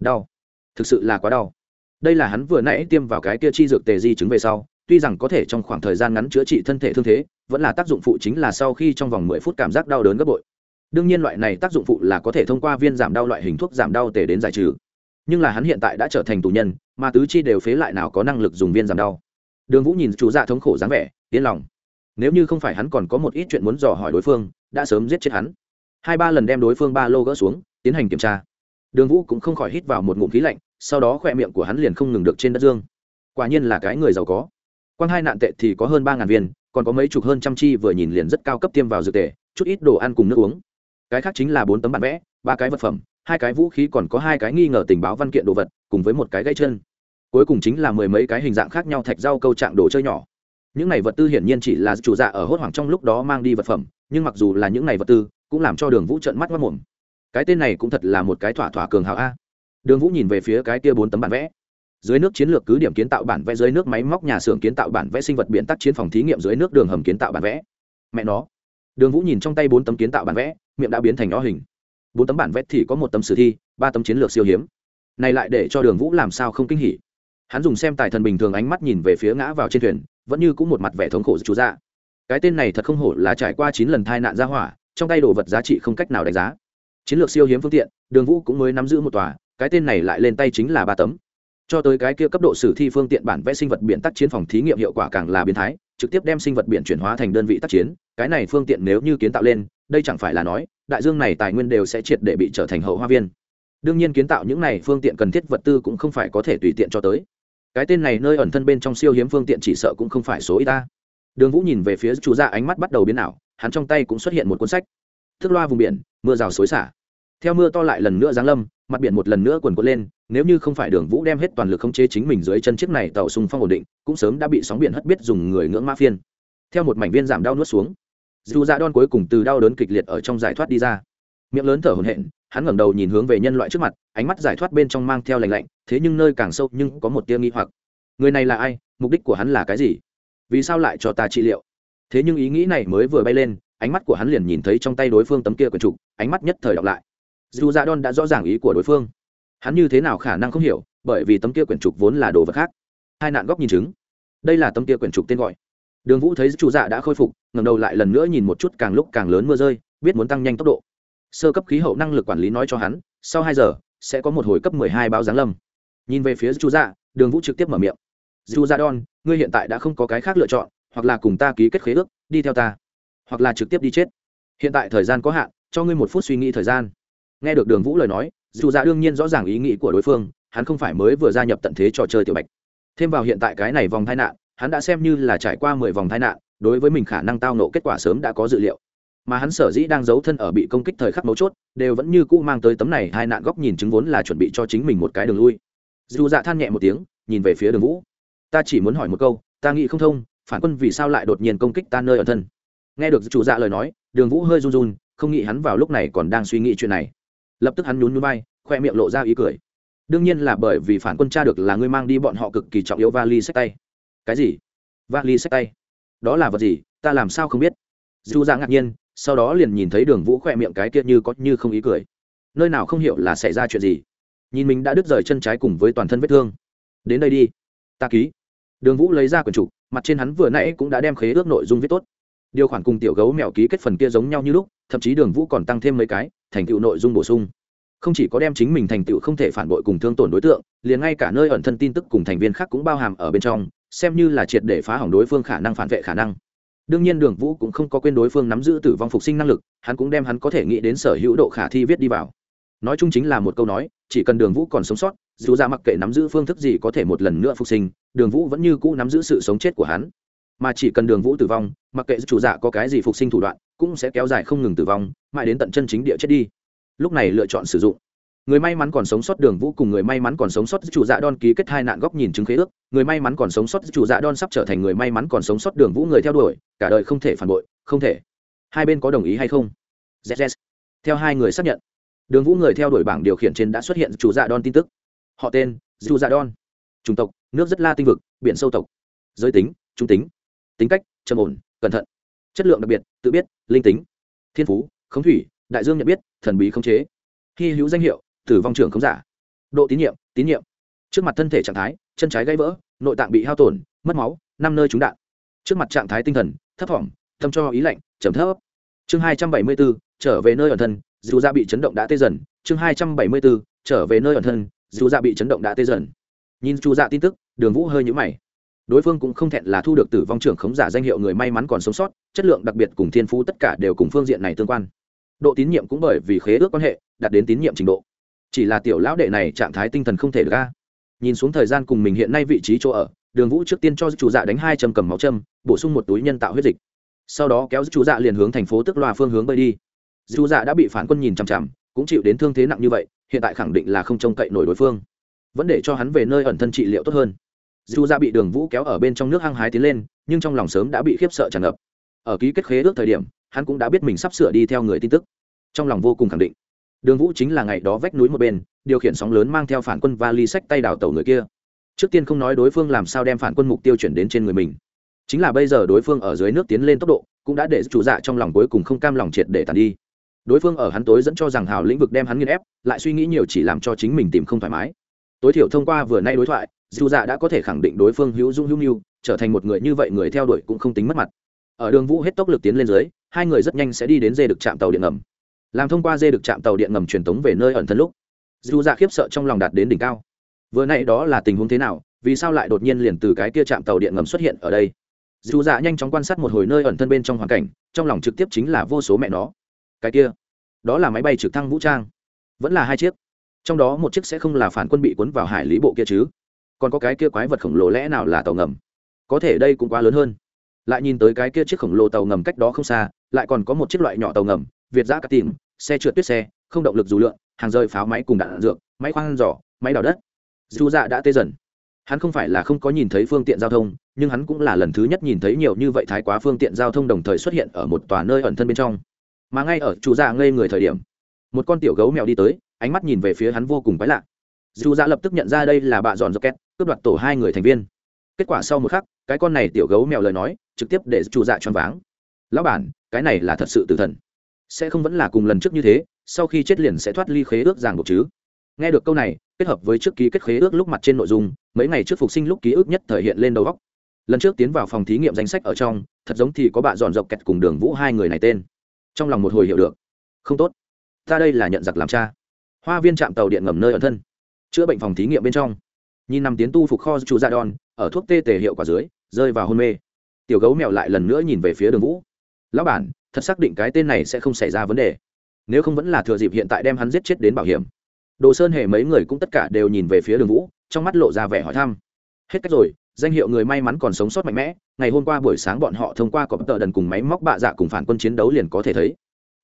Đau. Thực sự là quá đau đây là hắn vừa nãy tiêm vào cái kia chi dược tề di chứng về sau, tuy rằng có thể trong khoảng thời gian ngắn chữa trị thân thể thương thế, vẫn là tác dụng phụ chính là sau khi trong vòng mười phút cảm giác đau đớn gấp bội. Đương nhiên loại này tác dụng phụ là có thể thông qua viên giảm đau loại hình thuốc giảm đau tề đến giải trừ. Nhưng là hắn hiện tại đã trở thành tù nhân, mà tứ chi đều phế lại nào có năng lực dùng viên giảm đau. Đường vũ nhìn chú dạ thống khổ dáng vẻ, yên lòng. Nếu như không phải hắn còn có một ít chuyện muốn dò hỏi đối phương, đã sớm giết chết hắn. Hai ba lần đem đối phương ba lô gỡ xuống, tiến hành kiểm tra. Đường vũ cũng không khỏi hít vào một ngụm khí lạnh sau đó khỏe miệng của hắn liền không ngừng được trên đất dương. Quả nhiên là cái người giàu có. Quang hai nạn tệ thì có hơn ba ngàn viên, còn có mấy chục hơn trăm chi vừa nhìn liền rất cao cấp tiêm vào dược tề, chút ít đồ ăn cùng nước uống. Cái khác chính là bốn tấm bản vẽ, ba cái vật phẩm, hai cái vũ khí còn có hai cái nghi ngờ tình báo văn kiện đồ vật, cùng với một cái gãy chân. Cuối cùng chính là mười mấy cái hình dạng khác nhau thạch rau câu trạng đồ chơi nhỏ. Những này vật tư hiển nhiên chỉ là chủ dạ ở hốt hoảng trong lúc đó mang đi vật phẩm, nhưng mặc dù là những này vật tư, cũng làm cho đường vũ trận mắt mất mồm. Cái tên này cũng thật là một cái thỏa thỏa cường hào a đường vũ nhìn về phía cái kia bốn tấm bản vẽ. Dưới nước chiến lược cứ điểm kiến tạo bản vẽ, dưới nước máy móc nhà xưởng kiến tạo bản vẽ, sinh vật biện tắc chiến phòng thí nghiệm, dưới nước đường hầm kiến tạo bản vẽ. Mẹ nó. Đường vũ nhìn trong tay bốn tấm kiến tạo bản vẽ, miệng đã biến thành nó hình. Bốn tấm bản vẽ thì có một tấm sử thi, ba tấm chiến lược siêu hiếm. Này lại để cho đường vũ làm sao không kinh hỉ. Hắn dùng xem tài thần bình thường ánh mắt nhìn về phía ngã vào trên thuyền, vẫn như cũng một mặt vẻ thống khổ chú ra cái tên này thật không hổ là trải qua chín lần tai nạn ra hỏa, trong tay đồ vật giá trị không cách nào đánh giá. Chiến lược siêu hiếm phương tiện, đường vũ cũng mới nắm giữ một tòa cái tên này lại lên tay chính là ba tấm. Cho tới cái kia cấp độ sử thi phương tiện bản vẽ sinh vật biển tác chiến phòng thí nghiệm hiệu quả càng là biến thái, trực tiếp đem sinh vật biển chuyển hóa thành đơn vị tác chiến, cái này phương tiện nếu như kiến tạo lên, đây chẳng phải là nói, đại dương này tài nguyên đều sẽ triệt để bị trở thành hậu hoa viên. Đương nhiên kiến tạo những này phương tiện cần thiết vật tư cũng không phải có thể tùy tiện cho tới. Cái tên này nơi ẩn thân bên trong siêu hiếm phương tiện chỉ sợ cũng không phải số ít ta. Đường vũ nhìn về phía chủ ra ánh mắt bắt đầu biến ảo, hắn trong tay cũng xuất hiện một cuốn sách. Thức loa vùng biển, mưa rào xối xả theo mưa to lại lần nữa giáng lâm, mặt biển một lần nữa quần quật lên, nếu như không phải đường vũ đem hết toàn lực khống chế chính mình dưới chân chiếc này tàu sung phong ổn định, cũng sớm đã bị sóng biển hất biết dùng người ngưỡng mã phiên. Theo một mảnh viên giảm đau nuốt xuống, dù dạ đon cuối cùng từ đau đớn kịch liệt ở trong giải thoát đi ra. Miệng lớn thở hổn hển, hắn ngẩng đầu nhìn hướng về nhân loại trước mặt, ánh mắt giải thoát bên trong mang theo lành lạnh, thế nhưng nơi càng sâu nhưng có một tia nghi hoặc. Người này là ai? Mục đích của hắn là cái gì? Vì sao lại cho ta trị liệu? Thế nhưng ý nghĩ này mới vừa bay lên, ánh mắt của hắn liền nhìn thấy trong tay đối phương tấm kia quần trục, ánh mắt nhất thời đọc lại dù dạ đòn đã rõ ràng ý của đối phương. Hắn như thế nào khả năng không hiểu, bởi vì tấm kia quyển trục vốn là đồ vật khác. Hai nạn góc nhìn chứng. Đây là tấm kia quyển trục tên gọi. Đường vũ thấy chủ dạ đã khôi phục ngầm đầu lại lần nữa nhìn một chút càng lúc càng lớn mưa rơi, biết muốn tăng nhanh tốc độ. Sơ cấp khí hậu năng lực quản lý nói cho hắn, sau hai giờ, sẽ có một hồi cấp mười hai báo giáng lâm. Nhìn về phía chủ dạ đường vũ trực tiếp mở miệng. Dù dạ đòn ngươi hiện tại đã không có cái khác lựa chọn, hoặc là cùng ta ký kết khế ước, đi theo ta. Hoặc là trực tiếp đi chết. Hiện tại thời gian có hạn, cho ngươi một phút suy nghĩ thời gian nghe được đường vũ lời nói, dù dạ đương nhiên rõ ràng ý nghĩ của đối phương, hắn không phải mới vừa gia nhập tận thế trò chơi tiểu bạch. Thêm vào hiện tại cái này vòng tai nạn, hắn đã xem như là trải qua mười vòng tai nạn, đối với mình khả năng tao nộ kết quả sớm đã có dự liệu. Mà hắn sở dĩ đang giấu thân ở bị công kích thời khắc mấu chốt, đều vẫn như cũ mang tới tấm này hai nạn góc nhìn chứng vốn là chuẩn bị cho chính mình một cái đường lui. Dù dạ than nhẹ một tiếng, nhìn về phía đường vũ. Ta chỉ muốn hỏi một câu, ta nghĩ không thông, phản quân vì sao lại đột nhiên công kích ta nơi ở thân? Nghe được chủ dạ lời nói, đường vũ hơi run run, không nghĩ hắn vào lúc này còn đang suy nghĩ chuyện này lập tức hắn nhún núi bay khoe miệng lộ ra ý cười. Đương nhiên là bởi vì phản quân tra được là ngươi mang đi bọn họ cực kỳ trọng yếu vali sách tay. Cái gì? Vali sách tay? Đó là vật gì? Ta làm sao không biết? Dù ra ngạc nhiên, sau đó liền nhìn thấy đường vũ khoe miệng cái kia như có như không ý cười. Nơi nào không hiểu là xảy ra chuyện gì. Nhìn mình đã đứt rời chân trái cùng với toàn thân vết thương. Đến đây đi. Ta ký. Đường vũ lấy ra quyển trục, mặt trên hắn vừa nãy cũng đã đem khế ước nội dung viết tốt điều khoản cùng tiểu gấu mèo ký kết phần kia giống nhau như lúc, thậm chí đường vũ còn tăng thêm mấy cái, thành tựu nội dung bổ sung. Không chỉ có đem chính mình thành tựu không thể phản bội cùng thương tổn đối tượng, liền ngay cả nơi ẩn thân tin tức cùng thành viên khác cũng bao hàm ở bên trong, xem như là triệt để phá hỏng đối phương khả năng phản vệ khả năng. Đương nhiên đường vũ cũng không có quên đối phương nắm giữ tử vong phục sinh năng lực, hắn cũng đem hắn có thể nghĩ đến sở hữu độ khả thi viết đi vào. Nói chung chính là một câu nói, chỉ cần đường vũ còn sống sót, dù ra mặc kệ nắm giữ phương thức gì có thể một lần nữa phục sinh, đường vũ vẫn như cũ nắm giữ sự sống chết của hắn. Mà chỉ cần đường vũ tử vong mặc kệ chủ dạ có cái gì phục sinh thủ đoạn cũng sẽ kéo dài không ngừng tử vong mãi đến tận chân chính địa chết đi. Lúc này lựa chọn sử dụng. Người may mắn còn sống sót đường vũ cùng người may mắn còn sống sót chủ dạ đon ký kết hai nạn góc nhìn chứng khế ước người may mắn còn sống sót chủ dạ đon sắp trở thành người may mắn còn sống sót đường vũ người theo đuổi cả đời không thể phản bội không thể. Hai bên có đồng ý hay không? Yes, yes. theo hai người xác nhận đường vũ người theo đuổi bảng điều khiển trên đã xuất hiện chủ dạ đon tin tức. Họ tên chủ dạ đon. Chủng tộc nước rất la tinh vực biển sâu tộc. Giới tính trung tính. Tính cách trầm ổn cẩn thận. Chất lượng đặc biệt, tự biết, linh tính. Thiên phú, khống thủy, đại dương nhận biết, thần bí khống chế. Hy hữu danh hiệu, tử vong trưởng khống giả. Độ tín nhiệm tín nhiệm. Trước mặt thân thể trạng thái, chân trái gãy vỡ, nội tạng bị hao tổn, mất máu, năm nơi trúng đạn. Trước mặt trạng thái tinh thần, thấp thỏm tâm cho ý lạnh, trầm thấp. Chương hai trăm bảy mươi bốn, trở về nơi ẩn thân, dù ra bị chấn động đã tê dần. Chương hai trăm bảy mươi bốn, trở về nơi ẩn thân, dù ra bị chấn động đã tê dần. Nhìn chu dạ tin tức, đường vũ hơi nhũ mày đối phương cũng không thẹn là thu được tử vong trưởng khống giả danh hiệu người may mắn còn sống sót, chất lượng đặc biệt cùng thiên phú tất cả đều cùng phương diện này tương quan. Độ tín nhiệm cũng bởi vì khế ước quan hệ, đạt đến tín nhiệm trình độ. Chỉ là tiểu lão đệ này trạng thái tinh thần không thể được ra nhìn xuống thời gian cùng mình hiện nay vị trí chỗ ở, đường vũ trước tiên cho chủ dạ đánh hai châm cầm máu châm, bổ sung một túi nhân tạo huyết dịch. Sau đó kéo chủ dạ liền hướng thành phố tức loa phương hướng bơi đi. Chủ dạ đã bị phản quân nhìn chằm chằm, cũng chịu đến thương thế nặng như vậy, hiện tại khẳng định là không trông cậy nổi đối phương. Vẫn để cho hắn về nơi ẩn thân trị liệu tốt hơn dù dạ bị đường vũ kéo ở bên trong nước hăng hái tiến lên, nhưng trong lòng sớm đã bị khiếp sợ tràn ngập. Ở ký kết khế ước thời điểm, hắn cũng đã biết mình sắp sửa đi theo người tin tức. Trong lòng vô cùng khẳng định. Đường vũ chính là ngày đó vách núi một bên, điều khiển sóng lớn mang theo phản quân và ly sách tay đào tàu người kia. Trước tiên không nói đối phương làm sao đem phản quân mục tiêu chuyển đến trên người mình. Chính là bây giờ đối phương ở dưới nước tiến lên tốc độ, cũng đã để chủ dạ trong lòng cuối cùng không cam lòng triệt để tàn đi. Đối phương ở hắn tối dẫn cho rằng hào lĩnh vực đem hắn nghiên ép, lại suy nghĩ nhiều chỉ làm cho chính mình tìm không thoải mái. Tối thiểu thông qua vừa nay đối thoại dù dạ đã có thể khẳng định đối phương hữu dung hữu mưu, trở thành một người như vậy người theo đuổi cũng không tính mất mặt. Ở đường vũ hết tốc lực tiến lên dưới, hai người rất nhanh sẽ đi đến dê được trạm tàu điện ngầm. Làm thông qua dê được trạm tàu điện ngầm truyền tống về nơi ẩn thân lúc, dù dạ khiếp sợ trong lòng đạt đến đỉnh cao. Vừa nay đó là tình huống thế nào, vì sao lại đột nhiên liền từ cái kia trạm tàu điện ngầm xuất hiện ở đây? Dù dạ nhanh chóng quan sát một hồi nơi ẩn thân bên trong hoàn cảnh, trong lòng trực tiếp chính là vô số mẹ nó. Cái kia, đó là máy bay trực thăng vũ trang. Vẫn là hai chiếc. Trong đó một chiếc sẽ không là phản quân bị cuốn vào hải lý bộ kia chứ còn có cái kia quái vật khổng lồ lẽ nào là tàu ngầm? Có thể đây cũng quá lớn hơn. Lại nhìn tới cái kia chiếc khổng lồ tàu ngầm cách đó không xa, lại còn có một chiếc loại nhỏ tàu ngầm, việt giã cắt tìm xe trượt tuyết xe, không động lực dù lượn, hàng rơi pháo máy cùng đạn dược, máy khoan giỏ, máy đào đất. Dù dạ đã tê dần. Hắn không phải là không có nhìn thấy phương tiện giao thông, nhưng hắn cũng là lần thứ nhất nhìn thấy nhiều như vậy thái quá phương tiện giao thông đồng thời xuất hiện ở một tòa nơi ẩn thân bên trong. Mà ngay ở chủ dạ ngây người thời điểm, một con tiểu gấu mèo đi tới, ánh mắt nhìn về phía hắn vô cùng quái lạ dù dạ lập tức nhận ra đây là bạ dọn rocket, cướp đoạt tổ hai người thành viên. Kết quả sau một khắc, cái con này tiểu gấu mèo lời nói, trực tiếp để chủ dạ choáng váng. Lão bản, cái này là thật sự tử thần. Sẽ không vẫn là cùng lần trước như thế, sau khi chết liền sẽ thoát ly khế ước ràng buộc chứ. Nghe được câu này, kết hợp với trước ký kết khế ước lúc mặt trên nội dung, mấy ngày trước phục sinh lúc ký ức nhất thể hiện lên đầu góc lần trước tiến vào phòng thí nghiệm danh sách ở trong, thật giống thì có bạn dọn dọc kẹt cùng đường vũ hai người này tên. Trong lòng một hồi hiểu được. Không tốt. Ta đây là nhận giặc làm cha. Hoa viên trạm tàu điện ngầm nơi ở thân chữa bệnh phòng thí nghiệm bên trong. Nhìn nằm tiến tu phục kho chủ gia đòn, ở thuốc tê tề hiệu quả dưới, rơi vào hôn mê. Tiểu gấu mèo lại lần nữa nhìn về phía đường vũ. Lão bản, thật xác định cái tên này sẽ không xảy ra vấn đề. Nếu không vẫn là thừa dịp hiện tại đem hắn giết chết đến bảo hiểm. Đồ sơn hề mấy người cũng tất cả đều nhìn về phía đường vũ, trong mắt lộ ra vẻ hỏi thăm. Hết cách rồi, danh hiệu người may mắn còn sống sót mạnh mẽ, ngày hôm qua buổi sáng bọn họ thông qua có tờ đần cùng máy móc bạ dạ cùng phản quân chiến đấu liền có thể thấy.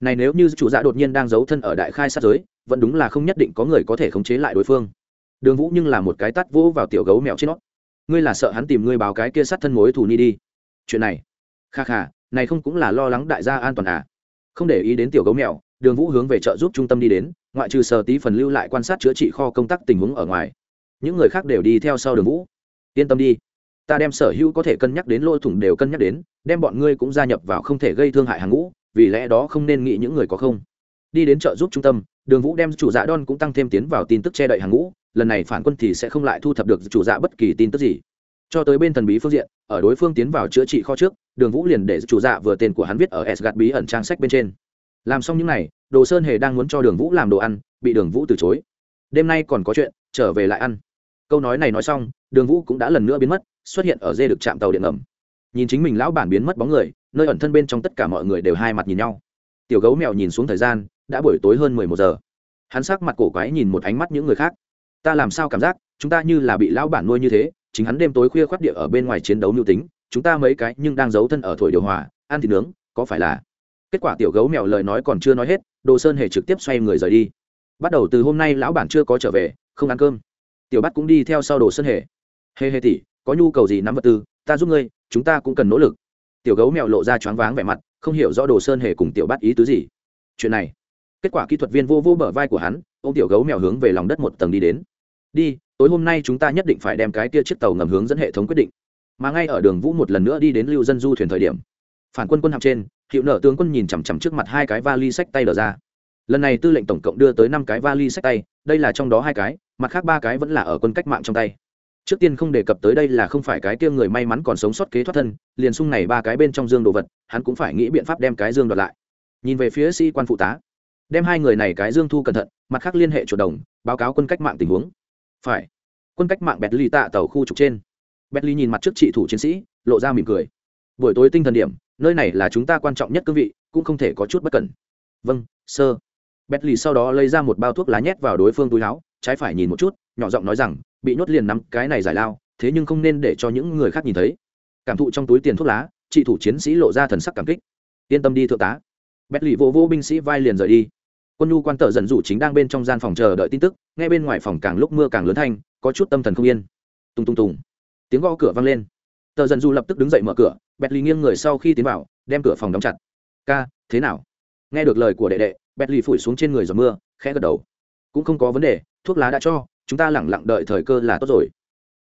Này nếu như chủ dạ đột nhiên đang giấu thân ở đại khai sát giới, vẫn đúng là không nhất định có người có thể khống chế lại đối phương đường vũ nhưng là một cái tắt vỗ vào tiểu gấu mèo trên nó. Ngươi là sợ hắn tìm ngươi báo cái kia sát thân mối thù ni đi. Chuyện này. Kha kha, này không cũng là lo lắng đại gia an toàn à? Không để ý đến tiểu gấu mèo, đường vũ hướng về chợ giúp trung tâm đi đến, ngoại trừ sờ tí phần lưu lại quan sát chữa trị kho công tác tình huống ở ngoài. Những người khác đều đi theo sau đường vũ. Yên tâm đi. Ta đem sở hữu có thể cân nhắc đến lỗ thủng đều cân nhắc đến, đem bọn ngươi cũng gia nhập vào không thể gây thương hại hàng ngũ, vì lẽ đó không nên nghĩ những người có không. Đi đến chợ giúp trung tâm, đường vũ đem chủ dạ đon cũng tăng thêm tiến vào tin tức che đậy hàng ngũ lần này phản quân thì sẽ không lại thu thập được chủ dạ bất kỳ tin tức gì. Cho tới bên thần bí phương diện, ở đối phương tiến vào chữa trị kho trước, đường vũ liền để chủ dạ vừa tên của hắn viết ở s gạt bí ẩn trang sách bên trên. Làm xong những n à y đồ sơn hề đang muốn cho đường vũ làm đồ ăn, bị đường vũ từ chối. Đêm nay còn có chuyện, trở về lại ăn. Câu nói này nói xong, đường vũ cũng đã lần nữa biến mất, xuất hiện ở dê được chạm tàu điện ngầm. Nhìn chính mình lão bản biến mất bóng người, nơi ẩn thân bên trong tất cả mọi người đều hai mặt nhìn nhau. Tiểu gấu mèo nhìn xuống thời gian, đã buổi tối hơn mười một giờ. Hắn sắc mặt cổ quái nhìn một ánh mắt những người khác ta làm sao cảm giác chúng ta như là bị lão bản nuôi như thế, chính hắn đêm tối khuya khoác địa ở bên ngoài chiến đấu mưu tính, chúng ta mấy cái nhưng đang giấu thân ở thổi điều hòa, ăn thịt nướng, có phải là? Kết quả tiểu gấu mèo lời nói còn chưa nói hết, đồ sơn hề trực tiếp xoay người rời đi. Bắt đầu từ hôm nay lão bản chưa có trở về, không ăn cơm. Tiểu bắt cũng đi theo sau đồ sơn hề. Hề hề tỉ có nhu cầu gì nắm vật tư, ta giúp ngươi, chúng ta cũng cần nỗ lực. Tiểu gấu mèo lộ ra choáng váng vẻ mặt, không hiểu rõ đồ sơn hề cùng tiểu bắt ý tứ gì. Chuyện này, kết quả kỹ thuật viên vô vô bờ vai của hắn ô m tiểu gấu mèo hướng về lòng đất một tầng đi đến. Đi, tối hôm nay chúng ta nhất định phải đem cái tia chiếc tàu ngầm hướng dẫn hệ thống quyết định. Mà ngay ở đường vũ một lần nữa đi đến lưu dân du thuyền thời điểm, phản quân quân hạm trên, hiệu nợ tướng quân nhìn chằm chằm trước mặt hai cái vali sách tay đờ ra. Lần này tư lệnh tổng cộng đưa tới năm cái vali sách tay, đây là trong đó hai cái, mặt khác ba cái vẫn là ở quân cách mạng trong tay. Trước tiên không đề cập tới đây là không phải cái kia người may mắn còn sống sót kế thoát thân, liền sung này ba cái bên trong dương đồ vật, hắn cũng phải nghĩ biện pháp đem cái dương đoạt lại. Nhìn về phía sĩ quan phụ tá, đem hai người này cái dương thu cẩn thận mặt khác liên hệ chủ đồng, báo cáo quân cách mạng tình huống. Phải. Quân cách mạng bẹt ly tạ tàu khu trục trên. Bẹt ly nhìn mặt trước trị thủ chiến sĩ, lộ ra mỉm cười. Buổi tối tinh thần điểm, nơi này là chúng ta quan trọng nhất cương vị, cũng không thể có chút bất cẩn. Vâng sơ. Bẹt ly sau đó lấy ra một bao thuốc lá nhét vào đối phương túi láo trái phải nhìn một chút, nhỏ giọng nói rằng, bị nhốt liền nắm cái này giải lao, thế nhưng không nên để cho những người khác nhìn thấy. Cảm thụ trong túi tiền thuốc lá, trị thủ chiến sĩ lộ ra thần sắc cảm kích. Yên tâm đi thượng tá. Bét lì vô vô binh sĩ vai liền rời đi quân nhu quan tờ dần rủ chính đang bên trong gian phòng chờ đợi tin tức ngay bên ngoài phòng càng lúc mưa càng lớn thanh, có chút tâm thần không yên. Tung tung tùng. Tiếng gõ cửa vang lên. Tờ dần du lập tức đứng dậy mở cửa, bẹt lì nghiêng người sau khi tiến vào, đem cửa phòng đóng chặt. Ca, thế nào? Nghe được lời của đệ đệ, bẹt lì phủi xuống trên người giọt mưa, khẽ gật đầu. Cũng không có vấn đề, thuốc lá đã cho, chúng ta lẳng lặng đợi thời cơ là tốt rồi.